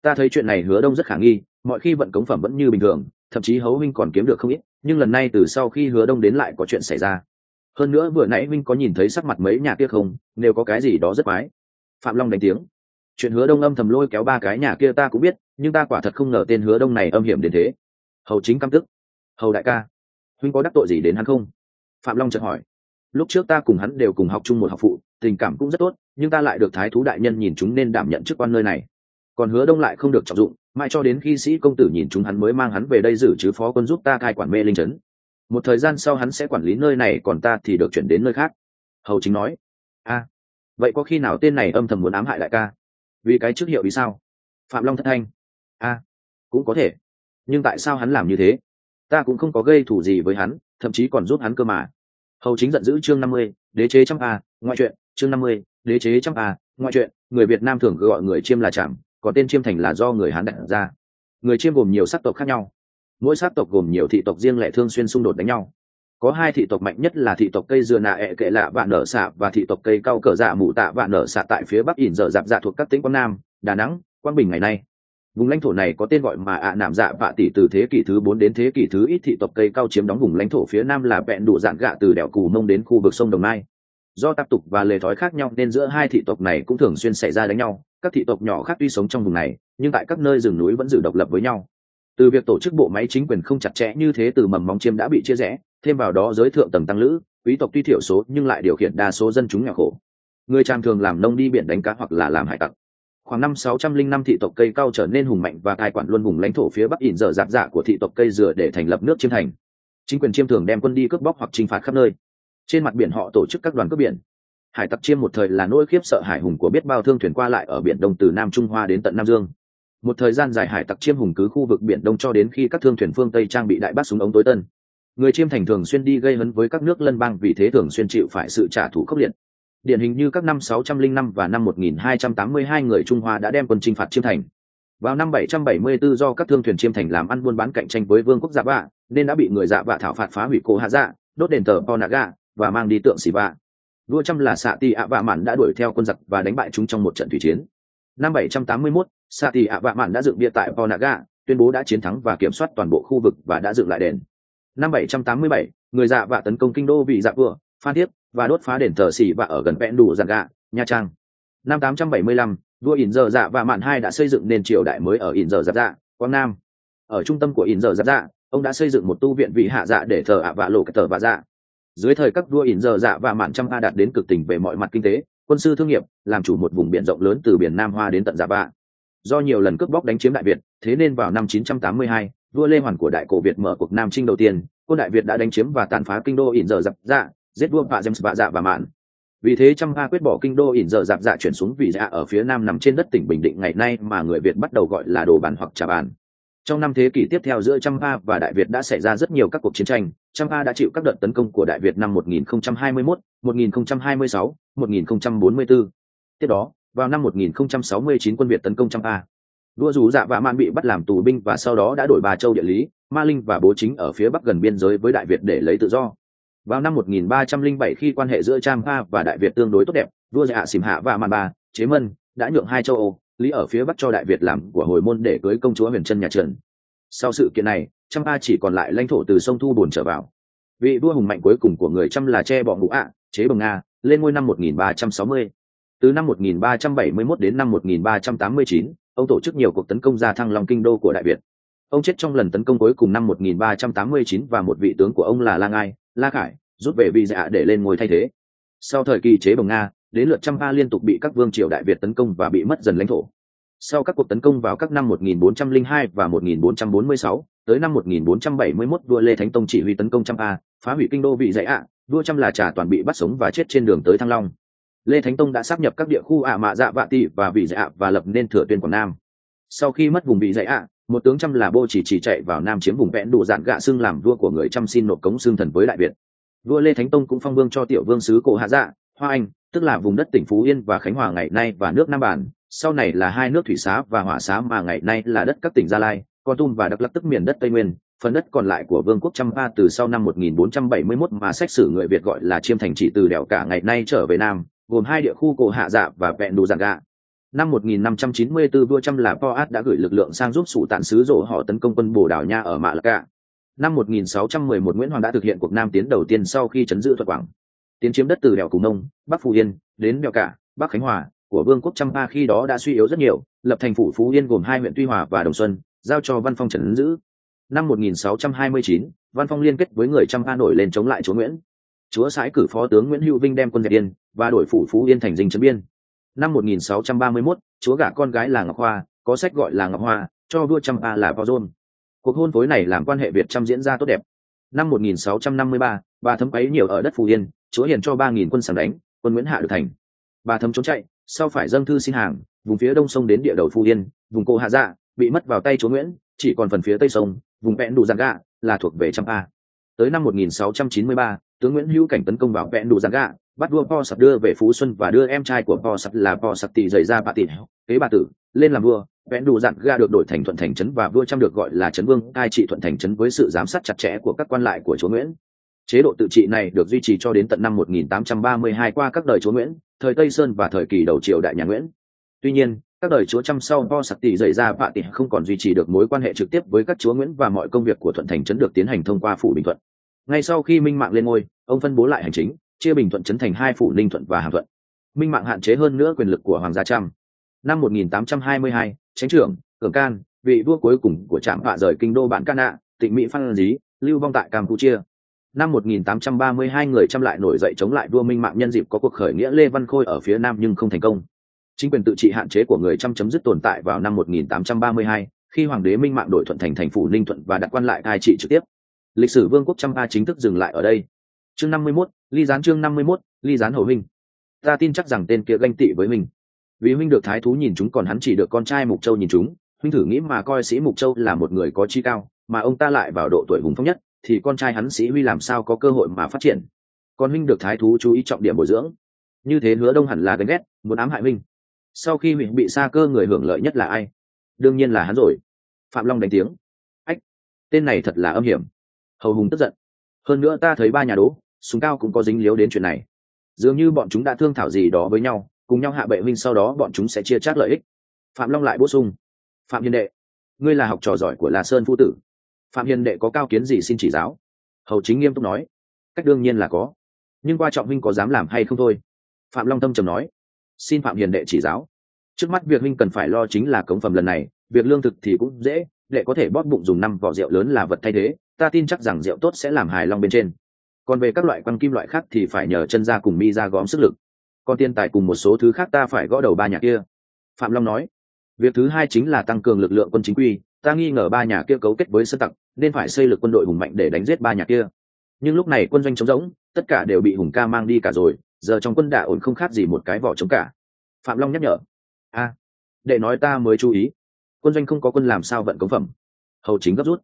Ta thấy chuyện này hứa đông rất khả nghi, mọi khi vận cống phẩm vẫn như bình thường, thậm chí hấu minh còn kiếm được không ít, nhưng lần này từ sau khi hứa đông đến lại có chuyện xảy ra hơn nữa vừa nãy minh có nhìn thấy sắc mặt mấy nhà kia không, nếu có cái gì đó rất mái phạm long đánh tiếng. Chuyện hứa đông âm thầm lôi kéo ba cái nhà kia ta cũng biết, nhưng ta quả thật không ngờ tên hứa đông này âm hiểm đến thế. Hầu chính căm tức. Hầu đại ca, huynh có đắc tội gì đến hắn không? Phạm long chợt hỏi. Lúc trước ta cùng hắn đều cùng học chung một học phụ, tình cảm cũng rất tốt, nhưng ta lại được thái thú đại nhân nhìn chúng nên đảm nhận chức quan nơi này. Còn hứa đông lại không được trọng dụng, mãi cho đến khi sĩ công tử nhìn chúng hắn mới mang hắn về đây giữ chứ phó quân giúp ta cai quản mê linh trấn một thời gian sau hắn sẽ quản lý nơi này, còn ta thì được chuyển đến nơi khác. Hầu chính nói. A, vậy có khi nào tên này âm thầm muốn ám hại đại ca? Vì cái trước hiệu vì sao? Phạm long thất thanh. A, cũng có thể. Nhưng tại sao hắn làm như thế? Ta cũng không có gây thủ gì với hắn, thậm chí còn giúp hắn cơ mà. Hầu chính giận dữ chương năm mươi, đế chế trăm a, ngoại truyện, chương năm mươi, đế chế trăm a, ngoại truyện, người việt nam thường gọi người chiêm là chạm còn tên chiêm thành là do người hán đặt ra. Người chiêm gồm nhiều sắc tộc khác nhau mỗi sắc tộc gồm nhiều thị tộc riêng lẻ thương xuyên xung đột đánh nhau. Có hai thị tộc mạnh nhất là thị tộc cây dừa nạ ẹ e kệ lạ vạn nở xạ và thị tộc cây cao cờ dạ mù tạ vạn nở xạ tại phía bắc ỉn dở dạp dạ thuộc các tỉnh quang nam, đà nẵng quang bình ngày nay. Vùng lãnh thổ này có tên gọi mà ạ à dạ vạ tỷ từ thế kỷ thứ bốn đến thế kỷ thứ ít thị tộc cây cao chiếm đóng vùng lãnh thổ phía nam là vẹn đủ dạng gạ từ đèo cù mông đến khu vực sông đồng nai. Do tập tục và lề thói khác nhau nên giữa hai thị tộc này cũng thường xuyên xảy ra đánh nhau. Các thị tộc nhỏ khác tuy sống trong vùng này, nhưng tại các nơi rừng núi vẫn giữ độc lập với nhau từ việc tổ chức bộ máy chính quyền không chặt chẽ như thế từ mầm móng chiêm đã bị chia rẽ, thêm vào đó giới thượng tầng tăng lữ, quý tộc tuy thiểu số nhưng lại điều khiển đa số dân chúng nghèo khổ. Người trang thường làm nông đi biển đánh cá hoặc là làm hải tặc. Khoảng năm sáu trăm linh năm thị tộc cây cao trở nên hùng mạnh và cai quản luôn vùng lãnh thổ phía bắc ỉn dở dạp dạ của thị tộc cây dừa để thành lập nước chiêm thành. Chính quyền chiêm thường đem quân đi cướp bóc hoặc chinh phạt khắp nơi. Trên mặt biển họ tổ chức các đoàn cướp biển. Hải tặc chiêm một thời là nỗi khiếp sợ hải hùng của biết bao thương thuyền qua lại ở biển đông từ nam trung hoa đến tận nam dương một thời gian dài hải tặc chiêm hùng cứ khu vực biển đông cho đến khi các thương thuyền phương tây trang bị đại bác súng ống tối tân người chiêm thành thường xuyên đi gây hấn với các nước lân bang vì thế thường xuyên chịu phải sự trả thù khốc liệt điển hình như các năm 605 và năm 1282 người Trung Hoa đã đem quân chinh phạt chiêm thành. Vào năm 774 do các thương thuyền chiêm thành làm ăn buôn bán cạnh tranh với vương quốc Dạ Vạ, nên đã bị người Dạ Vạ thảo phạt phá hủy cổ Hạ Dạ, đốt đền thờ Ponaga và mang đi tượng xì vạ. Vua trăm là xạ ti ạ Vạ Mạn đã đuổi theo quân giặc và đánh bại chúng trong một trận thủy chiến. Năm 781, Sạ Tì ạ Vạ Mạn đã dựng bia tại Ponaga, tuyên bố đã chiến thắng và kiểm soát toàn bộ khu vực và đã dựng lại đền. Năm 787, người Dạ Vạ tấn công kinh đô vị Dạ Vừa, Phan Thiếp và đốt phá đền thờ xỉ vạ ở gần vẹn đủ giàn gạ nha trang. Năm 875, vua ỉn giờ dạ và mạn hai đã xây dựng nền triều đại mới ở ỉn giờ giáp dạ quang nam. Ở trung tâm của ỉn giờ giáp dạ ông đã xây dựng một tu viện vị hạ dạ để thờ ạ vạ lộ cả thờ vạ dạ. Dưới thời các vua ỉn giờ dạ và mạn trăm a đạt đến cực tỉnh về mọi mặt kinh tế quân sư thương nghiệp làm chủ một vùng biển rộng lớn từ biển nam hoa đến tận dạ vạ do nhiều lần cướp bóc đánh chiếm đại việt thế nên vào năm 982, vua lê hoàn của đại cổ việt mở cuộc nam trinh đầu tiên quân đại việt đã đánh chiếm và tàn phá kinh đô ỉn giờ giáp dạ giết vua và james vạ dạ và mạn vì thế trăm ba quyết bỏ kinh đô ỉn giờ dạp dạ chuyển xuống vị dạ ở phía nam nằm trên đất tỉnh bình định ngày nay mà người việt bắt đầu gọi là đồ bàn hoặc trà bàn trong năm thế kỷ tiếp theo giữa trăm ba và đại việt đã xảy ra rất nhiều các cuộc chiến tranh trăm ba đã chịu các đợt tấn công của đại việt năm 1021, 1026, 1044. tiếp đó vào năm 1069 quân việt tấn công trăm ba Đua rú dạ và man bị bắt làm tù binh và sau đó đã đổi bà châu địa lý ma linh và bố chính ở phía bắc gần biên giới với đại việt để lấy tự do vào năm 1307 khi quan hệ giữa Champa và Đại Việt tương đối tốt đẹp, vua Dạ Xìm Hạ và Man Ba, Chế Mân đã nhượng hai châu Âu, lý ở phía bắc cho Đại Việt làm của hồi môn để cưới công chúa Huyền Trân nhà Trần. Sau sự kiện này, Champa chỉ còn lại lãnh thổ từ sông Thu Bồn trở vào. Vị vua hùng mạnh cuối cùng của người Trăm là Che Bọ Ngũ ạ, Chế Bồng Nga, lên ngôi năm 1360. Từ năm 1371 đến năm 1389, ông tổ chức nhiều cuộc tấn công ra thăng long kinh đô của Đại Việt. Ông chết trong lần tấn công cuối cùng năm 1389 và một vị tướng của ông là La Ngai, La Khải, rút về vị dạ để lên ngôi thay thế. Sau thời kỳ chế bồng Nga, đến lượt trăm ba liên tục bị các vương triều Đại Việt tấn công và bị mất dần lãnh thổ. Sau các cuộc tấn công vào các năm 1402 và 1446, tới năm 1471 vua Lê Thánh Tông chỉ huy tấn công trăm A, phá hủy kinh đô vị dạy ạ, vua trăm là trả toàn bị bắt sống và chết trên đường tới Thăng Long. Lê Thánh Tông đã sắp nhập các địa khu ả mạ dạ vạ tị và vị dạ và lập nên thừa tuyên quảng Nam. Sau khi mất vùng vị dạy ạ, một tướng trăm là bô chỉ chỉ chạy vào nam chiếm vùng vẽn đủ dạn gạ xưng làm vua của người trăm xin nộp cống xương thần với đại việt. Vua lê thánh tông cũng phong vương cho tiểu vương sứ cổ hạ dạ hoa anh tức là vùng đất tỉnh phú yên và khánh hòa ngày nay và nước nam bản. Sau này là hai nước thủy xá và hỏa xá mà ngày nay là đất các tỉnh gia lai con tum và đắk lắc tức miền đất tây nguyên. Phần đất còn lại của vương quốc trăm ba từ sau năm 1471 mà sách sử người việt gọi là chiêm thành chỉ từ đèo cả ngày nay trở về nam gồm hai địa khu cổ hạ dạ và vẹn đủ giàn gạ năm 1594 vua trăm là Poat đã gửi lực lượng sang giúp sủ tản sứ rộ họ tấn công quân Bồ Đào Nha ở Mạ Lạc Cả. Năm 1611 Nguyễn Hoàng đã thực hiện cuộc nam tiến đầu tiên sau khi chấn giữ thuật quảng. Tiến chiếm đất từ đèo Cù Nông, Bắc Phú Yên, đến đèo Cả, Bắc Khánh Hòa của Vương quốc Trăm Ba khi đó đã suy yếu rất nhiều, lập thành phủ Phú Yên gồm hai huyện Tuy Hòa và Đồng Xuân, giao cho Văn Phong trấn giữ. Năm 1629, Văn Phong liên kết với người Trăm Ba nổi lên chống lại chúa Nguyễn. Chúa sãi cử phó tướng Nguyễn Hữu Vinh đem quân dẹp Yên và đổi phủ Phú Yên thành dinh trấn biên. Năm 1631, chúa gả con gái là ngọc hoa có sách gọi là ngọc hoa cho vua trăm A là Pozon. cuộc hôn phối này làm quan hệ việt trăm diễn ra tốt đẹp. Năm 1653, bà thấm ấy nhiều ở đất phú yên chúa hiền cho ba nghìn quân sảng đánh quân nguyễn hạ được thành. Bà thấm trốn chạy sau phải dâng thư xin hàng vùng phía đông sông đến địa đầu phú yên vùng cô hạ dạ bị mất vào tay chúa nguyễn chỉ còn phần phía tây sông vùng vẹn đủ giang gạ là thuộc về trăm a. Tới năm 1693, tướng nguyễn hữu cảnh tấn công vào vẹn đủ giang gạ, bắt vua po sập đưa về phú xuân và đưa em trai của po sập là po sập tỷ dày ra bà tỷ kế bà tử, lên làm vua. Vẹn đủ dặn ga được đổi thành thuận thành trấn và vua trăm được gọi là trấn vương. Cai trị thuận thành trấn với sự giám sát chặt chẽ của các quan lại của chúa nguyễn. Chế độ tự trị này được duy trì cho đến tận năm 1832 qua các đời chúa nguyễn, thời tây sơn và thời kỳ đầu triều đại nhà nguyễn. Tuy nhiên, các đời chúa trăm sau po sập tỷ dày ra bà tỷ không còn duy trì được mối quan hệ trực tiếp với các chúa nguyễn và mọi công việc của thuận thành trấn được tiến hành thông qua phủ bình thuận ngay sau khi minh mạng lên ngôi ông phân bố lại hành chính chia bình thuận chấn thành hai phủ ninh thuận và hàm thuận. Minh mạng hạn chế hơn nữa quyền lực của hoàng gia trăm. Năm 1822, tránh trưởng cường can vị vua cuối cùng của trạm họa rời kinh đô bản ca nạ tịnh mỹ phan dí lưu vong tại campuchia. Năm 1832 người trăm lại nổi dậy chống lại vua minh mạng nhân dịp có cuộc khởi nghĩa lê văn khôi ở phía nam nhưng không thành công. Chính quyền tự trị hạn chế của người trăm chấm dứt tồn tại vào năm 1832, khi hoàng đế minh mạng đổi thuận thành thành phủ ninh thuận và đặt quan lại cai trị trực tiếp lịch sử vương quốc trăm ba chính thức dừng lại ở đây. Chương năm mươi mốt, ly gián chương năm mươi mốt, ly gián hầu huynh. Ta tin chắc rằng tên kia ganh tị với mình. Vì huynh được thái thú nhìn chúng còn hắn chỉ được con trai mục châu nhìn chúng, huynh thử nghĩ mà coi sĩ mục châu là một người có chi cao, mà ông ta lại vào độ tuổi hùng phong nhất, thì con trai hắn sĩ huy làm sao có cơ hội mà phát triển? Còn huynh được thái thú chú ý trọng điểm bồi dưỡng. Như thế hứa đông hẳn là ghen ghét, muốn ám hại huynh. Sau khi huynh bị xa cơ người hưởng lợi nhất là ai? Đương nhiên là hắn rồi. Phạm long đánh tiếng. Ách, tên này thật là âm hiểm hầu hùng tức giận. Hơn nữa ta thấy ba nhà đố, súng cao cũng có dính liếu đến chuyện này. Dường như bọn chúng đã thương thảo gì đó với nhau, cùng nhau hạ bệ minh sau đó bọn chúng sẽ chia chác lợi ích. Phạm long lại bổ sung. Phạm hiền đệ, ngươi là học trò giỏi của la sơn phu tử. Phạm hiền đệ có cao kiến gì xin chỉ giáo? Hầu chính nghiêm túc nói. Cách đương nhiên là có. Nhưng qua trọng Minh có dám làm hay không thôi? Phạm long tâm trầm nói. Xin phạm hiền đệ chỉ giáo. Trước mắt việc Minh cần phải lo chính là cống phẩm lần này, việc lương thực thì cũng dễ, đệ có thể bóp bụng dùng năm vỏ rượu lớn là vật thay thế ta tin chắc rằng rượu tốt sẽ làm hài long bên trên. Còn về các loại quan kim loại khác thì phải nhờ chân ra cùng mi ra gom sức lực. Còn tiền tài cùng một số thứ khác ta phải gõ đầu ba nhà kia. Phạm long nói. Việc thứ hai chính là tăng cường lực lượng quân chính quy. Ta nghi ngờ ba nhà kia cấu kết với sân tặc, nên phải xây lực quân đội hùng mạnh để đánh giết ba nhà kia. Nhưng lúc này quân doanh trống rỗng, tất cả đều bị hùng ca mang đi cả rồi, giờ trong quân đạ ổn không khác gì một cái vỏ trống cả. Phạm long nhắc nhở. A, để nói ta mới chú ý. Quân doanh không có quân làm sao vận cống phẩm. Hầu chính gấp rút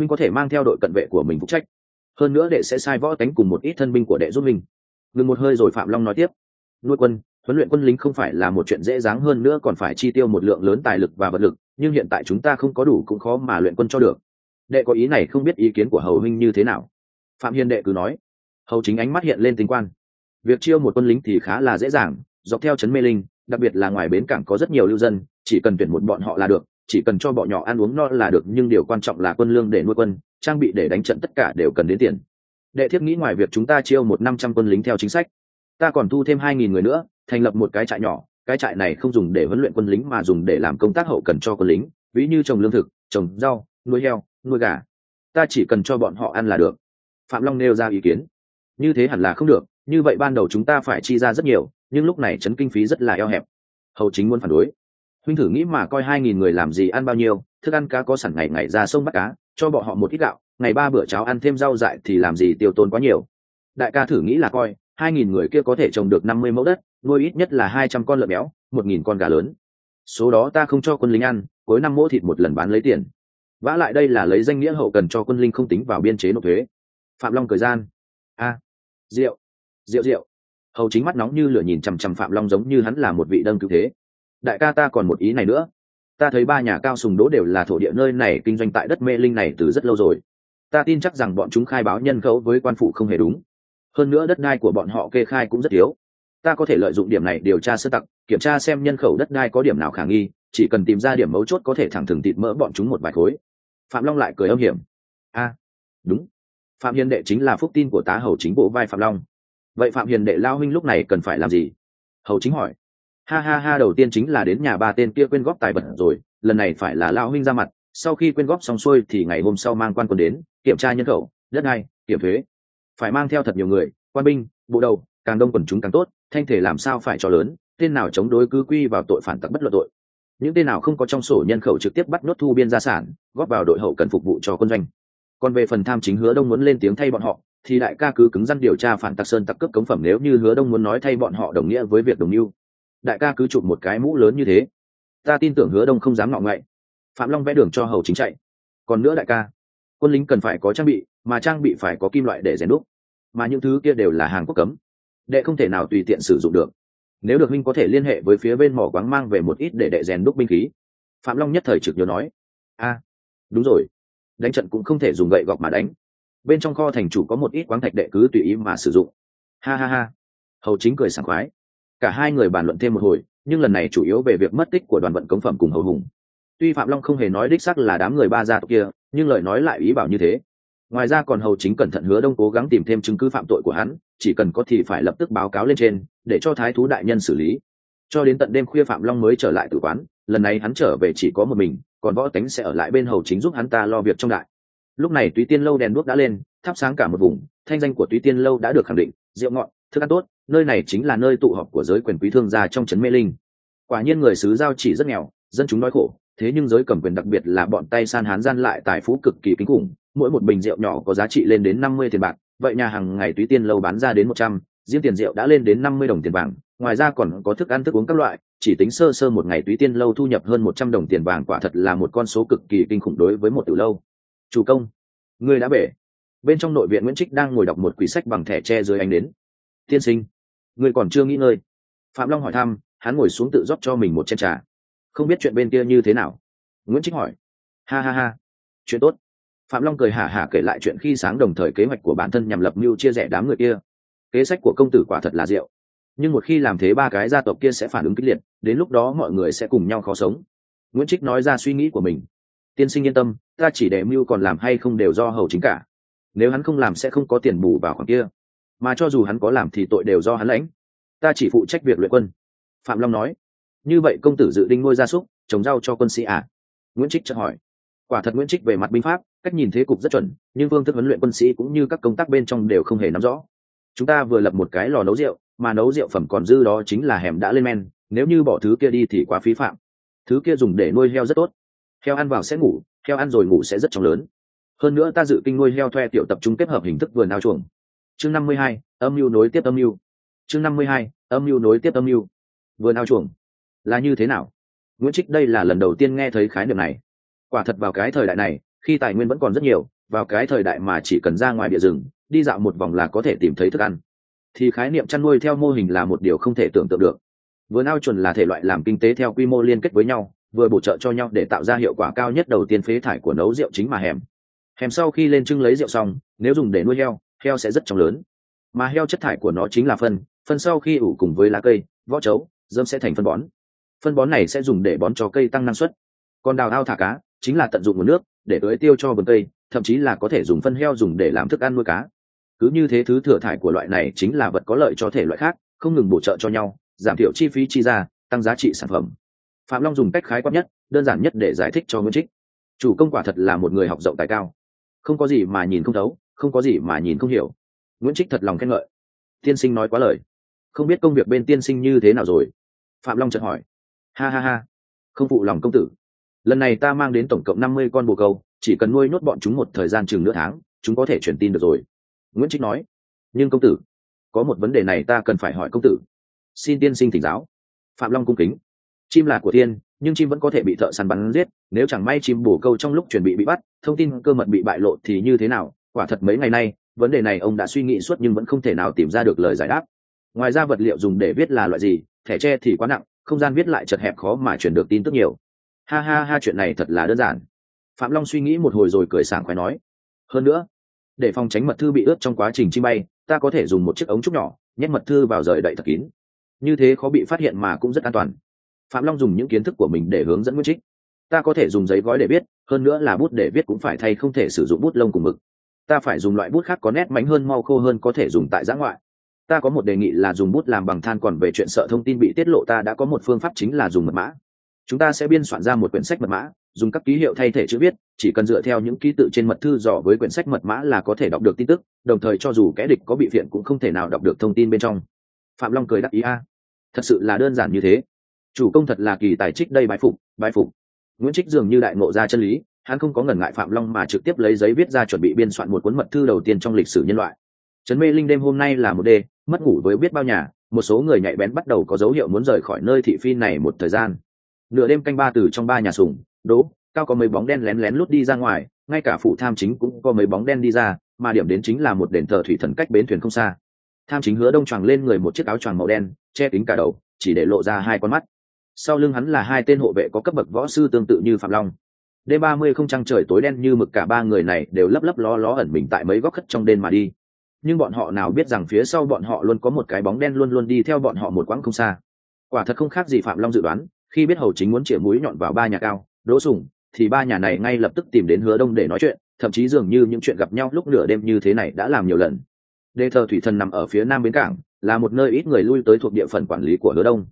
huynh có thể mang theo đội cận vệ của mình phụ trách. Hơn nữa đệ sẽ sai võ tánh cùng một ít thân binh của đệ giúp mình. Ngừng một hơi rồi phạm long nói tiếp. Nuôi quân, huấn luyện quân lính không phải là một chuyện dễ dàng hơn nữa còn phải chi tiêu một lượng lớn tài lực và vật lực, nhưng hiện tại chúng ta không có đủ cũng khó mà luyện quân cho được. Đệ có ý này không biết ý kiến của hầu huynh như thế nào? Phạm hiền đệ cứ nói. Hầu chính ánh mắt hiện lên tinh quan việc chiêu một quân lính thì khá là dễ dàng, dọc theo trấn mê linh, đặc biệt là ngoài bến cảng có rất nhiều lưu dân, chỉ cần tuyển một bọn họ là được chỉ cần cho bọn nhỏ ăn uống no là được, nhưng điều quan trọng là quân lương để nuôi quân, trang bị để đánh trận tất cả đều cần đến tiền. Đệ thiết nghĩ ngoài việc chúng ta chiêu một năm trăm quân lính theo chính sách, ta còn thu thêm hai nghìn người nữa, thành lập một cái trại nhỏ, cái trại này không dùng để huấn luyện quân lính mà dùng để làm công tác hậu cần cho quân lính, ví như trồng lương thực, trồng rau, nuôi heo, nuôi gà. Ta chỉ cần cho bọn họ ăn là được. Phạm long nêu ra ý kiến. Như thế hẳn là không được, như vậy ban đầu chúng ta phải chi ra rất nhiều, nhưng lúc này chấn kinh phí rất là eo hẹp. Hầu chính muốn phản đối huynh thử nghĩ mà coi hai nghìn người làm gì ăn bao nhiêu, thức ăn cá có sẵn ngày ngày ra sông bắt cá, cho bọn họ một ít gạo, ngày ba bữa cháo ăn thêm rau dại thì làm gì tiêu tốn quá nhiều. Đại ca thử nghĩ là coi, hai nghìn người kia có thể trồng được năm mươi mẫu đất, nuôi ít nhất là hai trăm con lợn béo, một nghìn con gà lớn. Số đó ta không cho quân lính ăn, cuối năm mỗi thịt một lần bán lấy tiền. Vã lại đây là lấy danh nghĩa hậu cần cho quân linh không tính vào biên chế nộp thuế. Phạm long thời gian. A. Rượu rượu rượu hầu chính mắt nóng như lửa nhìn chằm chằm phạm long giống như hắn là một vị đâng cứu thế đại ca ta còn một ý này nữa. Ta thấy ba nhà cao sùng đỗ đều là thổ địa nơi này kinh doanh tại đất mê linh này từ rất lâu rồi. Ta tin chắc rằng bọn chúng khai báo nhân khẩu với quan phụ không hề đúng. Hơn nữa đất đai của bọn họ kê khai cũng rất thiếu ta có thể lợi dụng điểm này điều tra sơ tặc, kiểm tra xem nhân khẩu đất đai có điểm nào khả nghi, chỉ cần tìm ra điểm mấu chốt có thể thẳng thừng thịt mỡ bọn chúng một vài khối. Phạm long lại cười âm hiểm. A, đúng. Phạm hiền đệ chính là phúc tin của tá hầu chính bộ vai phạm long. Vậy phạm hiền đệ lao huynh lúc này cần phải làm gì? Hầu chính hỏi ha ha ha, đầu tiên chính là đến nhà ba tên kia quyên góp tài vật rồi, lần này phải là lao huynh ra mặt, sau khi quyên góp xong xuôi thì ngày hôm sau mang quan quân đến, kiểm tra nhân khẩu, đất đai, kiểm thuế. Phải mang theo thật nhiều người, quan binh, bộ đầu, càng đông quần chúng càng tốt, thanh thể làm sao phải cho lớn, tên nào chống đối cứ quy vào tội phản tặc bất luận tội. Những tên nào không có trong sổ nhân khẩu trực tiếp bắt nốt thu biên gia sản, góp vào đội hậu cần phục vụ cho quân doanh. Còn về phần tham chính hứa đông muốn lên tiếng thay bọn họ, thì đại ca cứ cứng rắn điều tra phản tặc sơn tặc cướp cống phẩm nếu như hứa đông muốn nói thay bọn họ đồng nghĩa với việc đồng mưu đại ca cứ chụp một cái mũ lớn như thế. Ta tin tưởng hứa đông không dám ngọ ngậy. Phạm long vẽ đường cho hầu chính chạy. Còn nữa đại ca, quân lính cần phải có trang bị, mà trang bị phải có kim loại để rèn đúc. Mà những thứ kia đều là hàng quốc cấm. Đệ không thể nào tùy tiện sử dụng được. Nếu được minh có thể liên hệ với phía bên mỏ quáng mang về một ít để đệ rèn đúc binh khí. Phạm long nhất thời trực nhớ nói, a, đúng rồi. Đánh trận cũng không thể dùng gậy gọc mà đánh. Bên trong kho thành chủ có một ít quáng thạch đệ cứ tùy ý mà sử dụng. Ha ha ha. Hầu chính cười sảng khoái cả hai người bàn luận thêm một hồi, nhưng lần này chủ yếu về việc mất tích của đoàn vận cống phẩm cùng hầu hùng. Tuy phạm long không hề nói đích sắc là đám người ba gia tộc kia, nhưng lời nói lại ý bảo như thế. Ngoài ra còn hầu chính cẩn thận hứa đông cố gắng tìm thêm chứng cứ phạm tội của hắn, chỉ cần có thì phải lập tức báo cáo lên trên, để cho thái thú đại nhân xử lý. Cho đến tận đêm khuya phạm long mới trở lại tử quán, lần này hắn trở về chỉ có một mình, còn võ tánh sẽ ở lại bên hầu chính giúp hắn ta lo việc trong đại. Lúc này túy tiên lâu đèn đuốc đã lên, thắp sáng cả một vùng, thanh danh của túy tiên lâu đã được khẳng định, rượu ngọn thức ăn tốt, nơi này chính là nơi tụ họp của giới quyền quý thương gia trong trấn mê linh. Quả nhiên người xứ giao chỉ rất nghèo, dân chúng đói khổ, thế nhưng giới cầm quyền đặc biệt là bọn tay san hán gian lại tài phú cực kỳ kinh khủng, mỗi một bình rượu nhỏ có giá trị lên đến năm mươi tiền bạc, vậy nhà hàng ngày túy tiên lâu bán ra đến một trăm, riêng tiền rượu đã lên đến năm mươi đồng tiền vàng, ngoài ra còn có thức ăn thức uống các loại, chỉ tính sơ sơ một ngày túy tiên lâu thu nhập hơn một trăm đồng tiền vàng quả thật là một con số cực kỳ kinh khủng đối với một từ lâu. Chủ công, người đã bể bên trong nội viện nguyễn trích đang ngồi đọc một quyển sách bằng thẻ tre dưới ánh đến tiên sinh, người còn chưa nghĩ ngơi. Phạm long hỏi thăm, hắn ngồi xuống tự rót cho mình một chén trà. Không biết chuyện bên kia như thế nào? Nguyễn trích hỏi. Ha ha ha, chuyện tốt. Phạm long cười hả hả kể lại chuyện khi sáng đồng thời kế hoạch của bản thân nhằm lập mưu chia rẽ đám người kia. Kế sách của công tử quả thật là rượu nhưng một khi làm thế ba cái gia tộc kia sẽ phản ứng kịch liệt, đến lúc đó mọi người sẽ cùng nhau khó sống. Nguyễn trích nói ra suy nghĩ của mình. Tiên sinh yên tâm, ta chỉ để mưu còn làm hay không đều do hầu chính cả. Nếu hắn không làm sẽ không có tiền bù vào khoản kia mà cho dù hắn có làm thì tội đều do hắn lãnh. Ta chỉ phụ trách việc luyện quân. Phạm long nói. Như vậy công tử dự định nuôi gia súc, trồng rau cho quân sĩ à? Nguyễn trích chợt hỏi. Quả thật nguyễn trích về mặt binh pháp, cách nhìn thế cục rất chuẩn, nhưng phương thức huấn luyện quân sĩ cũng như các công tác bên trong đều không hề nắm rõ. Chúng ta vừa lập một cái lò nấu rượu, mà nấu rượu phẩm còn dư đó chính là hẻm đã lên men, nếu như bỏ thứ kia đi thì quá phí phạm. Thứ kia dùng để nuôi heo rất tốt. Heo ăn vào sẽ ngủ, heo ăn rồi ngủ sẽ rất trong lớn. Hơn nữa ta dự kinh nuôi heo thuê tiểu tập trung kết hợp hình thức vườn ao chuồng chương năm mươi hai, âm mưu nối tiếp âm mưu. Chương năm mươi hai, âm mưu nối tiếp âm mưu. Vườn ao chuồng. Là như thế nào? Nguyễn trích đây là lần đầu tiên nghe thấy khái niệm này. Quả thật vào cái thời đại này, khi tài nguyên vẫn còn rất nhiều, vào cái thời đại mà chỉ cần ra ngoài địa rừng, đi dạo một vòng là có thể tìm thấy thức ăn. Thì khái niệm chăn nuôi theo mô hình là một điều không thể tưởng tượng được. Vườn ao chuẩn là thể loại làm kinh tế theo quy mô liên kết với nhau, vừa bổ trợ cho nhau để tạo ra hiệu quả cao nhất đầu tiên phế thải của nấu rượu chính mà hẻm. Hẻm sau khi lên trưng lấy rượu xong, nếu dùng để nuôi heo heo sẽ rất trong lớn. Mà heo chất thải của nó chính là phân phân sau khi ủ cùng với lá cây, vỏ trấu dơm sẽ thành phân bón. Phân bón này sẽ dùng để bón cho cây tăng năng suất. Còn đào ao thả cá chính là tận dụng nguồn nước để tưới tiêu cho vườn cây, thậm chí là có thể dùng phân heo dùng để làm thức ăn nuôi cá. Cứ như thế thứ thừa thải của loại này chính là vật có lợi cho thể loại khác, không ngừng bổ trợ cho nhau, giảm thiểu chi phí chi ra, tăng giá trị sản phẩm. Phạm long dùng cách khái quát nhất, đơn giản nhất để giải thích cho nguyễn trích. Chủ công quả thật là một người học rộng tài cao. Không có gì mà nhìn không thấu không có gì mà nhìn không hiểu. Nguyễn trích thật lòng khen ngợi. Tiên sinh nói quá lời. Không biết công việc bên tiên sinh như thế nào rồi? Phạm long chợt hỏi. Ha ha ha. Không phụ lòng công tử. Lần này ta mang đến tổng cộng năm mươi con bồ câu, chỉ cần nuôi nhốt bọn chúng một thời gian chừng nửa tháng, chúng có thể truyền tin được rồi. Nguyễn trích nói. Nhưng công tử, có một vấn đề này ta cần phải hỏi công tử. Xin tiên sinh thỉnh giáo. Phạm long cung kính. Chim là của tiên nhưng chim vẫn có thể bị thợ săn bắn giết, nếu chẳng may chim bổ câu trong lúc chuẩn bị bị bắt, thông tin cơ mật bị bại lộ thì như thế nào? Quả thật mấy ngày nay, vấn đề này ông đã suy nghĩ suốt nhưng vẫn không thể nào tìm ra được lời giải đáp. Ngoài ra vật liệu dùng để viết là loại gì, thẻ tre thì quá nặng, không gian viết lại chật hẹp khó mà chuyển được tin tức nhiều. Ha ha ha, chuyện này thật là đơn giản. Phạm long suy nghĩ một hồi rồi cười sảng khoái nói, hơn nữa, để phòng tránh mật thư bị ướt trong quá trình chim bay, ta có thể dùng một chiếc ống trúc nhỏ, nhét mật thư vào rời đậy thật kín. Như thế khó bị phát hiện mà cũng rất an toàn. Phạm long dùng những kiến thức của mình để hướng dẫn nguyễn trích. Ta có thể dùng giấy gói để viết, hơn nữa là bút để viết cũng phải thay không thể sử dụng bút lông cùng mực ta phải dùng loại bút khác có nét mánh hơn mau khô hơn có thể dùng tại giã ngoại. Ta có một đề nghị là dùng bút làm bằng than còn về chuyện sợ thông tin bị tiết lộ ta đã có một phương pháp chính là dùng mật mã. Chúng ta sẽ biên soạn ra một quyển sách mật mã, dùng các ký hiệu thay thể chữ viết, chỉ cần dựa theo những ký tự trên mật thư dò với quyển sách mật mã là có thể đọc được tin tức, đồng thời cho dù kẻ địch có bị phiện cũng không thể nào đọc được thông tin bên trong. Phạm long cười đắc ý a. Thật sự là đơn giản như thế. Chủ công thật là kỳ tài trích đây bái phục bái phục. Nguyễn trích dường như đại ngộ ra chân lý hắn không có ngần ngại phạm long mà trực tiếp lấy giấy viết ra chuẩn bị biên soạn một cuốn mật thư đầu tiên trong lịch sử nhân loại. Trấn mê linh đêm hôm nay là một đê, mất ngủ với biết bao nhà, một số người nhạy bén bắt đầu có dấu hiệu muốn rời khỏi nơi thị phi này một thời gian. Nửa đêm canh ba từ trong ba nhà sùng đỗ cao có mấy bóng đen lén lén lút đi ra ngoài, ngay cả phụ tham chính cũng có mấy bóng đen đi ra, mà điểm đến chính là một đền thờ thủy thần cách bến thuyền không xa. Tham chính hứa đông choàng lên người một chiếc áo choàng màu đen, che kính cả đầu, chỉ để lộ ra hai con mắt. Sau lưng hắn là hai tên hộ vệ có cấp bậc võ sư tương tự như phạm long đêm ba mươi không trăng trời tối đen như mực cả ba người này đều lấp lấp ló ló ẩn mình tại mấy góc khất trong đêm mà đi. Nhưng bọn họ nào biết rằng phía sau bọn họ luôn có một cái bóng đen luôn luôn đi theo bọn họ một quãng không xa. Quả thật không khác gì phạm long dự đoán, khi biết hầu chính muốn chĩa mũi nhọn vào ba nhà cao, đỗ sùng, thì ba nhà này ngay lập tức tìm đến hứa đông để nói chuyện, thậm chí dường như những chuyện gặp nhau lúc nửa đêm như thế này đã làm nhiều lần. Đê thờ thủy thần nằm ở phía nam bến cảng, là một nơi ít người lui tới thuộc địa phận quản lý của hứa đông.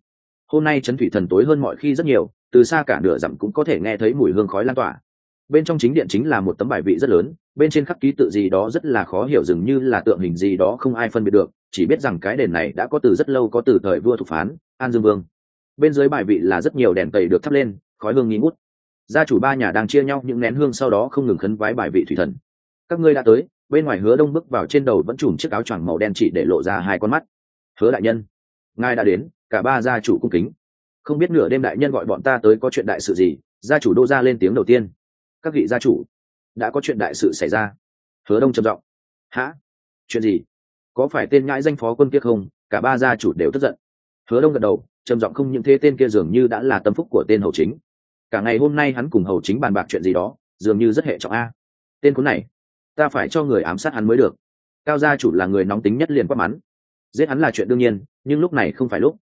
Hôm nay trấn thủy thần tối hơn mọi khi rất nhiều từ xa cả nửa dặm cũng có thể nghe thấy mùi hương khói lan tỏa. Bên trong chính điện chính là một tấm bài vị rất lớn, bên trên khắc ký tự gì đó rất là khó hiểu, dường như là tượng hình gì đó không ai phân biệt được, chỉ biết rằng cái đền này đã có từ rất lâu có từ thời vua thục phán, an dương vương. Bên dưới bài vị là rất nhiều đèn tẩy được thắp lên, khói hương nghi ngút. Gia chủ ba nhà đang chia nhau những nén hương sau đó không ngừng khấn vái bài vị thủy thần. Các ngươi đã tới, bên ngoài hứa đông bước vào trên đầu vẫn trùm chiếc áo choàng màu đen chỉ để lộ ra hai con mắt. Hứa đại nhân, ngài đã đến, cả ba gia chủ cung kính không biết nửa đêm đại nhân gọi bọn ta tới có chuyện đại sự gì, gia chủ đô ra lên tiếng đầu tiên. Các vị gia chủ, đã có chuyện đại sự xảy ra. Hứa đông trầm giọng. Hả? Chuyện gì? Có phải tên ngãi danh phó quân kia không? Cả ba gia chủ đều tức giận. Hứa đông gật đầu, trầm giọng không những thế tên kia dường như đã là tâm phúc của tên hầu chính. Cả ngày hôm nay hắn cùng hầu chính bàn bạc chuyện gì đó, dường như rất hệ trọng a. Tên cuốn này, ta phải cho người ám sát hắn mới được. Cao gia chủ là người nóng tính nhất liền quát mắn. Giết hắn là chuyện đương nhiên, nhưng lúc này không phải lúc.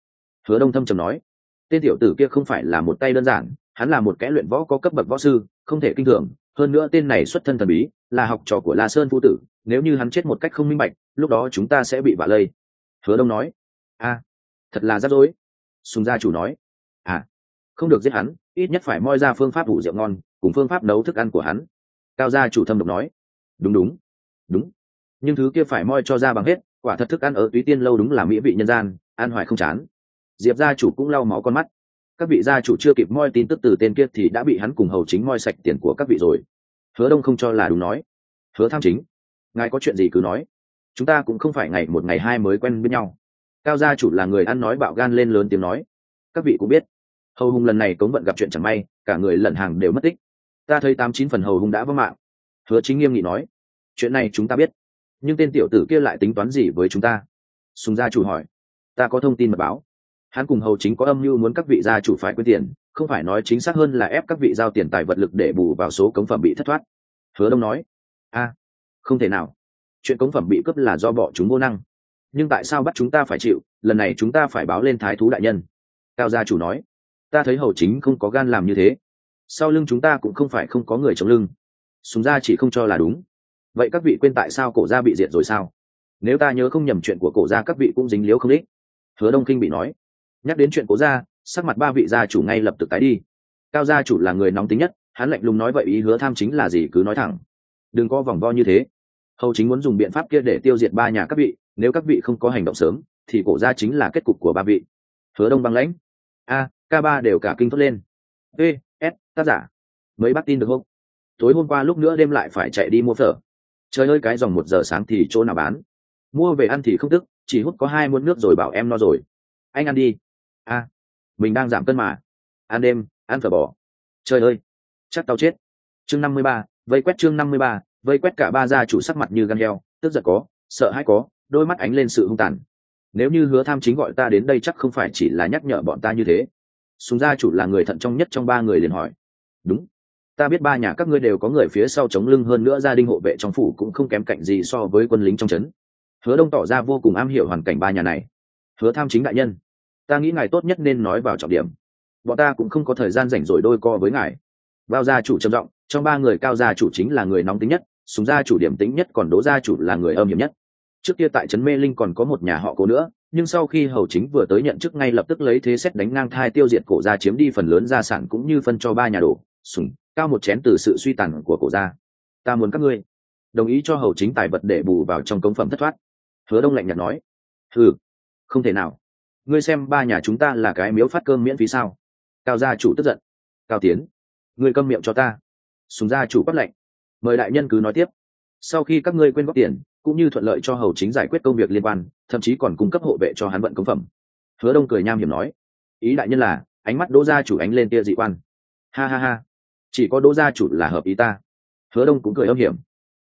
Hứa đông thâm trầm nói tên tiểu tử kia không phải là một tay đơn giản, hắn là một kẻ luyện võ có cấp bậc võ sư, không thể kinh thường, hơn nữa tên này xuất thân thần bí, là học trò của la sơn phu tử, nếu như hắn chết một cách không minh bạch, lúc đó chúng ta sẽ bị vạ lây. Hứa đông nói. A, thật là rắc rối. Sùng gia chủ nói. À không được giết hắn, ít nhất phải moi ra phương pháp ủ rượu ngon, cùng phương pháp nấu thức ăn của hắn. Cao gia chủ thâm độc nói. Đúng đúng đúng. Nhưng thứ kia phải moi cho ra bằng hết, quả thật thức ăn ở túy tiên lâu đúng là mỹ vị nhân gian ăn hoài không chán diệp gia chủ cũng lau máu con mắt. Các vị gia chủ chưa kịp moi tin tức từ tên kia thì đã bị hắn cùng hầu chính moi sạch tiền của các vị rồi. Hứa đông không cho là đúng nói. Hứa tham chính, ngài có chuyện gì cứ nói. Chúng ta cũng không phải ngày một ngày hai mới quen với nhau. Cao gia chủ là người ăn nói bạo gan lên lớn tiếng nói. Các vị cũng biết, hầu hùng lần này cống vận gặp chuyện chẳng may, cả người lẩn hàng đều mất tích. Ta thấy tám chín phần hầu hùng đã vắng mạng. Hứa chính nghiêm nghị nói, chuyện này chúng ta biết, nhưng tên tiểu tử kia lại tính toán gì với chúng ta? Sùng gia chủ hỏi, ta có thông tin mật báo hắn cùng hầu chính có âm mưu muốn các vị gia chủ phải quyên tiền, không phải nói chính xác hơn là ép các vị giao tiền tài vật lực để bù vào số cống phẩm bị thất thoát. Hứa đông nói, a, không thể nào. Chuyện cống phẩm bị cướp là do bọn chúng vô năng. Nhưng tại sao bắt chúng ta phải chịu? Lần này chúng ta phải báo lên thái thú đại nhân. Cao gia chủ nói, ta thấy hầu chính không có gan làm như thế. Sau lưng chúng ta cũng không phải không có người chống lưng. Súng ra chỉ không cho là đúng. Vậy các vị quên tại sao cổ gia bị diệt rồi sao? Nếu ta nhớ không nhầm chuyện của cổ gia các vị cũng dính liếu không ít. Hứa đông kinh bị nói nhắc đến chuyện cố gia, sắc mặt ba vị gia chủ ngay lập tức tái đi. Cao gia chủ là người nóng tính nhất, hắn lạnh lùng nói vậy ý hứa tham chính là gì cứ nói thẳng. Đừng có vòng vo như thế. Hầu chính muốn dùng biện pháp kia để tiêu diệt ba nhà các vị, nếu các vị không có hành động sớm, thì cổ gia chính là kết cục của ba vị. Hứa đông băng lãnh. A k ba đều cả kinh thốt lên. V s, tác giả. Mấy bác tin được không? Tối hôm qua lúc nữa đêm lại phải chạy đi mua phở. Trời ơi, cái dòng một giờ sáng thì chỗ nào bán? Mua về ăn thì không tức, chỉ hút có hai muỗng nước rồi bảo em no rồi. Anh ăn đi a, mình đang giảm cân mà. Ăn đêm, ăn phở bò. Trời ơi, chắc tao chết. Chương năm mươi ba, vây quét chương năm mươi ba, vây quét cả ba gia chủ sắc mặt như gan heo, tức giận có, sợ hãi có, đôi mắt ánh lên sự hung tàn. Nếu như hứa tham chính gọi ta đến đây chắc không phải chỉ là nhắc nhở bọn ta như thế. Súng gia chủ là người thận trọng nhất trong ba người liền hỏi. Đúng. Ta biết ba nhà các ngươi đều có người phía sau chống lưng hơn nữa gia đình hộ vệ trong phủ cũng không kém cạnh gì so với quân lính trong trấn. Hứa đông tỏ ra vô cùng am hiểu hoàn cảnh ba nhà này. Hứa tham chính đại nhân ta nghĩ ngài tốt nhất nên nói vào trọng điểm. Bọn ta cũng không có thời gian rảnh rỗi đôi co với ngài. Bao gia chủ trầm giọng, trong ba người cao gia chủ chính là người nóng tính nhất, súng gia chủ điểm tính nhất còn đỗ gia chủ là người âm hiểm nhất. Trước kia tại trấn mê linh còn có một nhà họ cố nữa, nhưng sau khi hầu chính vừa tới nhận chức ngay lập tức lấy thế xét đánh ngang thai tiêu diệt cổ gia chiếm đi phần lớn gia sản cũng như phân cho ba nhà đồ sùng cao một chén từ sự suy tàn của cổ gia. Ta muốn các ngươi đồng ý cho hầu chính tài vật để bù vào trong công phẩm thất thoát. Hứa đông lạnh nhạt nói ừ không thể nào ngươi xem ba nhà chúng ta là cái miếu phát cơm miễn phí sao? Cao gia chủ tức giận. Cao tiến, ngươi câm miệng cho ta. Sùng gia chủ bắt lệnh mời đại nhân cứ nói tiếp. Sau khi các ngươi quên góp tiền, cũng như thuận lợi cho hầu chính giải quyết công việc liên quan, thậm chí còn cung cấp hộ vệ cho hắn vận công phẩm. Hứa đông cười nham hiểm nói. Ý đại nhân là, ánh mắt đỗ gia chủ ánh lên tia dị quan. Ha ha ha. Chỉ có đỗ gia chủ là hợp ý ta. Hứa đông cũng cười âm hiểm.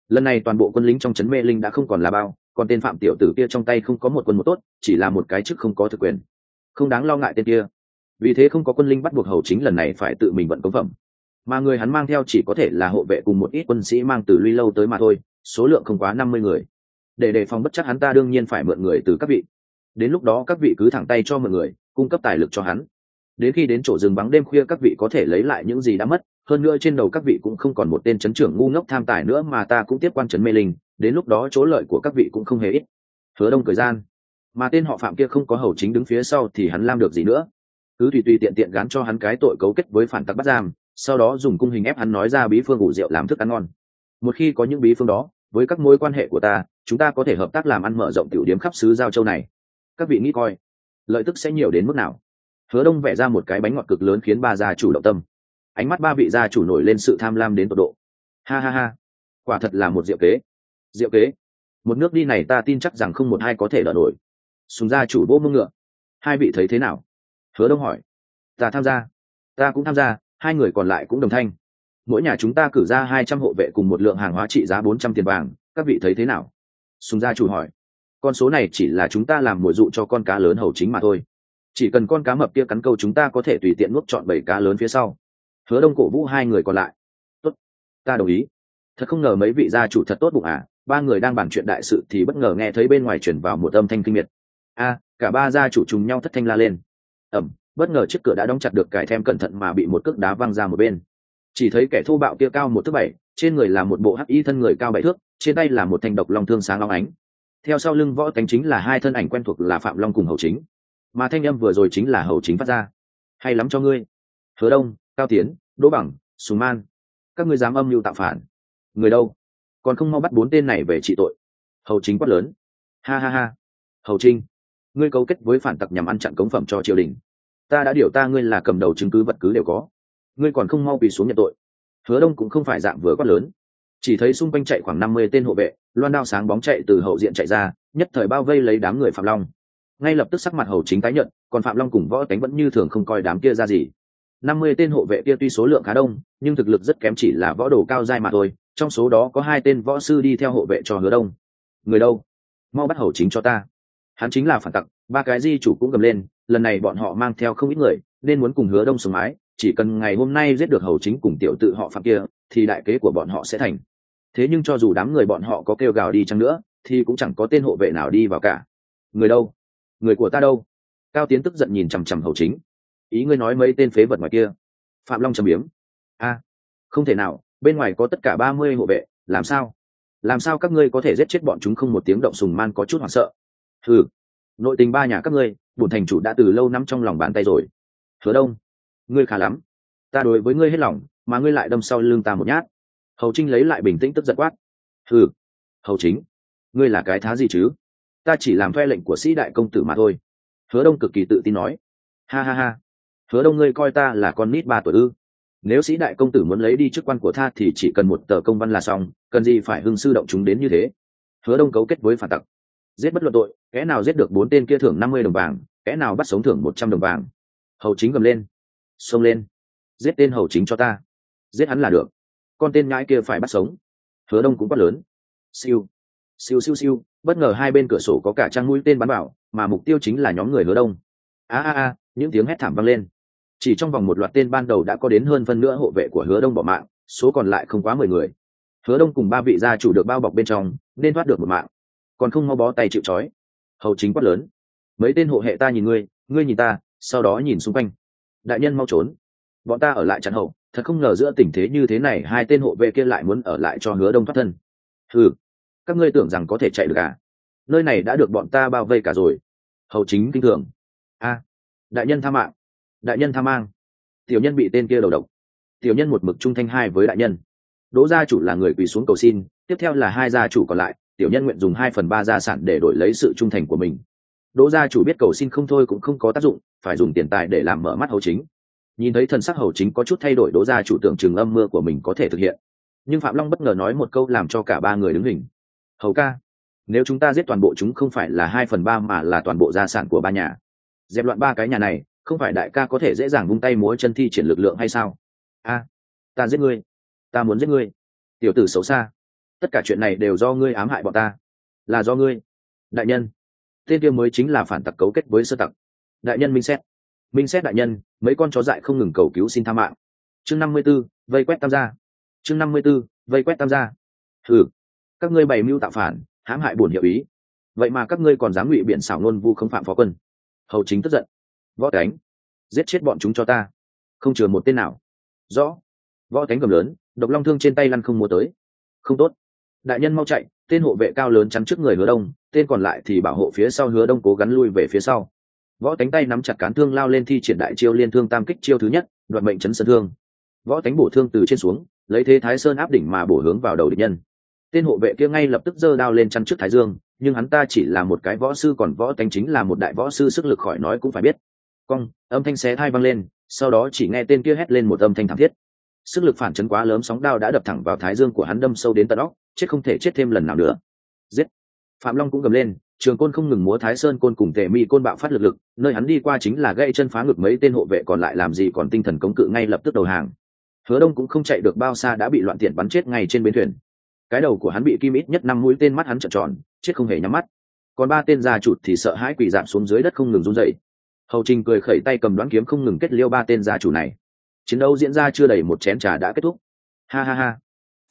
Lần này toàn bộ quân lính trong trấn mê linh đã không còn là bao còn tên phạm tiểu tử kia trong tay không có một quân một tốt, chỉ là một cái chức không có thực quyền. Không đáng lo ngại tên kia. Vì thế không có quân linh bắt buộc hầu chính lần này phải tự mình vận công phẩm. Mà người hắn mang theo chỉ có thể là hộ vệ cùng một ít quân sĩ mang từ lui lâu tới mà thôi, số lượng không quá năm mươi người. Để đề phòng bất chắc hắn ta đương nhiên phải mượn người từ các vị. Đến lúc đó các vị cứ thẳng tay cho mượn người, cung cấp tài lực cho hắn. Đến khi đến chỗ rừng vắng đêm khuya các vị có thể lấy lại những gì đã mất hơn nữa trên đầu các vị cũng không còn một tên chấn trưởng ngu ngốc tham tài nữa mà ta cũng tiếp quan chấn mê linh, đến lúc đó chỗ lợi của các vị cũng không hề ít. Hứa đông thời gian. Mà tên họ phạm kia không có hầu chính đứng phía sau thì hắn làm được gì nữa? Cứ tùy tùy tiện tiện gán cho hắn cái tội cấu kết với phản tặc bắt giam, sau đó dùng cung hình ép hắn nói ra bí phương ủ rượu làm thức ăn ngon. Một khi có những bí phương đó, với các mối quan hệ của ta, chúng ta có thể hợp tác làm ăn mở rộng tiểu điếm khắp xứ giao châu này. Các vị nghĩ coi, lợi tức sẽ nhiều đến mức nào? Hứa đông vẽ ra một cái bánh ngọt cực lớn khiến ba gia chủ động tâm ánh mắt ba vị gia chủ nổi lên sự tham lam đến tột độ. Ha ha ha, quả thật là một diệu kế. Diệu kế? Một nước đi này ta tin chắc rằng không một ai có thể đỡ nổi. Sùng gia chủ vô mưng ngựa. Hai vị thấy thế nào? Hứa đông hỏi. Ta tham gia. Ta cũng tham gia, hai người còn lại cũng đồng thanh. Mỗi nhà chúng ta cử ra hai trăm hộ vệ cùng một lượng hàng hóa trị giá bốn trăm tiền vàng, các vị thấy thế nào? Sùng gia chủ hỏi. Con số này chỉ là chúng ta làm mồi dụ cho con cá lớn hầu chính mà thôi. Chỉ cần con cá mập kia cắn câu chúng ta có thể tùy tiện nuốt chọn bảy cá lớn phía sau hứa đông cổ vũ hai người còn lại. Tốt, ta đồng ý. Thật không ngờ mấy vị gia chủ thật tốt bụng à ba người đang bàn chuyện đại sự thì bất ngờ nghe thấy bên ngoài chuyển vào một âm thanh kinh miệt. A, cả ba gia chủ trùng nhau thất thanh la lên. Ẩm, bất ngờ chiếc cửa đã đóng chặt được cải thêm cẩn thận mà bị một cước đá văng ra một bên. Chỉ thấy kẻ thô bạo kia cao một thước bảy, trên người là một bộ hắc y thân người cao bảy thước, trên tay là một thanh độc long thương sáng long ánh. Theo sau lưng võ cánh chính là hai thân ảnh quen thuộc là phạm long cùng hầu chính. Mà thanh âm vừa rồi chính là hầu chính phát ra. Hay lắm cho ngươi. Hứa đông cao tiến, đỗ bằng, sùng man. Các ngươi dám âm mưu tạo phản. Người đâu? Còn không mau bắt bốn tên này về trị tội. Hầu chính quát lớn. Ha ha ha. Hầu trinh ngươi cấu kết với phản tặc nhằm ăn chặn cống phẩm cho triều đình. Ta đã điều ta ngươi là cầm đầu chứng cứ vật cứ đều có. Ngươi còn không mau bị xuống nhận tội. Hứa đông cũng không phải dạng vừa quát lớn. Chỉ thấy xung quanh chạy khoảng năm mươi tên hộ vệ, loan đao sáng bóng chạy từ hậu diện chạy ra, nhất thời bao vây lấy đám người phạm long. Ngay lập tức sắc mặt hầu chính tái nhận còn phạm long cùng võ tánh vẫn như thường không coi đám kia ra gì năm mươi tên hộ vệ kia tuy số lượng khá đông, nhưng thực lực rất kém chỉ là võ đồ cao dai mà thôi, trong số đó có hai tên võ sư đi theo hộ vệ cho hứa đông. Người đâu? Mau bắt hầu chính cho ta. Hắn chính là phản tặc, ba cái di chủ cũng gầm lên, lần này bọn họ mang theo không ít người, nên muốn cùng hứa đông sống mái chỉ cần ngày hôm nay giết được hầu chính cùng tiểu tự họ phạm kia, thì đại kế của bọn họ sẽ thành. Thế nhưng cho dù đám người bọn họ có kêu gào đi chăng nữa, thì cũng chẳng có tên hộ vệ nào đi vào cả. Người đâu? Người của ta đâu? Cao tiến tức giận nhìn chằm chằm hầu chính ý ngươi nói mấy tên phế vật ngoài kia. Phạm long trầm biếm. A, không thể nào, bên ngoài có tất cả ba mươi hộ vệ, làm sao? Làm sao các ngươi có thể giết chết bọn chúng không một tiếng động sùng man có chút hoảng sợ? Ừ nội tình ba nhà các ngươi, bổn thành chủ đã từ lâu nắm trong lòng bàn tay rồi. Hứa đông, ngươi khá lắm. Ta đối với ngươi hết lòng, mà ngươi lại đâm sau lưng ta một nhát. Hầu trinh lấy lại bình tĩnh tức giật quát. Ừ hầu chính, ngươi là cái thá gì chứ? Ta chỉ làm phe lệnh của sĩ đại công tử mà thôi. Hứa đông cực kỳ tự tin nói. Ha ha ha hứa đông, ngươi coi ta là con nít ba tuổi ư? Nếu sĩ đại công tử muốn lấy đi chức quan của tha thì chỉ cần một tờ công văn là xong, cần gì phải hưng sư động chúng đến như thế? Hứa đông cấu kết với phản tặc. Giết bất luận tội, kẻ nào giết được bốn tên kia thưởng năm mươi đồng vàng, kẻ nào bắt sống thưởng một trăm đồng vàng. Hầu chính gầm lên. Xông lên. Giết tên hầu chính cho ta. Giết hắn là được. Con tên nhãi kia phải bắt sống. Hứa đông cũng quát lớn. Siêu. Siêu siêu siêu. Bất ngờ hai bên cửa sổ có cả trang mũi tên bắn vào, mà mục tiêu chính là nhóm người hứa đông. A a a, những tiếng hét thảm vang lên chỉ trong vòng một loạt tên ban đầu đã có đến hơn phân nữa hộ vệ của hứa đông bỏ mạng, số còn lại không quá mười người. Hứa đông cùng ba vị gia chủ được bao bọc bên trong, nên thoát được một mạng. Còn không mau bó tay chịu trói. Hầu chính quát lớn. Mấy tên hộ hệ ta nhìn ngươi ngươi nhìn ta, sau đó nhìn xung quanh. Đại nhân mau trốn. Bọn ta ở lại chặn hậu, thật không ngờ giữa tình thế như thế này, hai tên hộ vệ kia lại muốn ở lại cho hứa đông thoát thân. Ừ các ngươi tưởng rằng có thể chạy được à? Nơi này đã được bọn ta bao vây cả rồi. Hầu chính kinh thường. A, đại nhân tha mạng đại nhân tham mang. Tiểu nhân bị tên kia đầu độc. Tiểu nhân một mực trung thanh hai với đại nhân. Đỗ gia chủ là người quỳ xuống cầu xin, tiếp theo là hai gia chủ còn lại, tiểu nhân nguyện dùng hai phần ba gia sản để đổi lấy sự trung thành của mình. Đỗ gia chủ biết cầu xin không thôi cũng không có tác dụng, phải dùng tiền tài để làm mở mắt hầu chính. Nhìn thấy thần sắc hầu chính có chút thay đổi, đỗ gia chủ tưởng chừng âm mưa của mình có thể thực hiện. Nhưng phạm long bất ngờ nói một câu làm cho cả ba người đứng hình. Hầu ca, nếu chúng ta giết toàn bộ chúng không phải là hai phần ba mà là toàn bộ gia sản của ba nhà. Dẹp loạn ba cái nhà này không phải đại ca có thể dễ dàng vung tay múa chân thi triển lực lượng hay sao? A, ta giết ngươi. Ta muốn giết ngươi. Tiểu tử xấu xa. Tất cả chuyện này đều do ngươi ám hại bọn ta. Là do ngươi. Đại nhân. Tên kia mới chính là phản tặc cấu kết với sơ tặc. Đại nhân minh xét. Minh xét đại nhân, mấy con chó dại không ngừng cầu cứu xin tha mạng. Chương năm mươi b ố vây quét tam gia. Chương năm mươi b ố vây quét tam gia. Thử các ngươi bày mưu tạo phản, hãm hại bổn hiệu ý. Vậy mà các ngươi còn dám ngụy biện xảo ngôn vu không phạm phó quân. Hầu chính tức giận võ cánh giết chết bọn chúng cho ta. Không chừa một tên nào. Rõ. Võ cánh cầm lớn, độc long thương trên tay lăn không mua tới. Không tốt. Đại nhân mau chạy, tên hộ vệ cao lớn chắn trước người hứa đông, tên còn lại thì bảo hộ phía sau hứa đông cố gắng lui về phía sau. Võ cánh tay nắm chặt cán thương lao lên thi triển đại chiêu liên thương tam kích chiêu thứ nhất, đoạt mệnh chấn Sân thương. Võ cánh bổ thương từ trên xuống, lấy thế thái sơn áp đỉnh mà bổ hướng vào đầu địch nhân. Tên hộ vệ kia ngay lập tức giơ đao lên chăn trước thái dương, nhưng hắn ta chỉ là một cái võ sư, còn võ cánh chính là một đại võ sư, sức lực khỏi nói cũng phải biết cong, âm thanh xé thai văng lên, sau đó chỉ nghe tên kia hét lên một âm thanh thảm thiết. Sức lực phản chấn quá lớn, sóng đao đã đập thẳng vào thái dương của hắn đâm sâu đến tận óc, chết không thể chết thêm lần nào nữa. Giết! Phạm long cũng gầm lên, trường côn không ngừng múa thái sơn côn cùng tề mi côn bạo phát lực lực, nơi hắn đi qua chính là gây chân phá ngực mấy tên hộ vệ còn lại làm gì còn tinh thần cống cự ngay lập tức đầu hàng. Hứa đông cũng không chạy được bao xa đã bị loạn tiện bắn chết ngay trên bến thuyền. Cái đầu của hắn bị kim ít nhất năm mũi tên mắt hắn trợn tròn, chết không hề nhắm mắt. Còn ba tên già chụt thì sợ hãi quỳ giảm xuống dưới đất không ngừng run dậy hầu trình cười khẩy tay cầm đoán kiếm không ngừng kết liêu ba tên gia chủ này. Chiến đấu diễn ra chưa đầy một chén trà đã kết thúc. Ha ha ha.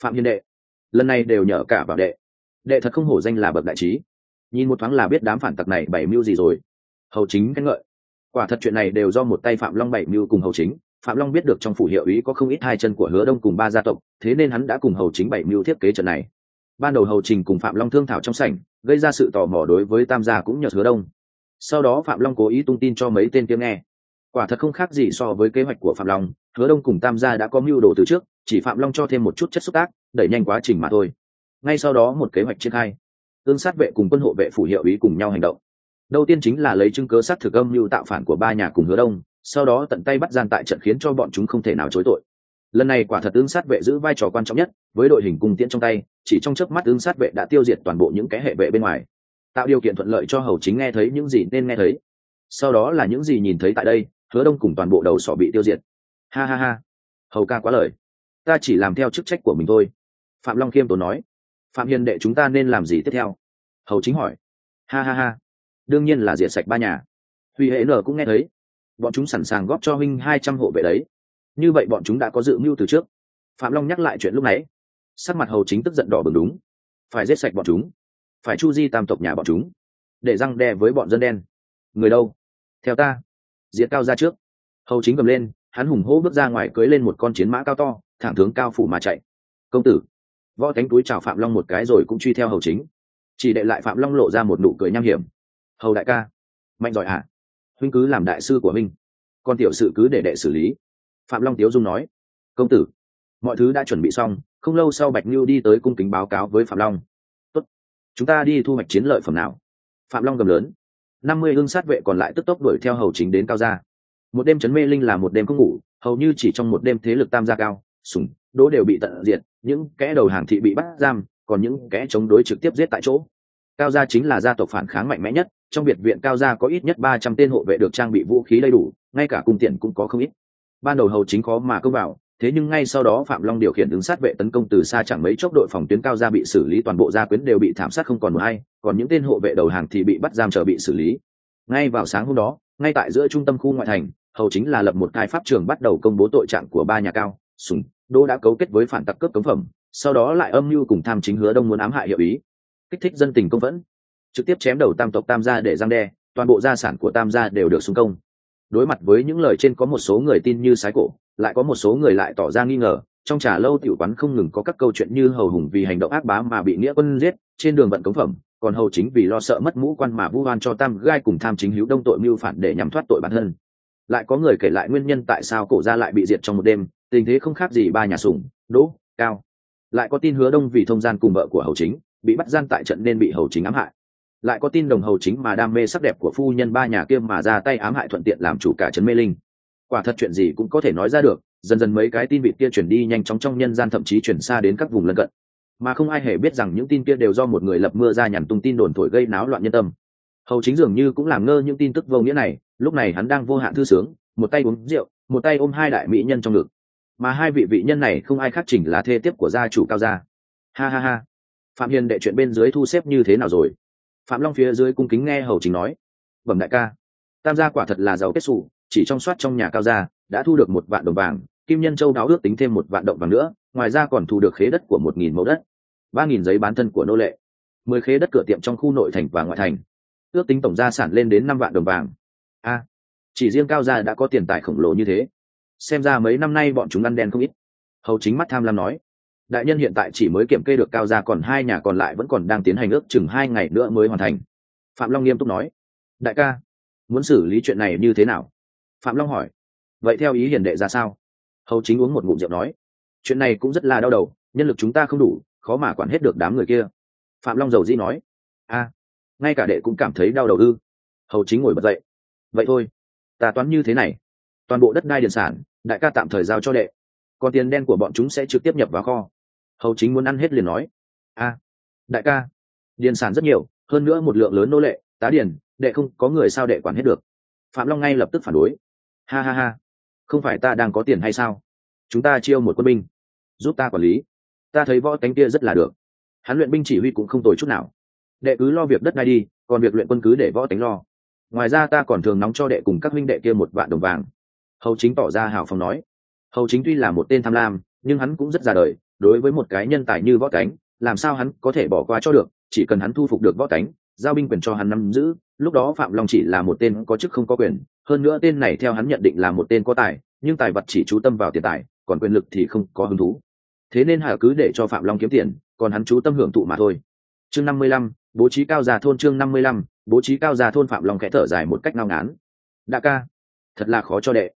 Phạm hiền đệ. Lần này đều nhờ cả vào đệ. Đệ thật không hổ danh là bậc đại trí. Nhìn một thoáng là biết đám phản tặc này bảy mưu gì rồi. Hầu chính khen ngợi. Quả thật chuyện này đều do một tay phạm long bảy mưu cùng hầu chính. Phạm long biết được trong phủ hiệu ý có không ít hai chân của hứa đông cùng ba gia tộc, thế nên hắn đã cùng hầu chính bảy mưu thiết kế trận này. Ban đầu hầu trình cùng phạm long thương thảo trong sảnh, gây ra sự tò mò đối với tam gia cũng nhờ hứa đông sau đó phạm long cố ý tung tin cho mấy tên tiếng nghe. Quả thật không khác gì so với kế hoạch của phạm long, hứa đông cùng tam gia đã có mưu đồ từ trước, chỉ phạm long cho thêm một chút chất xúc tác, đẩy nhanh quá trình mà thôi. Ngay sau đó một kế hoạch triển khai. Tương sát vệ cùng quân hộ vệ phủ hiệu ý cùng nhau hành động. Đầu tiên chính là lấy chứng cớ sát thực âm mưu tạo phản của ba nhà cùng hứa đông, sau đó tận tay bắt gian tại trận khiến cho bọn chúng không thể nào chối tội. Lần này quả thật ứng sát vệ giữ vai trò quan trọng nhất, với đội hình cung tiễn trong tay, chỉ trong chớp mắt ứng sát vệ đã tiêu diệt toàn bộ những cái hệ vệ bên ngoài tạo điều kiện thuận lợi cho hầu chính nghe thấy những gì nên nghe thấy. Sau đó là những gì nhìn thấy tại đây, hứa đông cùng toàn bộ đầu sỏ bị tiêu diệt. Ha ha ha, hầu ca quá lời. Ta chỉ làm theo chức trách của mình thôi. Phạm long khiêm tốn nói. Phạm hiền đệ chúng ta nên làm gì tiếp theo? Hầu chính hỏi. Ha ha ha, đương nhiên là diệt sạch ba nhà. Huy hệ nở cũng nghe thấy. Bọn chúng sẵn sàng góp cho huynh hai trăm hộ vệ đấy. Như vậy bọn chúng đã có dự mưu từ trước. Phạm long nhắc lại chuyện lúc nãy. Sắc mặt hầu chính tức giận đỏ bừng đúng. Phải giết sạch bọn chúng phải chu di tam tộc nhà bọn chúng, để răng đe với bọn dân đen. Người đâu? Theo ta. Diệt cao ra trước. Hầu chính cầm lên, hắn hùng hô bước ra ngoài cưới lên một con chiến mã cao to, thẳng tướng cao phủ mà chạy. Công tử. Võ cánh túi chào phạm long một cái rồi cũng truy theo hầu chính. Chỉ đệ lại phạm long lộ ra một nụ cười nham hiểm. Hầu đại ca. Mạnh giỏi hả à? huynh cứ làm đại sư của huynh. Còn tiểu sự cứ để đệ xử lý. Phạm long tiếu dung nói. Công tử. Mọi thứ đã chuẩn bị xong, không lâu sau bạch lưu đi tới cung kính báo cáo với phạm long chúng ta đi thu hoạch chiến lợi phẩm nào? Phạm long gầm lớn. Năm mươi hương sát vệ còn lại tức tốc đuổi theo hầu chính đến cao gia. Một đêm chấn mê linh là một đêm không ngủ, hầu như chỉ trong một đêm thế lực tam gia cao, sùng, đỗ đều bị tận diệt, những kẻ đầu hàng thị bị bắt giam, còn những kẻ chống đối trực tiếp giết tại chỗ. Cao gia chính là gia tộc phản kháng mạnh mẽ nhất, trong biệt viện cao gia có ít nhất ba trăm tên hộ vệ được trang bị vũ khí đầy đủ, ngay cả cung tiện cũng có không ít. Ban đầu hầu chính khó mà công vào thế nhưng ngay sau đó phạm long điều khiển ứng sát vệ tấn công từ xa chẳng mấy chốc đội phòng tuyến cao gia bị xử lý, toàn bộ gia quyến đều bị thảm sát không còn một ai, còn những tên hộ vệ đầu hàng thì bị bắt giam chờ bị xử lý. Ngay vào sáng hôm đó, ngay tại giữa trung tâm khu ngoại thành, hầu chính là lập một cái pháp trường bắt đầu công bố tội trạng của ba nhà cao, sùng đô đã cấu kết với phản tặc cướp cống phẩm, sau đó lại âm mưu cùng tham chính hứa đông muốn ám hại hiệu ý, kích thích dân tình công vẫn trực tiếp chém đầu tam tộc tam gia để giang đe, toàn bộ gia sản của tam gia đều được xung công đối mặt với những lời trên có một số người tin như sái cổ, lại có một số người lại tỏ ra nghi ngờ, trong trà lâu tiểu quán không ngừng có các câu chuyện như hầu hùng vì hành động ác bá mà bị nghĩa quân giết, trên đường vận cống phẩm, còn hầu chính vì lo sợ mất mũ quan mà vu oan cho tam gai cùng tham chính hữu đông tội mưu phản để nhằm thoát tội bản thân. Lại có người kể lại nguyên nhân tại sao cổ gia lại bị diệt trong một đêm, tình thế không khác gì ba nhà sủng, đỗ, cao. Lại có tin hứa đông vì thông gian cùng vợ của hầu chính, bị bắt gian tại trận nên bị hầu chính ám hại lại có tin đồng hầu chính mà đam mê sắc đẹp của phu nhân ba nhà kia mà ra tay ám hại thuận tiện làm chủ cả trấn mê linh. Quả thật chuyện gì cũng có thể nói ra được, dần dần mấy cái tin vịt kia chuyển đi nhanh chóng trong nhân gian thậm chí chuyển xa đến các vùng lân cận. Mà không ai hề biết rằng những tin kia đều do một người lập mưa ra nhằn tung tin đồn thổi gây náo loạn nhân tâm. Hầu chính dường như cũng làm ngơ những tin tức vô nghĩa này, lúc này hắn đang vô hạn thư sướng, một tay uống rượu, một tay ôm hai đại mỹ nhân trong ngực. Mà hai vị vị nhân này không ai khác chỉnh là thê tiếp của gia chủ cao gia. Ha ha ha. Phạm hiền đệ chuyện bên dưới thu xếp như thế nào rồi? Phạm long phía dưới cung kính nghe hầu chính nói. Bẩm đại ca, tam gia quả thật là giàu kết xù, chỉ trong soát trong nhà cao gia, đã thu được một vạn đồng vàng, kim nhân châu đáo ước tính thêm một vạn động vàng nữa, ngoài ra còn thu được khế đất của một nghìn mẫu đất, ba nghìn giấy bán thân của nô lệ, mười khế đất cửa tiệm trong khu nội thành và ngoại thành. Ước tính tổng gia sản lên đến năm vạn đồng vàng. A, chỉ riêng cao gia đã có tiền tài khổng lồ như thế. Xem ra mấy năm nay bọn chúng ăn đen không ít. Hầu chính mắt tham lam nói đại nhân hiện tại chỉ mới kiểm kê được cao gia còn hai nhà còn lại vẫn còn đang tiến hành ước chừng hai ngày nữa mới hoàn thành. Phạm long nghiêm túc nói, đại ca, muốn xử lý chuyện này như thế nào? Phạm long hỏi, vậy theo ý hiền đệ ra sao? Hầu chính uống một ngụm rượu nói, chuyện này cũng rất là đau đầu, nhân lực chúng ta không đủ, khó mà quản hết được đám người kia. Phạm long dầu dĩ nói, a, ngay cả đệ cũng cảm thấy đau đầu ư. Hầu chính ngồi bật dậy, vậy thôi, ta toán như thế này, toàn bộ đất đai điện sản, đại ca tạm thời giao cho đệ, còn tiền đen của bọn chúng sẽ trực tiếp nhập vào kho hầu chính muốn ăn hết liền nói, a, đại ca, điền sản rất nhiều, hơn nữa một lượng lớn nô lệ, tá điền, đệ không có người sao đệ quản hết được. Phạm long ngay lập tức phản đối, ha ha ha, không phải ta đang có tiền hay sao? Chúng ta chiêu một quân binh, giúp ta quản lý. Ta thấy võ cánh kia rất là được. Hắn luyện binh chỉ huy cũng không tồi chút nào. Đệ cứ lo việc đất này đi, còn việc luyện quân cứ để võ tánh lo. Ngoài ra ta còn thường nóng cho đệ cùng các huynh đệ kia một vạn đồng vàng. Hầu chính tỏ ra hào phóng nói. Hầu chính tuy là một tên tham lam, nhưng hắn cũng rất ra đời đối với một cái nhân tài như võ cánh, làm sao hắn có thể bỏ qua cho được, chỉ cần hắn thu phục được võ cánh, giao binh quyền cho hắn nắm giữ, lúc đó phạm long chỉ là một tên có chức không có quyền, hơn nữa tên này theo hắn nhận định là một tên có tài, nhưng tài vật chỉ chú tâm vào tiền tài, còn quyền lực thì không có hứng thú. Thế nên hà cứ để cho phạm long kiếm tiền, còn hắn chú tâm hưởng thụ mà thôi. Chương năm mươi lăm, bố trí cao già thôn chương năm mươi lăm, bố trí cao già thôn phạm long khẽ thở dài một cách ngao ngán. Đa ca, thật là khó cho đệ.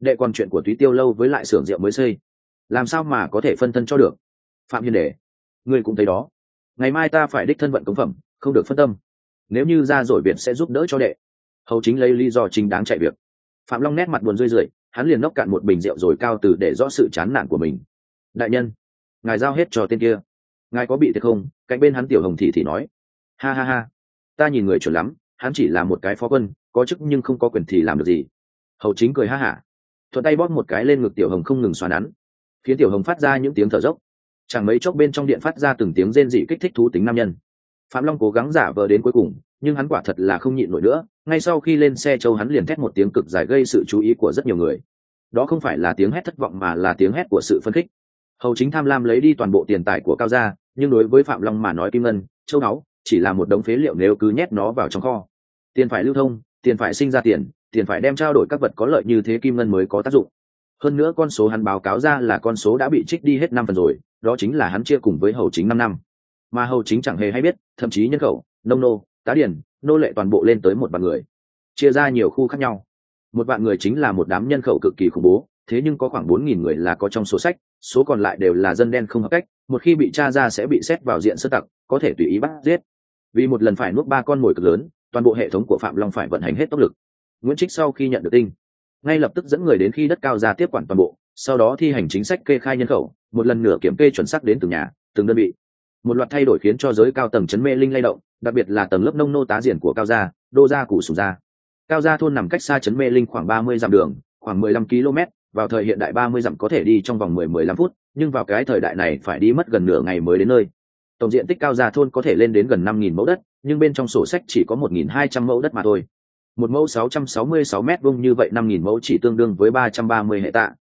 Đệ còn chuyện của túy tiêu lâu với lại xưởng rượu mới xây làm sao mà có thể phân thân cho được? Phạm hiền đệ, ngươi cũng thấy đó. Ngày mai ta phải đích thân vận công phẩm, không được phân tâm. Nếu như ra rồi viện sẽ giúp đỡ cho đệ. Hầu chính lấy lý do chính đáng chạy việc. Phạm long nét mặt buồn rơi rượi, hắn liền nốc cạn một bình rượu rồi cao từ để rõ sự chán nản của mình. Đại nhân, ngài giao hết cho tên kia. Ngài có bị thiệt không? Cạnh bên hắn tiểu hồng thị thì nói. Ha ha ha. Ta nhìn người chuẩn lắm, hắn chỉ là một cái phó quân, có chức nhưng không có quyền thì làm được gì. Hầu chính cười ha hả. Thuận tay bóp một cái lên ngực tiểu hồng không ngừng xoắn nắn khiến tiểu hồng phát ra những tiếng thở dốc. Chẳng mấy chốc bên trong điện phát ra từng tiếng rên dị kích thích thú tính nam nhân. Phạm long cố gắng giả vờ đến cuối cùng, nhưng hắn quả thật là không nhịn nổi nữa, ngay sau khi lên xe châu hắn liền thét một tiếng cực dài gây sự chú ý của rất nhiều người. Đó không phải là tiếng hét thất vọng mà là tiếng hét của sự phân khích. Hầu chính tham lam lấy đi toàn bộ tiền tài của cao gia, nhưng đối với phạm long mà nói kim ngân, châu náu, chỉ là một đống phế liệu nếu cứ nhét nó vào trong kho. Tiền phải lưu thông, tiền phải sinh ra tiền tiền phải đem trao đổi các vật có lợi như thế kim ngân mới có tác dụng hơn nữa con số hắn báo cáo ra là con số đã bị trích đi hết năm phần rồi, đó chính là hắn chia cùng với hầu chính năm năm. Mà hầu chính chẳng hề hay biết, thậm chí nhân khẩu, nông nô, tá điển, nô lệ toàn bộ lên tới một vạn người. Chia ra nhiều khu khác nhau. Một vạn người chính là một đám nhân khẩu cực kỳ khủng bố, thế nhưng có khoảng bốn nghìn người là có trong số sách, số còn lại đều là dân đen không hợp cách, một khi bị tra ra sẽ bị xét vào diện sơ tặc, có thể tùy ý bắt giết. Vì một lần phải nuốt ba con mồi cực lớn, toàn bộ hệ thống của phạm long phải vận hành hết tốc lực. Nguyễn trích sau khi nhận được tin ngay lập tức dẫn người đến khi đất cao ra tiếp quản toàn bộ, sau đó thi hành chính sách kê khai nhân khẩu, một lần nửa kiểm kê chuẩn xác đến từng nhà, từng đơn vị. Một loạt thay đổi khiến cho giới cao tầng chấn mê linh lay động, đặc biệt là tầng lớp nông nô tá diển của cao gia, đô gia cụ sùng gia. Cao gia thôn nằm cách xa chấn mê linh khoảng ba mươi dặm đường, khoảng mười lăm km vào thời hiện đại ba mươi dặm có thể đi trong vòng mười mười lăm phút, nhưng vào cái thời đại này phải đi mất gần nửa ngày mới đến nơi. Tổng diện tích cao gia thôn có thể lên đến gần năm nghìn mẫu đất, nhưng bên trong sổ sách chỉ có một nghìn hai trăm mẫu đất mà thôi một mẫu sáu trăm sáu mươi sáu m vuông như vậy năm nghìn mẫu chỉ tương đương với ba trăm ba mươi hệ tạ.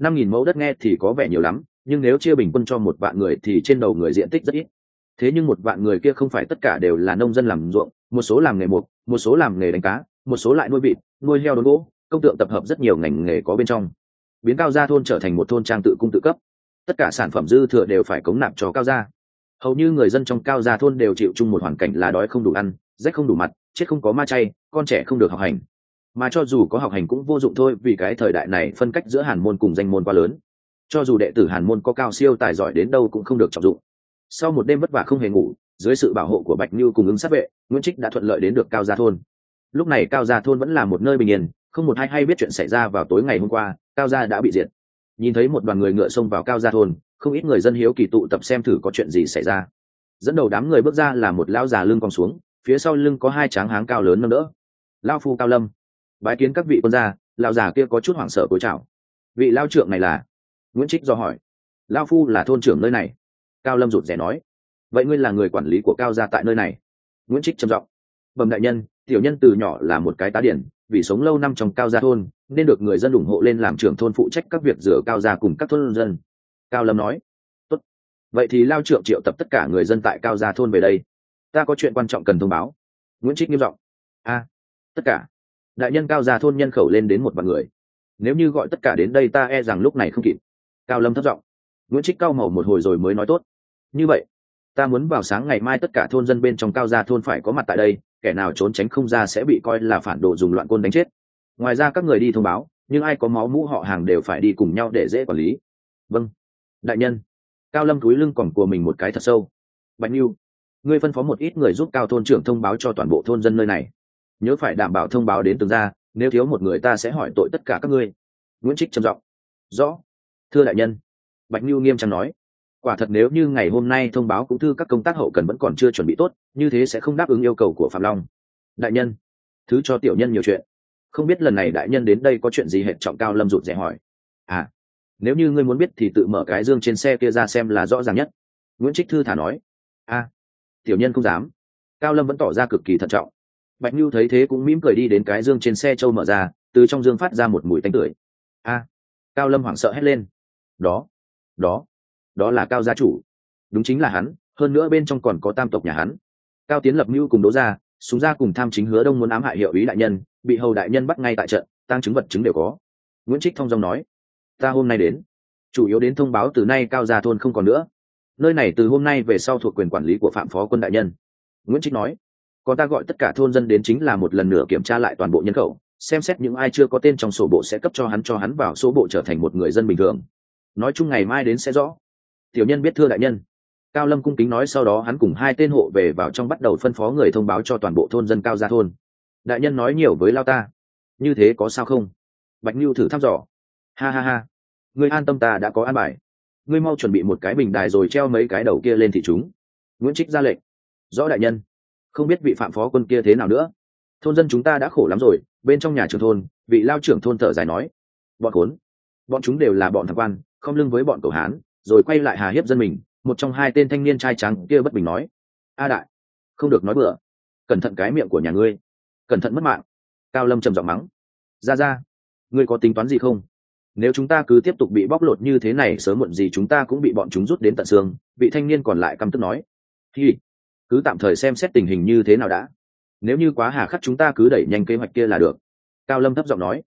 năm nghìn mẫu đất nghe thì có vẻ nhiều lắm nhưng nếu chia bình quân cho một vạn người thì trên đầu người diện tích rất ít. Thế nhưng một vạn người kia không phải tất cả đều là nông dân làm ruộng một số làm nghề mộc, một số làm nghề đánh cá một số lại nuôi vịt nuôi heo đốn gỗ công tượng tập hợp rất nhiều ngành nghề có bên trong. Biến cao gia thôn trở thành một thôn trang tự cung tự cấp. Tất cả sản phẩm dư thừa đều phải cống nạp cho cao gia. Hầu như người dân trong cao gia thôn đều chịu chung một hoàn cảnh là đói không đủ ăn rách không đủ mặt chết không có ma chay con trẻ không được học hành. Mà cho dù có học hành cũng vô dụng thôi, vì cái thời đại này phân cách giữa hàn môn cùng danh môn quá lớn. Cho dù đệ tử hàn môn có cao siêu tài giỏi đến đâu cũng không được trọng dụng. Sau một đêm vất vả không hề ngủ, dưới sự bảo hộ của bạch như cùng ứng sát vệ, nguyễn trích đã thuận lợi đến được cao gia thôn. Lúc này cao gia thôn vẫn là một nơi bình yên, không một ai hay biết chuyện xảy ra vào tối ngày hôm qua, cao gia đã bị diệt. Nhìn thấy một đoàn người ngựa xông vào cao gia thôn, không ít người dân hiếu kỳ tụ tập xem thử có chuyện gì xảy ra. Dẫn đầu đám người bước ra là một lão già lưng cong xuống, phía sau lưng có hai tráng háng cao lớn nâng đỡ lao phu cao lâm. Bái kiến các vị quân gia, lão già kia có chút hoảng sợ cối chào. Vị lao trưởng này là? Nguyễn trích do hỏi. Lao phu là thôn trưởng nơi này. Cao lâm rụt rè nói. Vậy ngươi là người quản lý của cao gia tại nơi này? Nguyễn trích trầm giọng. Bẩm đại nhân, tiểu nhân từ nhỏ là một cái tá điển, vì sống lâu năm trong cao gia thôn, nên được người dân ủng hộ lên làm trưởng thôn phụ trách các việc rửa cao gia cùng các thôn dân. Cao lâm nói. Tốt. vậy thì lao trượng triệu tập tất cả người dân tại cao gia thôn về đây. Ta có chuyện quan trọng cần thông báo. Nguyễn trích nghiêm giọng. A tất cả. Đại nhân cao gia thôn nhân khẩu lên đến một vạn người. Nếu như gọi tất cả đến đây ta e rằng lúc này không kịp. Cao lâm thất giọng. Nguyễn trích cao màu một hồi rồi mới nói tốt. Như vậy, ta muốn vào sáng ngày mai tất cả thôn dân bên trong cao gia thôn phải có mặt tại đây, kẻ nào trốn tránh không ra sẽ bị coi là phản đồ dùng loạn côn đánh chết. Ngoài ra các người đi thông báo, nhưng ai có máu mũ họ hàng đều phải đi cùng nhau để dễ quản lý. Vâng. Đại nhân. Cao lâm túi lưng còn của mình một cái thật sâu. Bạch nhiêu ngươi phân phó một ít người giúp cao thôn trưởng thông báo cho toàn bộ thôn dân nơi này nhớ phải đảm bảo thông báo đến từng gia nếu thiếu một người ta sẽ hỏi tội tất cả các ngươi. Nguyễn trích trầm giọng rõ thưa đại nhân. Bạch nhiêu nghiêm trang nói quả thật nếu như ngày hôm nay thông báo cũng thư các công tác hậu cần vẫn còn chưa chuẩn bị tốt như thế sẽ không đáp ứng yêu cầu của phạm long. Đại nhân thứ cho tiểu nhân nhiều chuyện. Không biết lần này đại nhân đến đây có chuyện gì hệ trọng cao lâm rụt rẻ hỏi. À nếu như ngươi muốn biết thì tự mở cái dương trên xe kia ra xem là rõ ràng nhất. Nguyễn trích thư thả nói a à, tiểu nhân không dám. Cao lâm vẫn tỏ ra cực kỳ thận trọng bạch nhu thấy thế cũng mỉm cười đi đến cái dương trên xe châu mở ra, từ trong dương phát ra một mùi tanh tưởi. A, cao lâm hoảng sợ hét lên. Đó đó đó là cao gia chủ. Đúng chính là hắn, hơn nữa bên trong còn có tam tộc nhà hắn. Cao tiến lập mưu cùng đố ra súng ra cùng tham chính hứa đông muốn ám hại hiệu ý đại nhân, bị hầu đại nhân bắt ngay tại trận tăng chứng vật chứng đều có. Nguyễn trích thông dòng nói, ta hôm nay đến, chủ yếu đến thông báo từ nay cao gia thôn không còn nữa. Nơi này từ hôm nay về sau thuộc quyền quản lý của phạm phó quân đại nhân. Nguyễn trích nói còn ta gọi tất cả thôn dân đến chính là một lần nữa kiểm tra lại toàn bộ nhân khẩu, xem xét những ai chưa có tên trong sổ bộ sẽ cấp cho hắn cho hắn vào số bộ trở thành một người dân bình thường. Nói chung ngày mai đến sẽ rõ. Tiểu nhân biết thưa đại nhân. Cao lâm cung kính nói sau đó hắn cùng hai tên hộ về vào trong bắt đầu phân phó người thông báo cho toàn bộ thôn dân cao gia thôn. Đại nhân nói nhiều với lao ta. Như thế có sao không? Bạch nhu thử thăm dò. Ha ha ha. Ngươi an tâm ta đã có an bài. Ngươi mau chuẩn bị một cái bình đài rồi treo mấy cái đầu kia lên thị chúng. Nguyễn trích ra lệnh. Rõ đại nhân không biết vị phạm phó quân kia thế nào nữa. Thôn dân chúng ta đã khổ lắm rồi, bên trong nhà trưởng thôn, vị lao trưởng thôn thở dài nói, bọn khốn, bọn chúng đều là bọn thằng quan, không lưng với bọn cầu hán, rồi quay lại hà hiếp dân mình. Một trong hai tên thanh niên trai trắng kia bất bình nói, a đại, không được nói bừa. Cẩn thận cái miệng của nhà ngươi. Cẩn thận mất mạng. Cao lâm trầm giọng mắng, ra ra, ngươi có tính toán gì không? Nếu chúng ta cứ tiếp tục bị bóc lột như thế này, sớm muộn gì chúng ta cũng bị bọn chúng rút đến tận xương. Vị thanh niên còn lại căm tức nói thì cứ tạm thời xem xét tình hình như thế nào đã. Nếu như quá hà khắc chúng ta cứ đẩy nhanh kế hoạch kia là được. Cao lâm thấp giọng nói.